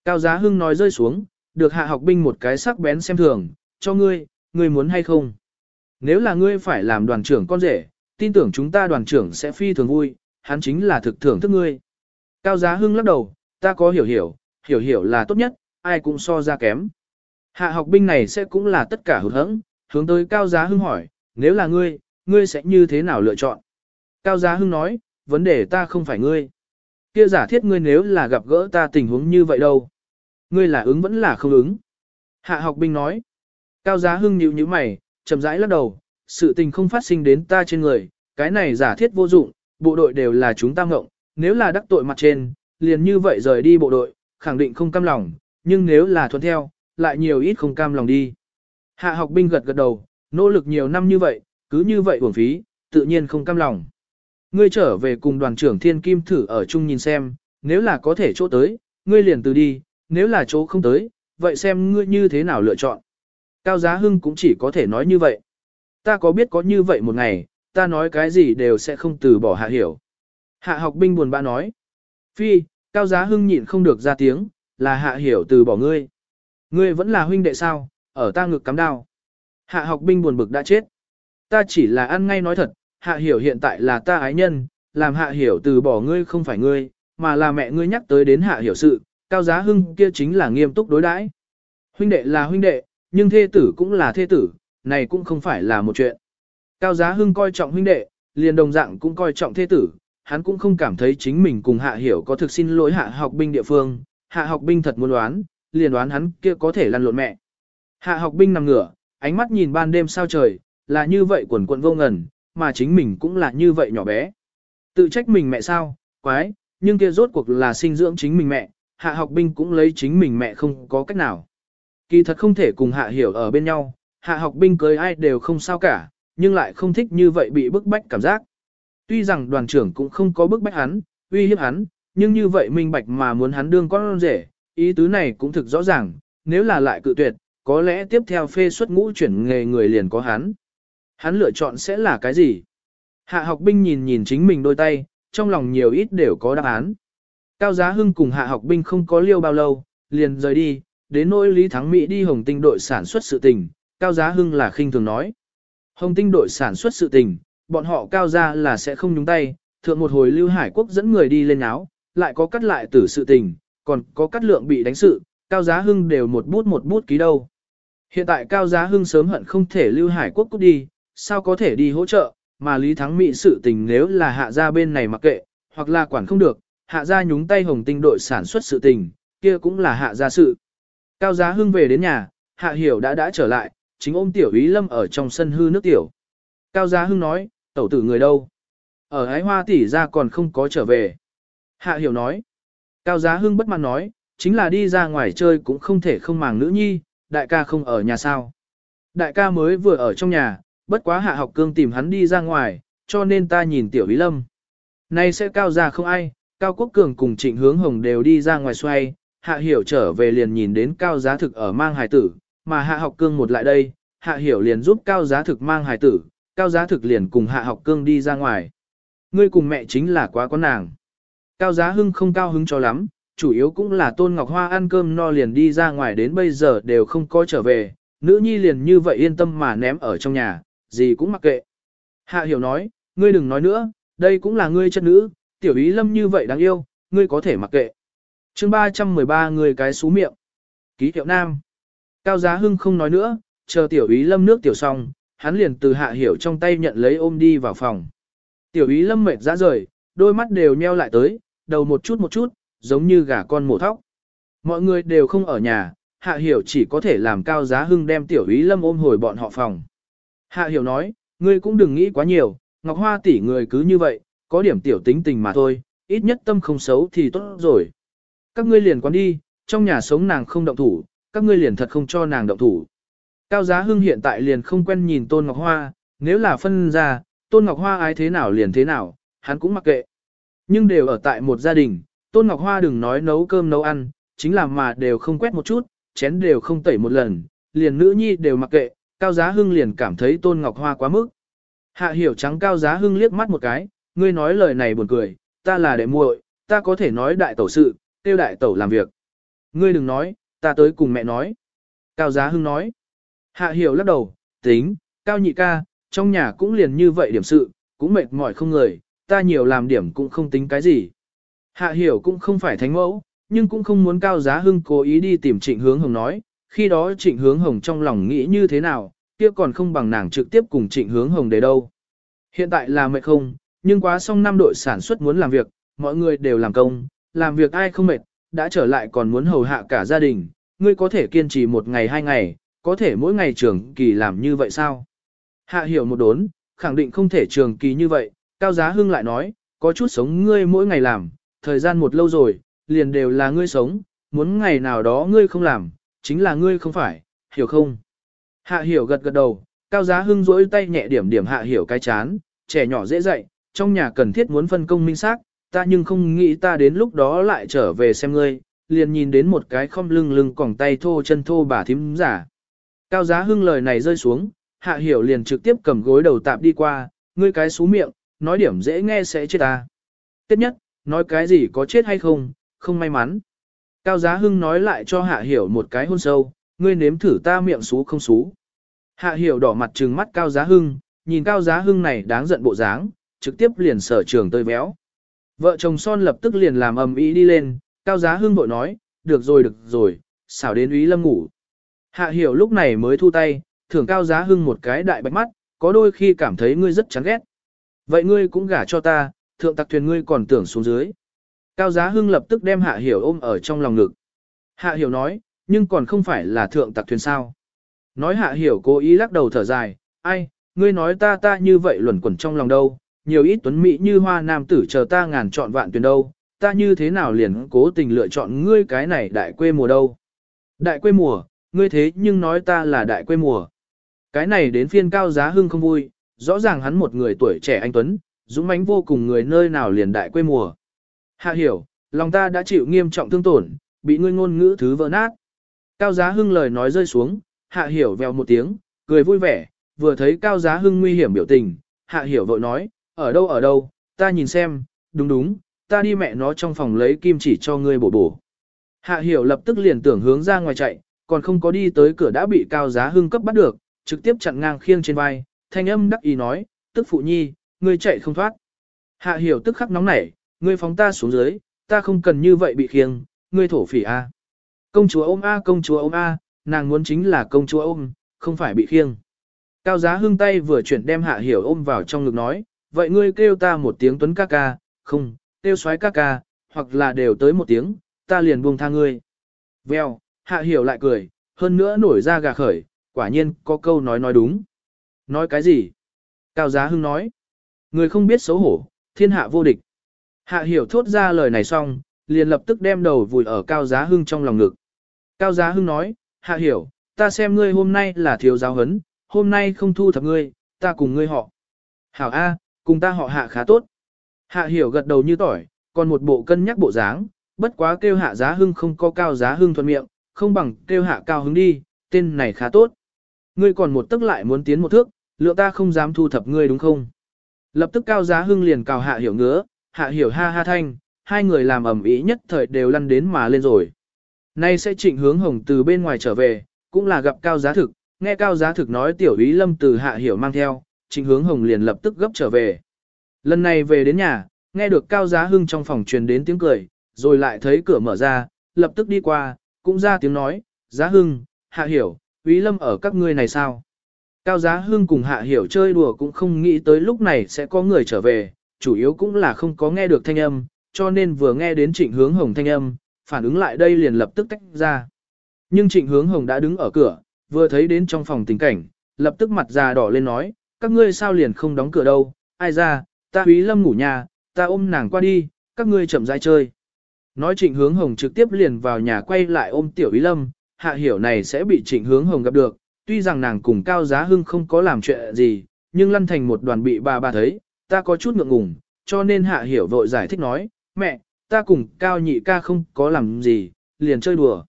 Cao Giá Hưng nói rơi xuống, được hạ học binh một cái sắc bén xem thường, cho ngươi, ngươi muốn hay không? Nếu là ngươi phải làm đoàn trưởng con rể, tin tưởng chúng ta đoàn trưởng sẽ phi thường vui, hắn chính là thực thưởng thức ngươi. Cao Giá Hưng lắc đầu, ta có hiểu hiểu, hiểu hiểu là tốt nhất, ai cũng so ra kém. Hạ học binh này sẽ cũng là tất cả hụt hẫng, hướng tới Cao Giá Hưng hỏi, nếu là ngươi, ngươi sẽ như thế nào lựa chọn? Cao Giá Hưng nói, vấn đề ta không phải ngươi. Kia giả thiết ngươi nếu là gặp gỡ ta tình huống như vậy đâu? Ngươi là ứng vẫn là không ứng. Hạ học binh nói. Cao Giá Hưng nhíu nhíu mày, chậm rãi lắc đầu, sự tình không phát sinh đến ta trên người, cái này giả thiết vô dụng, bộ đội đều là chúng ta ngộng, nếu là đắc tội mặt trên, liền như vậy rời đi bộ đội, khẳng định không cam lòng, nhưng nếu là thuận theo, lại nhiều ít không cam lòng đi. Hạ học binh gật gật đầu, nỗ lực nhiều năm như vậy, cứ như vậy uổng phí, tự nhiên không cam lòng. Ngươi trở về cùng đoàn trưởng Thiên Kim thử ở chung nhìn xem, nếu là có thể chỗ tới, ngươi liền từ đi, nếu là chỗ không tới, vậy xem ngươi như thế nào lựa chọn. Cao Giá Hưng cũng chỉ có thể nói như vậy. Ta có biết có như vậy một ngày, ta nói cái gì đều sẽ không từ bỏ hạ hiểu. Hạ học binh buồn bã nói. Phi, Cao Giá Hưng nhịn không được ra tiếng, là hạ hiểu từ bỏ ngươi. Ngươi vẫn là huynh đệ sao, ở ta ngực cắm đao. Hạ học binh buồn bực đã chết. Ta chỉ là ăn ngay nói thật, hạ hiểu hiện tại là ta ái nhân, làm hạ hiểu từ bỏ ngươi không phải ngươi, mà là mẹ ngươi nhắc tới đến hạ hiểu sự, cao giá hưng kia chính là nghiêm túc đối đãi. Huynh đệ là huynh đệ, nhưng thê tử cũng là thê tử, này cũng không phải là một chuyện. Cao giá hưng coi trọng huynh đệ, liền đồng dạng cũng coi trọng thê tử, hắn cũng không cảm thấy chính mình cùng hạ hiểu có thực xin lỗi hạ học binh địa phương, hạ học binh thật muốn đoán, liền đoán hắn kia có thể lăn lộn mẹ. Hạ học binh nằm ngửa, ánh mắt nhìn ban đêm sao trời, là như vậy quần quận vô ngần, mà chính mình cũng là như vậy nhỏ bé. Tự trách mình mẹ sao, quái, nhưng kia rốt cuộc là sinh dưỡng chính mình mẹ, hạ học binh cũng lấy chính mình mẹ không có cách nào. Kỳ thật không thể cùng hạ hiểu ở bên nhau, hạ học binh cưới ai đều không sao cả, nhưng lại không thích như vậy bị bức bách cảm giác. Tuy rằng đoàn trưởng cũng không có bức bách hắn, uy hiếp hắn, nhưng như vậy minh bạch mà muốn hắn đương con rể, ý tứ này cũng thực rõ ràng, nếu là lại cự tuyệt, có lẽ tiếp theo phê xuất ngũ chuyển nghề người liền có hắn. Hắn lựa chọn sẽ là cái gì? Hạ học binh nhìn nhìn chính mình đôi tay, trong lòng nhiều ít đều có đáp án. Cao Giá Hưng cùng hạ học binh không có liêu bao lâu, liền rời đi, đến nỗi Lý Thắng Mỹ đi Hồng Tinh đội sản xuất sự tình, Cao Giá Hưng là khinh thường nói. Hồng Tinh đội sản xuất sự tình, bọn họ cao gia là sẽ không nhúng tay, thượng một hồi Lưu Hải Quốc dẫn người đi lên áo, lại có cắt lại tử sự tình, còn có cắt lượng bị đánh sự, Cao Giá Hưng đều một bút một bút ký đâu. Hiện tại Cao Giá Hưng sớm hận không thể Lưu Hải Quốc cút đi, sao có thể đi hỗ trợ, mà Lý Thắng Mỹ sự tình nếu là hạ gia bên này mặc kệ, hoặc là quản không được, hạ gia nhúng tay hồng tinh đội sản xuất sự tình, kia cũng là hạ gia sự. Cao Giá Hưng về đến nhà, hạ hiểu đã đã trở lại, chính ôm tiểu ý lâm ở trong sân hư nước tiểu. Cao Giá Hưng nói, tẩu tử người đâu? Ở ái hoa tỷ ra còn không có trở về. Hạ hiểu nói. Cao Giá Hưng bất mãn nói, chính là đi ra ngoài chơi cũng không thể không màng nữ nhi, đại ca không ở nhà sao. Đại ca mới vừa ở trong nhà, bất quá hạ học cương tìm hắn đi ra ngoài, cho nên ta nhìn tiểu ý lâm. Nay sẽ cao Giá không ai, cao quốc cường cùng trịnh hướng hồng đều đi ra ngoài xoay, hạ hiểu trở về liền nhìn đến cao giá thực ở mang hài tử, mà hạ học cương một lại đây, hạ hiểu liền giúp cao giá thực mang hài tử, cao giá thực liền cùng hạ học cương đi ra ngoài. Ngươi cùng mẹ chính là quá con nàng. Cao giá hưng không cao hứng cho lắm, chủ yếu cũng là Tôn Ngọc Hoa ăn cơm no liền đi ra ngoài đến bây giờ đều không có trở về, nữ nhi liền như vậy yên tâm mà ném ở trong nhà, gì cũng mặc kệ. Hạ hiểu nói, ngươi đừng nói nữa, đây cũng là ngươi chất nữ, tiểu ý lâm như vậy đáng yêu, ngươi có thể mặc kệ chương 313 người cái xú miệng. Ký hiệu nam. Cao giá hưng không nói nữa, chờ tiểu ý lâm nước tiểu xong, hắn liền từ hạ hiểu trong tay nhận lấy ôm đi vào phòng. Tiểu ý lâm mệt ra rời, đôi mắt đều nheo lại tới, đầu một chút một chút, giống như gà con mổ thóc. Mọi người đều không ở nhà, hạ hiểu chỉ có thể làm cao giá hưng đem tiểu ý lâm ôm hồi bọn họ phòng. Hạ hiểu nói, ngươi cũng đừng nghĩ quá nhiều, Ngọc Hoa tỷ người cứ như vậy, có điểm tiểu tính tình mà thôi, ít nhất tâm không xấu thì tốt rồi. Các ngươi liền quán đi, trong nhà sống nàng không động thủ, các ngươi liền thật không cho nàng động thủ. Cao Giá Hưng hiện tại liền không quen nhìn Tôn Ngọc Hoa, nếu là phân ra, Tôn Ngọc Hoa ai thế nào liền thế nào, hắn cũng mặc kệ. Nhưng đều ở tại một gia đình, Tôn Ngọc Hoa đừng nói nấu cơm nấu ăn, chính là mà đều không quét một chút, chén đều không tẩy một lần, liền nữ nhi đều mặc kệ, Cao Giá Hưng liền cảm thấy Tôn Ngọc Hoa quá mức. Hạ hiểu trắng Cao Giá Hưng liếc mắt một cái, ngươi nói lời này buồn cười, ta là đệ muội, ta có thể nói đại tẩu sự, tiêu đại tẩu làm việc. Ngươi đừng nói, ta tới cùng mẹ nói. Cao Giá Hưng nói. Hạ hiểu lắc đầu, tính, Cao nhị ca, trong nhà cũng liền như vậy điểm sự, cũng mệt mỏi không người, ta nhiều làm điểm cũng không tính cái gì. Hạ hiểu cũng không phải thánh mẫu, nhưng cũng không muốn Cao Giá Hưng cố ý đi tìm trịnh hướng hồng nói, khi đó trịnh hướng hồng trong lòng nghĩ như thế nào, kia còn không bằng nàng trực tiếp cùng trịnh hướng hồng để đâu. Hiện tại là mệt không, nhưng quá xong năm đội sản xuất muốn làm việc, mọi người đều làm công, làm việc ai không mệt, đã trở lại còn muốn hầu hạ cả gia đình, ngươi có thể kiên trì một ngày hai ngày, có thể mỗi ngày trường kỳ làm như vậy sao? Hạ hiểu một đốn, khẳng định không thể trường kỳ như vậy, Cao Giá Hưng lại nói, có chút sống ngươi mỗi ngày làm, thời gian một lâu rồi, liền đều là ngươi sống, muốn ngày nào đó ngươi không làm, chính là ngươi không phải, hiểu không? Hạ hiểu gật gật đầu, Cao Giá Hưng rỗi tay nhẹ điểm điểm hạ hiểu cái chán, trẻ nhỏ dễ dạy, trong nhà cần thiết muốn phân công minh xác, ta nhưng không nghĩ ta đến lúc đó lại trở về xem ngươi, liền nhìn đến một cái không lưng lưng còng tay thô chân thô bà thím giả. Cao Giá Hưng lời này rơi xuống, hạ hiểu liền trực tiếp cầm gối đầu tạp đi qua, ngươi cái xú miệng, nói điểm dễ nghe sẽ chết ta. Tiếp nhất, nói cái gì có chết hay không, không may mắn. Cao Giá Hưng nói lại cho Hạ Hiểu một cái hôn sâu, ngươi nếm thử ta miệng xú không xú. Hạ Hiểu đỏ mặt trừng mắt Cao Giá Hưng, nhìn Cao Giá Hưng này đáng giận bộ dáng, trực tiếp liền sở trường tơi béo. Vợ chồng son lập tức liền làm ầm ĩ đi lên, Cao Giá Hương bội nói, được rồi được rồi, xảo đến úy lâm ngủ. Hạ Hiểu lúc này mới thu tay, thưởng Cao Giá Hưng một cái đại bạch mắt, có đôi khi cảm thấy ngươi rất chán ghét. Vậy ngươi cũng gả cho ta, thượng tặc thuyền ngươi còn tưởng xuống dưới. Cao Giá Hưng lập tức đem Hạ Hiểu ôm ở trong lòng ngực. Hạ Hiểu nói, nhưng còn không phải là thượng tặc thuyền sao. Nói Hạ Hiểu cố ý lắc đầu thở dài, ai, ngươi nói ta ta như vậy luẩn quẩn trong lòng đâu, nhiều ít tuấn mỹ như hoa nam tử chờ ta ngàn chọn vạn tuyển đâu, ta như thế nào liền cố tình lựa chọn ngươi cái này đại quê mùa đâu. Đại quê mùa, ngươi thế nhưng nói ta là đại quê mùa. Cái này đến phiên cao giá hưng không vui, rõ ràng hắn một người tuổi trẻ anh Tuấn, dũng mãnh vô cùng người nơi nào liền đại quê mùa. Hạ hiểu, lòng ta đã chịu nghiêm trọng thương tổn, bị ngươi ngôn ngữ thứ vỡ nát. Cao giá hưng lời nói rơi xuống, hạ hiểu vèo một tiếng, cười vui vẻ, vừa thấy cao giá hưng nguy hiểm biểu tình, hạ hiểu vội nói, ở đâu ở đâu, ta nhìn xem, đúng đúng, ta đi mẹ nó trong phòng lấy kim chỉ cho ngươi bổ bổ. Hạ hiểu lập tức liền tưởng hướng ra ngoài chạy, còn không có đi tới cửa đã bị cao giá hưng cấp bắt được, trực tiếp chặn ngang khiêng trên vai, thanh âm đắc ý nói, tức phụ nhi, ngươi chạy không thoát. Hạ hiểu tức khắc nóng nảy, ngươi phóng ta xuống dưới, ta không cần như vậy bị khiêng, ngươi thổ phỉ a. Công chúa ôm a công chúa ôm a, nàng muốn chính là công chúa ôm, không phải bị khiêng. Cao giá hưng tay vừa chuyển đem hạ hiểu ôm vào trong ngực nói, vậy ngươi kêu ta một tiếng tuấn ca ca, không, kêu xoái ca ca, hoặc là đều tới một tiếng, ta liền buông tha ngươi. Vèo, hạ hiểu lại cười, hơn nữa nổi ra gà khởi, quả nhiên có câu nói nói đúng. Nói cái gì? Cao Giá Hưng nói. Người không biết xấu hổ, thiên hạ vô địch. Hạ hiểu thốt ra lời này xong, liền lập tức đem đầu vùi ở Cao Giá Hưng trong lòng ngực. Cao Giá Hưng nói, Hạ hiểu, ta xem ngươi hôm nay là thiếu giáo hấn, hôm nay không thu thập ngươi, ta cùng ngươi họ. Hảo A, cùng ta họ hạ khá tốt. Hạ hiểu gật đầu như tỏi, còn một bộ cân nhắc bộ dáng, bất quá kêu hạ giá hưng không có cao giá hưng thuận miệng, không bằng kêu hạ cao hứng đi, tên này khá tốt. Ngươi còn một tức lại muốn tiến một thước, lượng ta không dám thu thập ngươi đúng không? Lập tức cao giá hưng liền cào hạ hiểu ngứa, hạ hiểu ha ha thanh, hai người làm ẩm ý nhất thời đều lăn đến mà lên rồi. Nay sẽ trịnh hướng hồng từ bên ngoài trở về, cũng là gặp cao giá thực, nghe cao giá thực nói tiểu ý lâm từ hạ hiểu mang theo, trịnh hướng hồng liền lập tức gấp trở về. Lần này về đến nhà, nghe được cao giá hưng trong phòng truyền đến tiếng cười, rồi lại thấy cửa mở ra, lập tức đi qua, cũng ra tiếng nói, giá hưng, hạ hiểu, quý lâm ở các ngươi này sao? Cao Giá Hưng cùng Hạ Hiểu chơi đùa cũng không nghĩ tới lúc này sẽ có người trở về, chủ yếu cũng là không có nghe được thanh âm, cho nên vừa nghe đến trịnh hướng hồng thanh âm, phản ứng lại đây liền lập tức tách ra. Nhưng trịnh hướng hồng đã đứng ở cửa, vừa thấy đến trong phòng tình cảnh, lập tức mặt già đỏ lên nói, các ngươi sao liền không đóng cửa đâu, ai ra, ta quý lâm ngủ nhà, ta ôm nàng qua đi, các ngươi chậm rãi chơi. Nói trịnh hướng hồng trực tiếp liền vào nhà quay lại ôm tiểu ý lâm, hạ hiểu này sẽ bị trịnh hướng hồng gặp được, tuy rằng nàng cùng Cao Giá Hưng không có làm chuyện gì, nhưng lăn thành một đoàn bị bà bà thấy, ta có chút ngượng ngùng, cho nên hạ hiểu vội giải thích nói, mẹ, ta cùng Cao nhị ca không có làm gì, liền chơi đùa.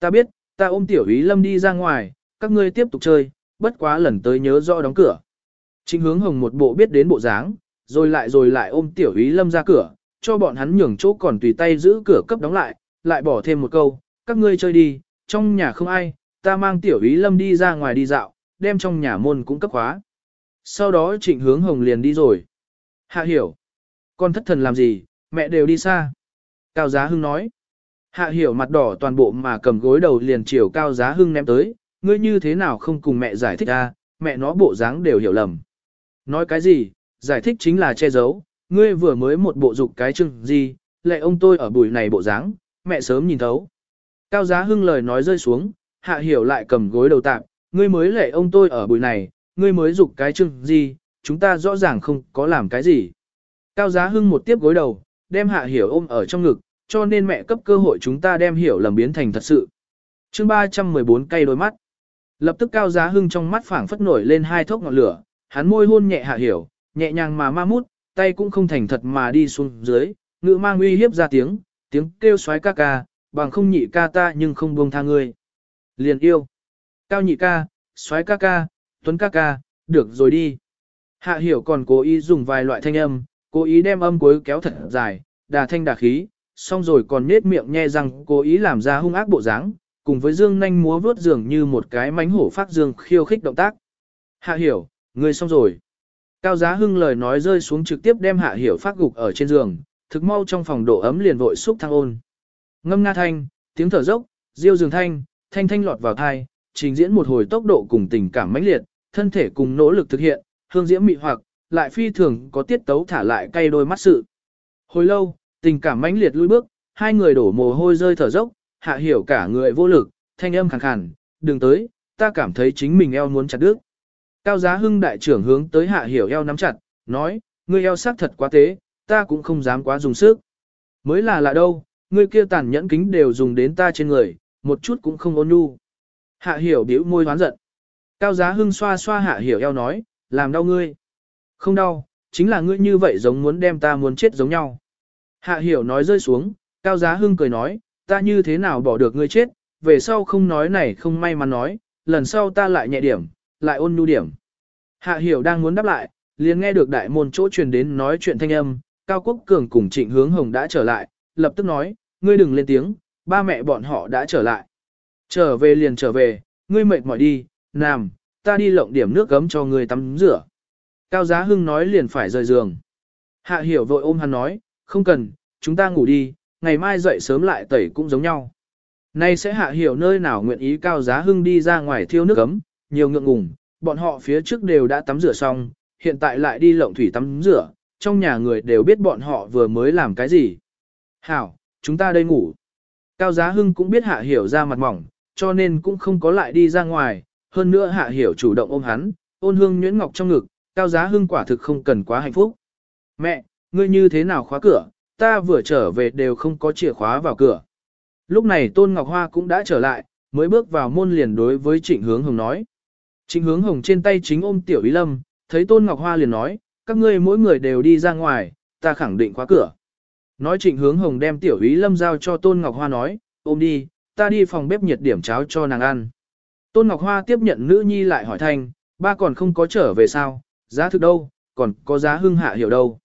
Ta biết, ta ôm tiểu ý lâm đi ra ngoài, các ngươi tiếp tục chơi, bất quá lần tới nhớ rõ đóng cửa. Trịnh hướng hồng một bộ biết đến bộ dáng, rồi lại rồi lại ôm tiểu ý lâm ra cửa, cho bọn hắn nhường chỗ còn tùy tay giữ cửa cấp đóng lại, lại bỏ thêm một câu, các ngươi chơi đi, trong nhà không ai, ta mang tiểu ý lâm đi ra ngoài đi dạo, đem trong nhà môn cũng cấp khóa. Sau đó trịnh hướng hồng liền đi rồi. Hạ hiểu. Con thất thần làm gì, mẹ đều đi xa. Cao Giá Hưng nói. Hạ hiểu mặt đỏ toàn bộ mà cầm gối đầu liền chiều Cao Giá Hưng ném tới, ngươi như thế nào không cùng mẹ giải thích ra, mẹ nó bộ dáng đều hiểu lầm. Nói cái gì, giải thích chính là che giấu, ngươi vừa mới một bộ dục cái chừng gì, lệ ông tôi ở buổi này bộ dáng, mẹ sớm nhìn thấu. Cao Giá Hưng lời nói rơi xuống, hạ hiểu lại cầm gối đầu tạm, ngươi mới lệ ông tôi ở buổi này, ngươi mới dục cái chừng gì, chúng ta rõ ràng không có làm cái gì. Cao Giá Hưng một tiếp gối đầu, đem Hạ Hiểu ôm ở trong ngực, cho nên mẹ cấp cơ hội chúng ta đem Hiểu lầm biến thành thật sự. chương 314 cây đôi mắt. Lập tức Cao Giá Hưng trong mắt phảng phất nổi lên hai thốc ngọn lửa, hắn môi hôn nhẹ Hạ Hiểu, nhẹ nhàng mà ma mút, tay cũng không thành thật mà đi xuống dưới, ngữ mang uy hiếp ra tiếng, tiếng kêu xoái ca ca, bằng không nhị ca ta nhưng không buông tha ngươi. Liền yêu. Cao nhị ca, xoái ca ca, tuấn ca ca, được rồi đi. Hạ hiểu còn cố ý dùng vài loại thanh âm, cố ý đem âm cuối kéo thật dài, đà thanh đà khí, xong rồi còn nết miệng nhe răng cố ý làm ra hung ác bộ dáng, cùng với dương nhanh múa vướt dường như một cái mánh hổ phát dương khiêu khích động tác. Hạ hiểu, ngươi xong rồi. Cao giá hưng lời nói rơi xuống trực tiếp đem hạ hiểu phát gục ở trên giường, thực mau trong phòng độ ấm liền vội xúc thăng ôn. Ngâm nga thanh, tiếng thở dốc, diêu giường thanh, thanh thanh lọt vào thai, trình diễn một hồi tốc độ cùng tình cảm mãnh liệt, thân thể cùng nỗ lực thực hiện, hương diễm mị hoặc, lại phi thường có tiết tấu thả lại cay đôi mắt sự. Hồi lâu, tình cảm mãnh liệt lui bước, hai người đổ mồ hôi rơi thở dốc, hạ hiểu cả người vô lực, thanh âm khàn khàn, đừng tới, ta cảm thấy chính mình eo muốn chặt đứt. Cao giá hưng đại trưởng hướng tới hạ hiểu eo nắm chặt, nói, ngươi eo sắc thật quá tế, ta cũng không dám quá dùng sức. Mới là lạ đâu, ngươi kia tàn nhẫn kính đều dùng đến ta trên người, một chút cũng không ôn nhu. Hạ hiểu biểu môi hoán giận. Cao giá hưng xoa xoa hạ hiểu eo nói, làm đau ngươi. Không đau, chính là ngươi như vậy giống muốn đem ta muốn chết giống nhau. Hạ hiểu nói rơi xuống, cao giá hưng cười nói, ta như thế nào bỏ được ngươi chết, về sau không nói này không may mà nói, lần sau ta lại nhẹ điểm, lại ôn nhu điểm. Hạ hiểu đang muốn đáp lại, liền nghe được đại môn chỗ truyền đến nói chuyện thanh âm, Cao Quốc Cường cùng Trịnh Hướng Hồng đã trở lại, lập tức nói, ngươi đừng lên tiếng, ba mẹ bọn họ đã trở lại. Trở về liền trở về, ngươi mệt mỏi đi, nằm, ta đi lộng điểm nước gấm cho ngươi tắm rửa. Cao Giá Hưng nói liền phải rời giường. Hạ hiểu vội ôm hắn nói, không cần, chúng ta ngủ đi, ngày mai dậy sớm lại tẩy cũng giống nhau. Nay sẽ hạ hiểu nơi nào nguyện ý Cao Giá Hưng đi ra ngoài thiêu nước gấm, nhiều ngượng ngùng, bọn họ phía trước đều đã tắm rửa xong, hiện tại lại đi lộng thủy tắm rửa, trong nhà người đều biết bọn họ vừa mới làm cái gì. Hảo, chúng ta đây ngủ. Cao Giá Hưng cũng biết Hạ Hiểu ra mặt mỏng, cho nên cũng không có lại đi ra ngoài, hơn nữa Hạ Hiểu chủ động ôm hắn, ôn hương nhuyễn ngọc trong ngực, Cao Giá Hưng quả thực không cần quá hạnh phúc. Mẹ, ngươi như thế nào khóa cửa, ta vừa trở về đều không có chìa khóa vào cửa. Lúc này Tôn Ngọc Hoa cũng đã trở lại, mới bước vào môn liền đối với Trịnh Hướng Hồng nói. Trịnh Hướng Hồng trên tay chính ôm Tiểu Ý Lâm, thấy Tôn Ngọc Hoa liền nói, các ngươi mỗi người đều đi ra ngoài, ta khẳng định khóa cửa. Nói trịnh hướng hồng đem tiểu ý lâm giao cho Tôn Ngọc Hoa nói, ôm đi, ta đi phòng bếp nhiệt điểm cháo cho nàng ăn. Tôn Ngọc Hoa tiếp nhận nữ nhi lại hỏi thanh, ba còn không có trở về sao, giá thực đâu, còn có giá hưng hạ hiểu đâu.